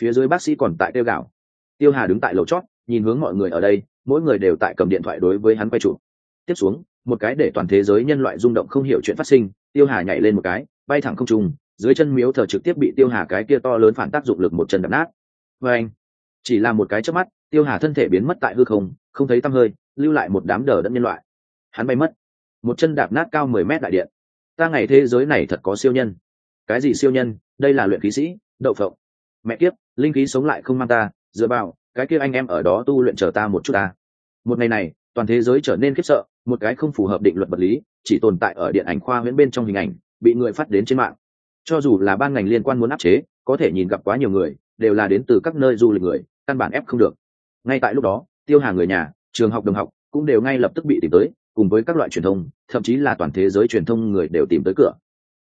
[SPEAKER 1] Phía dưới bác sĩ còn tại tiêu gạo tiêu hà đứng tại lầu chót, nhìn hướng mọi người ở đây, mỗi người đều tại cầm điện thoại đối với hắn quay trụ. Tiếp xuống một cái để toàn thế giới nhân loại rung động không hiểu chuyện phát sinh, tiêu hà nhảy lên một cái, bay thẳng không trùng dưới chân miếu thờ trực tiếp bị tiêu hà cái kia to lớn phản tác dụng lực một chân đập nát. Và anh, chỉ là một cái chớp mắt, tiêu hà thân thể biến mất tại hư không không thấy tăm hơi, lưu lại một đám đờ đẫn nhân loại. Hắn bay mất. Một chân đạp nát cao mười mét đại điện. Ta ngày thế giới này thật có siêu nhân. Cái gì siêu nhân? Đây là luyện khí sĩ, đậu phộng. Mẹ kiếp, linh khí sống lại không mang ta, dựa vào, cái kia anh em ở đó tu luyện chờ ta một chút ta. Một ngày này, toàn thế giới trở nên khiếp sợ một cái không phù hợp định luật vật lý, chỉ tồn tại ở điện ảnh khoa huyễn bên trong hình ảnh, bị người phát đến trên mạng. Cho dù là ban ngành liên quan muốn áp chế, có thể nhìn gặp quá nhiều người, đều là đến từ các nơi du lịch người, căn bản ép không được. Ngay tại lúc đó, tiêu hà người nhà, trường học đồng học cũng đều ngay lập tức bị tìm tới, cùng với các loại truyền thông, thậm chí là toàn thế giới truyền thông người đều tìm tới cửa.